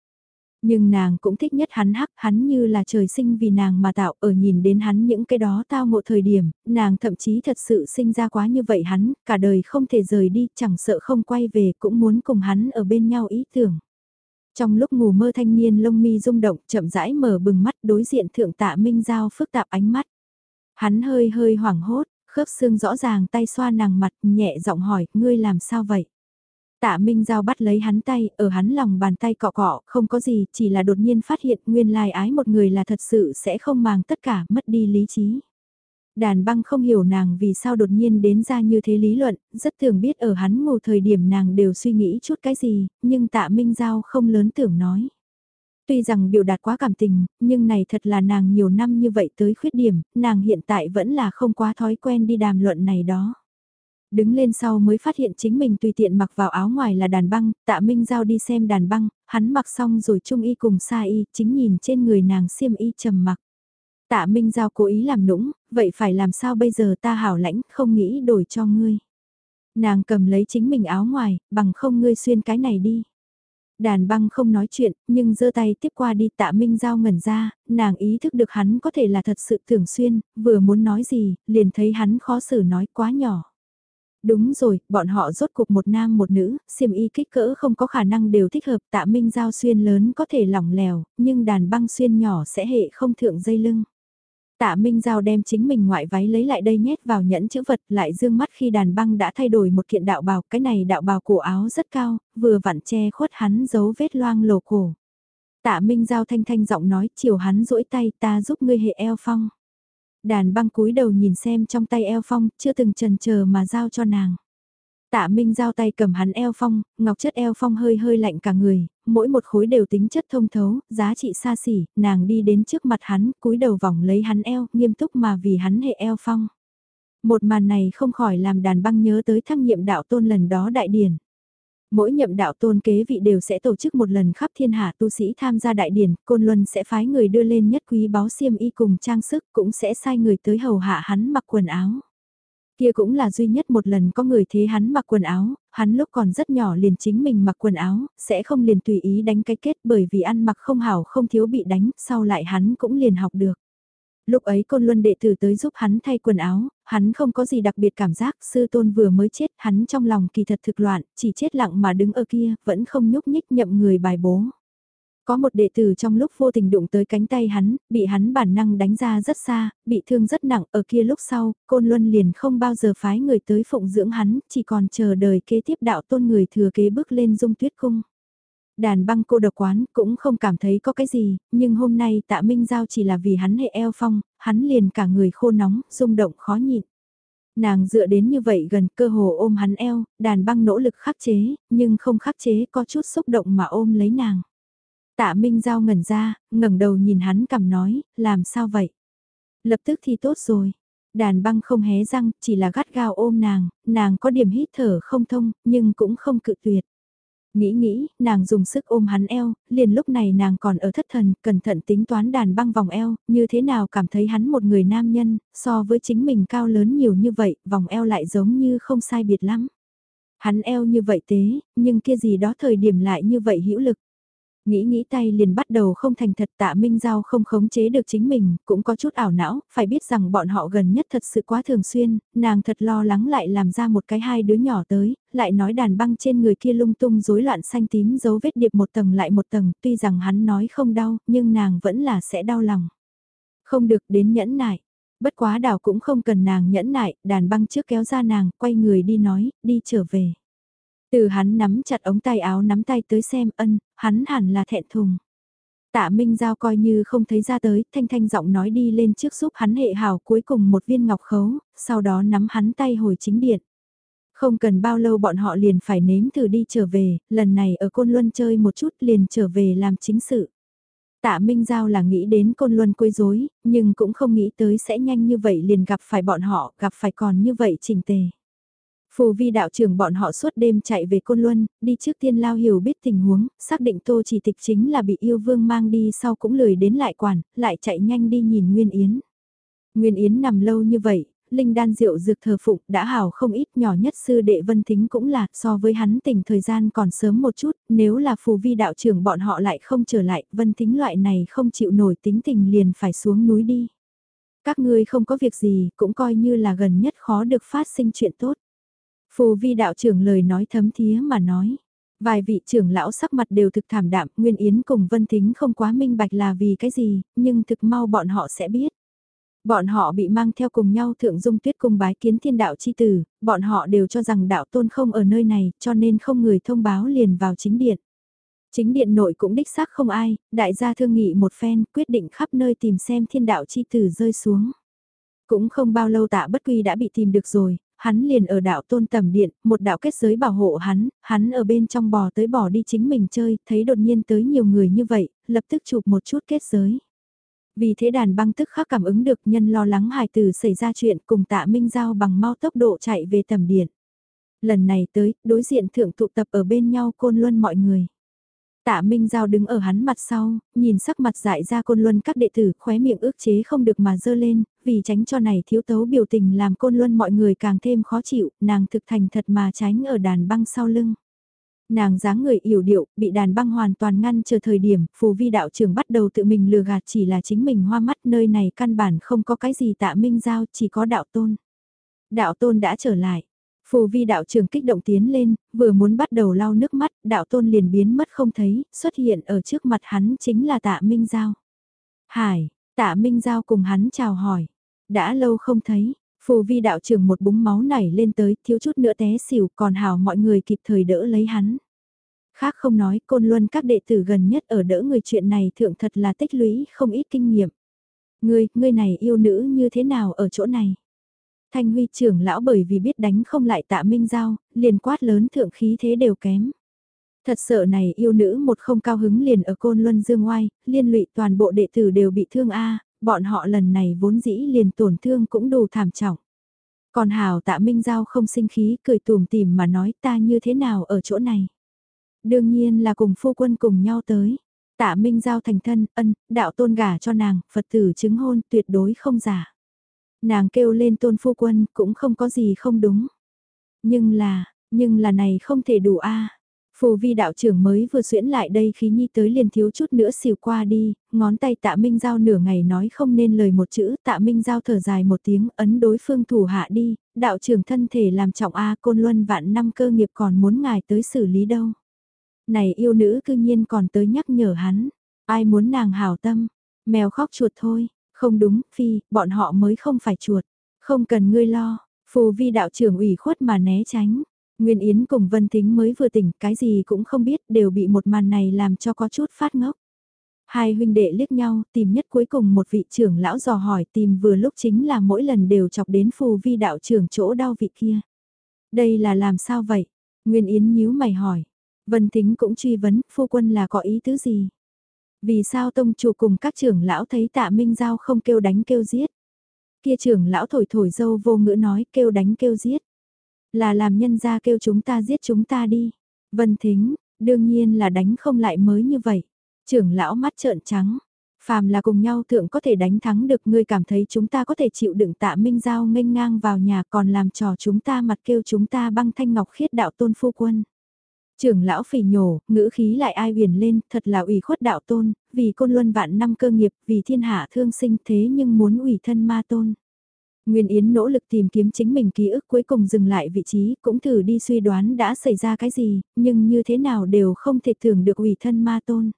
Nhưng nàng cũng thích nhất hắn hắc, hắn như là trời sinh vì nàng mà tạo, ở nhìn đến hắn những cái đó tao ngộ thời điểm, nàng thậm chí thật sự sinh ra quá như vậy hắn, cả đời không thể rời đi, chẳng sợ không quay về cũng muốn cùng hắn ở bên nhau ý tưởng. Trong lúc ngủ mơ thanh niên lông mi rung động chậm rãi mở bừng mắt đối diện thượng tạ minh giao phức tạp ánh mắt. Hắn hơi hơi hoảng hốt, khớp xương rõ ràng tay xoa nàng mặt nhẹ giọng hỏi, ngươi làm sao vậy? Tạ Minh Giao bắt lấy hắn tay, ở hắn lòng bàn tay cọ cọ, không có gì, chỉ là đột nhiên phát hiện nguyên lai ái một người là thật sự sẽ không màng tất cả, mất đi lý trí. Đàn băng không hiểu nàng vì sao đột nhiên đến ra như thế lý luận, rất thường biết ở hắn ngủ thời điểm nàng đều suy nghĩ chút cái gì, nhưng tạ Minh Giao không lớn tưởng nói. Tuy rằng biểu đạt quá cảm tình, nhưng này thật là nàng nhiều năm như vậy tới khuyết điểm, nàng hiện tại vẫn là không quá thói quen đi đàm luận này đó. Đứng lên sau mới phát hiện chính mình tùy tiện mặc vào áo ngoài là đàn băng, tạ Minh Giao đi xem đàn băng, hắn mặc xong rồi trung y cùng sa y, chính nhìn trên người nàng xiêm y trầm mặc. Tạ Minh Giao cố ý làm nũng, vậy phải làm sao bây giờ ta hảo lãnh, không nghĩ đổi cho ngươi. Nàng cầm lấy chính mình áo ngoài, bằng không ngươi xuyên cái này đi. Đàn băng không nói chuyện, nhưng giơ tay tiếp qua đi tạ Minh Giao ngẩn ra, nàng ý thức được hắn có thể là thật sự thường xuyên, vừa muốn nói gì, liền thấy hắn khó xử nói quá nhỏ. Đúng rồi, bọn họ rốt cuộc một nam một nữ, xiêm y kích cỡ không có khả năng đều thích hợp tạ Minh Giao xuyên lớn có thể lỏng lẻo, nhưng đàn băng xuyên nhỏ sẽ hệ không thượng dây lưng. Tạ Minh Giao đem chính mình ngoại váy lấy lại đây nhét vào nhẫn chữ vật lại dương mắt khi đàn băng đã thay đổi một kiện đạo bào, cái này đạo bào cổ áo rất cao, vừa vặn che khuất hắn dấu vết loang lổ cổ. Tạ Minh Giao thanh thanh giọng nói chiều hắn duỗi tay ta giúp ngươi hệ eo phong. Đàn băng cúi đầu nhìn xem trong tay eo phong, chưa từng trần chờ mà giao cho nàng. Tạ Minh giao tay cầm hắn eo phong, ngọc chất eo phong hơi hơi lạnh cả người, mỗi một khối đều tính chất thông thấu, giá trị xa xỉ, nàng đi đến trước mặt hắn, cúi đầu vòng lấy hắn eo, nghiêm túc mà vì hắn hệ eo phong. Một màn này không khỏi làm đàn băng nhớ tới thăng nhiệm đạo tôn lần đó đại điển. Mỗi nhậm đạo tôn kế vị đều sẽ tổ chức một lần khắp thiên hạ tu sĩ tham gia đại điển, Côn Luân sẽ phái người đưa lên nhất quý báo xiêm y cùng trang sức cũng sẽ sai người tới hầu hạ hắn mặc quần áo. Kia cũng là duy nhất một lần có người thế hắn mặc quần áo, hắn lúc còn rất nhỏ liền chính mình mặc quần áo, sẽ không liền tùy ý đánh cái kết bởi vì ăn mặc không hảo không thiếu bị đánh, sau lại hắn cũng liền học được. Lúc ấy côn luân đệ tử tới giúp hắn thay quần áo, hắn không có gì đặc biệt cảm giác, sư tôn vừa mới chết, hắn trong lòng kỳ thật thực loạn, chỉ chết lặng mà đứng ở kia, vẫn không nhúc nhích nhậm người bài bố. Có một đệ tử trong lúc vô tình đụng tới cánh tay hắn, bị hắn bản năng đánh ra rất xa, bị thương rất nặng ở kia lúc sau, côn luân liền không bao giờ phái người tới phụng dưỡng hắn, chỉ còn chờ đời kế tiếp đạo tôn người thừa kế bước lên dung tuyết cung. Đàn băng cô độc quán cũng không cảm thấy có cái gì, nhưng hôm nay tạ Minh Giao chỉ là vì hắn hệ eo phong, hắn liền cả người khô nóng, rung động khó nhịn. Nàng dựa đến như vậy gần cơ hồ ôm hắn eo, đàn băng nỗ lực khắc chế, nhưng không khắc chế có chút xúc động mà ôm lấy nàng. Tạ Minh Giao ngẩn ra, ngẩng đầu nhìn hắn cầm nói, làm sao vậy? Lập tức thì tốt rồi. Đàn băng không hé răng, chỉ là gắt gao ôm nàng, nàng có điểm hít thở không thông, nhưng cũng không cự tuyệt. Nghĩ nghĩ, nàng dùng sức ôm hắn eo, liền lúc này nàng còn ở thất thần, cẩn thận tính toán đàn băng vòng eo, như thế nào cảm thấy hắn một người nam nhân, so với chính mình cao lớn nhiều như vậy, vòng eo lại giống như không sai biệt lắm. Hắn eo như vậy tế, nhưng kia gì đó thời điểm lại như vậy hữu lực. Nghĩ nghĩ tay liền bắt đầu không thành thật tạ Minh Giao không khống chế được chính mình, cũng có chút ảo não, phải biết rằng bọn họ gần nhất thật sự quá thường xuyên, nàng thật lo lắng lại làm ra một cái hai đứa nhỏ tới, lại nói đàn băng trên người kia lung tung rối loạn xanh tím dấu vết điệp một tầng lại một tầng, tuy rằng hắn nói không đau, nhưng nàng vẫn là sẽ đau lòng. Không được đến nhẫn nại. Bất quá đảo cũng không cần nàng nhẫn nại, đàn băng trước kéo ra nàng, quay người đi nói, đi trở về. Từ hắn nắm chặt ống tay áo nắm tay tới xem ân, hắn hẳn là thẹn thùng. Tạ Minh Giao coi như không thấy ra tới, thanh thanh giọng nói đi lên trước giúp hắn hệ hào cuối cùng một viên ngọc khấu, sau đó nắm hắn tay hồi chính điện. Không cần bao lâu bọn họ liền phải nếm thử đi trở về, lần này ở Côn Luân chơi một chút liền trở về làm chính sự. Tạ Minh Giao là nghĩ đến Côn Luân quấy rối, nhưng cũng không nghĩ tới sẽ nhanh như vậy liền gặp phải bọn họ, gặp phải còn như vậy trình tề. Phù vi đạo trưởng bọn họ suốt đêm chạy về Côn Luân, đi trước tiên lao hiểu biết tình huống, xác định Tô Chỉ Tịch chính là bị yêu vương mang đi sau cũng lười đến lại quản, lại chạy nhanh đi nhìn Nguyên Yến. Nguyên Yến nằm lâu như vậy, linh đan rượu dược thờ phụng đã hảo không ít nhỏ nhất sư đệ Vân Thính cũng là so với hắn tỉnh thời gian còn sớm một chút, nếu là phù vi đạo trưởng bọn họ lại không trở lại, Vân Thính loại này không chịu nổi tính tình liền phải xuống núi đi. Các ngươi không có việc gì cũng coi như là gần nhất khó được phát sinh chuyện tốt. Phù vi đạo trưởng lời nói thấm thía mà nói. Vài vị trưởng lão sắc mặt đều thực thảm đạm, Nguyên Yến cùng Vân Thính không quá minh bạch là vì cái gì, nhưng thực mau bọn họ sẽ biết. Bọn họ bị mang theo cùng nhau thượng dung tuyết cùng bái kiến thiên đạo chi tử, bọn họ đều cho rằng đạo tôn không ở nơi này, cho nên không người thông báo liền vào chính điện. Chính điện nội cũng đích xác không ai, đại gia thương nghị một phen, quyết định khắp nơi tìm xem thiên đạo chi tử rơi xuống. Cũng không bao lâu tạ bất quy đã bị tìm được rồi, hắn liền ở đạo tôn tầm điện, một đạo kết giới bảo hộ hắn, hắn ở bên trong bò tới bò đi chính mình chơi, thấy đột nhiên tới nhiều người như vậy, lập tức chụp một chút kết giới. Vì thế đàn băng tức khắc cảm ứng được nhân lo lắng hài tử xảy ra chuyện cùng tạ minh giao bằng mau tốc độ chạy về tầm điện. Lần này tới, đối diện thượng tụ tập ở bên nhau côn luân mọi người. Tạ Minh Giao đứng ở hắn mặt sau, nhìn sắc mặt dại ra côn luân các đệ tử khóe miệng ước chế không được mà dơ lên, vì tránh cho này thiếu tấu biểu tình làm côn luân mọi người càng thêm khó chịu, nàng thực thành thật mà tránh ở đàn băng sau lưng. Nàng dáng người yểu điệu, bị đàn băng hoàn toàn ngăn chờ thời điểm, phù vi đạo trưởng bắt đầu tự mình lừa gạt chỉ là chính mình hoa mắt nơi này căn bản không có cái gì tạ minh giao, chỉ có đạo tôn. Đạo tôn đã trở lại. Phù vi đạo trưởng kích động tiến lên, vừa muốn bắt đầu lau nước mắt, đạo tôn liền biến mất không thấy, xuất hiện ở trước mặt hắn chính là tạ Minh Giao. Hải, tạ Minh Giao cùng hắn chào hỏi. Đã lâu không thấy, phù vi đạo trưởng một búng máu nảy lên tới, thiếu chút nữa té xỉu, còn hào mọi người kịp thời đỡ lấy hắn. Khác không nói, côn luân các đệ tử gần nhất ở đỡ người chuyện này thượng thật là tích lũy không ít kinh nghiệm. Ngươi, ngươi này yêu nữ như thế nào ở chỗ này? Thanh huy trưởng lão bởi vì biết đánh không lại tạ minh giao, liền quát lớn thượng khí thế đều kém. Thật sợ này yêu nữ một không cao hứng liền ở côn luân dương oai liên lụy toàn bộ đệ tử đều bị thương a bọn họ lần này vốn dĩ liền tổn thương cũng đủ thảm trọng. Còn hào tạ minh giao không sinh khí cười tùm tìm mà nói ta như thế nào ở chỗ này. Đương nhiên là cùng phu quân cùng nhau tới. Tạ Minh Giao thành thân, ân, đạo tôn gả cho nàng, Phật tử chứng hôn tuyệt đối không giả. Nàng kêu lên tôn phu quân cũng không có gì không đúng. Nhưng là, nhưng là này không thể đủ a Phù vi đạo trưởng mới vừa xuyễn lại đây khí nhi tới liền thiếu chút nữa xìu qua đi, ngón tay tạ Minh Giao nửa ngày nói không nên lời một chữ, tạ Minh Giao thở dài một tiếng ấn đối phương thủ hạ đi, đạo trưởng thân thể làm trọng A côn luân vạn năm cơ nghiệp còn muốn ngài tới xử lý đâu. Này yêu nữ cư nhiên còn tới nhắc nhở hắn, ai muốn nàng hảo tâm, mèo khóc chuột thôi, không đúng, Phi, bọn họ mới không phải chuột. Không cần ngươi lo, phù vi đạo trưởng ủy khuất mà né tránh. Nguyên Yến cùng Vân Thính mới vừa tỉnh, cái gì cũng không biết, đều bị một màn này làm cho có chút phát ngốc. Hai huynh đệ liếc nhau, tìm nhất cuối cùng một vị trưởng lão dò hỏi tìm vừa lúc chính là mỗi lần đều chọc đến phù vi đạo trưởng chỗ đau vị kia. Đây là làm sao vậy? Nguyên Yến nhíu mày hỏi. Vân Thính cũng truy vấn, phu quân là có ý tứ gì? Vì sao tông chủ cùng các trưởng lão thấy tạ Minh Giao không kêu đánh kêu giết? Kia trưởng lão thổi thổi dâu vô ngữ nói kêu đánh kêu giết. Là làm nhân ra kêu chúng ta giết chúng ta đi. Vân Thính, đương nhiên là đánh không lại mới như vậy. Trưởng lão mắt trợn trắng. Phàm là cùng nhau thượng có thể đánh thắng được ngươi cảm thấy chúng ta có thể chịu đựng tạ minh giao nghênh ngang vào nhà còn làm trò chúng ta mặt kêu chúng ta băng thanh ngọc khiết đạo tôn phu quân. Trưởng lão phỉ nhổ, ngữ khí lại ai huyền lên, thật là ủy khuất đạo tôn, vì côn luân vạn năm cơ nghiệp, vì thiên hạ thương sinh thế nhưng muốn ủy thân ma tôn. Nguyên Yến nỗ lực tìm kiếm chính mình ký ức cuối cùng dừng lại vị trí, cũng thử đi suy đoán đã xảy ra cái gì, nhưng như thế nào đều không thể tưởng được ủy thân ma tôn.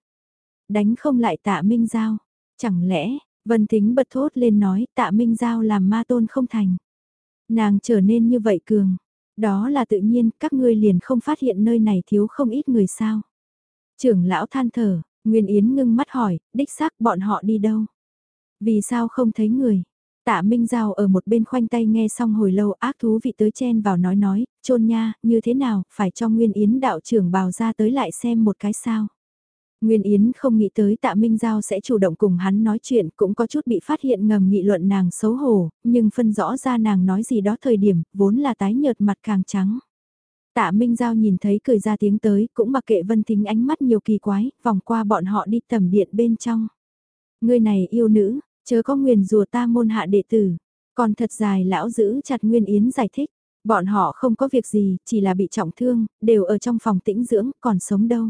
Đánh không lại tạ Minh Giao, chẳng lẽ, Vân Thính bật thốt lên nói tạ Minh Giao làm ma tôn không thành. Nàng trở nên như vậy cường, đó là tự nhiên, các ngươi liền không phát hiện nơi này thiếu không ít người sao. Trưởng lão than thở, Nguyên Yến ngưng mắt hỏi, đích xác bọn họ đi đâu? Vì sao không thấy người? Tạ Minh Giao ở một bên khoanh tay nghe xong hồi lâu ác thú vị tới chen vào nói nói, trôn nha, như thế nào, phải cho Nguyên Yến đạo trưởng bào ra tới lại xem một cái sao. Nguyên Yến không nghĩ tới tạ Minh Giao sẽ chủ động cùng hắn nói chuyện cũng có chút bị phát hiện ngầm nghị luận nàng xấu hổ, nhưng phân rõ ra nàng nói gì đó thời điểm, vốn là tái nhợt mặt càng trắng. Tạ Minh Giao nhìn thấy cười ra tiếng tới, cũng mặc kệ Vân Thính ánh mắt nhiều kỳ quái, vòng qua bọn họ đi tầm điện bên trong. Người này yêu nữ, chớ có nguyền rùa ta môn hạ đệ tử. Còn thật dài lão giữ chặt Nguyên Yến giải thích, bọn họ không có việc gì, chỉ là bị trọng thương, đều ở trong phòng tĩnh dưỡng, còn sống đâu.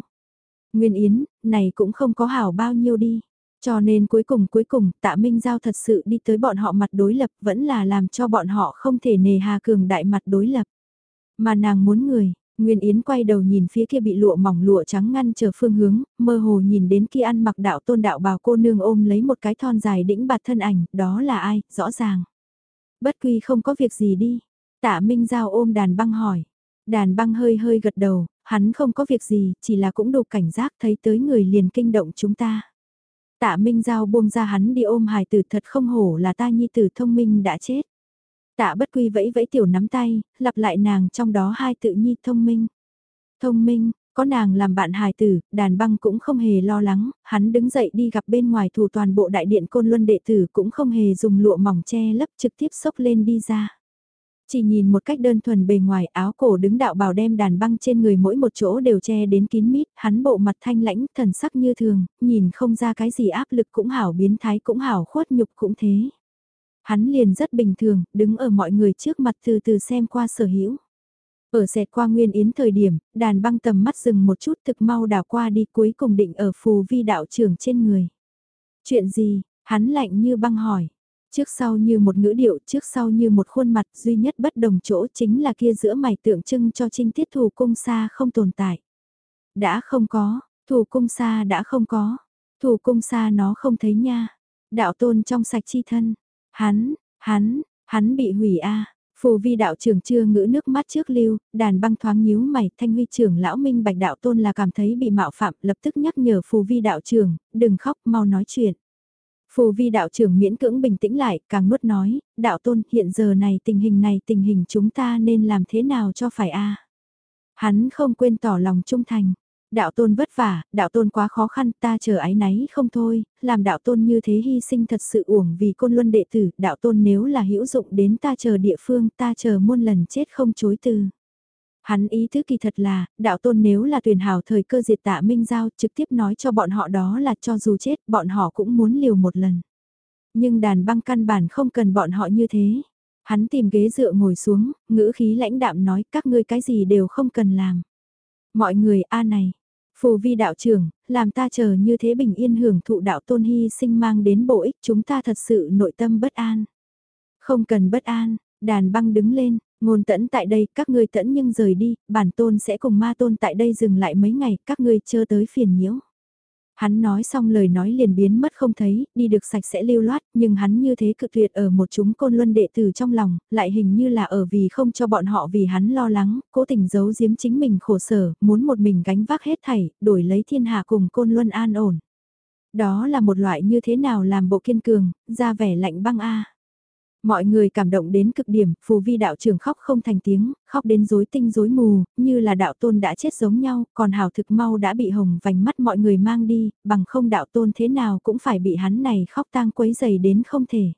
Nguyên Yến, này cũng không có hảo bao nhiêu đi. Cho nên cuối cùng cuối cùng tạ Minh Giao thật sự đi tới bọn họ mặt đối lập vẫn là làm cho bọn họ không thể nề hà cường đại mặt đối lập. Mà nàng muốn người, Nguyên Yến quay đầu nhìn phía kia bị lụa mỏng lụa trắng ngăn chờ phương hướng, mơ hồ nhìn đến kia ăn mặc đạo tôn đạo bào cô nương ôm lấy một cái thon dài đĩnh bạt thân ảnh, đó là ai, rõ ràng. Bất quy không có việc gì đi. Tạ Minh Giao ôm đàn băng hỏi. Đàn băng hơi hơi gật đầu, hắn không có việc gì, chỉ là cũng đủ cảnh giác thấy tới người liền kinh động chúng ta. Tạ Minh Giao buông ra hắn đi ôm hài tử thật không hổ là ta nhi tử thông minh đã chết. Tạ bất quy vẫy vẫy tiểu nắm tay, lặp lại nàng trong đó hai tự nhi thông minh. Thông minh, có nàng làm bạn hài tử, đàn băng cũng không hề lo lắng, hắn đứng dậy đi gặp bên ngoài thủ toàn bộ đại điện côn luân đệ tử cũng không hề dùng lụa mỏng che lấp trực tiếp sốc lên đi ra. Chỉ nhìn một cách đơn thuần bề ngoài áo cổ đứng đạo bào đem đàn băng trên người mỗi một chỗ đều che đến kín mít, hắn bộ mặt thanh lãnh, thần sắc như thường, nhìn không ra cái gì áp lực cũng hảo biến thái cũng hảo khuất nhục cũng thế. Hắn liền rất bình thường, đứng ở mọi người trước mặt từ từ xem qua sở hữu. Ở xẹt qua nguyên yến thời điểm, đàn băng tầm mắt dừng một chút thực mau đảo qua đi cuối cùng định ở phù vi đạo trưởng trên người. Chuyện gì, hắn lạnh như băng hỏi. Trước sau như một ngữ điệu, trước sau như một khuôn mặt duy nhất bất đồng chỗ chính là kia giữa mày tượng trưng cho trinh tiết thủ cung xa không tồn tại. Đã không có, thủ cung xa đã không có, thủ cung xa nó không thấy nha. Đạo tôn trong sạch chi thân, Hắn, hắn, hắn bị hủy a. Phù vi đạo trưởng chưa ngữ nước mắt trước lưu, đàn băng thoáng nhíu mày, thanh huy trưởng lão minh bạch đạo tôn là cảm thấy bị mạo phạm, lập tức nhắc nhở phù vi đạo trưởng, đừng khóc, mau nói chuyện. Phù vi đạo trưởng miễn cưỡng bình tĩnh lại, càng nuốt nói, đạo tôn hiện giờ này tình hình này tình hình chúng ta nên làm thế nào cho phải a Hắn không quên tỏ lòng trung thành, đạo tôn vất vả, đạo tôn quá khó khăn, ta chờ ái náy không thôi, làm đạo tôn như thế hy sinh thật sự uổng vì côn luân đệ tử, đạo tôn nếu là hữu dụng đến ta chờ địa phương, ta chờ muôn lần chết không chối từ. Hắn ý thứ kỳ thật là, đạo tôn nếu là tuyển hảo thời cơ diệt tạ minh giao trực tiếp nói cho bọn họ đó là cho dù chết, bọn họ cũng muốn liều một lần. Nhưng đàn băng căn bản không cần bọn họ như thế. Hắn tìm ghế dựa ngồi xuống, ngữ khí lãnh đạm nói các ngươi cái gì đều không cần làm. Mọi người a này, Phù vi đạo trưởng, làm ta chờ như thế bình yên hưởng thụ đạo tôn hy sinh mang đến bổ ích chúng ta thật sự nội tâm bất an. Không cần bất an, đàn băng đứng lên, ngôn tẫn tại đây, các ngươi tẫn nhưng rời đi, bản tôn sẽ cùng ma tôn tại đây dừng lại mấy ngày, các ngươi chờ tới phiền nhiễu. Hắn nói xong lời nói liền biến mất không thấy, đi được sạch sẽ lưu loát, nhưng hắn như thế cự tuyệt ở một chúng côn luân đệ tử trong lòng, lại hình như là ở vì không cho bọn họ vì hắn lo lắng, cố tình giấu giếm chính mình khổ sở, muốn một mình gánh vác hết thảy, đổi lấy thiên hạ cùng côn luân an ổn. Đó là một loại như thế nào làm bộ kiên cường, ra vẻ lạnh băng a. Mọi người cảm động đến cực điểm, phù vi đạo trưởng khóc không thành tiếng, khóc đến rối tinh rối mù, như là đạo tôn đã chết giống nhau, còn hào thực mau đã bị hồng vành mắt mọi người mang đi, bằng không đạo tôn thế nào cũng phải bị hắn này khóc tang quấy dày đến không thể.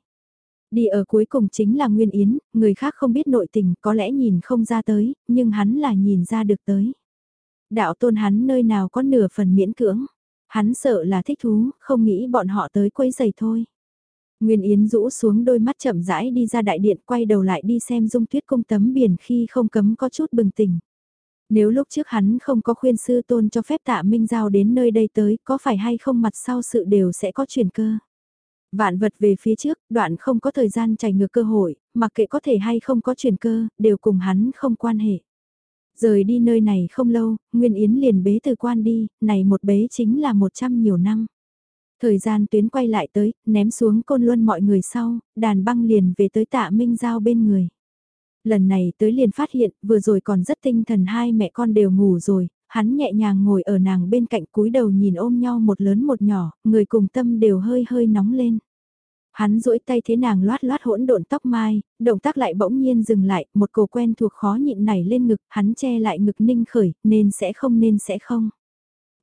Đi ở cuối cùng chính là Nguyên Yến, người khác không biết nội tình có lẽ nhìn không ra tới, nhưng hắn là nhìn ra được tới. Đạo tôn hắn nơi nào có nửa phần miễn cưỡng, hắn sợ là thích thú, không nghĩ bọn họ tới quấy giày thôi. Nguyên Yến rũ xuống đôi mắt chậm rãi đi ra đại điện quay đầu lại đi xem dung tuyết cung tấm biển khi không cấm có chút bừng tỉnh. Nếu lúc trước hắn không có khuyên sư tôn cho phép tạ Minh Giao đến nơi đây tới, có phải hay không mặt sau sự đều sẽ có chuyển cơ. Vạn vật về phía trước, đoạn không có thời gian chảy ngược cơ hội, mặc kệ có thể hay không có chuyển cơ, đều cùng hắn không quan hệ. Rời đi nơi này không lâu, Nguyên Yến liền bế từ quan đi, này một bế chính là một trăm nhiều năm. Thời gian tuyến quay lại tới, ném xuống côn luân mọi người sau, đàn băng liền về tới tạ Minh Giao bên người. Lần này tới liền phát hiện, vừa rồi còn rất tinh thần hai mẹ con đều ngủ rồi, hắn nhẹ nhàng ngồi ở nàng bên cạnh cúi đầu nhìn ôm nhau một lớn một nhỏ, người cùng tâm đều hơi hơi nóng lên. Hắn duỗi tay thế nàng loát loát hỗn độn tóc mai, động tác lại bỗng nhiên dừng lại, một cổ quen thuộc khó nhịn nảy lên ngực, hắn che lại ngực ninh khởi, nên sẽ không nên sẽ không.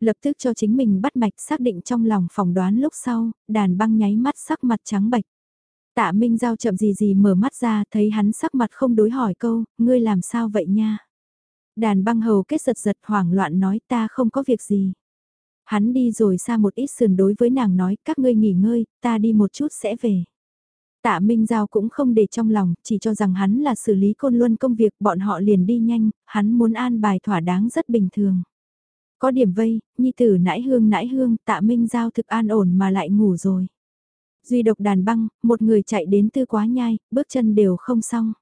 Lập tức cho chính mình bắt mạch xác định trong lòng phỏng đoán lúc sau, đàn băng nháy mắt sắc mặt trắng bạch. Tạ Minh Giao chậm gì gì mở mắt ra thấy hắn sắc mặt không đối hỏi câu, ngươi làm sao vậy nha? Đàn băng hầu kết giật giật hoảng loạn nói ta không có việc gì. Hắn đi rồi xa một ít sườn đối với nàng nói các ngươi nghỉ ngơi, ta đi một chút sẽ về. Tạ Minh Giao cũng không để trong lòng, chỉ cho rằng hắn là xử lý côn luân công việc bọn họ liền đi nhanh, hắn muốn an bài thỏa đáng rất bình thường. Có điểm vây, nhi tử nãi hương nãi hương, tạ Minh Giao thực an ổn mà lại ngủ rồi. Duy độc đàn băng, một người chạy đến tư quá nhai, bước chân đều không xong.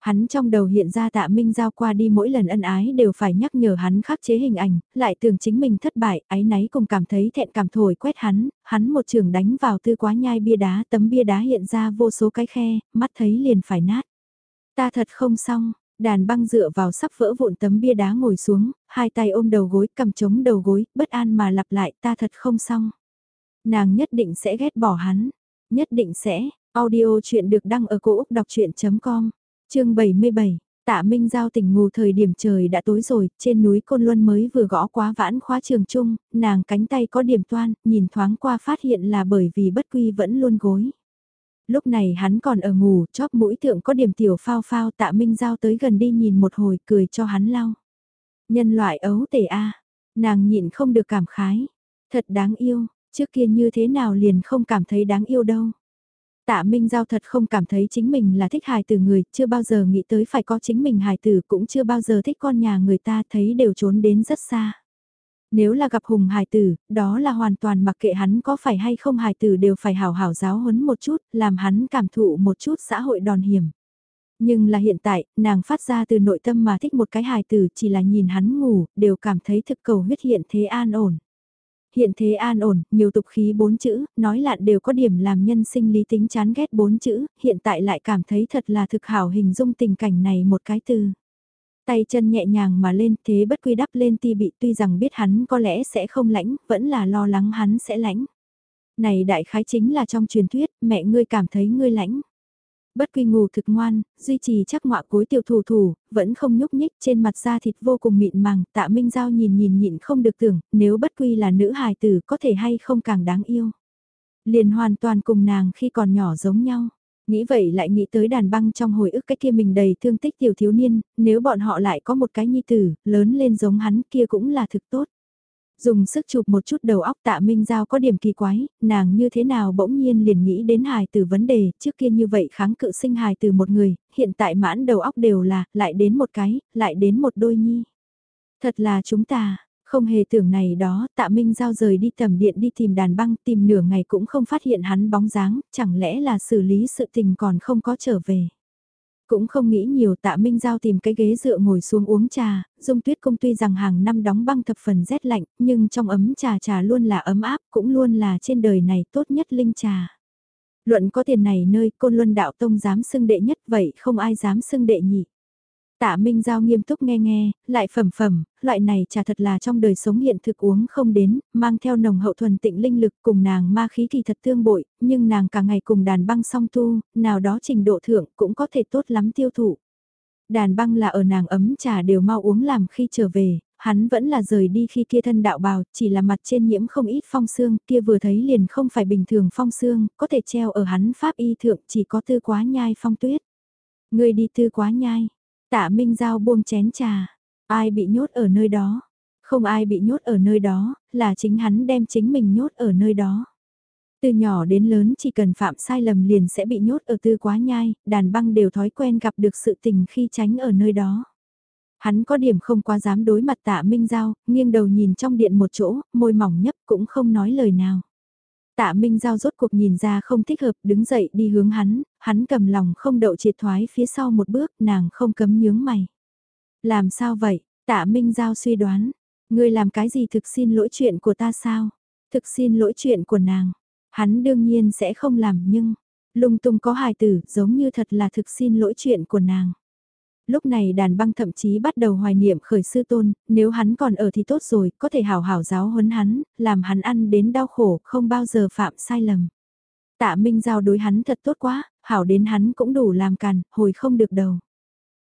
Hắn trong đầu hiện ra tạ minh giao qua đi mỗi lần ân ái đều phải nhắc nhở hắn khắc chế hình ảnh, lại tưởng chính mình thất bại, ái náy cùng cảm thấy thẹn cảm thổi quét hắn, hắn một trường đánh vào tư quá nhai bia đá, tấm bia đá hiện ra vô số cái khe, mắt thấy liền phải nát. Ta thật không xong, đàn băng dựa vào sắp vỡ vụn tấm bia đá ngồi xuống, hai tay ôm đầu gối, cầm chống đầu gối, bất an mà lặp lại ta thật không xong. Nàng nhất định sẽ ghét bỏ hắn, nhất định sẽ, audio chuyện được đăng ở cổ Úc đọc chuyện.com chương 77, tạ Minh Giao tỉnh ngủ thời điểm trời đã tối rồi, trên núi Côn Luân mới vừa gõ quá vãn khóa trường trung, nàng cánh tay có điểm toan, nhìn thoáng qua phát hiện là bởi vì bất quy vẫn luôn gối. Lúc này hắn còn ở ngủ, chóp mũi thượng có điểm tiểu phao phao tạ Minh Giao tới gần đi nhìn một hồi cười cho hắn lau. Nhân loại ấu tể a nàng nhịn không được cảm khái, thật đáng yêu, trước kia như thế nào liền không cảm thấy đáng yêu đâu. Tạ Minh Giao thật không cảm thấy chính mình là thích hài tử người, chưa bao giờ nghĩ tới phải có chính mình hài tử cũng chưa bao giờ thích con nhà người ta thấy đều trốn đến rất xa. Nếu là gặp hùng hài tử, đó là hoàn toàn mặc kệ hắn có phải hay không hài tử đều phải hảo hảo giáo huấn một chút, làm hắn cảm thụ một chút xã hội đòn hiểm. Nhưng là hiện tại, nàng phát ra từ nội tâm mà thích một cái hài tử chỉ là nhìn hắn ngủ, đều cảm thấy thực cầu huyết hiện thế an ổn. Hiện thế an ổn, nhiều tục khí bốn chữ, nói lạn đều có điểm làm nhân sinh lý tính chán ghét bốn chữ, hiện tại lại cảm thấy thật là thực hảo hình dung tình cảnh này một cái từ. Tay chân nhẹ nhàng mà lên thế bất quy đắp lên ti bị tuy rằng biết hắn có lẽ sẽ không lãnh, vẫn là lo lắng hắn sẽ lãnh. Này đại khái chính là trong truyền thuyết, mẹ ngươi cảm thấy ngươi lãnh bất quy ngủ thực ngoan, duy trì chắc ngọa cối tiểu thủ thủ, vẫn không nhúc nhích trên mặt da thịt vô cùng mịn màng, tạ Minh Giao nhìn nhìn nhịn không được tưởng, nếu bất quy là nữ hài tử có thể hay không càng đáng yêu. Liền hoàn toàn cùng nàng khi còn nhỏ giống nhau. Nghĩ vậy lại nghĩ tới đàn băng trong hồi ức cái kia mình đầy thương tích tiểu thiếu niên, nếu bọn họ lại có một cái nhi tử, lớn lên giống hắn kia cũng là thực tốt. Dùng sức chụp một chút đầu óc tạ Minh Giao có điểm kỳ quái, nàng như thế nào bỗng nhiên liền nghĩ đến hài từ vấn đề, trước kia như vậy kháng cự sinh hài từ một người, hiện tại mãn đầu óc đều là, lại đến một cái, lại đến một đôi nhi. Thật là chúng ta, không hề tưởng này đó, tạ Minh Giao rời đi tầm điện đi tìm đàn băng, tìm nửa ngày cũng không phát hiện hắn bóng dáng, chẳng lẽ là xử lý sự tình còn không có trở về. Cũng không nghĩ nhiều tạ Minh Giao tìm cái ghế dựa ngồi xuống uống trà, dung tuyết công tuy rằng hàng năm đóng băng thập phần rét lạnh, nhưng trong ấm trà trà luôn là ấm áp, cũng luôn là trên đời này tốt nhất linh trà. Luận có tiền này nơi côn luân đạo tông dám xưng đệ nhất vậy không ai dám xưng đệ nhị. Tạ Minh Giao nghiêm túc nghe nghe, lại phẩm phẩm, loại này trà thật là trong đời sống hiện thực uống không đến, mang theo nồng hậu thuần tịnh linh lực cùng nàng ma khí thì thật tương bội, nhưng nàng cả ngày cùng đàn băng song tu, nào đó trình độ thượng cũng có thể tốt lắm tiêu thụ. Đàn băng là ở nàng ấm trà đều mau uống làm khi trở về, hắn vẫn là rời đi khi kia thân đạo bào, chỉ là mặt trên nhiễm không ít phong xương, kia vừa thấy liền không phải bình thường phong xương, có thể treo ở hắn pháp y thượng chỉ có tư quá nhai phong tuyết. Người đi tư quá nhai, Tạ Minh Giao buông chén trà, ai bị nhốt ở nơi đó? Không ai bị nhốt ở nơi đó, là chính hắn đem chính mình nhốt ở nơi đó. Từ nhỏ đến lớn chỉ cần phạm sai lầm liền sẽ bị nhốt ở tư quá nhai, đàn băng đều thói quen gặp được sự tình khi tránh ở nơi đó. Hắn có điểm không quá dám đối mặt tạ Minh Giao, nghiêng đầu nhìn trong điện một chỗ, môi mỏng nhấp cũng không nói lời nào. Tạ Minh Giao rốt cuộc nhìn ra không thích hợp, đứng dậy đi hướng hắn, hắn cầm lòng không đậu triệt thoái phía sau một bước, nàng không cấm nhướng mày. Làm sao vậy? Tạ Minh Giao suy đoán, ngươi làm cái gì thực xin lỗi chuyện của ta sao? Thực xin lỗi chuyện của nàng. Hắn đương nhiên sẽ không làm nhưng, lung tung có hài tử giống như thật là thực xin lỗi chuyện của nàng. Lúc này đàn băng thậm chí bắt đầu hoài niệm khởi sư tôn, nếu hắn còn ở thì tốt rồi, có thể hảo hảo giáo huấn hắn, làm hắn ăn đến đau khổ, không bao giờ phạm sai lầm. Tạ Minh Giao đối hắn thật tốt quá, hảo đến hắn cũng đủ làm càn, hồi không được đầu.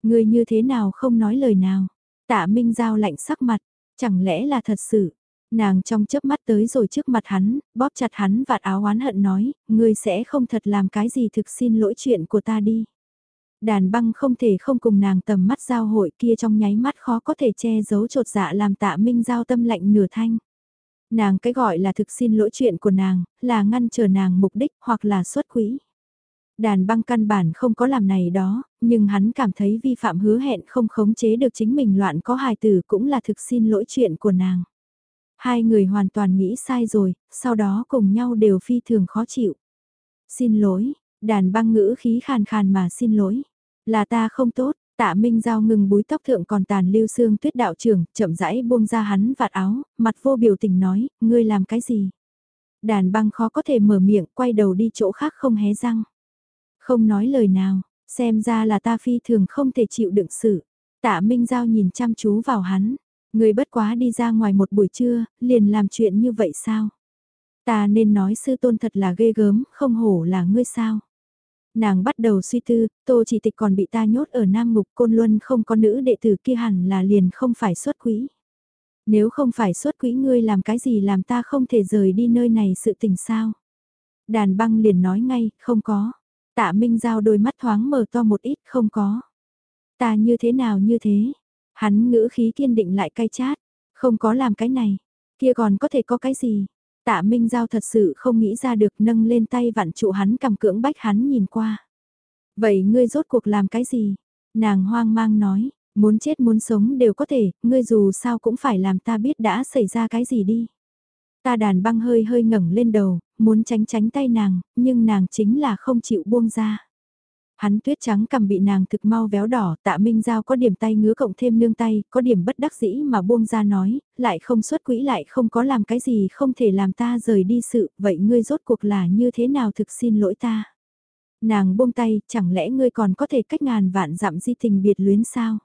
Người như thế nào không nói lời nào. Tạ Minh Giao lạnh sắc mặt, chẳng lẽ là thật sự. Nàng trong chớp mắt tới rồi trước mặt hắn, bóp chặt hắn vạt áo oán hận nói, ngươi sẽ không thật làm cái gì thực xin lỗi chuyện của ta đi. Đàn băng không thể không cùng nàng tầm mắt giao hội kia trong nháy mắt khó có thể che giấu trột dạ làm tạ minh giao tâm lạnh nửa thanh. Nàng cái gọi là thực xin lỗi chuyện của nàng, là ngăn chờ nàng mục đích hoặc là xuất quỹ. Đàn băng căn bản không có làm này đó, nhưng hắn cảm thấy vi phạm hứa hẹn không khống chế được chính mình loạn có hài tử cũng là thực xin lỗi chuyện của nàng. Hai người hoàn toàn nghĩ sai rồi, sau đó cùng nhau đều phi thường khó chịu. Xin lỗi, đàn băng ngữ khí khàn khàn mà xin lỗi. Là ta không tốt, tạ Minh Giao ngừng búi tóc thượng còn tàn lưu xương tuyết đạo trưởng, chậm rãi buông ra hắn vạt áo, mặt vô biểu tình nói, ngươi làm cái gì? Đàn băng khó có thể mở miệng, quay đầu đi chỗ khác không hé răng. Không nói lời nào, xem ra là ta phi thường không thể chịu đựng sự. Tạ Minh Giao nhìn chăm chú vào hắn, người bất quá đi ra ngoài một buổi trưa, liền làm chuyện như vậy sao? Ta nên nói sư tôn thật là ghê gớm, không hổ là ngươi sao? Nàng bắt đầu suy tư, tô chỉ tịch còn bị ta nhốt ở Nam Ngục Côn Luân không có nữ đệ tử kia hẳn là liền không phải xuất quỹ. Nếu không phải xuất quỹ ngươi làm cái gì làm ta không thể rời đi nơi này sự tình sao? Đàn băng liền nói ngay, không có. Tạ Minh Giao đôi mắt thoáng mở to một ít, không có. Ta như thế nào như thế? Hắn ngữ khí kiên định lại cay chát, không có làm cái này, kia còn có thể có cái gì? Tạ Minh Giao thật sự không nghĩ ra được nâng lên tay vặn trụ hắn cầm cưỡng bách hắn nhìn qua. Vậy ngươi rốt cuộc làm cái gì? Nàng hoang mang nói, muốn chết muốn sống đều có thể, ngươi dù sao cũng phải làm ta biết đã xảy ra cái gì đi. Ta đàn băng hơi hơi ngẩng lên đầu, muốn tránh tránh tay nàng, nhưng nàng chính là không chịu buông ra. Hắn tuyết trắng cầm bị nàng thực mau véo đỏ, tạ Minh Giao có điểm tay ngứa cộng thêm nương tay, có điểm bất đắc dĩ mà buông ra nói, lại không xuất quỹ lại không có làm cái gì không thể làm ta rời đi sự, vậy ngươi rốt cuộc là như thế nào thực xin lỗi ta. Nàng buông tay, chẳng lẽ ngươi còn có thể cách ngàn vạn dặm di tình biệt luyến sao?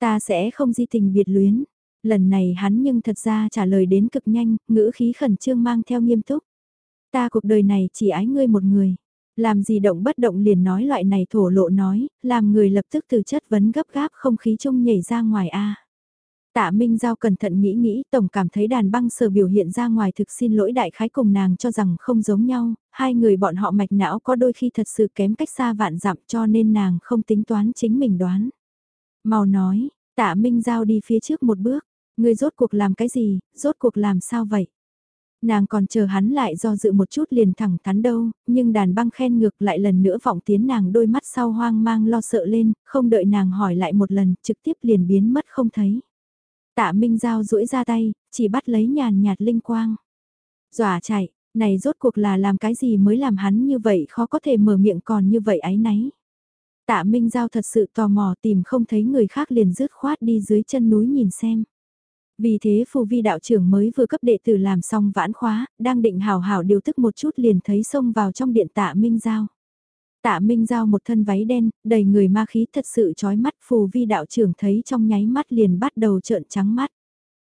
Ta sẽ không di tình biệt luyến. Lần này hắn nhưng thật ra trả lời đến cực nhanh, ngữ khí khẩn trương mang theo nghiêm túc. Ta cuộc đời này chỉ ái ngươi một người. Làm gì động bất động liền nói loại này thổ lộ nói, làm người lập tức từ chất vấn gấp gáp không khí chung nhảy ra ngoài a. Tạ Minh Giao cẩn thận nghĩ nghĩ, tổng cảm thấy đàn băng sờ biểu hiện ra ngoài thực xin lỗi đại khái cùng nàng cho rằng không giống nhau, hai người bọn họ mạch não có đôi khi thật sự kém cách xa vạn dặm cho nên nàng không tính toán chính mình đoán. Mau nói, tạ Minh Giao đi phía trước một bước, ngươi rốt cuộc làm cái gì, rốt cuộc làm sao vậy? Nàng còn chờ hắn lại do dự một chút liền thẳng thắn đâu, nhưng đàn băng khen ngược lại lần nữa vọng tiến nàng đôi mắt sau hoang mang lo sợ lên, không đợi nàng hỏi lại một lần, trực tiếp liền biến mất không thấy. Tạ Minh Giao duỗi ra tay, chỉ bắt lấy nhàn nhạt linh quang. dòa chạy, này rốt cuộc là làm cái gì mới làm hắn như vậy khó có thể mở miệng còn như vậy ấy náy. Tạ Minh Giao thật sự tò mò tìm không thấy người khác liền rứt khoát đi dưới chân núi nhìn xem. Vì thế phù vi đạo trưởng mới vừa cấp đệ tử làm xong vãn khóa, đang định hào hào điều tức một chút liền thấy xông vào trong điện tạ Minh Giao. Tạ Minh Giao một thân váy đen, đầy người ma khí thật sự chói mắt phù vi đạo trưởng thấy trong nháy mắt liền bắt đầu trợn trắng mắt.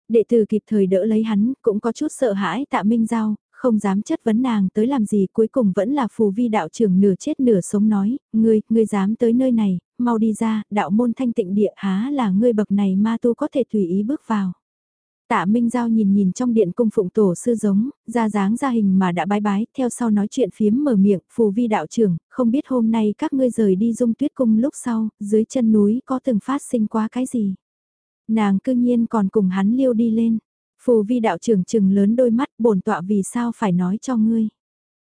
Đệ tử kịp thời đỡ lấy hắn, cũng có chút sợ hãi tạ Minh Giao, không dám chất vấn nàng tới làm gì cuối cùng vẫn là phù vi đạo trưởng nửa chết nửa sống nói, ngươi, ngươi dám tới nơi này, mau đi ra, đạo môn thanh tịnh địa há là ngươi bậc này ma tu có thể tùy ý bước vào. Tạ Minh Giao nhìn nhìn trong điện cung phụng tổ sư giống, ra dáng ra hình mà đã bái bái, theo sau nói chuyện phiếm mở miệng, phù vi đạo trưởng, không biết hôm nay các ngươi rời đi dung tuyết cung lúc sau, dưới chân núi có từng phát sinh quá cái gì. Nàng cương nhiên còn cùng hắn liêu đi lên, phù vi đạo trưởng chừng lớn đôi mắt bổn tọa vì sao phải nói cho ngươi.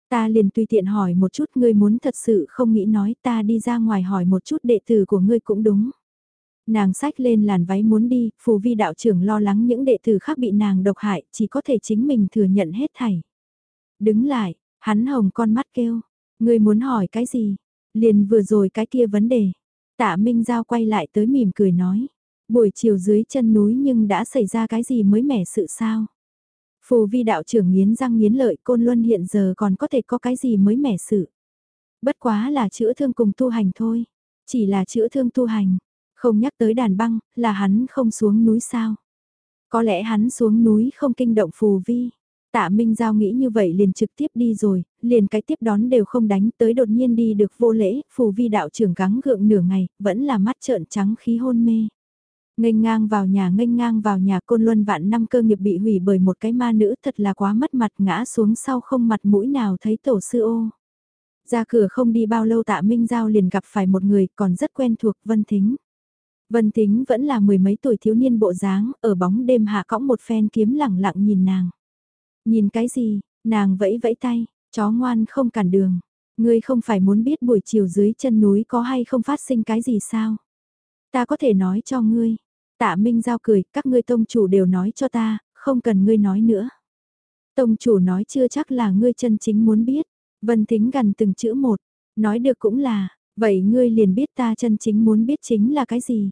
Ta liền tùy tiện hỏi một chút ngươi muốn thật sự không nghĩ nói ta đi ra ngoài hỏi một chút đệ tử của ngươi cũng đúng. Nàng sách lên làn váy muốn đi, phù vi đạo trưởng lo lắng những đệ tử khác bị nàng độc hại, chỉ có thể chính mình thừa nhận hết thảy. Đứng lại, hắn hồng con mắt kêu, người muốn hỏi cái gì? Liền vừa rồi cái kia vấn đề. Tạ Minh Giao quay lại tới mỉm cười nói, buổi chiều dưới chân núi nhưng đã xảy ra cái gì mới mẻ sự sao? Phù vi đạo trưởng nghiến răng nghiến lợi côn luân hiện giờ còn có thể có cái gì mới mẻ sự. Bất quá là chữa thương cùng tu hành thôi. Chỉ là chữa thương tu hành. Không nhắc tới đàn băng, là hắn không xuống núi sao? Có lẽ hắn xuống núi không kinh động phù vi. Tạ Minh Giao nghĩ như vậy liền trực tiếp đi rồi, liền cái tiếp đón đều không đánh tới đột nhiên đi được vô lễ, phù vi đạo trưởng gắng gượng nửa ngày, vẫn là mắt trợn trắng khí hôn mê. Nghênh ngang vào nhà nghênh ngang vào nhà côn luân vạn năm cơ nghiệp bị hủy bởi một cái ma nữ thật là quá mất mặt ngã xuống sau không mặt mũi nào thấy tổ sư ô. Ra cửa không đi bao lâu tạ Minh Giao liền gặp phải một người còn rất quen thuộc Vân Thính. Vân Thính vẫn là mười mấy tuổi thiếu niên bộ dáng, ở bóng đêm hạ cõng một phen kiếm lẳng lặng nhìn nàng. Nhìn cái gì, nàng vẫy vẫy tay, chó ngoan không cản đường. Ngươi không phải muốn biết buổi chiều dưới chân núi có hay không phát sinh cái gì sao? Ta có thể nói cho ngươi. Tạ Minh Giao cười, các ngươi tông chủ đều nói cho ta, không cần ngươi nói nữa. Tông chủ nói chưa chắc là ngươi chân chính muốn biết. Vân Thính gần từng chữ một, nói được cũng là, vậy ngươi liền biết ta chân chính muốn biết chính là cái gì.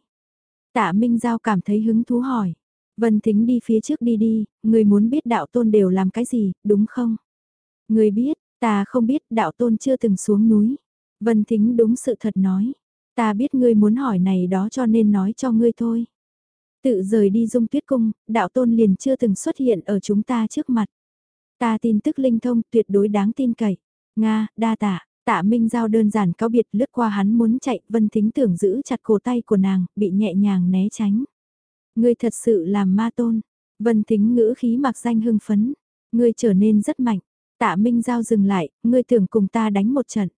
Tạ Minh Giao cảm thấy hứng thú hỏi. Vân Thính đi phía trước đi đi, người muốn biết đạo tôn đều làm cái gì, đúng không? Người biết, ta không biết đạo tôn chưa từng xuống núi. Vân Thính đúng sự thật nói. Ta biết ngươi muốn hỏi này đó cho nên nói cho ngươi thôi. Tự rời đi dung tuyết cung, đạo tôn liền chưa từng xuất hiện ở chúng ta trước mặt. Ta tin tức linh thông tuyệt đối đáng tin cậy. Nga, đa tạ, tạ Minh Giao đơn giản cáo biệt lướt qua hắn muốn chạy, Vân Thính tưởng giữ chặt cổ tay của nàng, bị nhẹ nhàng né tránh. Ngươi thật sự làm ma tôn. Vân Thính ngữ khí mặc danh hưng phấn. Ngươi trở nên rất mạnh. Tạ Minh Giao dừng lại, ngươi tưởng cùng ta đánh một trận.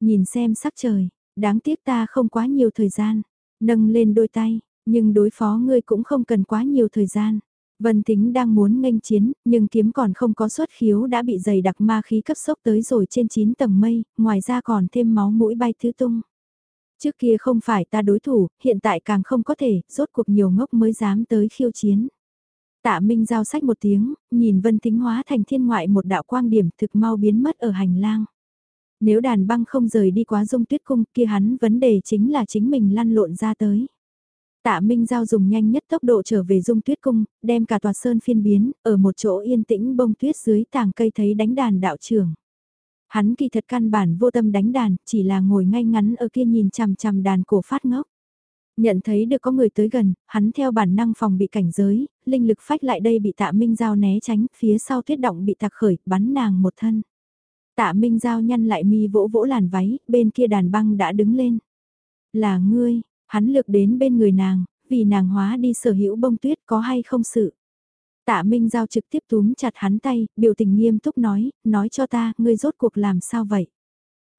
Nhìn xem sắc trời, đáng tiếc ta không quá nhiều thời gian. Nâng lên đôi tay, nhưng đối phó ngươi cũng không cần quá nhiều thời gian. Vân Tính đang muốn nghênh chiến, nhưng kiếm còn không có xuất khiếu đã bị dày đặc ma khí cấp sốc tới rồi trên 9 tầng mây, ngoài ra còn thêm máu mũi bay thứ tung. Trước kia không phải ta đối thủ, hiện tại càng không có thể, rốt cuộc nhiều ngốc mới dám tới khiêu chiến. Tạ Minh giao sách một tiếng, nhìn Vân Tính hóa thành thiên ngoại một đạo quang điểm thực mau biến mất ở hành lang. Nếu đàn băng không rời đi quá dung tuyết cung kia hắn vấn đề chính là chính mình lăn lộn ra tới. Tạ Minh Giao dùng nhanh nhất tốc độ trở về dung tuyết cung, đem cả tòa sơn phiên biến, ở một chỗ yên tĩnh bông tuyết dưới tàng cây thấy đánh đàn đạo trưởng. Hắn kỳ thật căn bản vô tâm đánh đàn, chỉ là ngồi ngay ngắn ở kia nhìn chằm chằm đàn cổ phát ngốc. Nhận thấy được có người tới gần, hắn theo bản năng phòng bị cảnh giới, linh lực phách lại đây bị tạ Minh Giao né tránh, phía sau tuyết động bị tạc khởi, bắn nàng một thân. Tạ Minh Giao nhăn lại mi vỗ vỗ làn váy, bên kia đàn băng đã đứng lên. Là ngươi, hắn lược đến bên người nàng, vì nàng hóa đi sở hữu bông tuyết có hay không sự. Tạ Minh Giao trực tiếp túm chặt hắn tay, biểu tình nghiêm túc nói, nói cho ta, ngươi rốt cuộc làm sao vậy?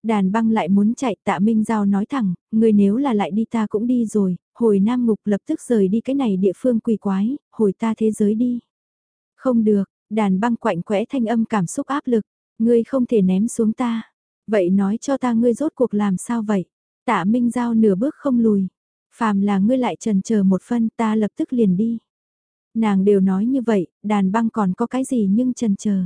Đàn băng lại muốn chạy, tạ Minh Giao nói thẳng, ngươi nếu là lại đi ta cũng đi rồi, hồi Nam Ngục lập tức rời đi cái này địa phương quỷ quái, hồi ta thế giới đi. Không được, đàn băng quạnh quẽ thanh âm cảm xúc áp lực, ngươi không thể ném xuống ta. Vậy nói cho ta ngươi rốt cuộc làm sao vậy? Tạ Minh Giao nửa bước không lùi. Phàm là ngươi lại trần chờ một phân ta lập tức liền đi. Nàng đều nói như vậy, đàn băng còn có cái gì nhưng trần chờ.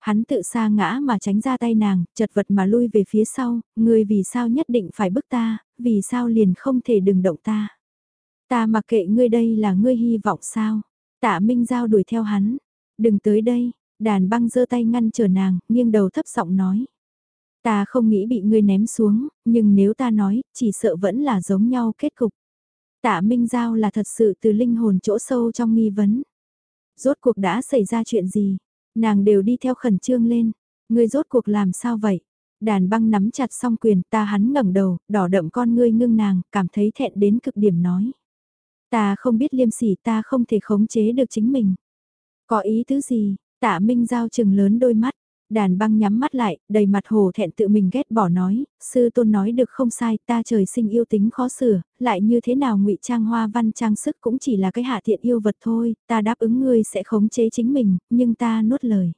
Hắn tự xa ngã mà tránh ra tay nàng, chật vật mà lui về phía sau, ngươi vì sao nhất định phải bức ta, vì sao liền không thể đừng động ta. Ta mặc kệ ngươi đây là ngươi hy vọng sao. Tạ Minh Giao đuổi theo hắn. Đừng tới đây, đàn băng giơ tay ngăn trở nàng, nghiêng đầu thấp giọng nói. Ta không nghĩ bị ngươi ném xuống, nhưng nếu ta nói, chỉ sợ vẫn là giống nhau kết cục. Tạ Minh Giao là thật sự từ linh hồn chỗ sâu trong nghi vấn. Rốt cuộc đã xảy ra chuyện gì? Nàng đều đi theo khẩn trương lên. Ngươi rốt cuộc làm sao vậy? Đàn băng nắm chặt song quyền ta hắn ngẩng đầu, đỏ đậm con ngươi ngưng nàng, cảm thấy thẹn đến cực điểm nói. Ta không biết liêm sỉ ta không thể khống chế được chính mình. Có ý thứ gì? Tạ Minh Giao chừng lớn đôi mắt. Đàn băng nhắm mắt lại, đầy mặt hồ thẹn tự mình ghét bỏ nói, sư tôn nói được không sai, ta trời sinh yêu tính khó sửa, lại như thế nào ngụy trang hoa văn trang sức cũng chỉ là cái hạ thiện yêu vật thôi, ta đáp ứng ngươi sẽ khống chế chính mình, nhưng ta nuốt lời.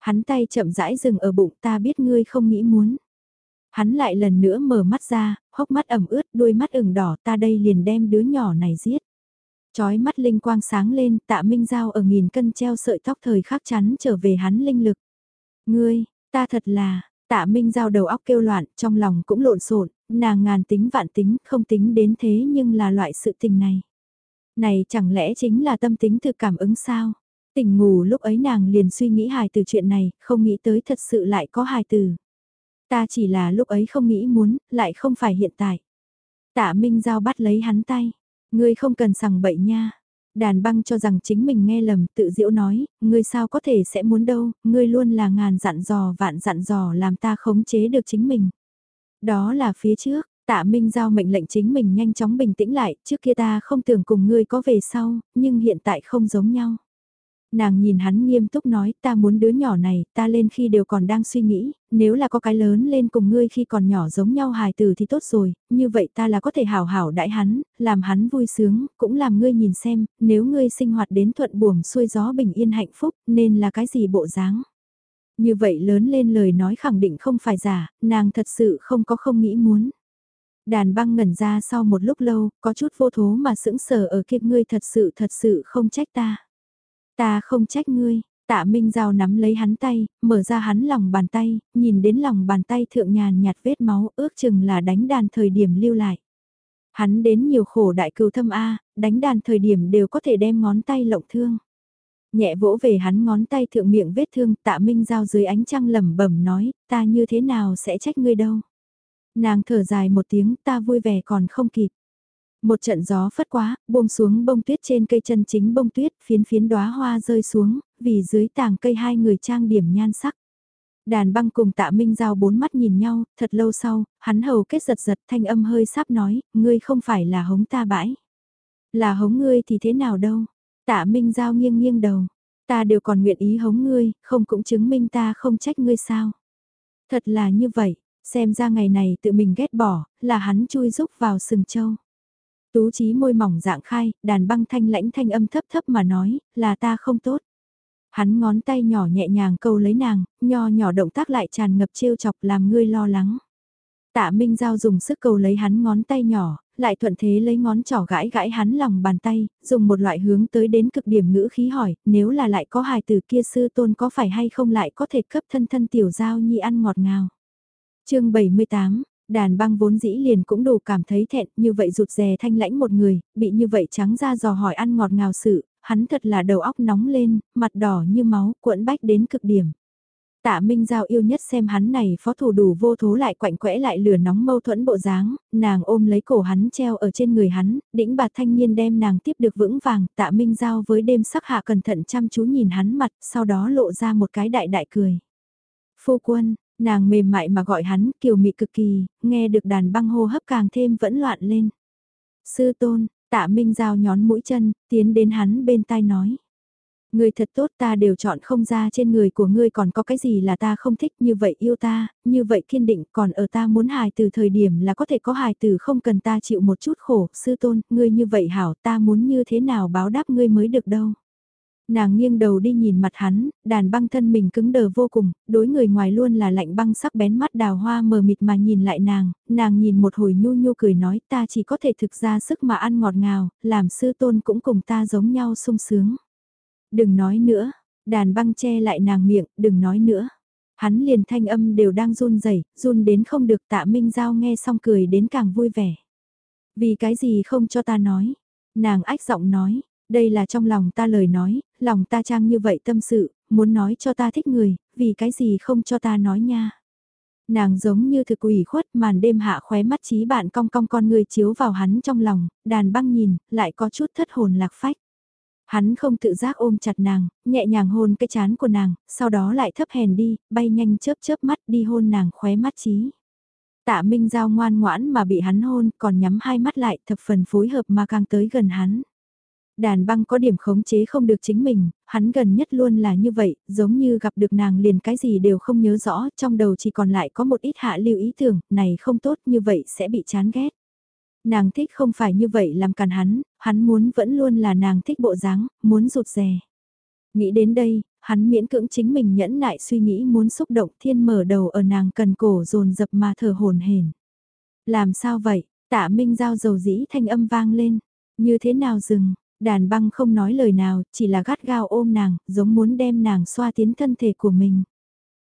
Hắn tay chậm rãi dừng ở bụng ta biết ngươi không nghĩ muốn. Hắn lại lần nữa mở mắt ra, hốc mắt ẩm ướt, đôi mắt ửng đỏ ta đây liền đem đứa nhỏ này giết. Chói mắt linh quang sáng lên, tạ minh giao ở nghìn cân treo sợi tóc thời khắc chắn trở về hắn linh lực. Ngươi, ta thật là, tạ minh giao đầu óc kêu loạn, trong lòng cũng lộn xộn nàng ngàn tính vạn tính, không tính đến thế nhưng là loại sự tình này. Này chẳng lẽ chính là tâm tính từ cảm ứng sao? Tỉnh ngủ lúc ấy nàng liền suy nghĩ hài từ chuyện này, không nghĩ tới thật sự lại có hài từ. Ta chỉ là lúc ấy không nghĩ muốn, lại không phải hiện tại. Tạ Minh Giao bắt lấy hắn tay. Ngươi không cần sằng bậy nha. Đàn băng cho rằng chính mình nghe lầm tự diễu nói, ngươi sao có thể sẽ muốn đâu, ngươi luôn là ngàn dặn dò vạn dặn dò làm ta khống chế được chính mình. Đó là phía trước, tạ Minh Giao mệnh lệnh chính mình nhanh chóng bình tĩnh lại, trước kia ta không tưởng cùng ngươi có về sau, nhưng hiện tại không giống nhau nàng nhìn hắn nghiêm túc nói ta muốn đứa nhỏ này, ta lên khi đều còn đang suy nghĩ, nếu là có cái lớn lên cùng ngươi khi còn nhỏ giống nhau hài từ thì tốt rồi, như vậy ta là có thể hảo hảo đãi hắn, làm hắn vui sướng, cũng làm ngươi nhìn xem, nếu ngươi sinh hoạt đến thuận buồm xuôi gió bình yên hạnh phúc, nên là cái gì bộ dáng. Như vậy lớn lên lời nói khẳng định không phải giả, nàng thật sự không có không nghĩ muốn. Đàn băng ngẩn ra sau một lúc lâu, có chút vô thố mà sững sờ ở kia ngươi thật sự thật sự không trách ta. Ta không trách ngươi, tạ Minh Giao nắm lấy hắn tay, mở ra hắn lòng bàn tay, nhìn đến lòng bàn tay thượng nhàn nhạt vết máu ước chừng là đánh đàn thời điểm lưu lại. Hắn đến nhiều khổ đại cừu thâm A, đánh đàn thời điểm đều có thể đem ngón tay lộng thương. Nhẹ vỗ về hắn ngón tay thượng miệng vết thương tạ Minh Giao dưới ánh trăng lẩm bẩm nói, ta như thế nào sẽ trách ngươi đâu. Nàng thở dài một tiếng ta vui vẻ còn không kịp. Một trận gió phất quá, buông xuống bông tuyết trên cây chân chính bông tuyết, phiến phiến đóa hoa rơi xuống, vì dưới tàng cây hai người trang điểm nhan sắc. Đàn băng cùng tạ minh giao bốn mắt nhìn nhau, thật lâu sau, hắn hầu kết giật giật thanh âm hơi sắp nói, ngươi không phải là hống ta bãi. Là hống ngươi thì thế nào đâu. Tạ minh giao nghiêng nghiêng đầu. Ta đều còn nguyện ý hống ngươi, không cũng chứng minh ta không trách ngươi sao. Thật là như vậy, xem ra ngày này tự mình ghét bỏ, là hắn chui rúc vào sừng châu. Tú trí môi mỏng dạng khai, đàn băng thanh lãnh thanh âm thấp thấp mà nói, là ta không tốt. Hắn ngón tay nhỏ nhẹ nhàng câu lấy nàng, nho nhỏ động tác lại tràn ngập trêu chọc làm ngươi lo lắng. Tạ Minh Giao dùng sức cầu lấy hắn ngón tay nhỏ, lại thuận thế lấy ngón trỏ gãi gãi hắn lòng bàn tay, dùng một loại hướng tới đến cực điểm ngữ khí hỏi, nếu là lại có hài từ kia sư tôn có phải hay không lại có thể cấp thân thân tiểu giao nhi ăn ngọt ngào. chương 78, Đàn băng vốn dĩ liền cũng đủ cảm thấy thẹn như vậy rụt rè thanh lãnh một người, bị như vậy trắng ra dò hỏi ăn ngọt ngào sự, hắn thật là đầu óc nóng lên, mặt đỏ như máu, cuộn bách đến cực điểm. Tạ Minh Giao yêu nhất xem hắn này phó thủ đủ vô thố lại quạnh quẽ lại lửa nóng mâu thuẫn bộ dáng, nàng ôm lấy cổ hắn treo ở trên người hắn, đĩnh bà thanh niên đem nàng tiếp được vững vàng, tạ Minh Giao với đêm sắc hạ cẩn thận chăm chú nhìn hắn mặt, sau đó lộ ra một cái đại đại cười. Phu quân, Nàng mềm mại mà gọi hắn, kiều mị cực kỳ, nghe được đàn băng hô hấp càng thêm vẫn loạn lên. Sư tôn, tạ minh giao nhón mũi chân, tiến đến hắn bên tai nói. Người thật tốt ta đều chọn không ra trên người của ngươi còn có cái gì là ta không thích như vậy yêu ta, như vậy kiên định còn ở ta muốn hài từ thời điểm là có thể có hài từ không cần ta chịu một chút khổ, sư tôn, ngươi như vậy hảo ta muốn như thế nào báo đáp ngươi mới được đâu. Nàng nghiêng đầu đi nhìn mặt hắn, đàn băng thân mình cứng đờ vô cùng, đối người ngoài luôn là lạnh băng sắc bén mắt đào hoa mờ mịt mà nhìn lại nàng, nàng nhìn một hồi nhu nhu cười nói ta chỉ có thể thực ra sức mà ăn ngọt ngào, làm sư tôn cũng cùng ta giống nhau sung sướng. Đừng nói nữa, đàn băng che lại nàng miệng, đừng nói nữa. Hắn liền thanh âm đều đang run rẩy run đến không được tạ minh giao nghe xong cười đến càng vui vẻ. Vì cái gì không cho ta nói? Nàng ách giọng nói, đây là trong lòng ta lời nói, lòng ta trang như vậy tâm sự, muốn nói cho ta thích người, vì cái gì không cho ta nói nha. Nàng giống như thực quỷ khuất màn đêm hạ khóe mắt trí bạn cong cong con người chiếu vào hắn trong lòng, đàn băng nhìn, lại có chút thất hồn lạc phách. Hắn không tự giác ôm chặt nàng, nhẹ nhàng hôn cái chán của nàng, sau đó lại thấp hèn đi, bay nhanh chớp chớp mắt đi hôn nàng khóe mắt trí. Tạ Minh Giao ngoan ngoãn mà bị hắn hôn, còn nhắm hai mắt lại thập phần phối hợp mà càng tới gần hắn. Đàn băng có điểm khống chế không được chính mình, hắn gần nhất luôn là như vậy, giống như gặp được nàng liền cái gì đều không nhớ rõ, trong đầu chỉ còn lại có một ít hạ lưu ý tưởng, này không tốt như vậy sẽ bị chán ghét. Nàng thích không phải như vậy làm càn hắn, hắn muốn vẫn luôn là nàng thích bộ dáng, muốn rụt rè. Nghĩ đến đây, hắn miễn cưỡng chính mình nhẫn nại suy nghĩ muốn xúc động thiên mở đầu ở nàng cần cổ dồn dập mà thở hồn hển. Làm sao vậy? Tạ Minh giao dầu dĩ thanh âm vang lên. Như thế nào dừng? Đàn băng không nói lời nào, chỉ là gắt gao ôm nàng, giống muốn đem nàng xoa tiến thân thể của mình.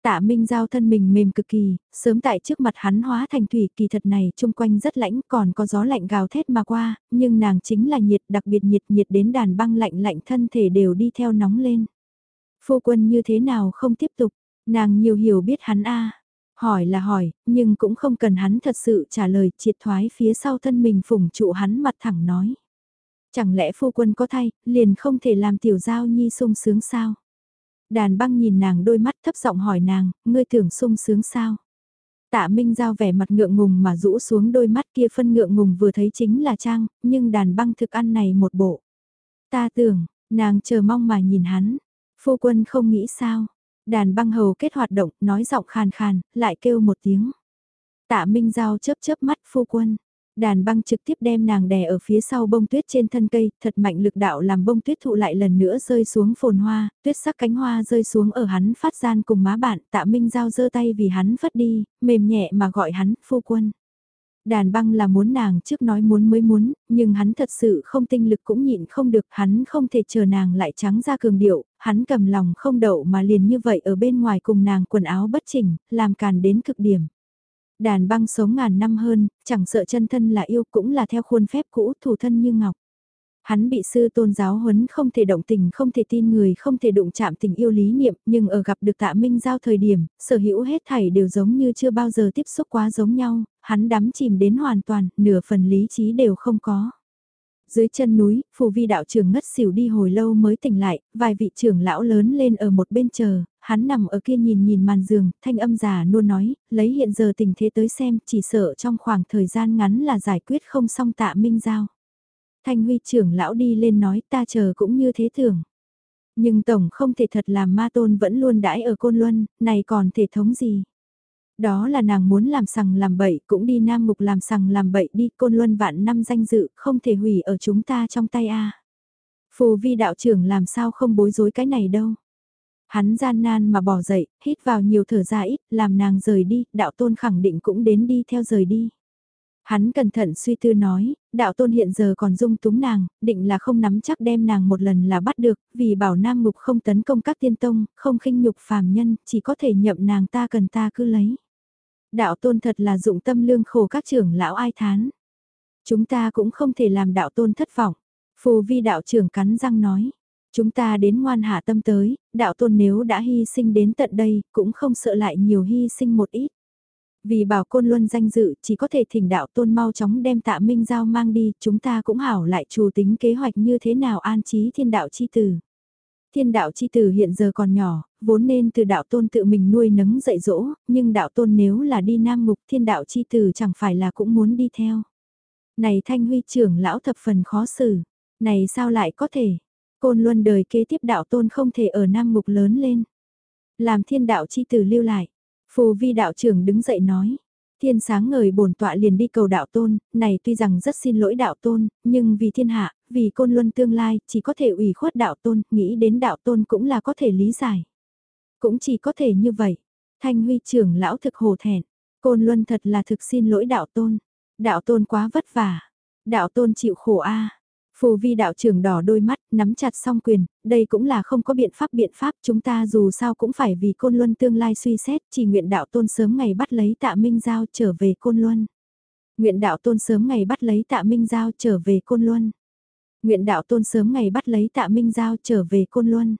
Tạ Minh Giao thân mình mềm cực kỳ, sớm tại trước mặt hắn hóa thành thủy kỳ thật này chung quanh rất lãnh còn có gió lạnh gào thét mà qua, nhưng nàng chính là nhiệt đặc biệt nhiệt nhiệt đến đàn băng lạnh lạnh thân thể đều đi theo nóng lên. Phu quân như thế nào không tiếp tục, nàng nhiều hiểu biết hắn a Hỏi là hỏi, nhưng cũng không cần hắn thật sự trả lời triệt thoái phía sau thân mình phủng trụ hắn mặt thẳng nói. Chẳng lẽ phu quân có thay, liền không thể làm tiểu giao nhi sung sướng sao? Đàn băng nhìn nàng đôi mắt thấp giọng hỏi nàng, ngươi tưởng sung sướng sao? Tạ Minh Giao vẻ mặt ngượng ngùng mà rũ xuống đôi mắt kia phân ngượng ngùng vừa thấy chính là Trang, nhưng đàn băng thực ăn này một bộ. Ta tưởng, nàng chờ mong mà nhìn hắn, phu quân không nghĩ sao. Đàn băng hầu kết hoạt động, nói giọng khàn khàn, lại kêu một tiếng. Tạ Minh Giao chớp chớp mắt phu quân, Đàn băng trực tiếp đem nàng đè ở phía sau bông tuyết trên thân cây, thật mạnh lực đạo làm bông tuyết thụ lại lần nữa rơi xuống phồn hoa, tuyết sắc cánh hoa rơi xuống ở hắn phát gian cùng má bạn, tạ minh giao giơ tay vì hắn phất đi, mềm nhẹ mà gọi hắn, phu quân. Đàn băng là muốn nàng trước nói muốn mới muốn, nhưng hắn thật sự không tinh lực cũng nhịn không được, hắn không thể chờ nàng lại trắng ra cường điệu, hắn cầm lòng không đậu mà liền như vậy ở bên ngoài cùng nàng quần áo bất chỉnh, làm càn đến cực điểm. Đàn băng sống ngàn năm hơn, chẳng sợ chân thân là yêu cũng là theo khuôn phép cũ thủ thân như ngọc. Hắn bị sư tôn giáo huấn không thể động tình không thể tin người không thể đụng chạm tình yêu lý niệm nhưng ở gặp được tạ minh giao thời điểm, sở hữu hết thảy đều giống như chưa bao giờ tiếp xúc quá giống nhau, hắn đắm chìm đến hoàn toàn, nửa phần lý trí đều không có. Dưới chân núi, phù vi đạo trưởng ngất xỉu đi hồi lâu mới tỉnh lại, vài vị trưởng lão lớn lên ở một bên chờ, hắn nằm ở kia nhìn nhìn màn giường, thanh âm già luôn nói, lấy hiện giờ tình thế tới xem, chỉ sợ trong khoảng thời gian ngắn là giải quyết không xong tạ minh giao. Thanh huy trưởng lão đi lên nói ta chờ cũng như thế tưởng. Nhưng tổng không thể thật làm ma tôn vẫn luôn đãi ở côn luân, này còn thể thống gì. Đó là nàng muốn làm sằng làm bậy cũng đi nam mục làm sằng làm bậy đi côn luân vạn năm danh dự không thể hủy ở chúng ta trong tay a Phù vi đạo trưởng làm sao không bối rối cái này đâu. Hắn gian nan mà bỏ dậy, hít vào nhiều thở ra ít, làm nàng rời đi, đạo tôn khẳng định cũng đến đi theo rời đi. Hắn cẩn thận suy tư nói, đạo tôn hiện giờ còn dung túng nàng, định là không nắm chắc đem nàng một lần là bắt được, vì bảo nam ngục không tấn công các tiên tông, không khinh nhục phàm nhân, chỉ có thể nhậm nàng ta cần ta cứ lấy. Đạo tôn thật là dụng tâm lương khổ các trưởng lão ai thán. Chúng ta cũng không thể làm đạo tôn thất vọng. Phù vi đạo trưởng cắn răng nói. Chúng ta đến ngoan hạ tâm tới, đạo tôn nếu đã hy sinh đến tận đây, cũng không sợ lại nhiều hy sinh một ít. Vì bảo côn luân danh dự, chỉ có thể thỉnh đạo tôn mau chóng đem tạ minh giao mang đi, chúng ta cũng hảo lại chủ tính kế hoạch như thế nào an trí thiên đạo chi tử. Thiên đạo chi tử hiện giờ còn nhỏ, vốn nên từ đạo tôn tự mình nuôi nấng dạy dỗ, nhưng đạo tôn nếu là đi nam ngục thiên đạo chi tử chẳng phải là cũng muốn đi theo. Này thanh huy trưởng lão thập phần khó xử, này sao lại có thể, côn luân đời kế tiếp đạo tôn không thể ở nam ngục lớn lên. Làm thiên đạo chi tử lưu lại, phù vi đạo trưởng đứng dậy nói, Thiên sáng ngời bổn tọa liền đi cầu đạo tôn, này tuy rằng rất xin lỗi đạo tôn, nhưng vì thiên hạ, vì côn luân tương lai, chỉ có thể ủy khuất đạo tôn, nghĩ đến đạo tôn cũng là có thể lý giải. Cũng chỉ có thể như vậy. Thanh huy trưởng lão thực hồ thẹn, côn luân thật là thực xin lỗi đạo tôn. Đạo tôn quá vất vả. Đạo tôn chịu khổ a Phù vi đạo trưởng đỏ đôi mắt, nắm chặt song quyền, đây cũng là không có biện pháp biện pháp, chúng ta dù sao cũng phải vì côn luân tương lai suy xét, chỉ nguyện đạo tôn sớm ngày bắt lấy tạ minh giao trở về côn luân. Nguyện đạo tôn sớm ngày bắt lấy tạ minh giao trở về côn luân. Nguyện đạo tôn sớm ngày bắt lấy tạ minh giao trở về côn luân.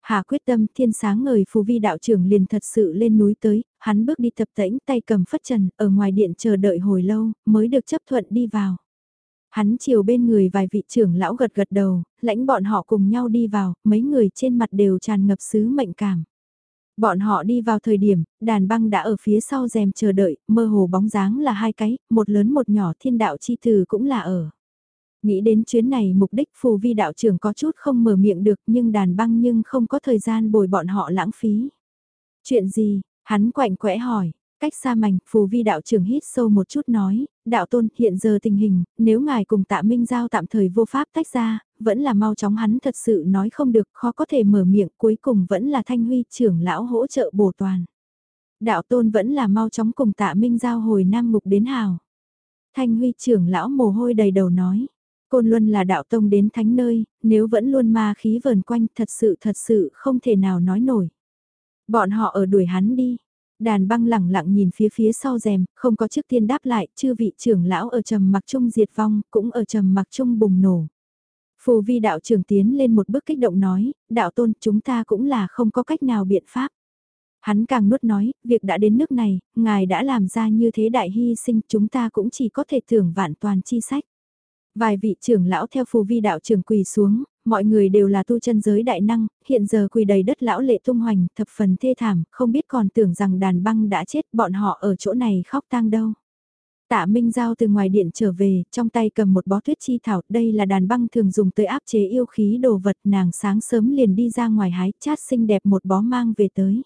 Hà quyết tâm thiên sáng ngời phù vi đạo trưởng liền thật sự lên núi tới, hắn bước đi tập tễnh tay cầm phất trần, ở ngoài điện chờ đợi hồi lâu, mới được chấp thuận đi vào. Hắn chiều bên người vài vị trưởng lão gật gật đầu, lãnh bọn họ cùng nhau đi vào, mấy người trên mặt đều tràn ngập sứ mệnh cảm. Bọn họ đi vào thời điểm, đàn băng đã ở phía sau rèm chờ đợi, mơ hồ bóng dáng là hai cái, một lớn một nhỏ thiên đạo chi từ cũng là ở. Nghĩ đến chuyến này mục đích phù vi đạo trưởng có chút không mở miệng được nhưng đàn băng nhưng không có thời gian bồi bọn họ lãng phí. Chuyện gì? Hắn quạnh quẽ hỏi, Cách xa mảnh, phù vi đạo trưởng hít sâu một chút nói, đạo tôn hiện giờ tình hình, nếu ngài cùng tạ minh giao tạm thời vô pháp tách ra, vẫn là mau chóng hắn thật sự nói không được, khó có thể mở miệng, cuối cùng vẫn là thanh huy trưởng lão hỗ trợ bổ toàn. Đạo tôn vẫn là mau chóng cùng tạ minh giao hồi nam mục đến hào. Thanh huy trưởng lão mồ hôi đầy đầu nói, Côn Luân là đạo tông đến thánh nơi, nếu vẫn luôn ma khí vờn quanh thật sự thật sự không thể nào nói nổi. Bọn họ ở đuổi hắn đi, Đàn băng lẳng lặng nhìn phía phía sau rèm, không có trước tiên đáp lại, chư vị trưởng lão ở trầm mặc trung diệt vong, cũng ở trầm mặc trung bùng nổ. Phù vi đạo trưởng tiến lên một bước kích động nói, đạo tôn chúng ta cũng là không có cách nào biện pháp. Hắn càng nuốt nói, việc đã đến nước này, ngài đã làm ra như thế đại hy sinh, chúng ta cũng chỉ có thể tưởng vạn toàn chi sách. Vài vị trưởng lão theo phù vi đạo trưởng quỳ xuống, mọi người đều là tu chân giới đại năng, hiện giờ quỳ đầy đất lão lệ tung hoành, thập phần thê thảm, không biết còn tưởng rằng đàn băng đã chết, bọn họ ở chỗ này khóc tang đâu. Tạ Minh Giao từ ngoài điện trở về, trong tay cầm một bó tuyết chi thảo, đây là đàn băng thường dùng tới áp chế yêu khí đồ vật, nàng sáng sớm liền đi ra ngoài hái, chát xinh đẹp một bó mang về tới.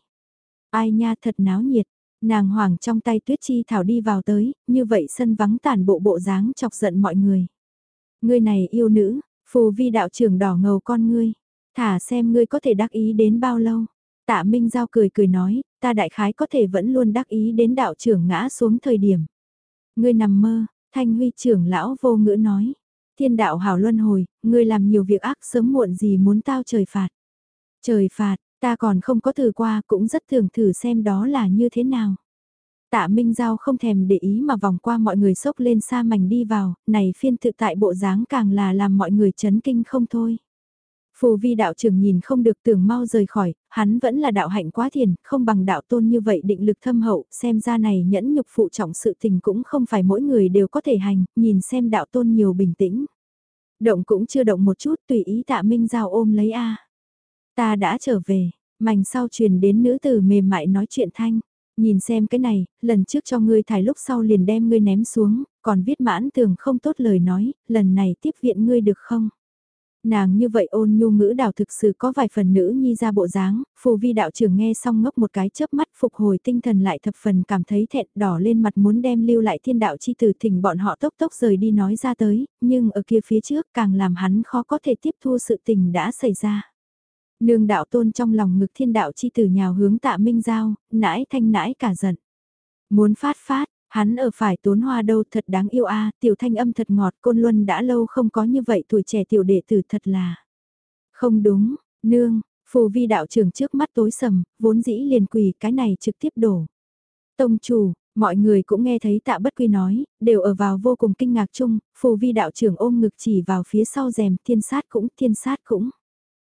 Ai nha thật náo nhiệt, nàng hoàng trong tay tuyết chi thảo đi vào tới, như vậy sân vắng tàn bộ bộ dáng chọc giận mọi người. Ngươi này yêu nữ, phù vi đạo trưởng đỏ ngầu con ngươi, thả xem ngươi có thể đắc ý đến bao lâu. Tạ Minh Giao cười cười nói, ta đại khái có thể vẫn luôn đắc ý đến đạo trưởng ngã xuống thời điểm. Ngươi nằm mơ, thanh huy trưởng lão vô ngữ nói. Thiên đạo hảo luân hồi, ngươi làm nhiều việc ác sớm muộn gì muốn tao trời phạt. Trời phạt, ta còn không có thử qua cũng rất thường thử xem đó là như thế nào. Tạ Minh Giao không thèm để ý mà vòng qua mọi người sốc lên xa mảnh đi vào, này phiên tự tại bộ dáng càng là làm mọi người chấn kinh không thôi. Phù vi đạo trưởng nhìn không được tưởng mau rời khỏi, hắn vẫn là đạo hạnh quá thiền, không bằng đạo tôn như vậy định lực thâm hậu, xem ra này nhẫn nhục phụ trọng sự tình cũng không phải mỗi người đều có thể hành, nhìn xem đạo tôn nhiều bình tĩnh. Động cũng chưa động một chút tùy ý tạ minh giao ôm lấy A. Ta đã trở về, mảnh sau truyền đến nữ tử mềm mại nói chuyện thanh. Nhìn xem cái này, lần trước cho ngươi thải lúc sau liền đem ngươi ném xuống, còn viết mãn tường không tốt lời nói, lần này tiếp viện ngươi được không? Nàng như vậy ôn nhu ngữ đào thực sự có vài phần nữ nhi ra bộ dáng, phù vi đạo trưởng nghe xong ngốc một cái chớp mắt phục hồi tinh thần lại thập phần cảm thấy thẹn đỏ lên mặt muốn đem lưu lại thiên đạo chi tử thỉnh bọn họ tốc tốc rời đi nói ra tới, nhưng ở kia phía trước càng làm hắn khó có thể tiếp thu sự tình đã xảy ra. Nương đạo tôn trong lòng ngực thiên đạo chi tử nhào hướng tạ minh giao, nãi thanh nãi cả giận. Muốn phát phát, Hắn ở phải tốn hoa đâu thật đáng yêu a tiểu thanh âm thật ngọt côn luân đã lâu không có như vậy tuổi trẻ tiểu đệ tử thật là. Không đúng, nương, phù vi đạo trưởng trước mắt tối sầm, vốn dĩ liền quỳ cái này trực tiếp đổ. Tông chủ, mọi người cũng nghe thấy tạ bất quy nói, đều ở vào vô cùng kinh ngạc chung, phù vi đạo trưởng ôm ngực chỉ vào phía sau rèm thiên sát cũng thiên sát cũng.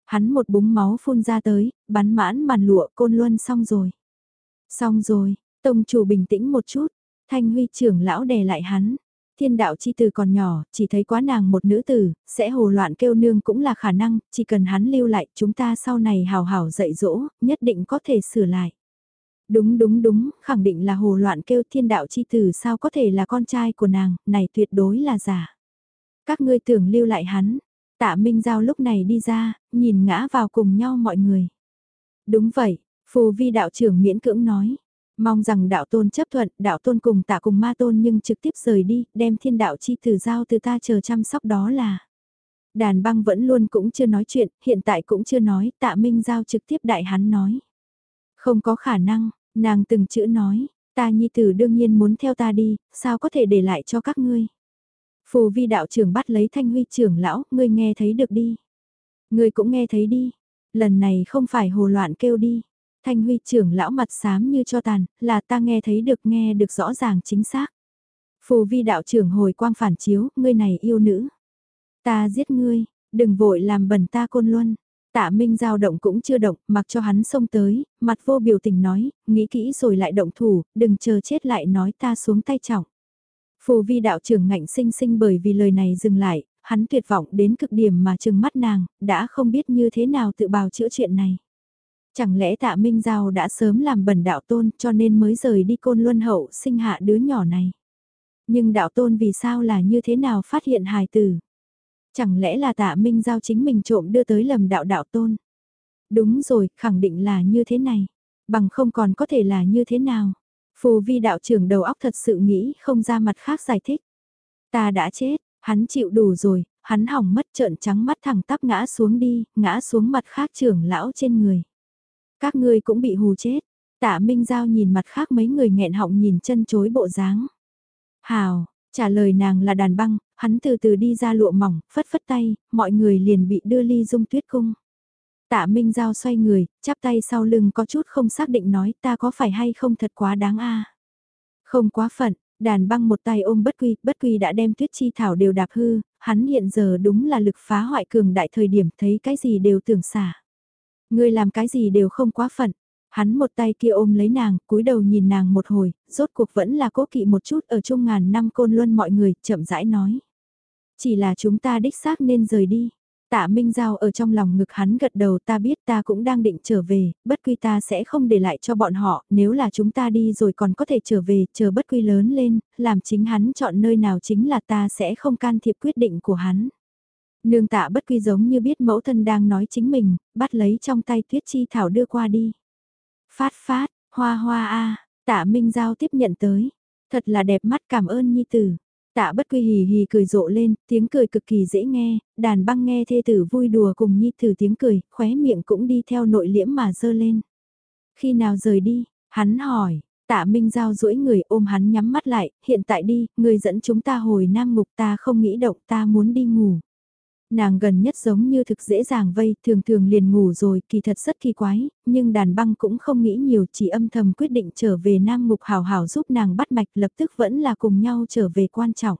Hắn một búng máu phun ra tới, bắn mãn màn lụa côn luân xong rồi. Xong rồi, tông chủ bình tĩnh một chút, Thanh huy trưởng lão đè lại hắn. Thiên đạo chi từ còn nhỏ, chỉ thấy quá nàng một nữ tử, sẽ hồ loạn kêu nương cũng là khả năng, chỉ cần hắn lưu lại chúng ta sau này hào hào dạy dỗ, nhất định có thể sửa lại. Đúng đúng đúng, khẳng định là hồ loạn kêu thiên đạo chi tử sao có thể là con trai của nàng, này tuyệt đối là giả. Các ngươi tưởng lưu lại hắn, tạ Minh Giao lúc này đi ra, nhìn ngã vào cùng nhau mọi người. Đúng vậy, phù vi đạo trưởng miễn cưỡng nói, Mong rằng đạo tôn chấp thuận, đạo tôn cùng tạ cùng ma tôn nhưng trực tiếp rời đi, đem thiên đạo chi từ giao từ ta chờ chăm sóc đó là. Đàn băng vẫn luôn cũng chưa nói chuyện, hiện tại cũng chưa nói, tạ minh giao trực tiếp đại hắn nói. Không có khả năng, nàng từng chữ nói, ta nhi tử đương nhiên muốn theo ta đi, sao có thể để lại cho các ngươi. Phù vi đạo trưởng bắt lấy thanh huy trưởng lão, ngươi nghe thấy được đi. Ngươi cũng nghe thấy đi, lần này không phải hồ loạn kêu đi. Thanh huy trưởng lão mặt xám như cho tàn, là ta nghe thấy được nghe được rõ ràng chính xác. Phù vi đạo trưởng hồi quang phản chiếu, ngươi này yêu nữ. Ta giết ngươi, đừng vội làm bẩn ta côn luân. Tạ Minh giao động cũng chưa động, mặc cho hắn xông tới, mặt vô biểu tình nói, nghĩ kỹ rồi lại động thủ, đừng chờ chết lại nói ta xuống tay trọng. Phù vi đạo trưởng ngạnh sinh sinh bởi vì lời này dừng lại, hắn tuyệt vọng đến cực điểm mà trừng mắt nàng, đã không biết như thế nào tự bào chữa chuyện này. Chẳng lẽ tạ Minh Giao đã sớm làm bẩn đạo tôn cho nên mới rời đi côn luân hậu sinh hạ đứa nhỏ này. Nhưng đạo tôn vì sao là như thế nào phát hiện hài tử? Chẳng lẽ là tạ Minh Giao chính mình trộm đưa tới lầm đạo đạo tôn? Đúng rồi, khẳng định là như thế này. Bằng không còn có thể là như thế nào? Phù vi đạo trưởng đầu óc thật sự nghĩ không ra mặt khác giải thích. Ta đã chết, hắn chịu đủ rồi, hắn hỏng mất trợn trắng mắt thẳng tắp ngã xuống đi, ngã xuống mặt khác trưởng lão trên người. Các ngươi cũng bị hù chết. Tạ Minh Giao nhìn mặt khác mấy người nghẹn họng nhìn chân chối bộ dáng. Hào, trả lời nàng là đàn băng, hắn từ từ đi ra lụa mỏng, phất phất tay, mọi người liền bị đưa ly dung tuyết cung. Tạ Minh Giao xoay người, chắp tay sau lưng có chút không xác định nói ta có phải hay không thật quá đáng a Không quá phận, đàn băng một tay ôm bất quy, bất quy đã đem tuyết chi thảo đều đạp hư, hắn hiện giờ đúng là lực phá hoại cường đại thời điểm thấy cái gì đều tưởng xả. Ngươi làm cái gì đều không quá phận. Hắn một tay kia ôm lấy nàng, cúi đầu nhìn nàng một hồi, rốt cuộc vẫn là cố kỵ một chút ở chung ngàn năm côn luân mọi người, chậm rãi nói. Chỉ là chúng ta đích xác nên rời đi. Tạ Minh Giao ở trong lòng ngực hắn gật đầu ta biết ta cũng đang định trở về, bất quy ta sẽ không để lại cho bọn họ, nếu là chúng ta đi rồi còn có thể trở về, chờ bất quy lớn lên, làm chính hắn chọn nơi nào chính là ta sẽ không can thiệp quyết định của hắn. Nương tạ bất quy giống như biết mẫu thân đang nói chính mình, bắt lấy trong tay tuyết chi thảo đưa qua đi. Phát phát, hoa hoa a tạ Minh Giao tiếp nhận tới. Thật là đẹp mắt cảm ơn nhi tử. Tạ bất quy hì hì cười rộ lên, tiếng cười cực kỳ dễ nghe, đàn băng nghe thê tử vui đùa cùng nhi tử tiếng cười, khóe miệng cũng đi theo nội liễm mà dơ lên. Khi nào rời đi, hắn hỏi, tạ Minh Giao duỗi người ôm hắn nhắm mắt lại, hiện tại đi, người dẫn chúng ta hồi nam ngục ta không nghĩ động ta muốn đi ngủ. Nàng gần nhất giống như thực dễ dàng vây, thường thường liền ngủ rồi, kỳ thật rất kỳ quái, nhưng đàn băng cũng không nghĩ nhiều, chỉ âm thầm quyết định trở về Nam Ngục hào hào giúp nàng bắt mạch lập tức vẫn là cùng nhau trở về quan trọng.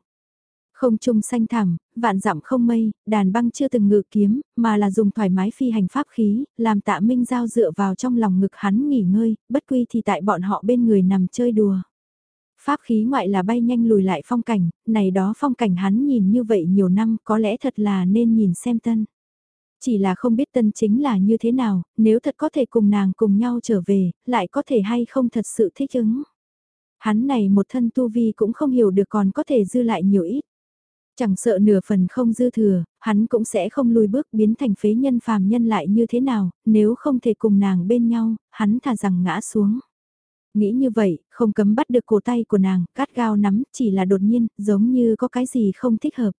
Không trung xanh thẳm, vạn dặm không mây, đàn băng chưa từng ngự kiếm, mà là dùng thoải mái phi hành pháp khí, làm tạ minh giao dựa vào trong lòng ngực hắn nghỉ ngơi, bất quy thì tại bọn họ bên người nằm chơi đùa. Pháp khí ngoại là bay nhanh lùi lại phong cảnh, này đó phong cảnh hắn nhìn như vậy nhiều năm có lẽ thật là nên nhìn xem tân. Chỉ là không biết tân chính là như thế nào, nếu thật có thể cùng nàng cùng nhau trở về, lại có thể hay không thật sự thích ứng. Hắn này một thân tu vi cũng không hiểu được còn có thể dư lại nhiều ít. Chẳng sợ nửa phần không dư thừa, hắn cũng sẽ không lùi bước biến thành phế nhân phàm nhân lại như thế nào, nếu không thể cùng nàng bên nhau, hắn thà rằng ngã xuống. Nghĩ như vậy, không cấm bắt được cổ tay của nàng, cắt gao nắm, chỉ là đột nhiên, giống như có cái gì không thích hợp.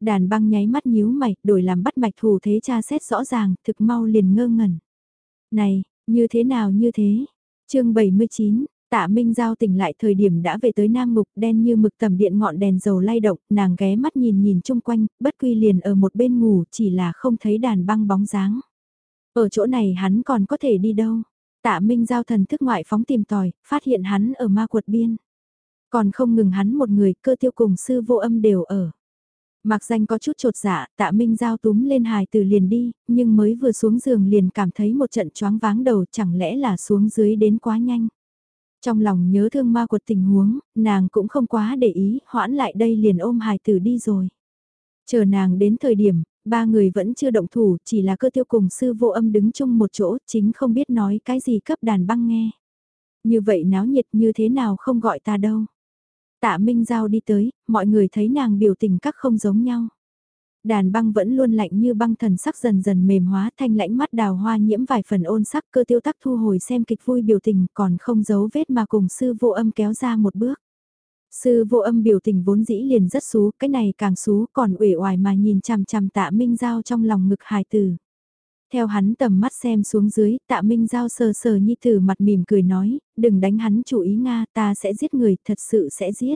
Đàn băng nháy mắt nhíu mày, đổi làm bắt mạch thủ thế cha xét rõ ràng, thực mau liền ngơ ngẩn. Này, như thế nào như thế? chương 79, Tạ Minh Giao tỉnh lại thời điểm đã về tới Nam Ngục đen như mực tầm điện ngọn đèn dầu lay động, nàng ghé mắt nhìn nhìn chung quanh, bất quy liền ở một bên ngủ chỉ là không thấy đàn băng bóng dáng. Ở chỗ này hắn còn có thể đi đâu? Tạ Minh giao thần thức ngoại phóng tìm tòi, phát hiện hắn ở ma quật biên. Còn không ngừng hắn một người, cơ tiêu cùng sư vô âm đều ở. Mặc danh có chút trột dạ, tạ Minh giao túm lên hài từ liền đi, nhưng mới vừa xuống giường liền cảm thấy một trận choáng váng đầu chẳng lẽ là xuống dưới đến quá nhanh. Trong lòng nhớ thương ma quật tình huống, nàng cũng không quá để ý, hoãn lại đây liền ôm hài tử đi rồi. Chờ nàng đến thời điểm, ba người vẫn chưa động thủ, chỉ là cơ tiêu cùng sư vô âm đứng chung một chỗ, chính không biết nói cái gì cấp đàn băng nghe. Như vậy náo nhiệt như thế nào không gọi ta đâu. Tạ Minh Giao đi tới, mọi người thấy nàng biểu tình các không giống nhau. Đàn băng vẫn luôn lạnh như băng thần sắc dần dần mềm hóa thanh lãnh mắt đào hoa nhiễm vài phần ôn sắc cơ tiêu tắc thu hồi xem kịch vui biểu tình còn không giấu vết mà cùng sư vô âm kéo ra một bước. Sư vô âm biểu tình vốn dĩ liền rất xú, cái này càng xú còn uể oải mà nhìn chằm chằm tạ Minh Giao trong lòng ngực hài tử. Theo hắn tầm mắt xem xuống dưới, tạ Minh Giao sờ sờ nhi tử mặt mỉm cười nói, đừng đánh hắn chủ ý Nga, ta sẽ giết người, thật sự sẽ giết.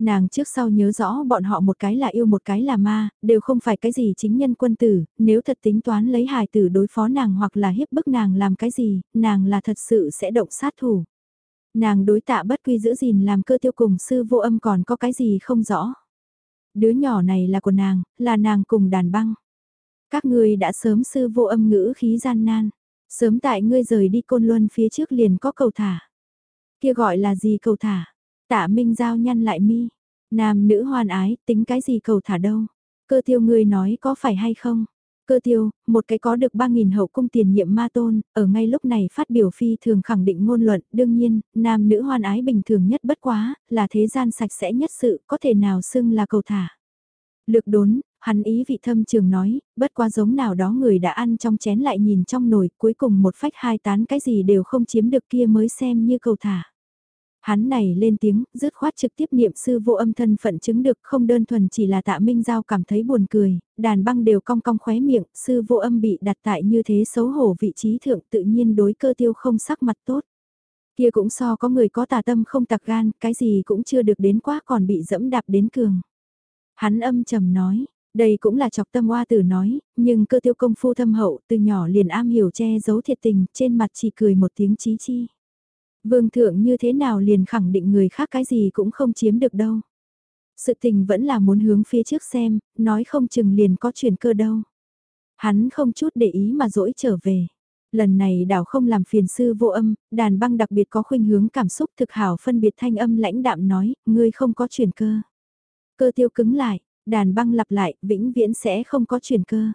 Nàng trước sau nhớ rõ bọn họ một cái là yêu một cái là ma, đều không phải cái gì chính nhân quân tử, nếu thật tính toán lấy hài tử đối phó nàng hoặc là hiếp bức nàng làm cái gì, nàng là thật sự sẽ động sát thủ. Nàng đối tạ bất quy giữ gìn làm cơ tiêu cùng sư vô âm còn có cái gì không rõ. Đứa nhỏ này là của nàng, là nàng cùng đàn băng. Các ngươi đã sớm sư vô âm ngữ khí gian nan. Sớm tại ngươi rời đi côn luân phía trước liền có cầu thả. Kia gọi là gì cầu thả? Tạ Minh Giao nhăn lại mi. Nam nữ hoan ái, tính cái gì cầu thả đâu? Cơ tiêu ngươi nói có phải hay không? Cơ tiêu, một cái có được 3.000 hậu cung tiền nhiệm ma tôn, ở ngay lúc này phát biểu phi thường khẳng định ngôn luận, đương nhiên, nam nữ hoan ái bình thường nhất bất quá, là thế gian sạch sẽ nhất sự, có thể nào xưng là cầu thả. Lược đốn, hắn ý vị thâm trường nói, bất quá giống nào đó người đã ăn trong chén lại nhìn trong nồi, cuối cùng một phách hai tán cái gì đều không chiếm được kia mới xem như cầu thả. Hắn này lên tiếng, dứt khoát trực tiếp niệm sư vô âm thân phận chứng được không đơn thuần chỉ là tạ minh giao cảm thấy buồn cười, đàn băng đều cong cong khóe miệng, sư vô âm bị đặt tại như thế xấu hổ vị trí thượng tự nhiên đối cơ tiêu không sắc mặt tốt. Kia cũng so có người có tà tâm không tặc gan, cái gì cũng chưa được đến quá còn bị dẫm đạp đến cường. Hắn âm trầm nói, đây cũng là chọc tâm hoa tử nói, nhưng cơ tiêu công phu thâm hậu từ nhỏ liền am hiểu che giấu thiệt tình, trên mặt chỉ cười một tiếng chí chi. Vương thượng như thế nào liền khẳng định người khác cái gì cũng không chiếm được đâu. Sự tình vẫn là muốn hướng phía trước xem, nói không chừng liền có chuyển cơ đâu. Hắn không chút để ý mà dỗi trở về. Lần này đảo không làm phiền sư vô âm, đàn băng đặc biệt có khuynh hướng cảm xúc thực hảo phân biệt thanh âm lãnh đạm nói, ngươi không có chuyển cơ. Cơ tiêu cứng lại, đàn băng lặp lại, vĩnh viễn sẽ không có chuyển cơ.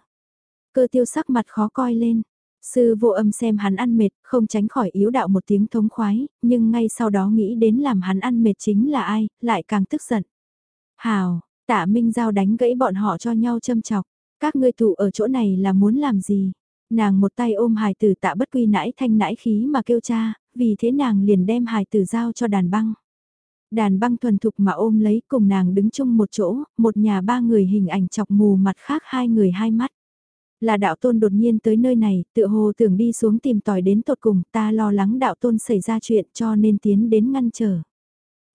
Cơ tiêu sắc mặt khó coi lên. Sư vô âm xem hắn ăn mệt, không tránh khỏi yếu đạo một tiếng thống khoái, nhưng ngay sau đó nghĩ đến làm hắn ăn mệt chính là ai, lại càng tức giận. Hào, tạ Minh Giao đánh gãy bọn họ cho nhau châm chọc. Các ngươi tụ ở chỗ này là muốn làm gì? Nàng một tay ôm hài tử tạ bất quy nãi thanh nãi khí mà kêu cha, vì thế nàng liền đem hài tử giao cho đàn băng. Đàn băng thuần thục mà ôm lấy cùng nàng đứng chung một chỗ, một nhà ba người hình ảnh chọc mù mặt khác hai người hai mắt. Là đạo tôn đột nhiên tới nơi này, tựa hồ tưởng đi xuống tìm tòi đến tột cùng, ta lo lắng đạo tôn xảy ra chuyện cho nên tiến đến ngăn trở.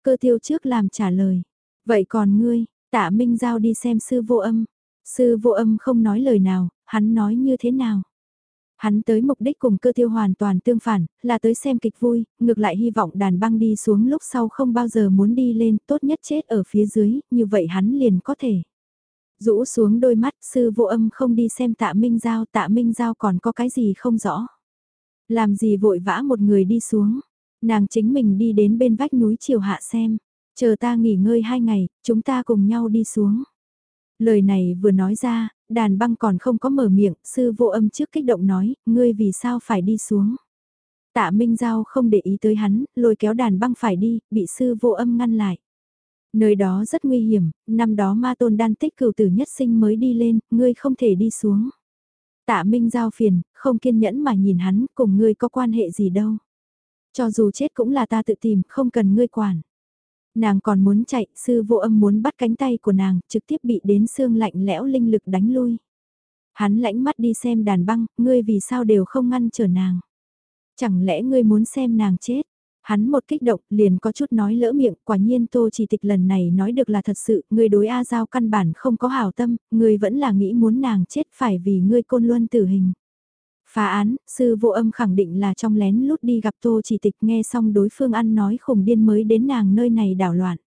Cơ tiêu trước làm trả lời. Vậy còn ngươi, tạ Minh Giao đi xem sư vô âm. Sư vô âm không nói lời nào, hắn nói như thế nào? Hắn tới mục đích cùng cơ tiêu hoàn toàn tương phản, là tới xem kịch vui, ngược lại hy vọng đàn băng đi xuống lúc sau không bao giờ muốn đi lên, tốt nhất chết ở phía dưới, như vậy hắn liền có thể. Rũ xuống đôi mắt, sư vô âm không đi xem tạ Minh Giao, tạ Minh Giao còn có cái gì không rõ. Làm gì vội vã một người đi xuống, nàng chính mình đi đến bên vách núi chiều hạ xem, chờ ta nghỉ ngơi hai ngày, chúng ta cùng nhau đi xuống. Lời này vừa nói ra, đàn băng còn không có mở miệng, sư vô âm trước kích động nói, ngươi vì sao phải đi xuống. Tạ Minh Giao không để ý tới hắn, lôi kéo đàn băng phải đi, bị sư vô âm ngăn lại. Nơi đó rất nguy hiểm, năm đó ma tôn đan tích cửu tử nhất sinh mới đi lên, ngươi không thể đi xuống. Tạ Minh Giao phiền, không kiên nhẫn mà nhìn hắn, cùng ngươi có quan hệ gì đâu. Cho dù chết cũng là ta tự tìm, không cần ngươi quản. Nàng còn muốn chạy, sư vô âm muốn bắt cánh tay của nàng, trực tiếp bị đến xương lạnh lẽo linh lực đánh lui. Hắn lãnh mắt đi xem đàn băng, ngươi vì sao đều không ngăn trở nàng. Chẳng lẽ ngươi muốn xem nàng chết? Hắn một kích động liền có chút nói lỡ miệng, quả nhiên tô chỉ tịch lần này nói được là thật sự, ngươi đối A Giao căn bản không có hảo tâm, ngươi vẫn là nghĩ muốn nàng chết phải vì ngươi côn luân tử hình. Phá án, sư vô âm khẳng định là trong lén lút đi gặp tô chỉ tịch nghe xong đối phương ăn nói khủng điên mới đến nàng nơi này đảo loạn.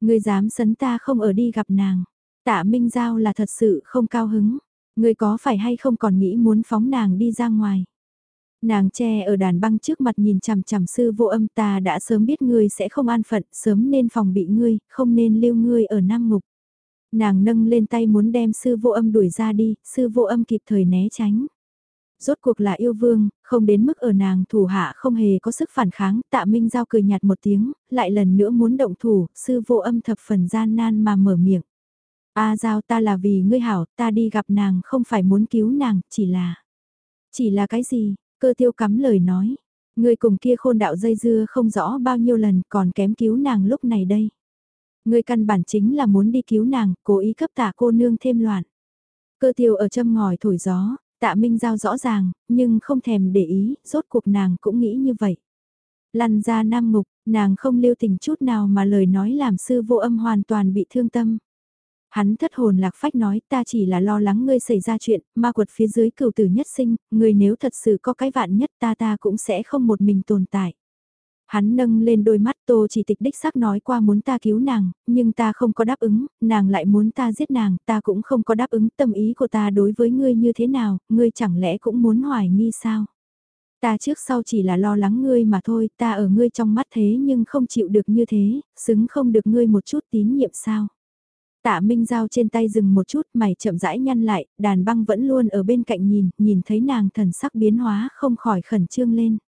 Ngươi dám sấn ta không ở đi gặp nàng. Tạ Minh Giao là thật sự không cao hứng. Ngươi có phải hay không còn nghĩ muốn phóng nàng đi ra ngoài. Nàng che ở đàn băng trước mặt nhìn chằm chằm sư vô âm ta đã sớm biết ngươi sẽ không an phận, sớm nên phòng bị ngươi, không nên lưu ngươi ở nam ngục. Nàng nâng lên tay muốn đem sư vô âm đuổi ra đi, sư vô âm kịp thời né tránh. Rốt cuộc là yêu vương, không đến mức ở nàng thủ hạ không hề có sức phản kháng, tạ minh giao cười nhạt một tiếng, lại lần nữa muốn động thủ, sư vô âm thập phần gian nan mà mở miệng. A giao ta là vì ngươi hảo, ta đi gặp nàng không phải muốn cứu nàng, chỉ là... Chỉ là cái gì, cơ tiêu cắm lời nói. người cùng kia khôn đạo dây dưa không rõ bao nhiêu lần còn kém cứu nàng lúc này đây. người căn bản chính là muốn đi cứu nàng, cố ý cấp tạ cô nương thêm loạn. Cơ tiêu ở châm ngòi thổi gió, tạ minh giao rõ ràng, nhưng không thèm để ý, rốt cuộc nàng cũng nghĩ như vậy. Lăn ra nam ngục, nàng không lưu tình chút nào mà lời nói làm sư vô âm hoàn toàn bị thương tâm. Hắn thất hồn lạc phách nói ta chỉ là lo lắng ngươi xảy ra chuyện, ma quật phía dưới cửu tử nhất sinh, ngươi nếu thật sự có cái vạn nhất ta ta cũng sẽ không một mình tồn tại. Hắn nâng lên đôi mắt tô chỉ tịch đích xác nói qua muốn ta cứu nàng, nhưng ta không có đáp ứng, nàng lại muốn ta giết nàng, ta cũng không có đáp ứng tâm ý của ta đối với ngươi như thế nào, ngươi chẳng lẽ cũng muốn hoài nghi sao? Ta trước sau chỉ là lo lắng ngươi mà thôi, ta ở ngươi trong mắt thế nhưng không chịu được như thế, xứng không được ngươi một chút tín nhiệm sao? Tạ Minh Giao trên tay dừng một chút mày chậm rãi nhăn lại, đàn băng vẫn luôn ở bên cạnh nhìn, nhìn thấy nàng thần sắc biến hóa không khỏi khẩn trương lên.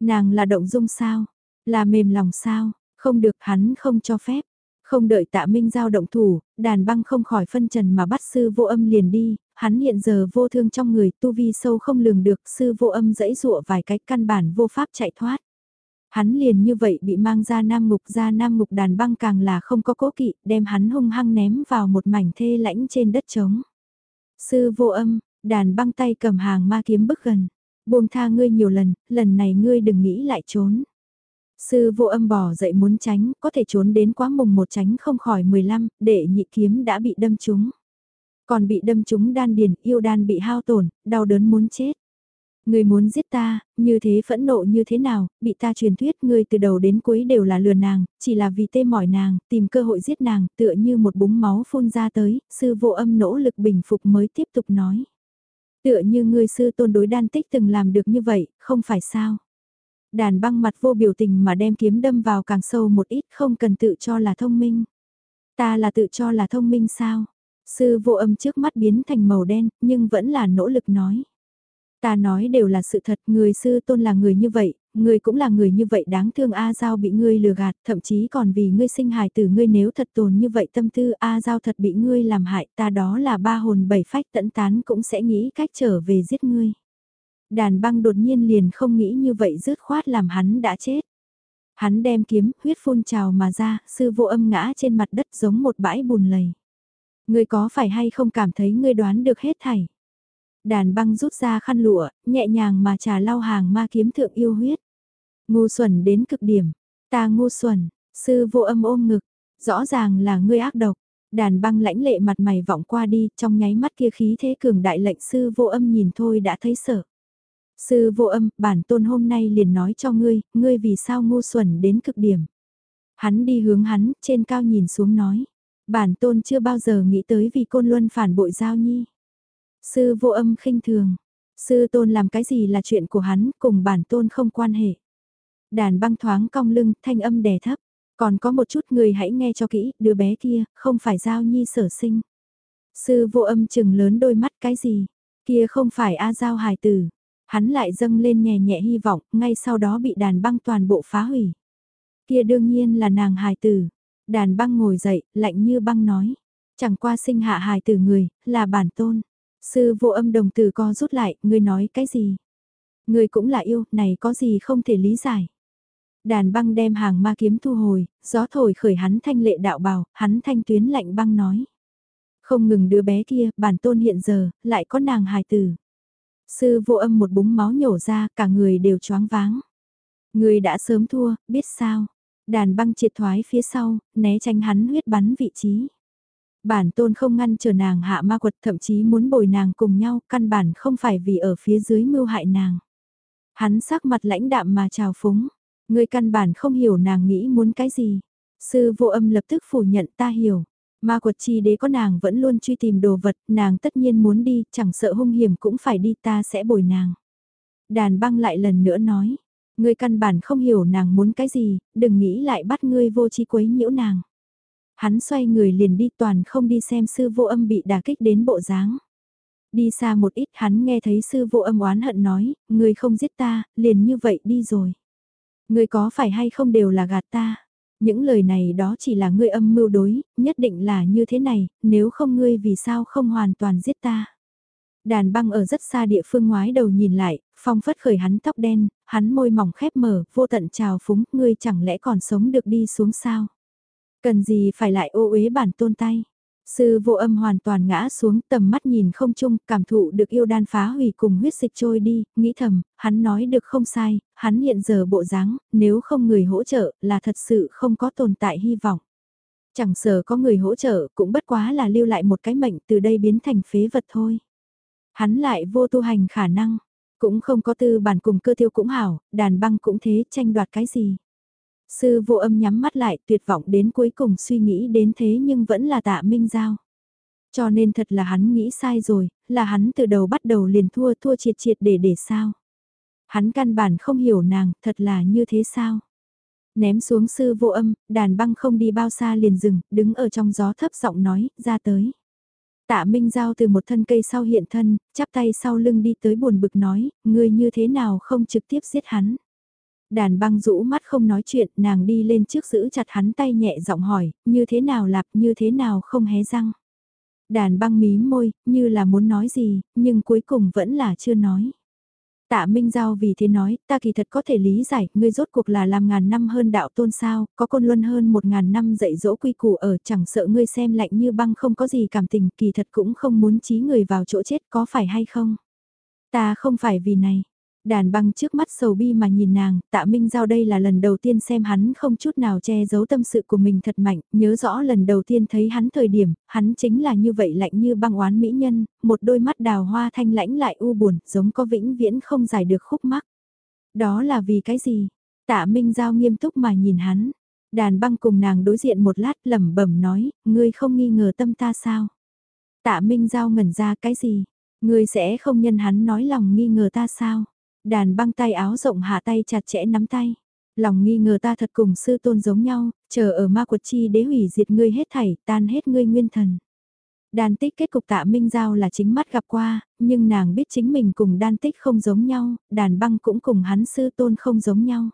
Nàng là động dung sao? Là mềm lòng sao? Không được hắn không cho phép. Không đợi tạ Minh Giao động thủ, đàn băng không khỏi phân trần mà bắt sư vô âm liền đi, hắn hiện giờ vô thương trong người tu vi sâu không lường được sư vô âm dẫy dụa vài cái căn bản vô pháp chạy thoát. Hắn liền như vậy bị mang ra nam ngục ra nam ngục đàn băng càng là không có cố kỵ, đem hắn hung hăng ném vào một mảnh thê lãnh trên đất trống. Sư vô âm, đàn băng tay cầm hàng ma kiếm bức gần. Buông tha ngươi nhiều lần, lần này ngươi đừng nghĩ lại trốn. Sư vô âm bỏ dậy muốn tránh, có thể trốn đến quá mùng một tránh không khỏi 15, để nhị kiếm đã bị đâm trúng. Còn bị đâm trúng đan điền, yêu đan bị hao tổn, đau đớn muốn chết. Người muốn giết ta, như thế phẫn nộ như thế nào, bị ta truyền thuyết ngươi từ đầu đến cuối đều là lừa nàng, chỉ là vì tê mỏi nàng, tìm cơ hội giết nàng, tựa như một búng máu phun ra tới, sư vô âm nỗ lực bình phục mới tiếp tục nói. Tựa như ngươi sư tôn đối đan tích từng làm được như vậy, không phải sao? Đàn băng mặt vô biểu tình mà đem kiếm đâm vào càng sâu một ít không cần tự cho là thông minh. Ta là tự cho là thông minh sao? Sư vô âm trước mắt biến thành màu đen, nhưng vẫn là nỗ lực nói. Ta nói đều là sự thật, người sư tôn là người như vậy, người cũng là người như vậy đáng thương A Giao bị ngươi lừa gạt, thậm chí còn vì ngươi sinh hài tử ngươi nếu thật tồn như vậy tâm tư A Giao thật bị ngươi làm hại ta đó là ba hồn bảy phách tẫn tán cũng sẽ nghĩ cách trở về giết ngươi. Đàn băng đột nhiên liền không nghĩ như vậy rứt khoát làm hắn đã chết. Hắn đem kiếm, huyết phun trào mà ra, sư vô âm ngã trên mặt đất giống một bãi bùn lầy. Ngươi có phải hay không cảm thấy ngươi đoán được hết thảy? Đàn băng rút ra khăn lụa, nhẹ nhàng mà trà lau hàng ma kiếm thượng yêu huyết. Ngu xuẩn đến cực điểm, ta ngu xuẩn, sư vô âm ôm ngực, rõ ràng là ngươi ác độc. Đàn băng lãnh lệ mặt mày vọng qua đi, trong nháy mắt kia khí thế cường đại lệnh sư vô âm nhìn thôi đã thấy sợ. Sư vô âm, bản tôn hôm nay liền nói cho ngươi, ngươi vì sao ngu xuẩn đến cực điểm. Hắn đi hướng hắn, trên cao nhìn xuống nói. Bản tôn chưa bao giờ nghĩ tới vì côn luân phản bội giao nhi. Sư vô âm khinh thường. Sư tôn làm cái gì là chuyện của hắn, cùng bản tôn không quan hệ. Đàn băng thoáng cong lưng, thanh âm đè thấp. Còn có một chút người hãy nghe cho kỹ, đứa bé kia, không phải giao nhi sở sinh. Sư vô âm chừng lớn đôi mắt cái gì, kia không phải A Giao hài tử. Hắn lại dâng lên nhẹ nhẹ hy vọng, ngay sau đó bị đàn băng toàn bộ phá hủy. Kia đương nhiên là nàng hài tử. Đàn băng ngồi dậy, lạnh như băng nói. Chẳng qua sinh hạ hài tử người, là bản tôn. Sư vô âm đồng tử co rút lại, ngươi nói cái gì? Ngươi cũng là yêu, này có gì không thể lý giải. Đàn băng đem hàng ma kiếm thu hồi, gió thổi khởi hắn thanh lệ đạo bào, hắn thanh tuyến lạnh băng nói. Không ngừng đứa bé kia, bản tôn hiện giờ, lại có nàng hài tử. Sư vô âm một búng máu nhổ ra, cả người đều choáng váng. Người đã sớm thua, biết sao. Đàn băng triệt thoái phía sau, né tránh hắn huyết bắn vị trí. Bản tôn không ngăn chờ nàng hạ ma quật thậm chí muốn bồi nàng cùng nhau, căn bản không phải vì ở phía dưới mưu hại nàng. Hắn sắc mặt lãnh đạm mà chào phúng, người căn bản không hiểu nàng nghĩ muốn cái gì. Sư vô âm lập tức phủ nhận ta hiểu. Ma quật chi đế có nàng vẫn luôn truy tìm đồ vật, nàng tất nhiên muốn đi, chẳng sợ hung hiểm cũng phải đi ta sẽ bồi nàng. Đàn băng lại lần nữa nói, ngươi căn bản không hiểu nàng muốn cái gì, đừng nghĩ lại bắt ngươi vô chi quấy nhiễu nàng. Hắn xoay người liền đi toàn không đi xem sư vô âm bị đả kích đến bộ dáng. Đi xa một ít hắn nghe thấy sư vô âm oán hận nói, người không giết ta, liền như vậy đi rồi. người có phải hay không đều là gạt ta. Những lời này đó chỉ là ngươi âm mưu đối, nhất định là như thế này, nếu không ngươi vì sao không hoàn toàn giết ta. Đàn băng ở rất xa địa phương ngoái đầu nhìn lại, phong phất khởi hắn tóc đen, hắn môi mỏng khép mở, vô tận trào phúng, ngươi chẳng lẽ còn sống được đi xuống sao? Cần gì phải lại ô uế bản tôn tay? Sư vô âm hoàn toàn ngã xuống tầm mắt nhìn không chung, cảm thụ được yêu đan phá hủy cùng huyết dịch trôi đi, nghĩ thầm, hắn nói được không sai, hắn hiện giờ bộ dáng, nếu không người hỗ trợ, là thật sự không có tồn tại hy vọng. Chẳng sợ có người hỗ trợ, cũng bất quá là lưu lại một cái mệnh từ đây biến thành phế vật thôi. Hắn lại vô tu hành khả năng, cũng không có tư bản cùng cơ tiêu cũng hảo, đàn băng cũng thế, tranh đoạt cái gì. Sư vô âm nhắm mắt lại tuyệt vọng đến cuối cùng suy nghĩ đến thế nhưng vẫn là tạ minh giao. Cho nên thật là hắn nghĩ sai rồi, là hắn từ đầu bắt đầu liền thua thua triệt triệt để để sao. Hắn căn bản không hiểu nàng, thật là như thế sao. Ném xuống sư vô âm, đàn băng không đi bao xa liền dừng, đứng ở trong gió thấp giọng nói, ra tới. Tạ Minh Giao từ một thân cây sau hiện thân, chắp tay sau lưng đi tới buồn bực nói, ngươi như thế nào không trực tiếp giết hắn. Đàn băng rũ mắt không nói chuyện, nàng đi lên trước giữ chặt hắn tay nhẹ giọng hỏi, như thế nào lạp, như thế nào không hé răng. Đàn băng mí môi, như là muốn nói gì, nhưng cuối cùng vẫn là chưa nói. Tạ Minh Giao vì thế nói, ta kỳ thật có thể lý giải, ngươi rốt cuộc là làm ngàn năm hơn đạo tôn sao, có côn luân hơn một ngàn năm dạy dỗ quy củ ở chẳng sợ ngươi xem lạnh như băng không có gì cảm tình, kỳ thật cũng không muốn trí người vào chỗ chết có phải hay không. Ta không phải vì này, Đàn băng trước mắt sầu bi mà nhìn nàng, tạ Minh Giao đây là lần đầu tiên xem hắn không chút nào che giấu tâm sự của mình thật mạnh, nhớ rõ lần đầu tiên thấy hắn thời điểm, hắn chính là như vậy lạnh như băng oán mỹ nhân, một đôi mắt đào hoa thanh lãnh lại u buồn, giống có vĩnh viễn không giải được khúc mắc. Đó là vì cái gì? Tạ Minh Giao nghiêm túc mà nhìn hắn. Đàn băng cùng nàng đối diện một lát lẩm bẩm nói, ngươi không nghi ngờ tâm ta sao? Tạ Minh Giao ngẩn ra cái gì? Ngươi sẽ không nhân hắn nói lòng nghi ngờ ta sao? Đàn băng tay áo rộng hạ tay chặt chẽ nắm tay. Lòng nghi ngờ ta thật cùng sư tôn giống nhau, chờ ở ma quật chi đế hủy diệt ngươi hết thảy, tan hết ngươi nguyên thần. Đan tích kết cục tạ Minh Giao là chính mắt gặp qua, nhưng nàng biết chính mình cùng đan tích không giống nhau, đàn băng cũng cùng hắn sư tôn không giống nhau.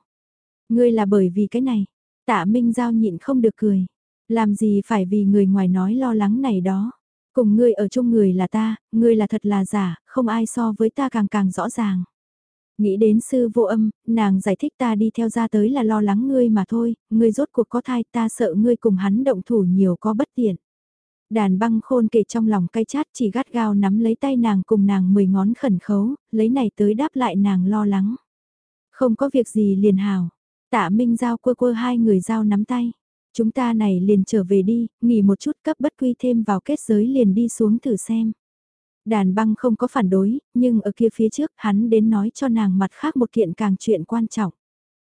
Ngươi là bởi vì cái này, tạ Minh Giao nhịn không được cười. Làm gì phải vì người ngoài nói lo lắng này đó. Cùng ngươi ở chung người là ta, ngươi là thật là giả, không ai so với ta càng càng rõ ràng. Nghĩ đến sư vô âm, nàng giải thích ta đi theo ra tới là lo lắng ngươi mà thôi, ngươi rốt cuộc có thai ta sợ ngươi cùng hắn động thủ nhiều có bất tiện. Đàn băng khôn kể trong lòng cay chát chỉ gắt gao nắm lấy tay nàng cùng nàng mười ngón khẩn khấu, lấy này tới đáp lại nàng lo lắng. Không có việc gì liền hào, tạ minh giao quơ quơ hai người giao nắm tay. Chúng ta này liền trở về đi, nghỉ một chút cấp bất quy thêm vào kết giới liền đi xuống thử xem. Đàn băng không có phản đối, nhưng ở kia phía trước hắn đến nói cho nàng mặt khác một kiện càng chuyện quan trọng.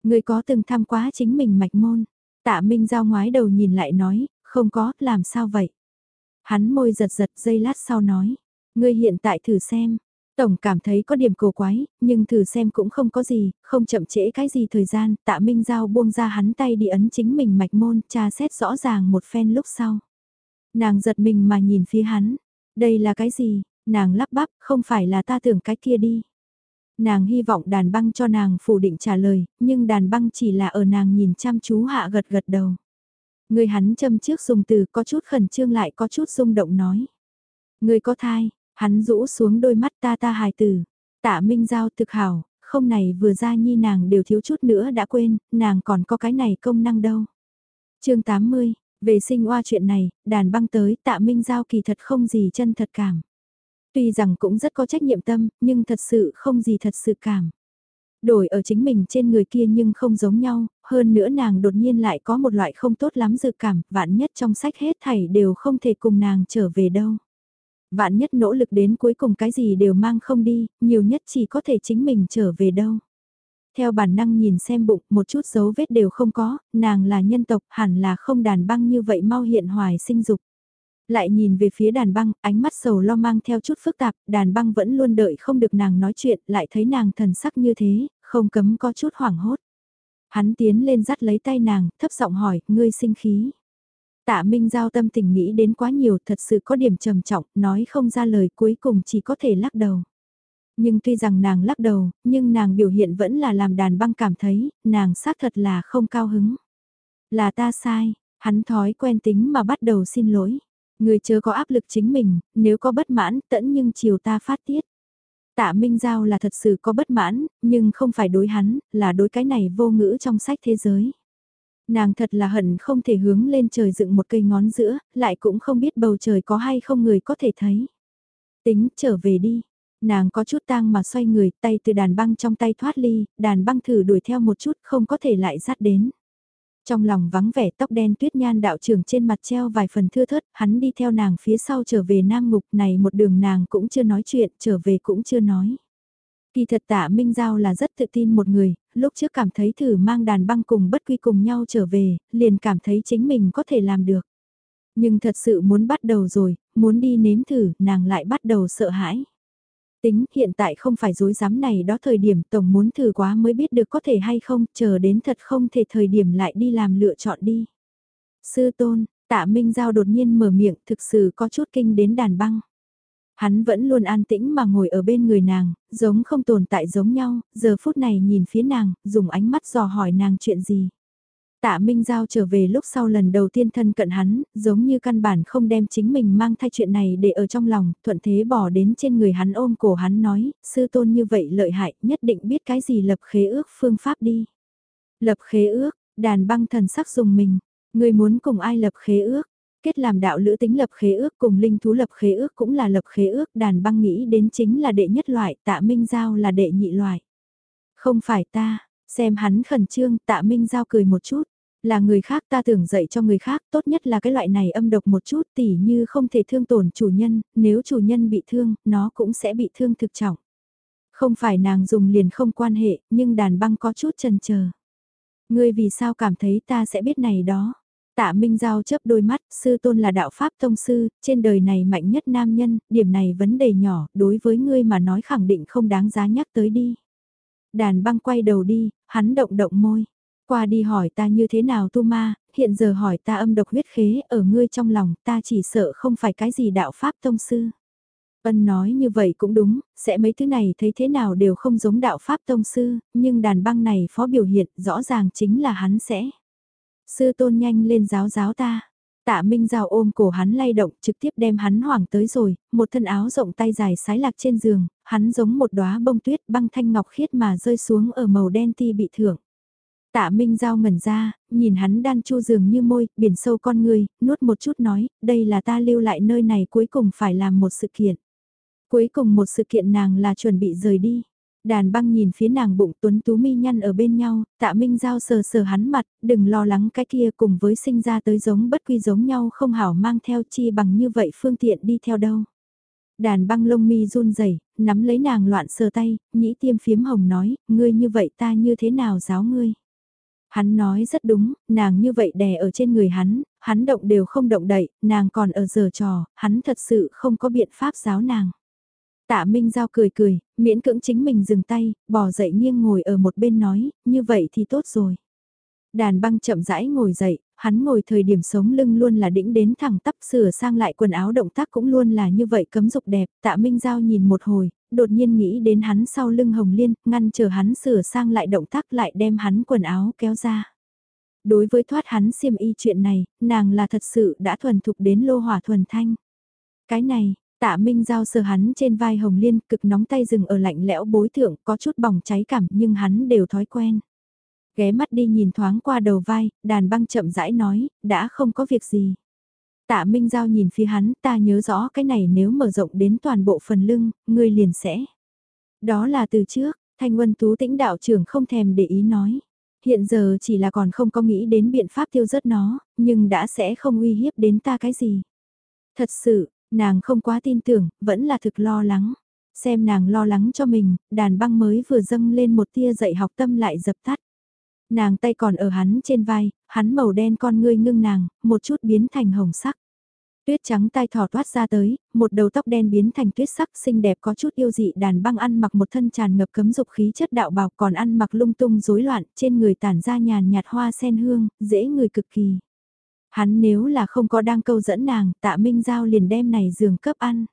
Người có từng tham quá chính mình mạch môn. Tạ Minh Giao ngoái đầu nhìn lại nói, không có, làm sao vậy? Hắn môi giật giật dây lát sau nói, ngươi hiện tại thử xem. Tổng cảm thấy có điểm cổ quái, nhưng thử xem cũng không có gì, không chậm trễ cái gì thời gian, tạ Minh Giao buông ra hắn tay đi ấn chính mình mạch môn, tra xét rõ ràng một phen lúc sau. Nàng giật mình mà nhìn phía hắn, đây là cái gì, nàng lắp bắp, không phải là ta tưởng cái kia đi. Nàng hy vọng đàn băng cho nàng phủ định trả lời, nhưng đàn băng chỉ là ở nàng nhìn chăm chú hạ gật gật đầu. Người hắn châm trước dùng từ có chút khẩn trương lại có chút rung động nói. Người có thai, hắn rũ xuống đôi mắt ta ta hài tử. Tạ Minh Giao thực hảo, không này vừa ra nhi nàng đều thiếu chút nữa đã quên, nàng còn có cái này công năng đâu. chương 80, về sinh oa chuyện này, đàn băng tới tạ Minh Giao kỳ thật không gì chân thật cảm. Tuy rằng cũng rất có trách nhiệm tâm, nhưng thật sự không gì thật sự cảm. Đổi ở chính mình trên người kia nhưng không giống nhau, hơn nữa nàng đột nhiên lại có một loại không tốt lắm dự cảm, vạn nhất trong sách hết thảy đều không thể cùng nàng trở về đâu. Vạn nhất nỗ lực đến cuối cùng cái gì đều mang không đi, nhiều nhất chỉ có thể chính mình trở về đâu. Theo bản năng nhìn xem bụng, một chút dấu vết đều không có, nàng là nhân tộc, hẳn là không đàn băng như vậy mau hiện hoài sinh dục lại nhìn về phía đàn băng, ánh mắt sầu lo mang theo chút phức tạp, đàn băng vẫn luôn đợi không được nàng nói chuyện, lại thấy nàng thần sắc như thế, không cấm có chút hoảng hốt. Hắn tiến lên dắt lấy tay nàng, thấp giọng hỏi, ngươi sinh khí. Tạ Minh Giao tâm tình nghĩ đến quá nhiều, thật sự có điểm trầm trọng, nói không ra lời cuối cùng chỉ có thể lắc đầu. Nhưng tuy rằng nàng lắc đầu, nhưng nàng biểu hiện vẫn là làm đàn băng cảm thấy, nàng xác thật là không cao hứng. Là ta sai, hắn thói quen tính mà bắt đầu xin lỗi. Người chớ có áp lực chính mình, nếu có bất mãn, tẫn nhưng chiều ta phát tiết. Tạ Minh Giao là thật sự có bất mãn, nhưng không phải đối hắn, là đối cái này vô ngữ trong sách thế giới. Nàng thật là hận không thể hướng lên trời dựng một cây ngón giữa, lại cũng không biết bầu trời có hay không người có thể thấy. Tính trở về đi. Nàng có chút tang mà xoay người, tay từ đàn băng trong tay thoát ly, đàn băng thử đuổi theo một chút không có thể lại dắt đến. Trong lòng vắng vẻ tóc đen tuyết nhan đạo trưởng trên mặt treo vài phần thưa thớt, hắn đi theo nàng phía sau trở về Nam Ngục này một đường nàng cũng chưa nói chuyện, trở về cũng chưa nói. Kỳ thật tạ Minh Giao là rất tự tin một người, lúc trước cảm thấy thử mang đàn băng cùng bất quy cùng nhau trở về, liền cảm thấy chính mình có thể làm được. Nhưng thật sự muốn bắt đầu rồi, muốn đi nếm thử, nàng lại bắt đầu sợ hãi. Tính hiện tại không phải dối dám này đó thời điểm tổng muốn thử quá mới biết được có thể hay không, chờ đến thật không thể thời điểm lại đi làm lựa chọn đi. Sư tôn, tạ Minh Giao đột nhiên mở miệng thực sự có chút kinh đến đàn băng. Hắn vẫn luôn an tĩnh mà ngồi ở bên người nàng, giống không tồn tại giống nhau, giờ phút này nhìn phía nàng, dùng ánh mắt dò hỏi nàng chuyện gì. Tạ Minh Giao trở về lúc sau lần đầu tiên thân cận hắn, giống như căn bản không đem chính mình mang thai chuyện này để ở trong lòng, thuận thế bỏ đến trên người hắn ôm cổ hắn nói, sư tôn như vậy lợi hại, nhất định biết cái gì lập khế ước phương pháp đi. Lập khế ước, đàn băng thần sắc dùng mình, người muốn cùng ai lập khế ước, kết làm đạo lữ tính lập khế ước cùng linh thú lập khế ước cũng là lập khế ước, đàn băng nghĩ đến chính là đệ nhất loại, tạ Minh Giao là đệ nhị loại. Không phải ta, Xem hắn khẩn trương, tạ Minh Giao cười một chút. Là người khác ta tưởng dạy cho người khác, tốt nhất là cái loại này âm độc một chút tỉ như không thể thương tổn chủ nhân, nếu chủ nhân bị thương, nó cũng sẽ bị thương thực trọng. Không phải nàng dùng liền không quan hệ, nhưng đàn băng có chút chần chờ. Ngươi vì sao cảm thấy ta sẽ biết này đó? Tạ Minh Giao chớp đôi mắt, sư tôn là đạo pháp tông sư, trên đời này mạnh nhất nam nhân, điểm này vấn đề nhỏ, đối với ngươi mà nói khẳng định không đáng giá nhắc tới đi. Đàn băng quay đầu đi, hắn động động môi. Qua đi hỏi ta như thế nào tu ma, hiện giờ hỏi ta âm độc huyết khế ở ngươi trong lòng, ta chỉ sợ không phải cái gì đạo pháp tông sư. Ân nói như vậy cũng đúng, sẽ mấy thứ này thấy thế nào đều không giống đạo pháp tông sư, nhưng đàn băng này phó biểu hiện rõ ràng chính là hắn sẽ. Sư tôn nhanh lên giáo giáo ta. Tạ Minh Giao ôm cổ hắn lay động trực tiếp đem hắn hoảng tới rồi, một thân áo rộng tay dài sái lạc trên giường, hắn giống một đóa bông tuyết băng thanh ngọc khiết mà rơi xuống ở màu đen ti bị thưởng. Tạ Minh Giao ngẩn ra, nhìn hắn đan chu giường như môi, biển sâu con người, nuốt một chút nói, đây là ta lưu lại nơi này cuối cùng phải làm một sự kiện. Cuối cùng một sự kiện nàng là chuẩn bị rời đi. Đàn băng nhìn phía nàng bụng tuấn tú mi nhăn ở bên nhau, tạ minh giao sờ sờ hắn mặt, đừng lo lắng cái kia cùng với sinh ra tới giống bất quy giống nhau không hảo mang theo chi bằng như vậy phương tiện đi theo đâu. Đàn băng lông mi run rẩy nắm lấy nàng loạn sờ tay, nhĩ tiêm phiếm hồng nói, ngươi như vậy ta như thế nào giáo ngươi. Hắn nói rất đúng, nàng như vậy đè ở trên người hắn, hắn động đều không động đậy, nàng còn ở giờ trò, hắn thật sự không có biện pháp giáo nàng. Tạ Minh Giao cười cười, miễn cưỡng chính mình dừng tay, bò dậy nghiêng ngồi ở một bên nói, như vậy thì tốt rồi. Đàn băng chậm rãi ngồi dậy, hắn ngồi thời điểm sống lưng luôn là đĩnh đến thẳng tắp sửa sang lại quần áo động tác cũng luôn là như vậy cấm dục đẹp. Tạ Minh Giao nhìn một hồi, đột nhiên nghĩ đến hắn sau lưng hồng liên, ngăn chờ hắn sửa sang lại động tác lại đem hắn quần áo kéo ra. Đối với thoát hắn xiêm y chuyện này, nàng là thật sự đã thuần thục đến lô hỏa thuần thanh. Cái này, Tạ Minh Giao sờ hắn trên vai Hồng Liên cực nóng tay dừng ở lạnh lẽo bối thượng có chút bỏng cháy cảm nhưng hắn đều thói quen. Ghé mắt đi nhìn thoáng qua đầu vai, đàn băng chậm rãi nói, đã không có việc gì. Tạ Minh Giao nhìn phía hắn, ta nhớ rõ cái này nếu mở rộng đến toàn bộ phần lưng, ngươi liền sẽ. Đó là từ trước, Thanh Vân Tú tĩnh đạo trưởng không thèm để ý nói. Hiện giờ chỉ là còn không có nghĩ đến biện pháp tiêu rớt nó, nhưng đã sẽ không uy hiếp đến ta cái gì. Thật sự, Nàng không quá tin tưởng, vẫn là thực lo lắng. Xem nàng lo lắng cho mình, đàn băng mới vừa dâng lên một tia dậy học tâm lại dập tắt. Nàng tay còn ở hắn trên vai, hắn màu đen con ngươi ngưng nàng, một chút biến thành hồng sắc. Tuyết trắng tai thỏ toát ra tới, một đầu tóc đen biến thành tuyết sắc xinh đẹp có chút yêu dị đàn băng ăn mặc một thân tràn ngập cấm dục khí chất đạo bào còn ăn mặc lung tung rối loạn trên người tản ra nhàn nhạt hoa sen hương, dễ người cực kỳ. Hắn nếu là không có đang câu dẫn nàng, tạ Minh Giao liền đem này giường cấp ăn.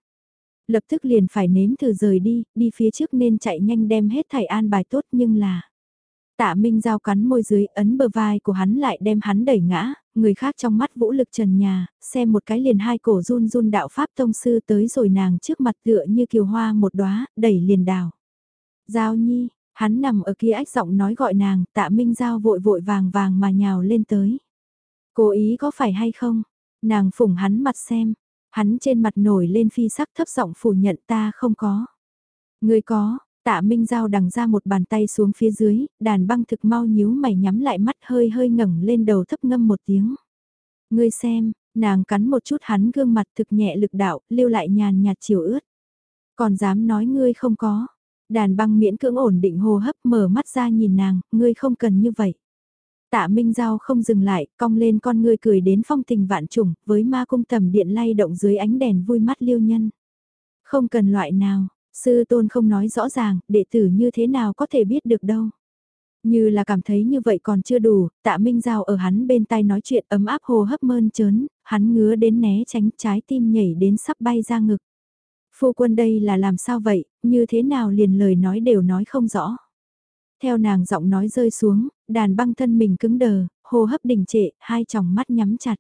Lập tức liền phải nếm thử rời đi, đi phía trước nên chạy nhanh đem hết thảy an bài tốt nhưng là... Tạ Minh Giao cắn môi dưới ấn bờ vai của hắn lại đem hắn đẩy ngã, người khác trong mắt vũ lực trần nhà, xem một cái liền hai cổ run run đạo pháp tông sư tới rồi nàng trước mặt tựa như kiều hoa một đóa đẩy liền đào. Giao nhi, hắn nằm ở kia ách giọng nói gọi nàng, tạ Minh Giao vội vội vàng vàng mà nhào lên tới. Cố ý có phải hay không? Nàng phủng hắn mặt xem. Hắn trên mặt nổi lên phi sắc thấp giọng phủ nhận ta không có. Người có, tạ Minh Giao đằng ra một bàn tay xuống phía dưới, đàn băng thực mau nhíu mày nhắm lại mắt hơi hơi ngẩng lên đầu thấp ngâm một tiếng. Ngươi xem, nàng cắn một chút hắn gương mặt thực nhẹ lực đạo, lưu lại nhàn nhạt chiều ướt. Còn dám nói ngươi không có. Đàn băng miễn cưỡng ổn định hô hấp mở mắt ra nhìn nàng, ngươi không cần như vậy. Tạ Minh Giao không dừng lại, cong lên con ngươi cười đến phong tình vạn trùng, với ma cung tầm điện lay động dưới ánh đèn vui mắt liêu nhân. Không cần loại nào, sư tôn không nói rõ ràng, đệ tử như thế nào có thể biết được đâu. Như là cảm thấy như vậy còn chưa đủ, tạ Minh Giao ở hắn bên tai nói chuyện ấm áp hồ hấp mơn trớn, hắn ngứa đến né tránh trái tim nhảy đến sắp bay ra ngực. Phu quân đây là làm sao vậy, như thế nào liền lời nói đều nói không rõ. Theo nàng giọng nói rơi xuống, đàn băng thân mình cứng đờ, hô hấp đình trệ, hai tròng mắt nhắm chặt.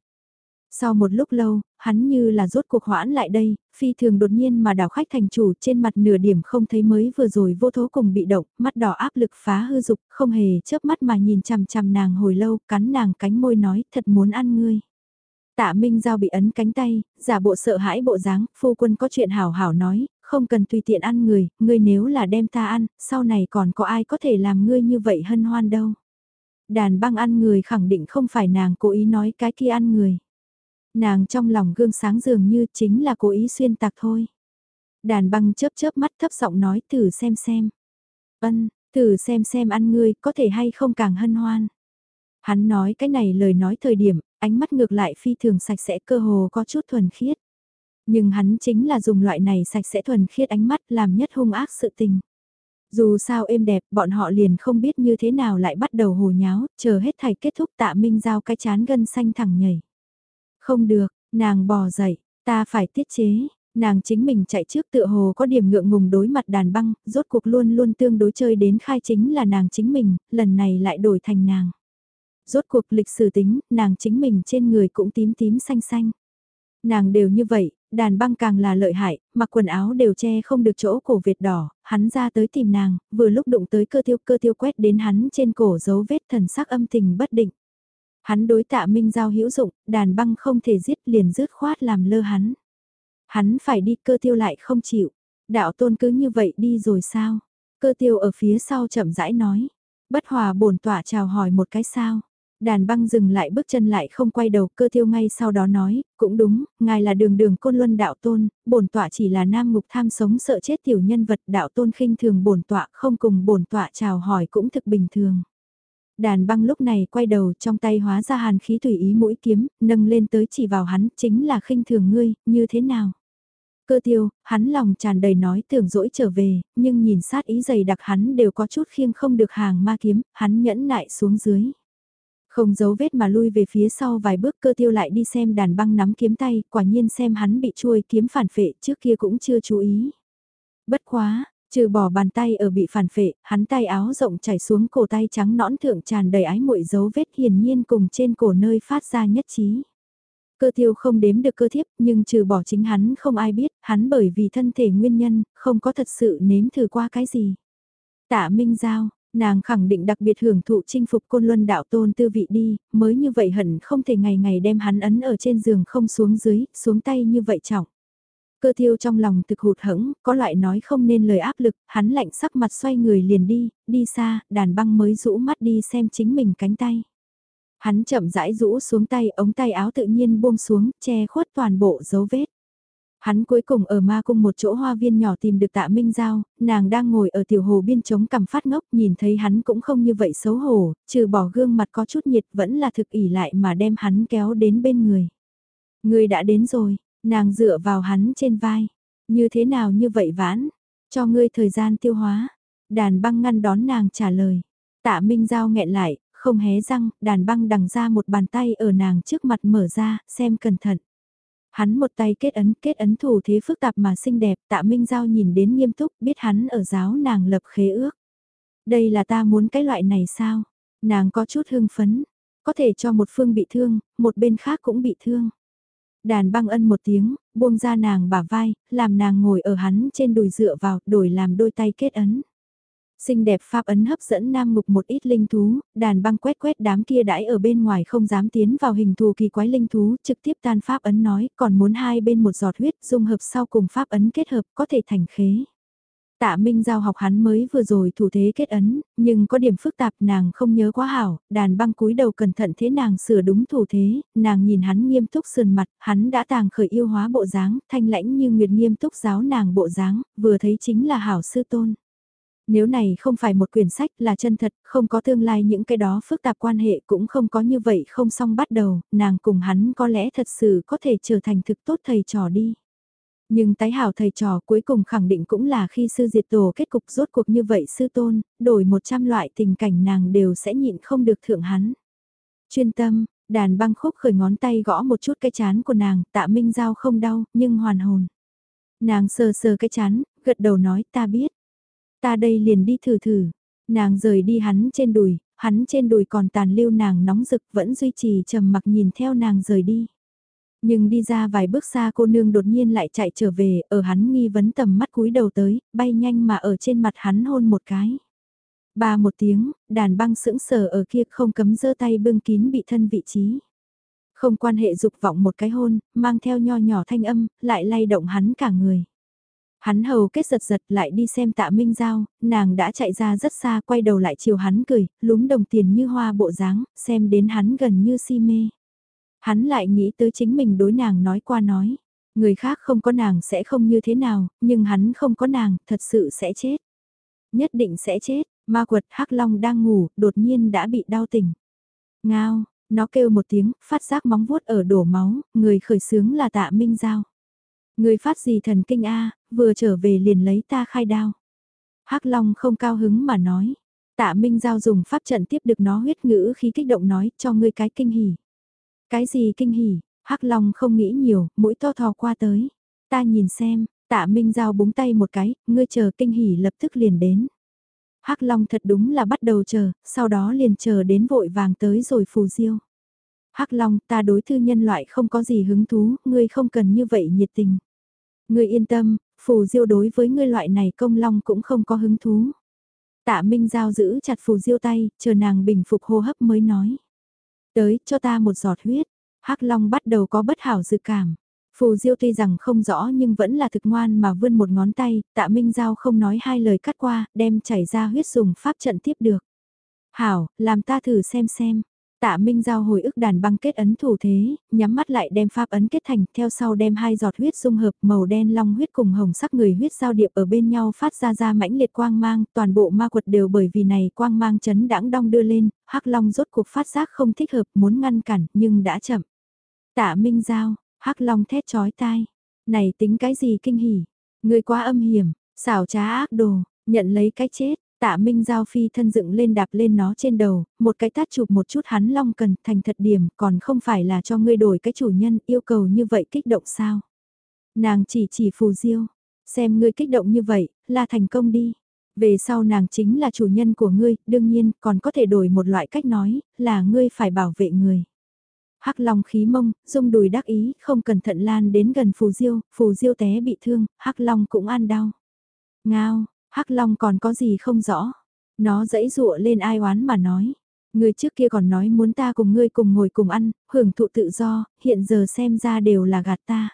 Sau một lúc lâu, hắn như là rốt cuộc hoãn lại đây, phi thường đột nhiên mà đảo khách thành chủ trên mặt nửa điểm không thấy mới vừa rồi vô thố cùng bị động, mắt đỏ áp lực phá hư dục, không hề chớp mắt mà nhìn chằm chằm nàng hồi lâu, cắn nàng cánh môi nói thật muốn ăn ngươi. Tạ Minh Giao bị ấn cánh tay, giả bộ sợ hãi bộ dáng, phu quân có chuyện hảo hảo nói, không cần tùy tiện ăn người, ngươi nếu là đem ta ăn, sau này còn có ai có thể làm ngươi như vậy hân hoan đâu. Đàn băng ăn người khẳng định không phải nàng cố ý nói cái kia ăn người. Nàng trong lòng gương sáng dường như chính là cố ý xuyên tạc thôi. Đàn băng chớp chớp mắt thấp giọng nói thử xem xem. Ân, thử xem xem ăn ngươi có thể hay không càng hân hoan. Hắn nói cái này lời nói thời điểm, ánh mắt ngược lại phi thường sạch sẽ cơ hồ có chút thuần khiết. Nhưng hắn chính là dùng loại này sạch sẽ thuần khiết ánh mắt làm nhất hung ác sự tình. Dù sao êm đẹp, bọn họ liền không biết như thế nào lại bắt đầu hồ nháo, chờ hết thầy kết thúc tạ minh giao cái chán gân xanh thẳng nhảy. Không được, nàng bò dậy, ta phải tiết chế, nàng chính mình chạy trước tựa hồ có điểm ngượng ngùng đối mặt đàn băng, rốt cuộc luôn luôn tương đối chơi đến khai chính là nàng chính mình, lần này lại đổi thành nàng. Rốt cuộc lịch sử tính, nàng chính mình trên người cũng tím tím xanh xanh. Nàng đều như vậy, đàn băng càng là lợi hại, mặc quần áo đều che không được chỗ cổ Việt đỏ, hắn ra tới tìm nàng, vừa lúc đụng tới cơ tiêu cơ tiêu quét đến hắn trên cổ dấu vết thần sắc âm tình bất định. Hắn đối tạ minh giao hữu dụng, đàn băng không thể giết liền rứt khoát làm lơ hắn. Hắn phải đi cơ tiêu lại không chịu, đạo tôn cứ như vậy đi rồi sao? Cơ tiêu ở phía sau chậm rãi nói, bất hòa bổn tỏa chào hỏi một cái sao? Đàn băng dừng lại bước chân lại không quay đầu cơ tiêu ngay sau đó nói, cũng đúng, ngài là đường đường côn luân đạo tôn, bổn tọa chỉ là nam ngục tham sống sợ chết tiểu nhân vật đạo tôn khinh thường bổn tọa không cùng bổn tọa chào hỏi cũng thực bình thường. Đàn băng lúc này quay đầu trong tay hóa ra hàn khí tùy ý mũi kiếm, nâng lên tới chỉ vào hắn, chính là khinh thường ngươi, như thế nào? Cơ tiêu, hắn lòng tràn đầy nói tưởng dỗi trở về, nhưng nhìn sát ý dày đặc hắn đều có chút khiêng không được hàng ma kiếm, hắn nhẫn nại xuống dưới. Không giấu vết mà lui về phía sau vài bước cơ tiêu lại đi xem đàn băng nắm kiếm tay, quả nhiên xem hắn bị chuôi kiếm phản phệ trước kia cũng chưa chú ý. Bất quá, trừ bỏ bàn tay ở bị phản phệ, hắn tay áo rộng chảy xuống cổ tay trắng nõn thượng tràn đầy ái muội dấu vết hiển nhiên cùng trên cổ nơi phát ra nhất trí. Cơ tiêu không đếm được cơ thiếp nhưng trừ bỏ chính hắn không ai biết, hắn bởi vì thân thể nguyên nhân, không có thật sự nếm thử qua cái gì. Tạ Minh Giao, Nàng khẳng định đặc biệt hưởng thụ chinh phục côn luân đạo tôn tư vị đi, mới như vậy hận không thể ngày ngày đem hắn ấn ở trên giường không xuống dưới, xuống tay như vậy trọng. Cơ thiêu trong lòng thực hụt hẫng, có loại nói không nên lời áp lực, hắn lạnh sắc mặt xoay người liền đi, đi xa, đàn băng mới rũ mắt đi xem chính mình cánh tay. Hắn chậm rãi rũ xuống tay, ống tay áo tự nhiên buông xuống, che khuất toàn bộ dấu vết. Hắn cuối cùng ở ma cung một chỗ hoa viên nhỏ tìm được tạ Minh Giao, nàng đang ngồi ở tiểu hồ biên chống cằm phát ngốc nhìn thấy hắn cũng không như vậy xấu hổ, trừ bỏ gương mặt có chút nhiệt vẫn là thực ỉ lại mà đem hắn kéo đến bên người. Người đã đến rồi, nàng dựa vào hắn trên vai. Như thế nào như vậy vãn, cho ngươi thời gian tiêu hóa. Đàn băng ngăn đón nàng trả lời. Tạ Minh Giao nghẹn lại, không hé răng, đàn băng đằng ra một bàn tay ở nàng trước mặt mở ra, xem cẩn thận. Hắn một tay kết ấn, kết ấn thủ thế phức tạp mà xinh đẹp, tạ Minh Giao nhìn đến nghiêm túc, biết hắn ở giáo nàng lập khế ước. Đây là ta muốn cái loại này sao? Nàng có chút hưng phấn, có thể cho một phương bị thương, một bên khác cũng bị thương. Đàn băng ân một tiếng, buông ra nàng bả vai, làm nàng ngồi ở hắn trên đùi dựa vào, đổi làm đôi tay kết ấn. Xinh đẹp pháp ấn hấp dẫn nam ngục một ít linh thú, đàn băng quét quét đám kia đãi ở bên ngoài không dám tiến vào hình thù kỳ quái linh thú, trực tiếp tan pháp ấn nói, còn muốn hai bên một giọt huyết dung hợp sau cùng pháp ấn kết hợp có thể thành khế. Tạ Minh Giao học hắn mới vừa rồi thủ thế kết ấn, nhưng có điểm phức tạp nàng không nhớ quá hảo, đàn băng cúi đầu cẩn thận thế nàng sửa đúng thủ thế, nàng nhìn hắn nghiêm túc sườn mặt, hắn đã tàng khởi yêu hóa bộ dáng, thanh lãnh như nguyệt nghiêm túc giáo nàng bộ dáng, vừa thấy chính là hảo sư tôn. Nếu này không phải một quyển sách là chân thật, không có tương lai những cái đó phức tạp quan hệ cũng không có như vậy không xong bắt đầu, nàng cùng hắn có lẽ thật sự có thể trở thành thực tốt thầy trò đi. Nhưng tái hảo thầy trò cuối cùng khẳng định cũng là khi sư diệt tổ kết cục rốt cuộc như vậy sư tôn, đổi 100 loại tình cảnh nàng đều sẽ nhịn không được thượng hắn. Chuyên tâm, đàn băng khúc khởi ngón tay gõ một chút cái chán của nàng, tạ minh giao không đau, nhưng hoàn hồn. Nàng sờ sờ cái chán, gật đầu nói ta biết. Ta đây liền đi thử thử. Nàng rời đi hắn trên đùi, hắn trên đùi còn tàn lưu nàng nóng rực vẫn duy trì trầm mặc nhìn theo nàng rời đi. Nhưng đi ra vài bước xa cô nương đột nhiên lại chạy trở về, ở hắn nghi vấn tầm mắt cúi đầu tới, bay nhanh mà ở trên mặt hắn hôn một cái. Ba một tiếng, đàn băng sững sờ ở kia không cấm giơ tay bưng kín bị thân vị trí. Không quan hệ dục vọng một cái hôn, mang theo nho nhỏ thanh âm, lại lay động hắn cả người. Hắn hầu kết giật giật lại đi xem tạ Minh Giao, nàng đã chạy ra rất xa quay đầu lại chiều hắn cười, lúm đồng tiền như hoa bộ dáng xem đến hắn gần như si mê. Hắn lại nghĩ tới chính mình đối nàng nói qua nói, người khác không có nàng sẽ không như thế nào, nhưng hắn không có nàng, thật sự sẽ chết. Nhất định sẽ chết, ma quật hắc long đang ngủ, đột nhiên đã bị đau tỉnh. Ngao, Nó kêu một tiếng, phát giác móng vuốt ở đổ máu, người khởi sướng là tạ Minh Giao. Người phát gì thần kinh a vừa trở về liền lấy ta khai đao. hắc Long không cao hứng mà nói. Tạ Minh Giao dùng pháp trận tiếp được nó huyết ngữ khi kích động nói cho ngươi cái kinh hỉ. Cái gì kinh hỉ, hắc Long không nghĩ nhiều, mũi to thò qua tới. Ta nhìn xem, tạ Minh Giao búng tay một cái, ngươi chờ kinh hỉ lập tức liền đến. hắc Long thật đúng là bắt đầu chờ, sau đó liền chờ đến vội vàng tới rồi phù diêu. hắc Long ta đối thư nhân loại không có gì hứng thú, ngươi không cần như vậy nhiệt tình. Ngươi yên tâm, phù diêu đối với ngươi loại này công long cũng không có hứng thú. Tạ Minh Giao giữ chặt phù diêu tay, chờ nàng bình phục hô hấp mới nói. Tới, cho ta một giọt huyết. hắc Long bắt đầu có bất hảo dự cảm. Phù Diêu tuy rằng không rõ nhưng vẫn là thực ngoan mà vươn một ngón tay, tạ Minh Giao không nói hai lời cắt qua, đem chảy ra huyết dùng pháp trận tiếp được. Hảo, làm ta thử xem xem. Tạ Minh Giao hồi ức đàn băng kết ấn thủ thế, nhắm mắt lại đem pháp ấn kết thành, theo sau đem hai giọt huyết dung hợp màu đen long huyết cùng hồng sắc người huyết giao điệp ở bên nhau phát ra ra mãnh liệt quang mang, toàn bộ ma quật đều bởi vì này quang mang chấn đãng đong đưa lên, hắc long rốt cuộc phát giác không thích hợp muốn ngăn cản nhưng đã chậm. Tạ Minh Giao, hắc long thét chói tai, này tính cái gì kinh hỉ, người quá âm hiểm, xảo trá ác đồ, nhận lấy cái chết. Tạ Minh Giao phi thân dựng lên đạp lên nó trên đầu, một cái tát chụp một chút hắn long cần thành thật điểm còn không phải là cho ngươi đổi cái chủ nhân yêu cầu như vậy kích động sao. Nàng chỉ chỉ phù diêu, xem ngươi kích động như vậy, là thành công đi. Về sau nàng chính là chủ nhân của ngươi, đương nhiên còn có thể đổi một loại cách nói, là ngươi phải bảo vệ người. Hắc Long khí mông, dung đùi đắc ý, không cẩn thận lan đến gần phù diêu, phù diêu té bị thương, Hắc Long cũng ăn đau. Ngao, Hắc Long còn có gì không rõ. Nó dẫy dụa lên ai oán mà nói. Người trước kia còn nói muốn ta cùng ngươi cùng ngồi cùng ăn, hưởng thụ tự do, hiện giờ xem ra đều là gạt ta.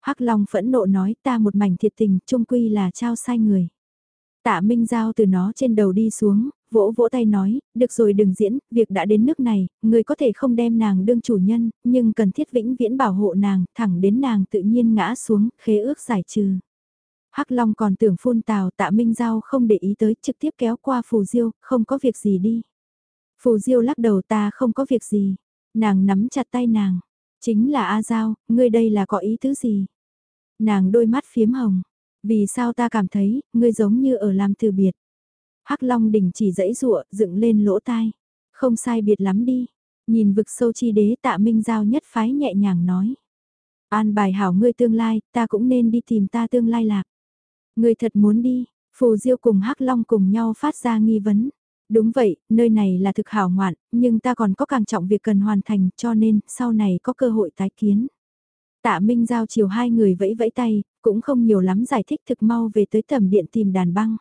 Hắc Long phẫn nộ nói ta một mảnh thiệt tình, trung quy là trao sai người. Tạ Minh Giao từ nó trên đầu đi xuống, vỗ vỗ tay nói, được rồi đừng diễn, việc đã đến nước này, người có thể không đem nàng đương chủ nhân, nhưng cần thiết vĩnh viễn bảo hộ nàng, thẳng đến nàng tự nhiên ngã xuống, khế ước giải trừ. Hắc Long còn tưởng phun tào tạ Minh Giao không để ý tới trực tiếp kéo qua Phù Diêu, không có việc gì đi. Phù Diêu lắc đầu ta không có việc gì. Nàng nắm chặt tay nàng. Chính là A Giao, ngươi đây là có ý tứ gì? Nàng đôi mắt phiếm hồng. Vì sao ta cảm thấy, ngươi giống như ở làm từ biệt. Hắc Long đỉnh chỉ dãy rụa, dựng lên lỗ tai. Không sai biệt lắm đi. Nhìn vực sâu chi đế tạ Minh Giao nhất phái nhẹ nhàng nói. An bài hảo ngươi tương lai, ta cũng nên đi tìm ta tương lai lạc. Người thật muốn đi, Phù Diêu cùng Hắc Long cùng nhau phát ra nghi vấn. Đúng vậy, nơi này là thực hảo ngoạn, nhưng ta còn có càng trọng việc cần hoàn thành cho nên sau này có cơ hội tái kiến. Tạ Minh giao chiều hai người vẫy vẫy tay, cũng không nhiều lắm giải thích thực mau về tới tầm điện tìm đàn băng.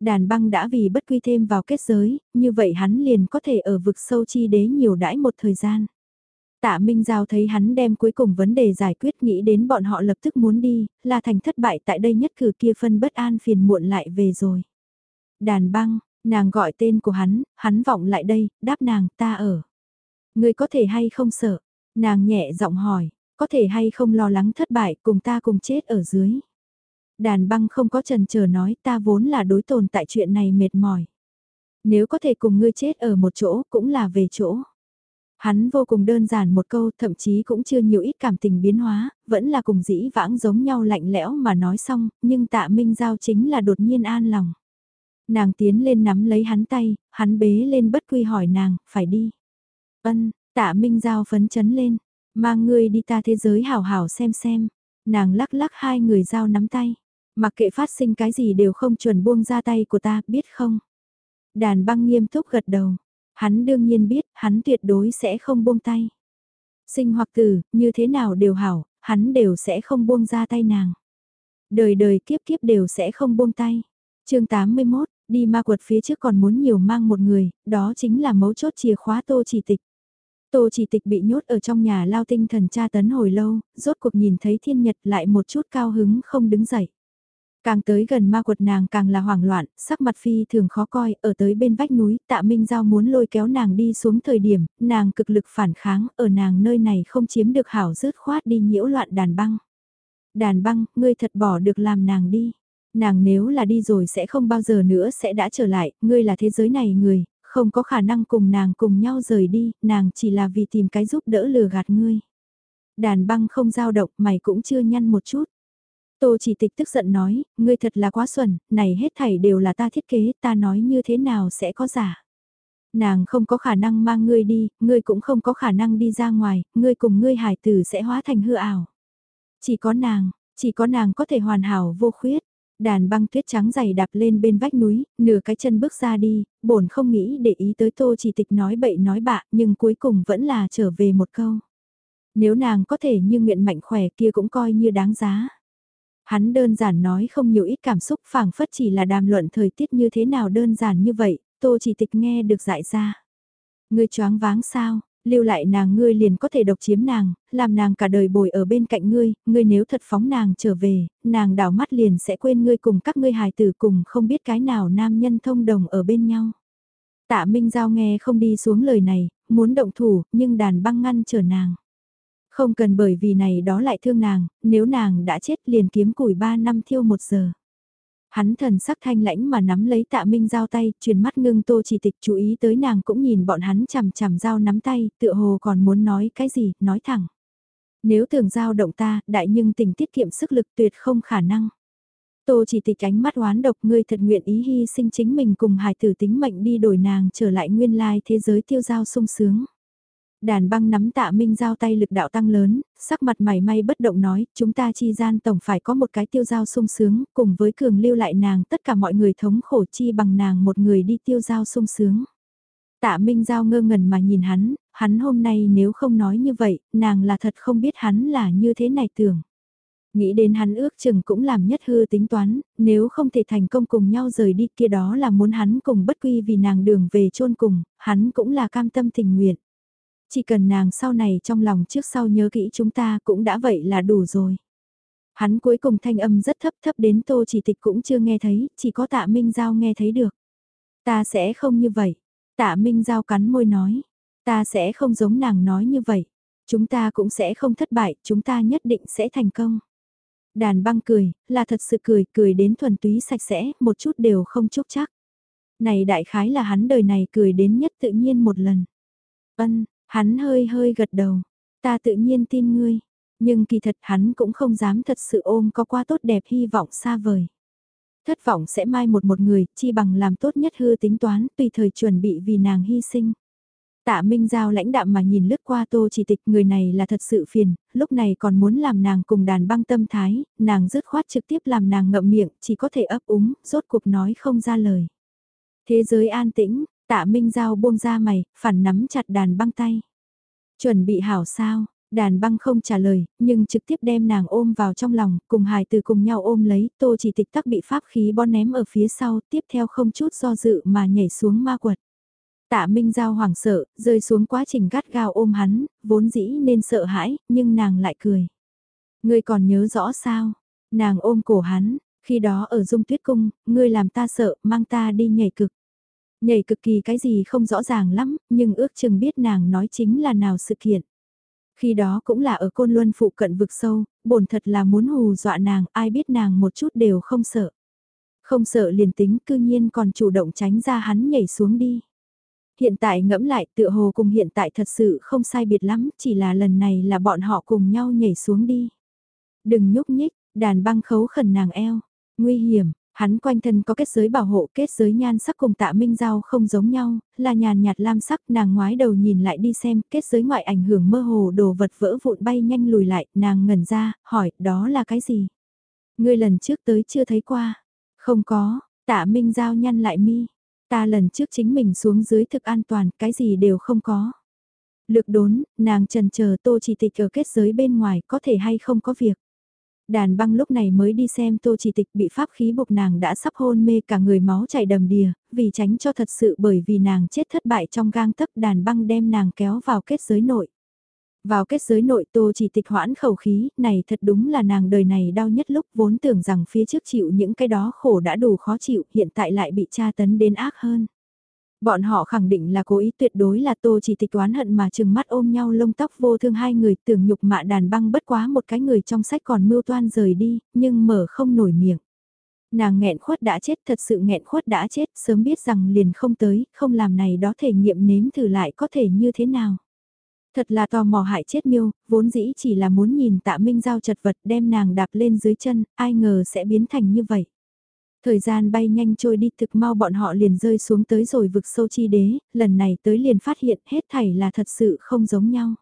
Đàn băng đã vì bất quy thêm vào kết giới, như vậy hắn liền có thể ở vực sâu chi đế nhiều đãi một thời gian. Tạ Minh Giao thấy hắn đem cuối cùng vấn đề giải quyết nghĩ đến bọn họ lập tức muốn đi, là thành thất bại tại đây nhất cử kia phân bất an phiền muộn lại về rồi. Đàn băng, nàng gọi tên của hắn, hắn vọng lại đây, đáp nàng ta ở. Người có thể hay không sợ? Nàng nhẹ giọng hỏi, có thể hay không lo lắng thất bại cùng ta cùng chết ở dưới. Đàn băng không có trần chờ nói ta vốn là đối tồn tại chuyện này mệt mỏi. Nếu có thể cùng ngươi chết ở một chỗ cũng là về chỗ. Hắn vô cùng đơn giản một câu thậm chí cũng chưa nhiều ít cảm tình biến hóa, vẫn là cùng dĩ vãng giống nhau lạnh lẽo mà nói xong, nhưng tạ Minh Giao chính là đột nhiên an lòng. Nàng tiến lên nắm lấy hắn tay, hắn bế lên bất quy hỏi nàng, phải đi. Ân, tạ Minh Giao phấn chấn lên, mang ngươi đi ta thế giới hảo hảo xem xem. Nàng lắc lắc hai người giao nắm tay, mặc kệ phát sinh cái gì đều không chuẩn buông ra tay của ta, biết không? Đàn băng nghiêm túc gật đầu, Hắn đương nhiên biết, hắn tuyệt đối sẽ không buông tay. Sinh hoặc tử, như thế nào đều hảo, hắn đều sẽ không buông ra tay nàng. Đời đời kiếp kiếp đều sẽ không buông tay. chương 81, đi ma quật phía trước còn muốn nhiều mang một người, đó chính là mấu chốt chìa khóa tô chỉ tịch. Tô chỉ tịch bị nhốt ở trong nhà lao tinh thần tra tấn hồi lâu, rốt cuộc nhìn thấy thiên nhật lại một chút cao hứng không đứng dậy. Càng tới gần ma quật nàng càng là hoảng loạn, sắc mặt phi thường khó coi, ở tới bên vách núi, tạ Minh Giao muốn lôi kéo nàng đi xuống thời điểm, nàng cực lực phản kháng, ở nàng nơi này không chiếm được hảo rớt khoát đi nhiễu loạn đàn băng. Đàn băng, ngươi thật bỏ được làm nàng đi. Nàng nếu là đi rồi sẽ không bao giờ nữa sẽ đã trở lại, ngươi là thế giới này người, Không có khả năng cùng nàng cùng nhau rời đi, nàng chỉ là vì tìm cái giúp đỡ lừa gạt ngươi. Đàn băng không giao động, mày cũng chưa nhăn một chút. Tô chỉ tịch tức giận nói, ngươi thật là quá xuẩn, này hết thảy đều là ta thiết kế, ta nói như thế nào sẽ có giả. Nàng không có khả năng mang ngươi đi, ngươi cũng không có khả năng đi ra ngoài, ngươi cùng ngươi hải tử sẽ hóa thành hư ảo. Chỉ có nàng, chỉ có nàng có thể hoàn hảo vô khuyết. Đàn băng tuyết trắng dày đạp lên bên vách núi, nửa cái chân bước ra đi, bổn không nghĩ để ý tới tô chỉ tịch nói bậy nói bạ, nhưng cuối cùng vẫn là trở về một câu. Nếu nàng có thể như nguyện mạnh khỏe kia cũng coi như đáng giá. Hắn đơn giản nói không nhiều ít cảm xúc phảng phất chỉ là đàm luận thời tiết như thế nào đơn giản như vậy, tô chỉ tịch nghe được dại ra. Ngươi choáng váng sao, lưu lại nàng ngươi liền có thể độc chiếm nàng, làm nàng cả đời bồi ở bên cạnh ngươi, ngươi nếu thật phóng nàng trở về, nàng đảo mắt liền sẽ quên ngươi cùng các ngươi hài tử cùng không biết cái nào nam nhân thông đồng ở bên nhau. Tạ Minh Giao nghe không đi xuống lời này, muốn động thủ, nhưng đàn băng ngăn trở nàng. Không cần bởi vì này đó lại thương nàng, nếu nàng đã chết liền kiếm củi 3 năm thiêu một giờ. Hắn thần sắc thanh lãnh mà nắm lấy tạ minh giao tay, truyền mắt ngưng tô chỉ tịch chú ý tới nàng cũng nhìn bọn hắn chằm chằm giao nắm tay, tựa hồ còn muốn nói cái gì, nói thẳng. Nếu tưởng giao động ta, đại nhưng tình tiết kiệm sức lực tuyệt không khả năng. Tô chỉ tịch ánh mắt oán độc ngươi thật nguyện ý hy sinh chính mình cùng hài tử tính mệnh đi đổi nàng trở lại nguyên lai thế giới tiêu giao sung sướng. Đàn băng nắm tạ minh giao tay lực đạo tăng lớn, sắc mặt mày may bất động nói, chúng ta chi gian tổng phải có một cái tiêu giao sung sướng, cùng với cường lưu lại nàng tất cả mọi người thống khổ chi bằng nàng một người đi tiêu giao sung sướng. Tạ Minh Giao ngơ ngẩn mà nhìn hắn, hắn hôm nay nếu không nói như vậy, nàng là thật không biết hắn là như thế này tưởng. Nghĩ đến hắn ước chừng cũng làm nhất hư tính toán, nếu không thể thành công cùng nhau rời đi kia đó là muốn hắn cùng bất quy vì nàng đường về chôn cùng, hắn cũng là cam tâm tình nguyện. Chỉ cần nàng sau này trong lòng trước sau nhớ kỹ chúng ta cũng đã vậy là đủ rồi. Hắn cuối cùng thanh âm rất thấp thấp đến tô chỉ tịch cũng chưa nghe thấy, chỉ có tạ Minh Giao nghe thấy được. Ta sẽ không như vậy. Tạ Minh Giao cắn môi nói. Ta sẽ không giống nàng nói như vậy. Chúng ta cũng sẽ không thất bại, chúng ta nhất định sẽ thành công. Đàn băng cười, là thật sự cười, cười đến thuần túy sạch sẽ, một chút đều không chúc chắc. Này đại khái là hắn đời này cười đến nhất tự nhiên một lần. Ân, Hắn hơi hơi gật đầu, ta tự nhiên tin ngươi, nhưng kỳ thật hắn cũng không dám thật sự ôm có quá tốt đẹp hy vọng xa vời. Thất vọng sẽ mai một một người, chi bằng làm tốt nhất hư tính toán, tùy thời chuẩn bị vì nàng hy sinh. Tạ Minh Giao lãnh đạm mà nhìn lướt qua tô chỉ tịch người này là thật sự phiền, lúc này còn muốn làm nàng cùng đàn băng tâm thái, nàng dứt khoát trực tiếp làm nàng ngậm miệng, chỉ có thể ấp úng, rốt cuộc nói không ra lời. Thế giới an tĩnh, Tạ Minh Giao buông ra mày, phản nắm chặt đàn băng tay. Chuẩn bị hảo sao, đàn băng không trả lời, nhưng trực tiếp đem nàng ôm vào trong lòng, cùng hài từ cùng nhau ôm lấy, tô chỉ tịch tắc bị pháp khí bon ném ở phía sau, tiếp theo không chút do dự mà nhảy xuống ma quật. Tạ Minh Giao hoảng sợ, rơi xuống quá trình gắt gao ôm hắn, vốn dĩ nên sợ hãi, nhưng nàng lại cười. Ngươi còn nhớ rõ sao? Nàng ôm cổ hắn, khi đó ở dung tuyết cung, ngươi làm ta sợ, mang ta đi nhảy cực. Nhảy cực kỳ cái gì không rõ ràng lắm, nhưng ước chừng biết nàng nói chính là nào sự kiện. Khi đó cũng là ở côn luân phụ cận vực sâu, bổn thật là muốn hù dọa nàng, ai biết nàng một chút đều không sợ. Không sợ liền tính cư nhiên còn chủ động tránh ra hắn nhảy xuống đi. Hiện tại ngẫm lại tựa hồ cùng hiện tại thật sự không sai biệt lắm, chỉ là lần này là bọn họ cùng nhau nhảy xuống đi. Đừng nhúc nhích, đàn băng khấu khẩn nàng eo. Nguy hiểm, Hắn quanh thân có kết giới bảo hộ, kết giới nhan sắc cùng tạ minh giao không giống nhau, là nhàn nhạt lam sắc, nàng ngoái đầu nhìn lại đi xem, kết giới ngoại ảnh hưởng mơ hồ đồ vật vỡ vụn bay nhanh lùi lại, nàng ngẩn ra, hỏi, đó là cái gì? Ngươi lần trước tới chưa thấy qua? Không có, tạ minh giao nhăn lại mi. Ta lần trước chính mình xuống dưới thực an toàn, cái gì đều không có. Lực đốn, nàng trần chờ tô chỉ tịch ở kết giới bên ngoài, có thể hay không có việc. Đàn băng lúc này mới đi xem tô chỉ tịch bị pháp khí buộc nàng đã sắp hôn mê cả người máu chảy đầm đìa, vì tránh cho thật sự bởi vì nàng chết thất bại trong gang tấc đàn băng đem nàng kéo vào kết giới nội. Vào kết giới nội tô chỉ tịch hoãn khẩu khí, này thật đúng là nàng đời này đau nhất lúc vốn tưởng rằng phía trước chịu những cái đó khổ đã đủ khó chịu, hiện tại lại bị tra tấn đến ác hơn. Bọn họ khẳng định là cố ý tuyệt đối là tô chỉ tịch oán hận mà chừng mắt ôm nhau lông tóc vô thương hai người tưởng nhục mạ đàn băng bất quá một cái người trong sách còn mưu toan rời đi, nhưng mở không nổi miệng. Nàng nghẹn khuất đã chết thật sự nghẹn khuất đã chết sớm biết rằng liền không tới, không làm này đó thể nghiệm nếm thử lại có thể như thế nào. Thật là tò mò hại chết miêu, vốn dĩ chỉ là muốn nhìn tạ minh giao chật vật đem nàng đạp lên dưới chân, ai ngờ sẽ biến thành như vậy. Thời gian bay nhanh trôi đi thực mau bọn họ liền rơi xuống tới rồi vực sâu chi đế, lần này tới liền phát hiện hết thảy là thật sự không giống nhau.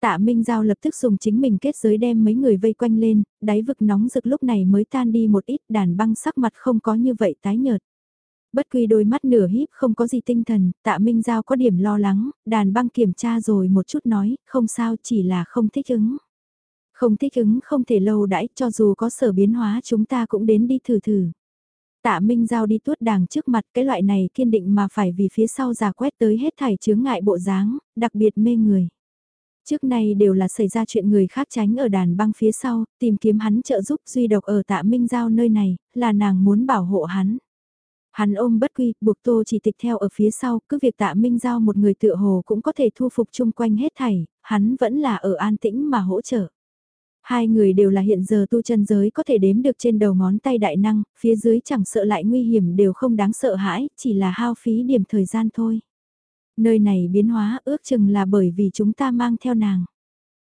Tạ Minh Giao lập tức dùng chính mình kết giới đem mấy người vây quanh lên, đáy vực nóng rực lúc này mới tan đi một ít đàn băng sắc mặt không có như vậy tái nhợt. Bất quy đôi mắt nửa híp không có gì tinh thần, tạ Minh Giao có điểm lo lắng, đàn băng kiểm tra rồi một chút nói, không sao chỉ là không thích ứng. Không thích ứng không thể lâu đãi cho dù có sở biến hóa chúng ta cũng đến đi thử thử. Tạ Minh Giao đi tuốt đàng trước mặt cái loại này kiên định mà phải vì phía sau giả quét tới hết thảy chướng ngại bộ dáng, đặc biệt mê người. Trước nay đều là xảy ra chuyện người khác tránh ở đàn băng phía sau, tìm kiếm hắn trợ giúp duy độc ở tạ Minh Giao nơi này, là nàng muốn bảo hộ hắn. Hắn ôm bất quy, buộc tô chỉ tịch theo ở phía sau, cứ việc tạ Minh Giao một người tựa hồ cũng có thể thu phục chung quanh hết thảy, hắn vẫn là ở an tĩnh mà hỗ trợ. Hai người đều là hiện giờ tu chân giới có thể đếm được trên đầu ngón tay đại năng, phía dưới chẳng sợ lại nguy hiểm đều không đáng sợ hãi, chỉ là hao phí điểm thời gian thôi. Nơi này biến hóa ước chừng là bởi vì chúng ta mang theo nàng.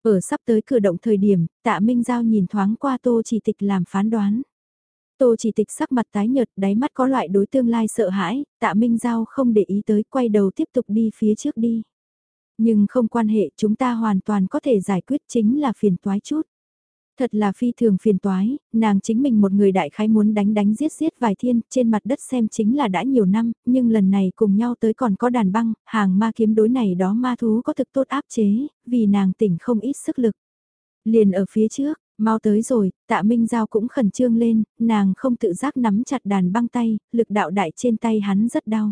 Ở sắp tới cửa động thời điểm, tạ Minh Giao nhìn thoáng qua tô chỉ tịch làm phán đoán. Tô chỉ tịch sắc mặt tái nhợt, đáy mắt có loại đối tương lai sợ hãi, tạ Minh Giao không để ý tới quay đầu tiếp tục đi phía trước đi. Nhưng không quan hệ chúng ta hoàn toàn có thể giải quyết chính là phiền toái chút. Thật là phi thường phiền toái, nàng chính mình một người đại khái muốn đánh đánh giết giết vài thiên, trên mặt đất xem chính là đã nhiều năm, nhưng lần này cùng nhau tới còn có đàn băng, hàng ma kiếm đối này đó ma thú có thực tốt áp chế, vì nàng tỉnh không ít sức lực. Liền ở phía trước, mau tới rồi, tạ Minh Giao cũng khẩn trương lên, nàng không tự giác nắm chặt đàn băng tay, lực đạo đại trên tay hắn rất đau.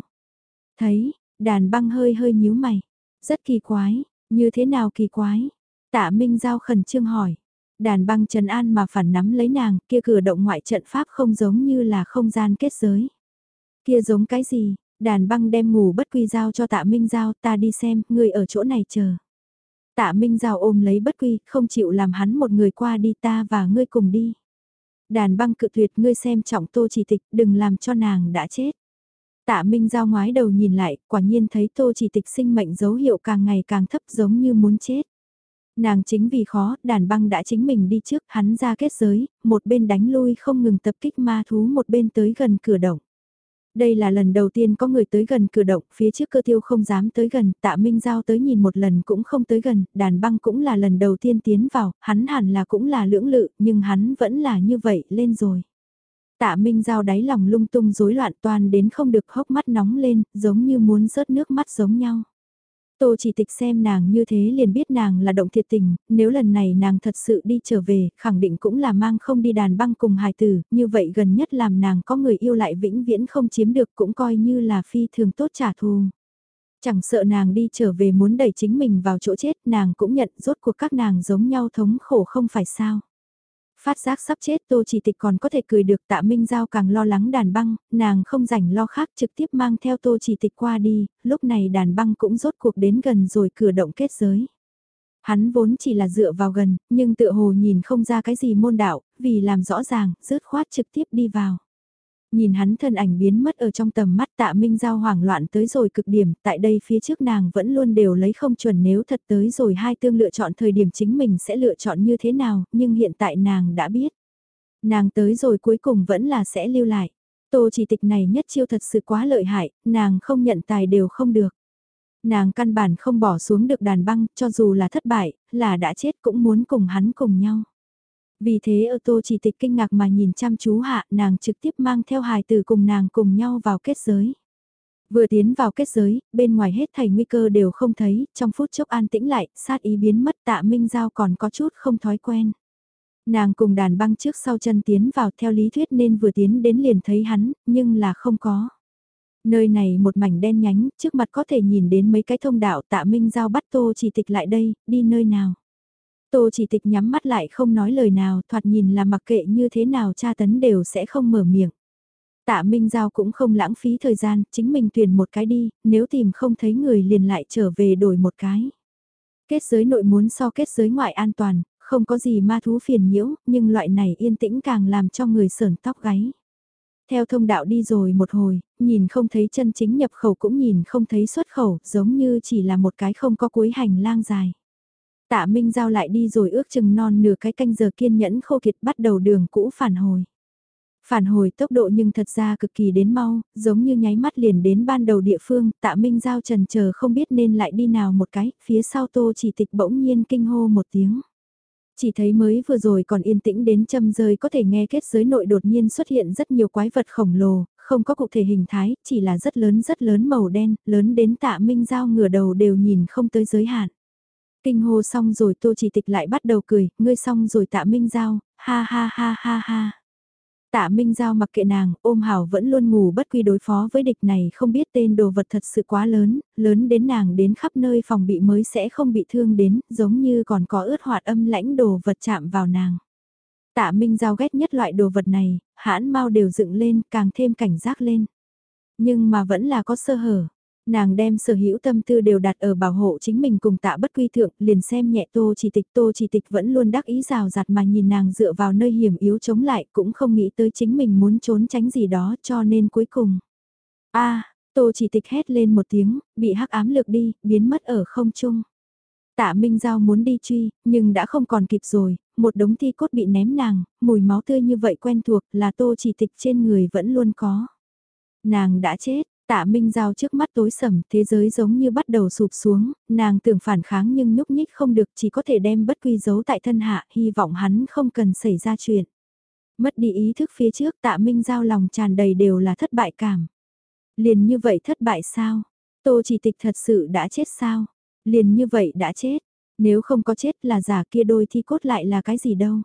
Thấy, đàn băng hơi hơi nhíu mày, rất kỳ quái, như thế nào kỳ quái? Tạ Minh Giao khẩn trương hỏi, Đàn băng trần an mà phản nắm lấy nàng, kia cửa động ngoại trận pháp không giống như là không gian kết giới. Kia giống cái gì, đàn băng đem ngủ bất quy giao cho tạ minh giao ta đi xem, người ở chỗ này chờ. Tạ minh giao ôm lấy bất quy, không chịu làm hắn một người qua đi ta và ngươi cùng đi. Đàn băng cự tuyệt ngươi xem trọng tô chỉ tịch, đừng làm cho nàng đã chết. Tạ Minh Giao ngoái đầu nhìn lại, quả nhiên thấy tô chỉ tịch sinh mệnh dấu hiệu càng ngày càng thấp giống như muốn chết. Nàng chính vì khó, đàn băng đã chính mình đi trước, hắn ra kết giới, một bên đánh lui không ngừng tập kích ma thú một bên tới gần cửa động. Đây là lần đầu tiên có người tới gần cửa động, phía trước cơ tiêu không dám tới gần, tạ Minh Giao tới nhìn một lần cũng không tới gần, đàn băng cũng là lần đầu tiên tiến vào, hắn hẳn là cũng là lưỡng lự, nhưng hắn vẫn là như vậy lên rồi. Tạ Minh Giao đáy lòng lung tung rối loạn toàn đến không được hốc mắt nóng lên, giống như muốn rớt nước mắt giống nhau. Tô chỉ tịch xem nàng như thế liền biết nàng là động thiệt tình, nếu lần này nàng thật sự đi trở về, khẳng định cũng là mang không đi đàn băng cùng hài tử, như vậy gần nhất làm nàng có người yêu lại vĩnh viễn không chiếm được cũng coi như là phi thường tốt trả thù. Chẳng sợ nàng đi trở về muốn đẩy chính mình vào chỗ chết, nàng cũng nhận rốt cuộc các nàng giống nhau thống khổ không phải sao. Phát giác sắp chết Tô Chỉ Tịch còn có thể cười được tạ Minh Giao càng lo lắng đàn băng, nàng không rảnh lo khác trực tiếp mang theo Tô Chỉ Tịch qua đi, lúc này đàn băng cũng rốt cuộc đến gần rồi cửa động kết giới. Hắn vốn chỉ là dựa vào gần, nhưng tựa hồ nhìn không ra cái gì môn đạo, vì làm rõ ràng, rớt khoát trực tiếp đi vào. Nhìn hắn thân ảnh biến mất ở trong tầm mắt tạ minh giao hoảng loạn tới rồi cực điểm, tại đây phía trước nàng vẫn luôn đều lấy không chuẩn nếu thật tới rồi hai tương lựa chọn thời điểm chính mình sẽ lựa chọn như thế nào, nhưng hiện tại nàng đã biết. Nàng tới rồi cuối cùng vẫn là sẽ lưu lại. Tô chỉ tịch này nhất chiêu thật sự quá lợi hại, nàng không nhận tài đều không được. Nàng căn bản không bỏ xuống được đàn băng, cho dù là thất bại, là đã chết cũng muốn cùng hắn cùng nhau. Vì thế ở tô chỉ tịch kinh ngạc mà nhìn chăm chú hạ nàng trực tiếp mang theo hài tử cùng nàng cùng nhau vào kết giới. Vừa tiến vào kết giới, bên ngoài hết thảy nguy cơ đều không thấy, trong phút chốc an tĩnh lại, sát ý biến mất tạ Minh Giao còn có chút không thói quen. Nàng cùng đàn băng trước sau chân tiến vào theo lý thuyết nên vừa tiến đến liền thấy hắn, nhưng là không có. Nơi này một mảnh đen nhánh, trước mặt có thể nhìn đến mấy cái thông đạo tạ Minh Giao bắt tô chỉ tịch lại đây, đi nơi nào. Tô chỉ tịch nhắm mắt lại không nói lời nào, thoạt nhìn là mặc kệ như thế nào cha tấn đều sẽ không mở miệng. Tạ Minh Giao cũng không lãng phí thời gian, chính mình tuyển một cái đi, nếu tìm không thấy người liền lại trở về đổi một cái. Kết giới nội muốn so kết giới ngoại an toàn, không có gì ma thú phiền nhiễu, nhưng loại này yên tĩnh càng làm cho người sờn tóc gáy. Theo thông đạo đi rồi một hồi, nhìn không thấy chân chính nhập khẩu cũng nhìn không thấy xuất khẩu, giống như chỉ là một cái không có cuối hành lang dài. Tạ Minh Giao lại đi rồi ước chừng non nửa cái canh giờ kiên nhẫn khô kiệt bắt đầu đường cũ phản hồi. Phản hồi tốc độ nhưng thật ra cực kỳ đến mau, giống như nháy mắt liền đến ban đầu địa phương, tạ Minh Giao trần chờ không biết nên lại đi nào một cái, phía sau tô chỉ tịch bỗng nhiên kinh hô một tiếng. Chỉ thấy mới vừa rồi còn yên tĩnh đến châm rơi có thể nghe kết giới nội đột nhiên xuất hiện rất nhiều quái vật khổng lồ, không có cụ thể hình thái, chỉ là rất lớn rất lớn màu đen, lớn đến tạ Minh Giao ngửa đầu đều nhìn không tới giới hạn. Kinh hô xong rồi tô chỉ tịch lại bắt đầu cười, ngươi xong rồi tạ Minh Giao, ha ha ha ha ha. Tạ Minh Giao mặc kệ nàng, ôm hảo vẫn luôn ngủ bất quy đối phó với địch này không biết tên đồ vật thật sự quá lớn, lớn đến nàng đến khắp nơi phòng bị mới sẽ không bị thương đến, giống như còn có ướt hoạt âm lãnh đồ vật chạm vào nàng. Tạ Minh Giao ghét nhất loại đồ vật này, hãn mau đều dựng lên, càng thêm cảnh giác lên. Nhưng mà vẫn là có sơ hở. Nàng đem sở hữu tâm tư đều đặt ở bảo hộ chính mình cùng tạ bất quy thượng, liền xem nhẹ tô chỉ tịch tô chỉ tịch vẫn luôn đắc ý rào rạt mà nhìn nàng dựa vào nơi hiểm yếu chống lại cũng không nghĩ tới chính mình muốn trốn tránh gì đó cho nên cuối cùng. a tô chỉ tịch hét lên một tiếng, bị hắc ám lược đi, biến mất ở không trung. Tạ Minh Giao muốn đi truy, nhưng đã không còn kịp rồi, một đống thi cốt bị ném nàng, mùi máu tươi như vậy quen thuộc là tô chỉ tịch trên người vẫn luôn có. Nàng đã chết, Tạ Minh Giao trước mắt tối sầm, thế giới giống như bắt đầu sụp xuống, nàng tưởng phản kháng nhưng nhúc nhích không được chỉ có thể đem bất quy giấu tại thân hạ, hy vọng hắn không cần xảy ra chuyện. Mất đi ý thức phía trước tạ Minh Giao lòng tràn đầy đều là thất bại cảm. Liền như vậy thất bại sao? Tô chỉ tịch thật sự đã chết sao? Liền như vậy đã chết, nếu không có chết là giả kia đôi thi cốt lại là cái gì đâu?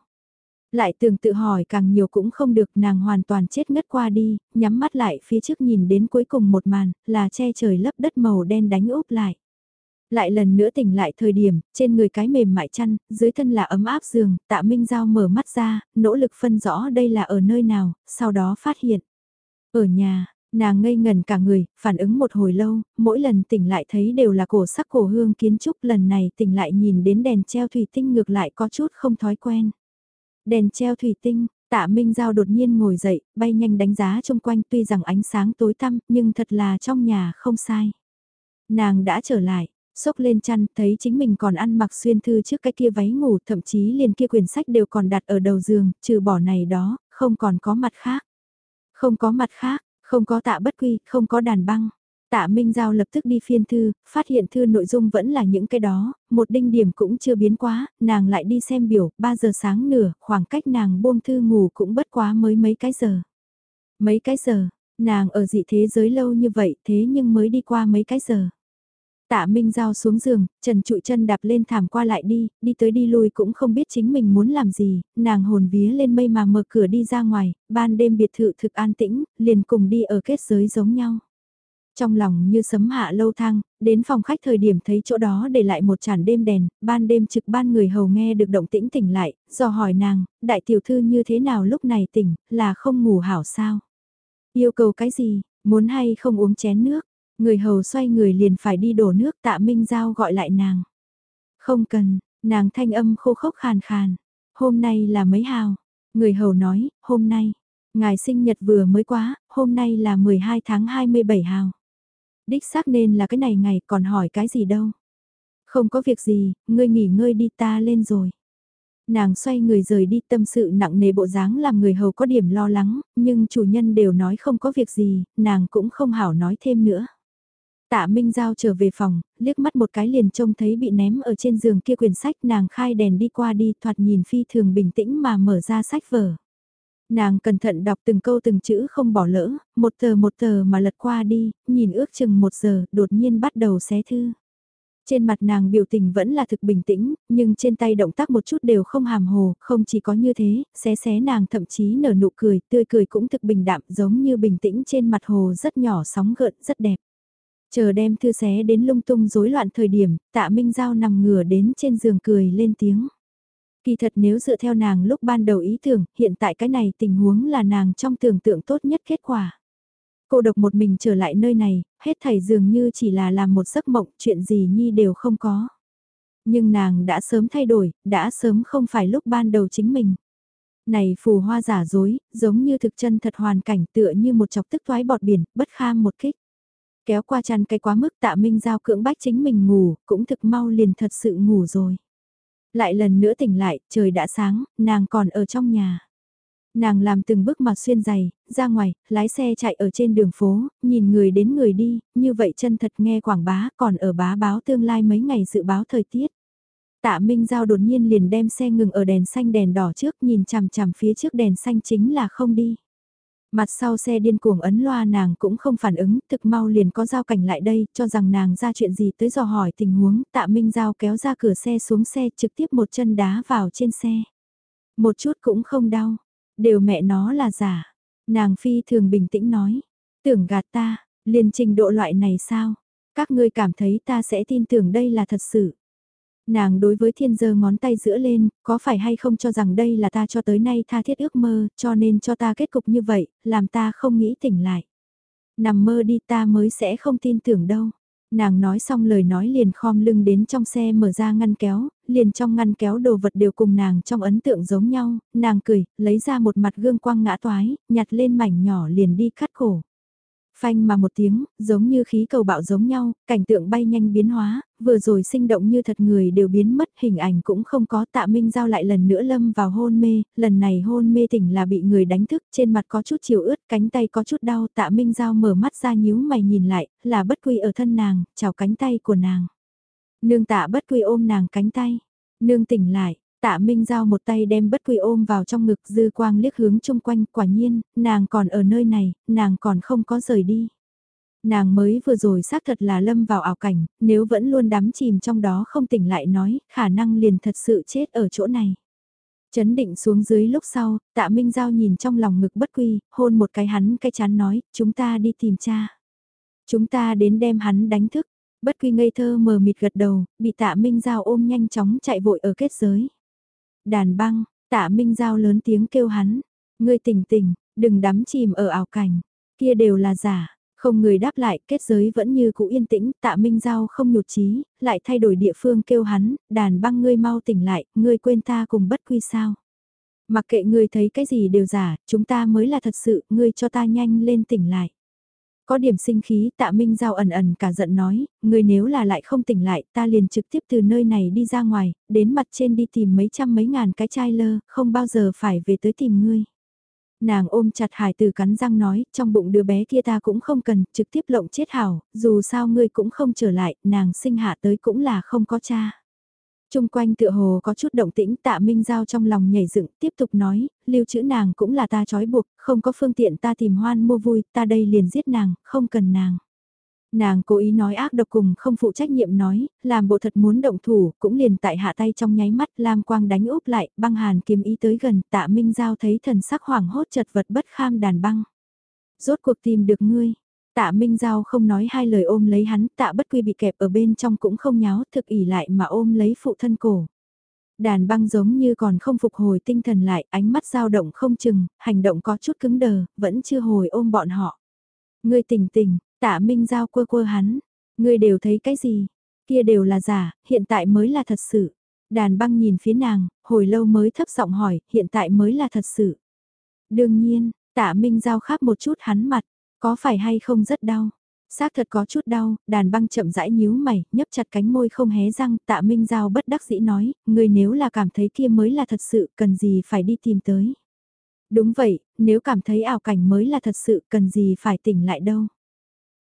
Lại tưởng tự hỏi càng nhiều cũng không được nàng hoàn toàn chết ngất qua đi, nhắm mắt lại phía trước nhìn đến cuối cùng một màn, là che trời lấp đất màu đen đánh úp lại. Lại lần nữa tỉnh lại thời điểm, trên người cái mềm mại chăn, dưới thân là ấm áp giường, tạ Minh Giao mở mắt ra, nỗ lực phân rõ đây là ở nơi nào, sau đó phát hiện. Ở nhà, nàng ngây ngần cả người, phản ứng một hồi lâu, mỗi lần tỉnh lại thấy đều là cổ sắc cổ hương kiến trúc lần này tỉnh lại nhìn đến đèn treo thủy tinh ngược lại có chút không thói quen. Đèn treo thủy tinh, tạ Minh Giao đột nhiên ngồi dậy, bay nhanh đánh giá chung quanh tuy rằng ánh sáng tối tăm, nhưng thật là trong nhà không sai. Nàng đã trở lại, xốc lên chăn, thấy chính mình còn ăn mặc xuyên thư trước cái kia váy ngủ, thậm chí liền kia quyển sách đều còn đặt ở đầu giường, trừ bỏ này đó, không còn có mặt khác. Không có mặt khác, không có tạ bất quy, không có đàn băng. Tạ Minh Giao lập tức đi phiên thư, phát hiện thư nội dung vẫn là những cái đó, một đinh điểm cũng chưa biến quá, nàng lại đi xem biểu, 3 giờ sáng nửa, khoảng cách nàng buông thư ngủ cũng bất quá mới mấy cái giờ. Mấy cái giờ, nàng ở dị thế giới lâu như vậy thế nhưng mới đi qua mấy cái giờ. Tạ Minh Giao xuống giường, trần trụi chân đạp lên thảm qua lại đi, đi tới đi lui cũng không biết chính mình muốn làm gì, nàng hồn vía lên mây mà mở cửa đi ra ngoài, ban đêm biệt thự thực an tĩnh, liền cùng đi ở kết giới giống nhau. Trong lòng như sấm hạ lâu thang, đến phòng khách thời điểm thấy chỗ đó để lại một chản đêm đèn, ban đêm trực ban người hầu nghe được động tĩnh tỉnh lại, do hỏi nàng, đại tiểu thư như thế nào lúc này tỉnh, là không ngủ hảo sao? Yêu cầu cái gì, muốn hay không uống chén nước? Người hầu xoay người liền phải đi đổ nước tạ Minh Giao gọi lại nàng. Không cần, nàng thanh âm khô khốc khàn khàn. Hôm nay là mấy hào? Người hầu nói, hôm nay. Ngài sinh nhật vừa mới quá, hôm nay là 12 tháng 27 hào. Đích xác nên là cái này ngày còn hỏi cái gì đâu. Không có việc gì, ngươi nghỉ ngơi đi ta lên rồi. Nàng xoay người rời đi tâm sự nặng nề bộ dáng làm người hầu có điểm lo lắng, nhưng chủ nhân đều nói không có việc gì, nàng cũng không hảo nói thêm nữa. Tạ Minh Giao trở về phòng, liếc mắt một cái liền trông thấy bị ném ở trên giường kia quyển sách nàng khai đèn đi qua đi thoạt nhìn phi thường bình tĩnh mà mở ra sách vở. Nàng cẩn thận đọc từng câu từng chữ không bỏ lỡ, một tờ một tờ mà lật qua đi, nhìn ước chừng một giờ, đột nhiên bắt đầu xé thư. Trên mặt nàng biểu tình vẫn là thực bình tĩnh, nhưng trên tay động tác một chút đều không hàm hồ, không chỉ có như thế, xé xé nàng thậm chí nở nụ cười, tươi cười cũng thực bình đạm giống như bình tĩnh trên mặt hồ rất nhỏ sóng gợn, rất đẹp. Chờ đem thư xé đến lung tung rối loạn thời điểm, tạ Minh Giao nằm ngửa đến trên giường cười lên tiếng. Kỳ thật nếu dựa theo nàng lúc ban đầu ý tưởng, hiện tại cái này tình huống là nàng trong tưởng tượng tốt nhất kết quả. Cô độc một mình trở lại nơi này, hết thảy dường như chỉ là làm một giấc mộng, chuyện gì nhi đều không có. Nhưng nàng đã sớm thay đổi, đã sớm không phải lúc ban đầu chính mình. Này phù hoa giả dối, giống như thực chân thật hoàn cảnh tựa như một chọc tức toái bọt biển, bất kham một kích. Kéo qua chăn cái quá mức tạ minh giao cưỡng bách chính mình ngủ, cũng thực mau liền thật sự ngủ rồi. Lại lần nữa tỉnh lại, trời đã sáng, nàng còn ở trong nhà. Nàng làm từng bước mà xuyên giày, ra ngoài, lái xe chạy ở trên đường phố, nhìn người đến người đi, như vậy chân thật nghe quảng bá còn ở bá báo tương lai mấy ngày dự báo thời tiết. Tạ Minh Giao đột nhiên liền đem xe ngừng ở đèn xanh đèn đỏ trước nhìn chằm chằm phía trước đèn xanh chính là không đi. Mặt sau xe điên cuồng ấn loa nàng cũng không phản ứng, thực mau liền có giao cảnh lại đây, cho rằng nàng ra chuyện gì tới dò hỏi tình huống, tạ Minh Giao kéo ra cửa xe xuống xe trực tiếp một chân đá vào trên xe. Một chút cũng không đau, đều mẹ nó là giả. Nàng phi thường bình tĩnh nói, tưởng gạt ta, liền trình độ loại này sao? Các ngươi cảm thấy ta sẽ tin tưởng đây là thật sự. Nàng đối với thiên giơ ngón tay giữa lên, có phải hay không cho rằng đây là ta cho tới nay tha thiết ước mơ, cho nên cho ta kết cục như vậy, làm ta không nghĩ tỉnh lại. Nằm mơ đi ta mới sẽ không tin tưởng đâu. Nàng nói xong lời nói liền khom lưng đến trong xe mở ra ngăn kéo, liền trong ngăn kéo đồ vật đều cùng nàng trong ấn tượng giống nhau, nàng cười, lấy ra một mặt gương quang ngã toái, nhặt lên mảnh nhỏ liền đi cắt cổ. Phanh mà một tiếng, giống như khí cầu bạo giống nhau, cảnh tượng bay nhanh biến hóa, vừa rồi sinh động như thật người đều biến mất, hình ảnh cũng không có tạ minh giao lại lần nữa lâm vào hôn mê, lần này hôn mê tỉnh là bị người đánh thức, trên mặt có chút chiều ướt, cánh tay có chút đau, tạ minh giao mở mắt ra nhíu mày nhìn lại, là bất quy ở thân nàng, chào cánh tay của nàng. Nương tạ bất quy ôm nàng cánh tay, nương tỉnh lại, Tạ Minh Giao một tay đem bất quy ôm vào trong ngực dư quang liếc hướng chung quanh, quả nhiên, nàng còn ở nơi này, nàng còn không có rời đi. Nàng mới vừa rồi xác thật là lâm vào ảo cảnh, nếu vẫn luôn đắm chìm trong đó không tỉnh lại nói, khả năng liền thật sự chết ở chỗ này. Chấn định xuống dưới lúc sau, tạ Minh Giao nhìn trong lòng ngực bất quy, hôn một cái hắn cái chán nói, chúng ta đi tìm cha. Chúng ta đến đem hắn đánh thức, bất quy ngây thơ mờ mịt gật đầu, bị tạ Minh Giao ôm nhanh chóng chạy vội ở kết giới. Đàn băng, tạ Minh Giao lớn tiếng kêu hắn, ngươi tỉnh tỉnh, đừng đắm chìm ở ảo cảnh, kia đều là giả. Không người đáp lại, kết giới vẫn như cũ yên tĩnh, tạ Minh Giao không nhụt chí lại thay đổi địa phương kêu hắn, đàn băng ngươi mau tỉnh lại, ngươi quên ta cùng bất quy sao. Mặc kệ ngươi thấy cái gì đều giả, chúng ta mới là thật sự, ngươi cho ta nhanh lên tỉnh lại. Có điểm sinh khí tạ Minh Giao ẩn ẩn cả giận nói, người nếu là lại không tỉnh lại ta liền trực tiếp từ nơi này đi ra ngoài, đến mặt trên đi tìm mấy trăm mấy ngàn cái chai lơ, không bao giờ phải về tới tìm ngươi. Nàng ôm chặt hải từ cắn răng nói, trong bụng đứa bé kia ta cũng không cần, trực tiếp lộng chết hảo, dù sao ngươi cũng không trở lại, nàng sinh hạ tới cũng là không có cha. Trung quanh tựa hồ có chút động tĩnh tạ Minh Giao trong lòng nhảy dựng tiếp tục nói, lưu trữ nàng cũng là ta trói buộc, không có phương tiện ta tìm hoan mua vui, ta đây liền giết nàng, không cần nàng. Nàng cố ý nói ác độc cùng không phụ trách nhiệm nói, làm bộ thật muốn động thủ, cũng liền tại hạ tay trong nháy mắt, Lam Quang đánh úp lại, băng hàn kiếm ý tới gần, tạ Minh Giao thấy thần sắc hoảng hốt chật vật bất kham đàn băng. Rốt cuộc tìm được ngươi, Tạ Minh Giao không nói hai lời ôm lấy hắn, tạ bất quy bị kẹp ở bên trong cũng không nháo thực ỉ lại mà ôm lấy phụ thân cổ. Đàn băng giống như còn không phục hồi tinh thần lại, ánh mắt dao động không chừng, hành động có chút cứng đờ, vẫn chưa hồi ôm bọn họ. Ngươi tỉnh tỉnh, tạ Minh Giao quơ quơ hắn, ngươi đều thấy cái gì, kia đều là giả, hiện tại mới là thật sự. Đàn băng nhìn phía nàng, hồi lâu mới thấp giọng hỏi, hiện tại mới là thật sự. Đương nhiên, tạ Minh Giao khắp một chút hắn mặt, có phải hay không rất đau? Xác thật có chút đau, đàn băng chậm rãi nhíu mày, nhấp chặt cánh môi không hé răng, tạ Minh Giao bất đắc dĩ nói, người nếu là cảm thấy kia mới là thật sự, cần gì phải đi tìm tới. Đúng vậy, nếu cảm thấy ảo cảnh mới là thật sự, cần gì phải tỉnh lại đâu.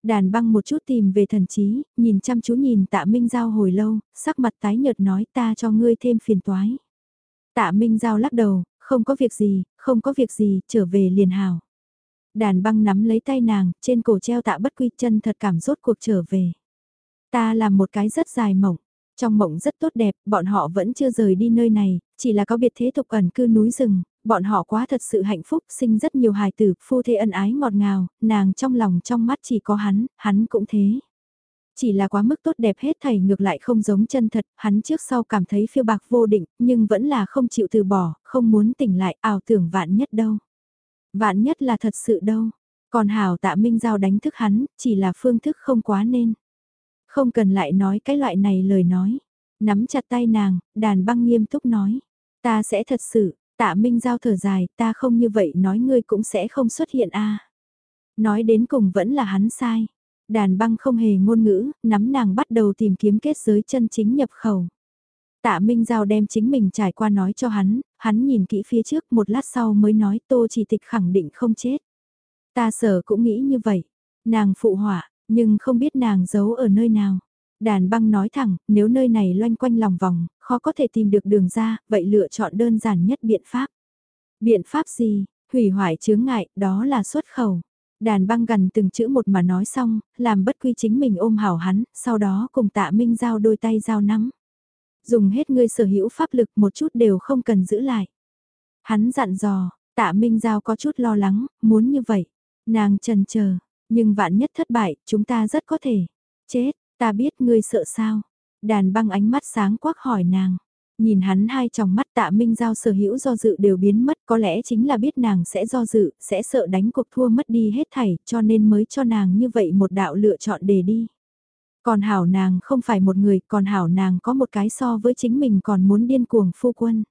Đàn băng một chút tìm về thần trí, nhìn chăm chú nhìn tạ Minh Giao hồi lâu, sắc mặt tái nhợt nói ta cho ngươi thêm phiền toái. Tạ Minh Giao lắc đầu, không có việc gì, không có việc gì, trở về liền hào. Đàn băng nắm lấy tay nàng, trên cổ treo tạ bất quy chân thật cảm rốt cuộc trở về. Ta làm một cái rất dài mộng. Trong mộng rất tốt đẹp, bọn họ vẫn chưa rời đi nơi này, chỉ là có biệt thế tục ẩn cư núi rừng, bọn họ quá thật sự hạnh phúc, sinh rất nhiều hài tử, phu thê ân ái ngọt ngào, nàng trong lòng trong mắt chỉ có hắn, hắn cũng thế. Chỉ là quá mức tốt đẹp hết thảy ngược lại không giống chân thật, hắn trước sau cảm thấy phiêu bạc vô định, nhưng vẫn là không chịu từ bỏ, không muốn tỉnh lại ảo tưởng vạn nhất đâu. Vạn nhất là thật sự đâu. Còn Hảo tạ Minh Giao đánh thức hắn, chỉ là phương thức không quá nên. Không cần lại nói cái loại này lời nói. Nắm chặt tay nàng, đàn băng nghiêm túc nói. Ta sẽ thật sự, Tạ Minh Giao thở dài, ta không như vậy nói ngươi cũng sẽ không xuất hiện a. Nói đến cùng vẫn là hắn sai. Đàn băng không hề ngôn ngữ, nắm nàng bắt đầu tìm kiếm kết giới chân chính nhập khẩu. Tạ Minh Giao đem chính mình trải qua nói cho hắn, hắn nhìn kỹ phía trước một lát sau mới nói tô chỉ tịch khẳng định không chết. Ta sở cũng nghĩ như vậy. Nàng phụ họa, nhưng không biết nàng giấu ở nơi nào. Đàn băng nói thẳng, nếu nơi này loanh quanh lòng vòng, khó có thể tìm được đường ra, vậy lựa chọn đơn giản nhất biện pháp. Biện pháp gì? Hủy hoại chướng ngại, đó là xuất khẩu. Đàn băng gần từng chữ một mà nói xong, làm bất quy chính mình ôm hảo hắn, sau đó cùng tạ minh giao đôi tay giao nắm. Dùng hết ngươi sở hữu pháp lực một chút đều không cần giữ lại. Hắn dặn dò, tạ minh giao có chút lo lắng, muốn như vậy. Nàng trần chờ nhưng vạn nhất thất bại, chúng ta rất có thể. Chết, ta biết ngươi sợ sao. Đàn băng ánh mắt sáng quắc hỏi nàng. Nhìn hắn hai tròng mắt tạ minh giao sở hữu do dự đều biến mất có lẽ chính là biết nàng sẽ do dự, sẽ sợ đánh cuộc thua mất đi hết thảy cho nên mới cho nàng như vậy một đạo lựa chọn để đi. Còn hảo nàng không phải một người, còn hảo nàng có một cái so với chính mình còn muốn điên cuồng phu quân.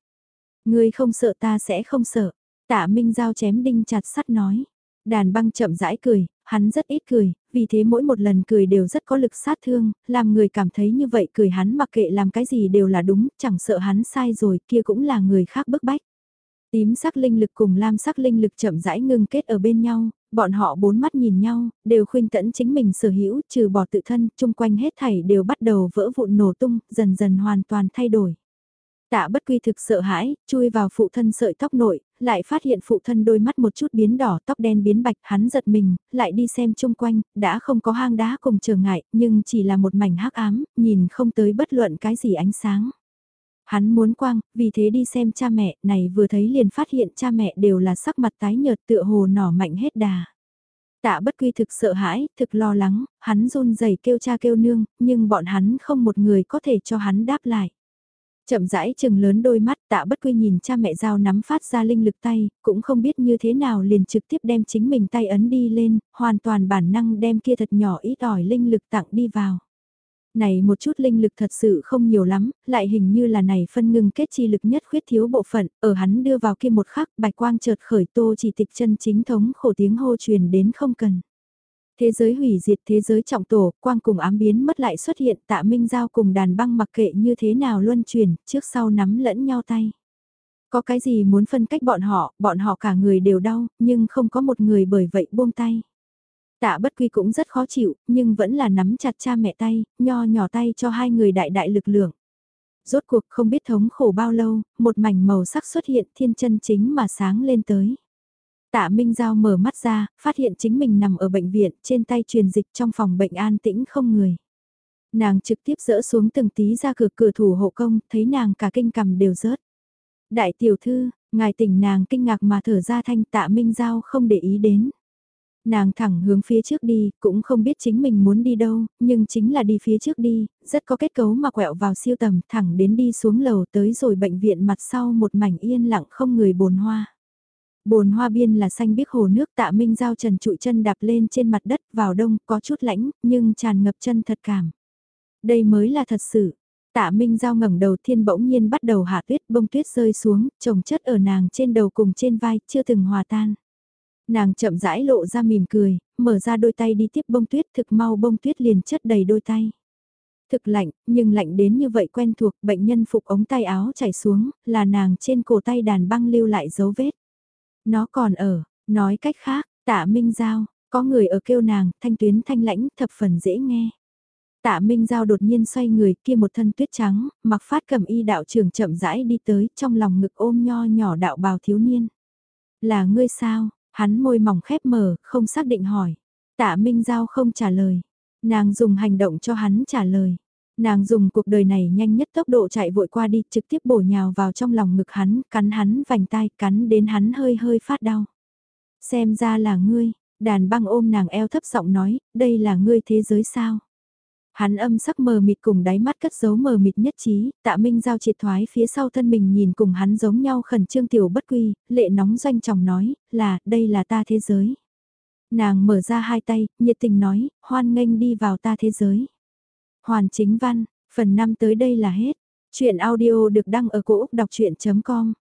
Ngươi không sợ ta sẽ không sợ. Tạ Minh Giao chém đinh chặt sắt nói. Đàn băng chậm rãi cười, hắn rất ít cười, vì thế mỗi một lần cười đều rất có lực sát thương, làm người cảm thấy như vậy cười hắn mặc kệ làm cái gì đều là đúng, chẳng sợ hắn sai rồi, kia cũng là người khác bức bách. Tím sắc linh lực cùng lam sắc linh lực chậm rãi ngưng kết ở bên nhau, bọn họ bốn mắt nhìn nhau, đều khuyên tẫn chính mình sở hữu, trừ bỏ tự thân, chung quanh hết thảy đều bắt đầu vỡ vụn nổ tung, dần dần hoàn toàn thay đổi. Tạ bất quy thực sợ hãi, chui vào phụ thân sợi tóc nội, lại phát hiện phụ thân đôi mắt một chút biến đỏ tóc đen biến bạch hắn giật mình, lại đi xem chung quanh, đã không có hang đá cùng trở ngại, nhưng chỉ là một mảnh hắc ám, nhìn không tới bất luận cái gì ánh sáng. Hắn muốn quang, vì thế đi xem cha mẹ, này vừa thấy liền phát hiện cha mẹ đều là sắc mặt tái nhợt tựa hồ nỏ mạnh hết đà. Tạ bất quy thực sợ hãi, thực lo lắng, hắn run rẩy kêu cha kêu nương, nhưng bọn hắn không một người có thể cho hắn đáp lại. Chậm rãi chừng lớn đôi mắt tạ bất quy nhìn cha mẹ dao nắm phát ra linh lực tay, cũng không biết như thế nào liền trực tiếp đem chính mình tay ấn đi lên, hoàn toàn bản năng đem kia thật nhỏ ít ỏi linh lực tặng đi vào. Này một chút linh lực thật sự không nhiều lắm, lại hình như là này phân ngưng kết chi lực nhất khuyết thiếu bộ phận, ở hắn đưa vào kia một khắc bạch quang chợt khởi tô chỉ tịch chân chính thống khổ tiếng hô truyền đến không cần. Thế giới hủy diệt thế giới trọng tổ, quang cùng ám biến mất lại xuất hiện tạ minh giao cùng đàn băng mặc kệ như thế nào luân chuyển, trước sau nắm lẫn nhau tay. Có cái gì muốn phân cách bọn họ, bọn họ cả người đều đau, nhưng không có một người bởi vậy buông tay. Tạ bất quy cũng rất khó chịu, nhưng vẫn là nắm chặt cha mẹ tay, nho nhỏ tay cho hai người đại đại lực lượng. Rốt cuộc không biết thống khổ bao lâu, một mảnh màu sắc xuất hiện thiên chân chính mà sáng lên tới. Tạ Minh Giao mở mắt ra, phát hiện chính mình nằm ở bệnh viện, trên tay truyền dịch trong phòng bệnh an tĩnh không người. Nàng trực tiếp dỡ xuống từng tí ra cửa cửa thủ hộ công, thấy nàng cả kinh cầm đều rớt. Đại tiểu thư, ngài tỉnh nàng kinh ngạc mà thở ra thanh tạ Minh Giao không để ý đến. Nàng thẳng hướng phía trước đi, cũng không biết chính mình muốn đi đâu, nhưng chính là đi phía trước đi, rất có kết cấu mà quẹo vào siêu tầm, thẳng đến đi xuống lầu tới rồi bệnh viện mặt sau một mảnh yên lặng không người bồn hoa. Bồn hoa biên là xanh biếc hồ nước tạ minh giao trần trụi chân đạp lên trên mặt đất vào đông có chút lãnh nhưng tràn ngập chân thật cảm. Đây mới là thật sự. Tạ Minh Giao ngẩng đầu thiên bỗng nhiên bắt đầu hạ tuyết bông tuyết rơi xuống, trồng chất ở nàng trên đầu cùng trên vai, chưa từng hòa tan. Nàng chậm rãi lộ ra mỉm cười, mở ra đôi tay đi tiếp bông tuyết thực mau bông tuyết liền chất đầy đôi tay. Thực lạnh, nhưng lạnh đến như vậy quen thuộc, bệnh nhân phục ống tay áo chảy xuống, là nàng trên cổ tay đàn băng lưu lại dấu vết. Nó còn ở, nói cách khác, tạ Minh Giao, có người ở kêu nàng, thanh tuyến thanh lãnh, thập phần dễ nghe. Tạ Minh Giao đột nhiên xoay người kia một thân tuyết trắng, mặc phát cầm y đạo trưởng chậm rãi đi tới, trong lòng ngực ôm nho nhỏ đạo bào thiếu niên. Là ngươi sao? Hắn môi mỏng khép mở, không xác định hỏi. Tạ Minh Giao không trả lời. Nàng dùng hành động cho hắn trả lời. Nàng dùng cuộc đời này nhanh nhất tốc độ chạy vội qua đi trực tiếp bổ nhào vào trong lòng ngực hắn, cắn hắn vành tai, cắn đến hắn hơi hơi phát đau. Xem ra là ngươi, đàn băng ôm nàng eo thấp giọng nói, đây là ngươi thế giới sao? Hắn âm sắc mờ mịt cùng đáy mắt cất giấu mờ mịt nhất trí, tạ minh giao triệt thoái phía sau thân mình nhìn cùng hắn giống nhau khẩn trương tiểu bất quy, lệ nóng doanh chồng nói, là, đây là ta thế giới. Nàng mở ra hai tay, nhiệt tình nói, hoan nghênh đi vào ta thế giới. Hoàn chính văn, phần 5 tới đây là hết. Chuyện audio được đăng ở cổ Úc đọc chuyện.com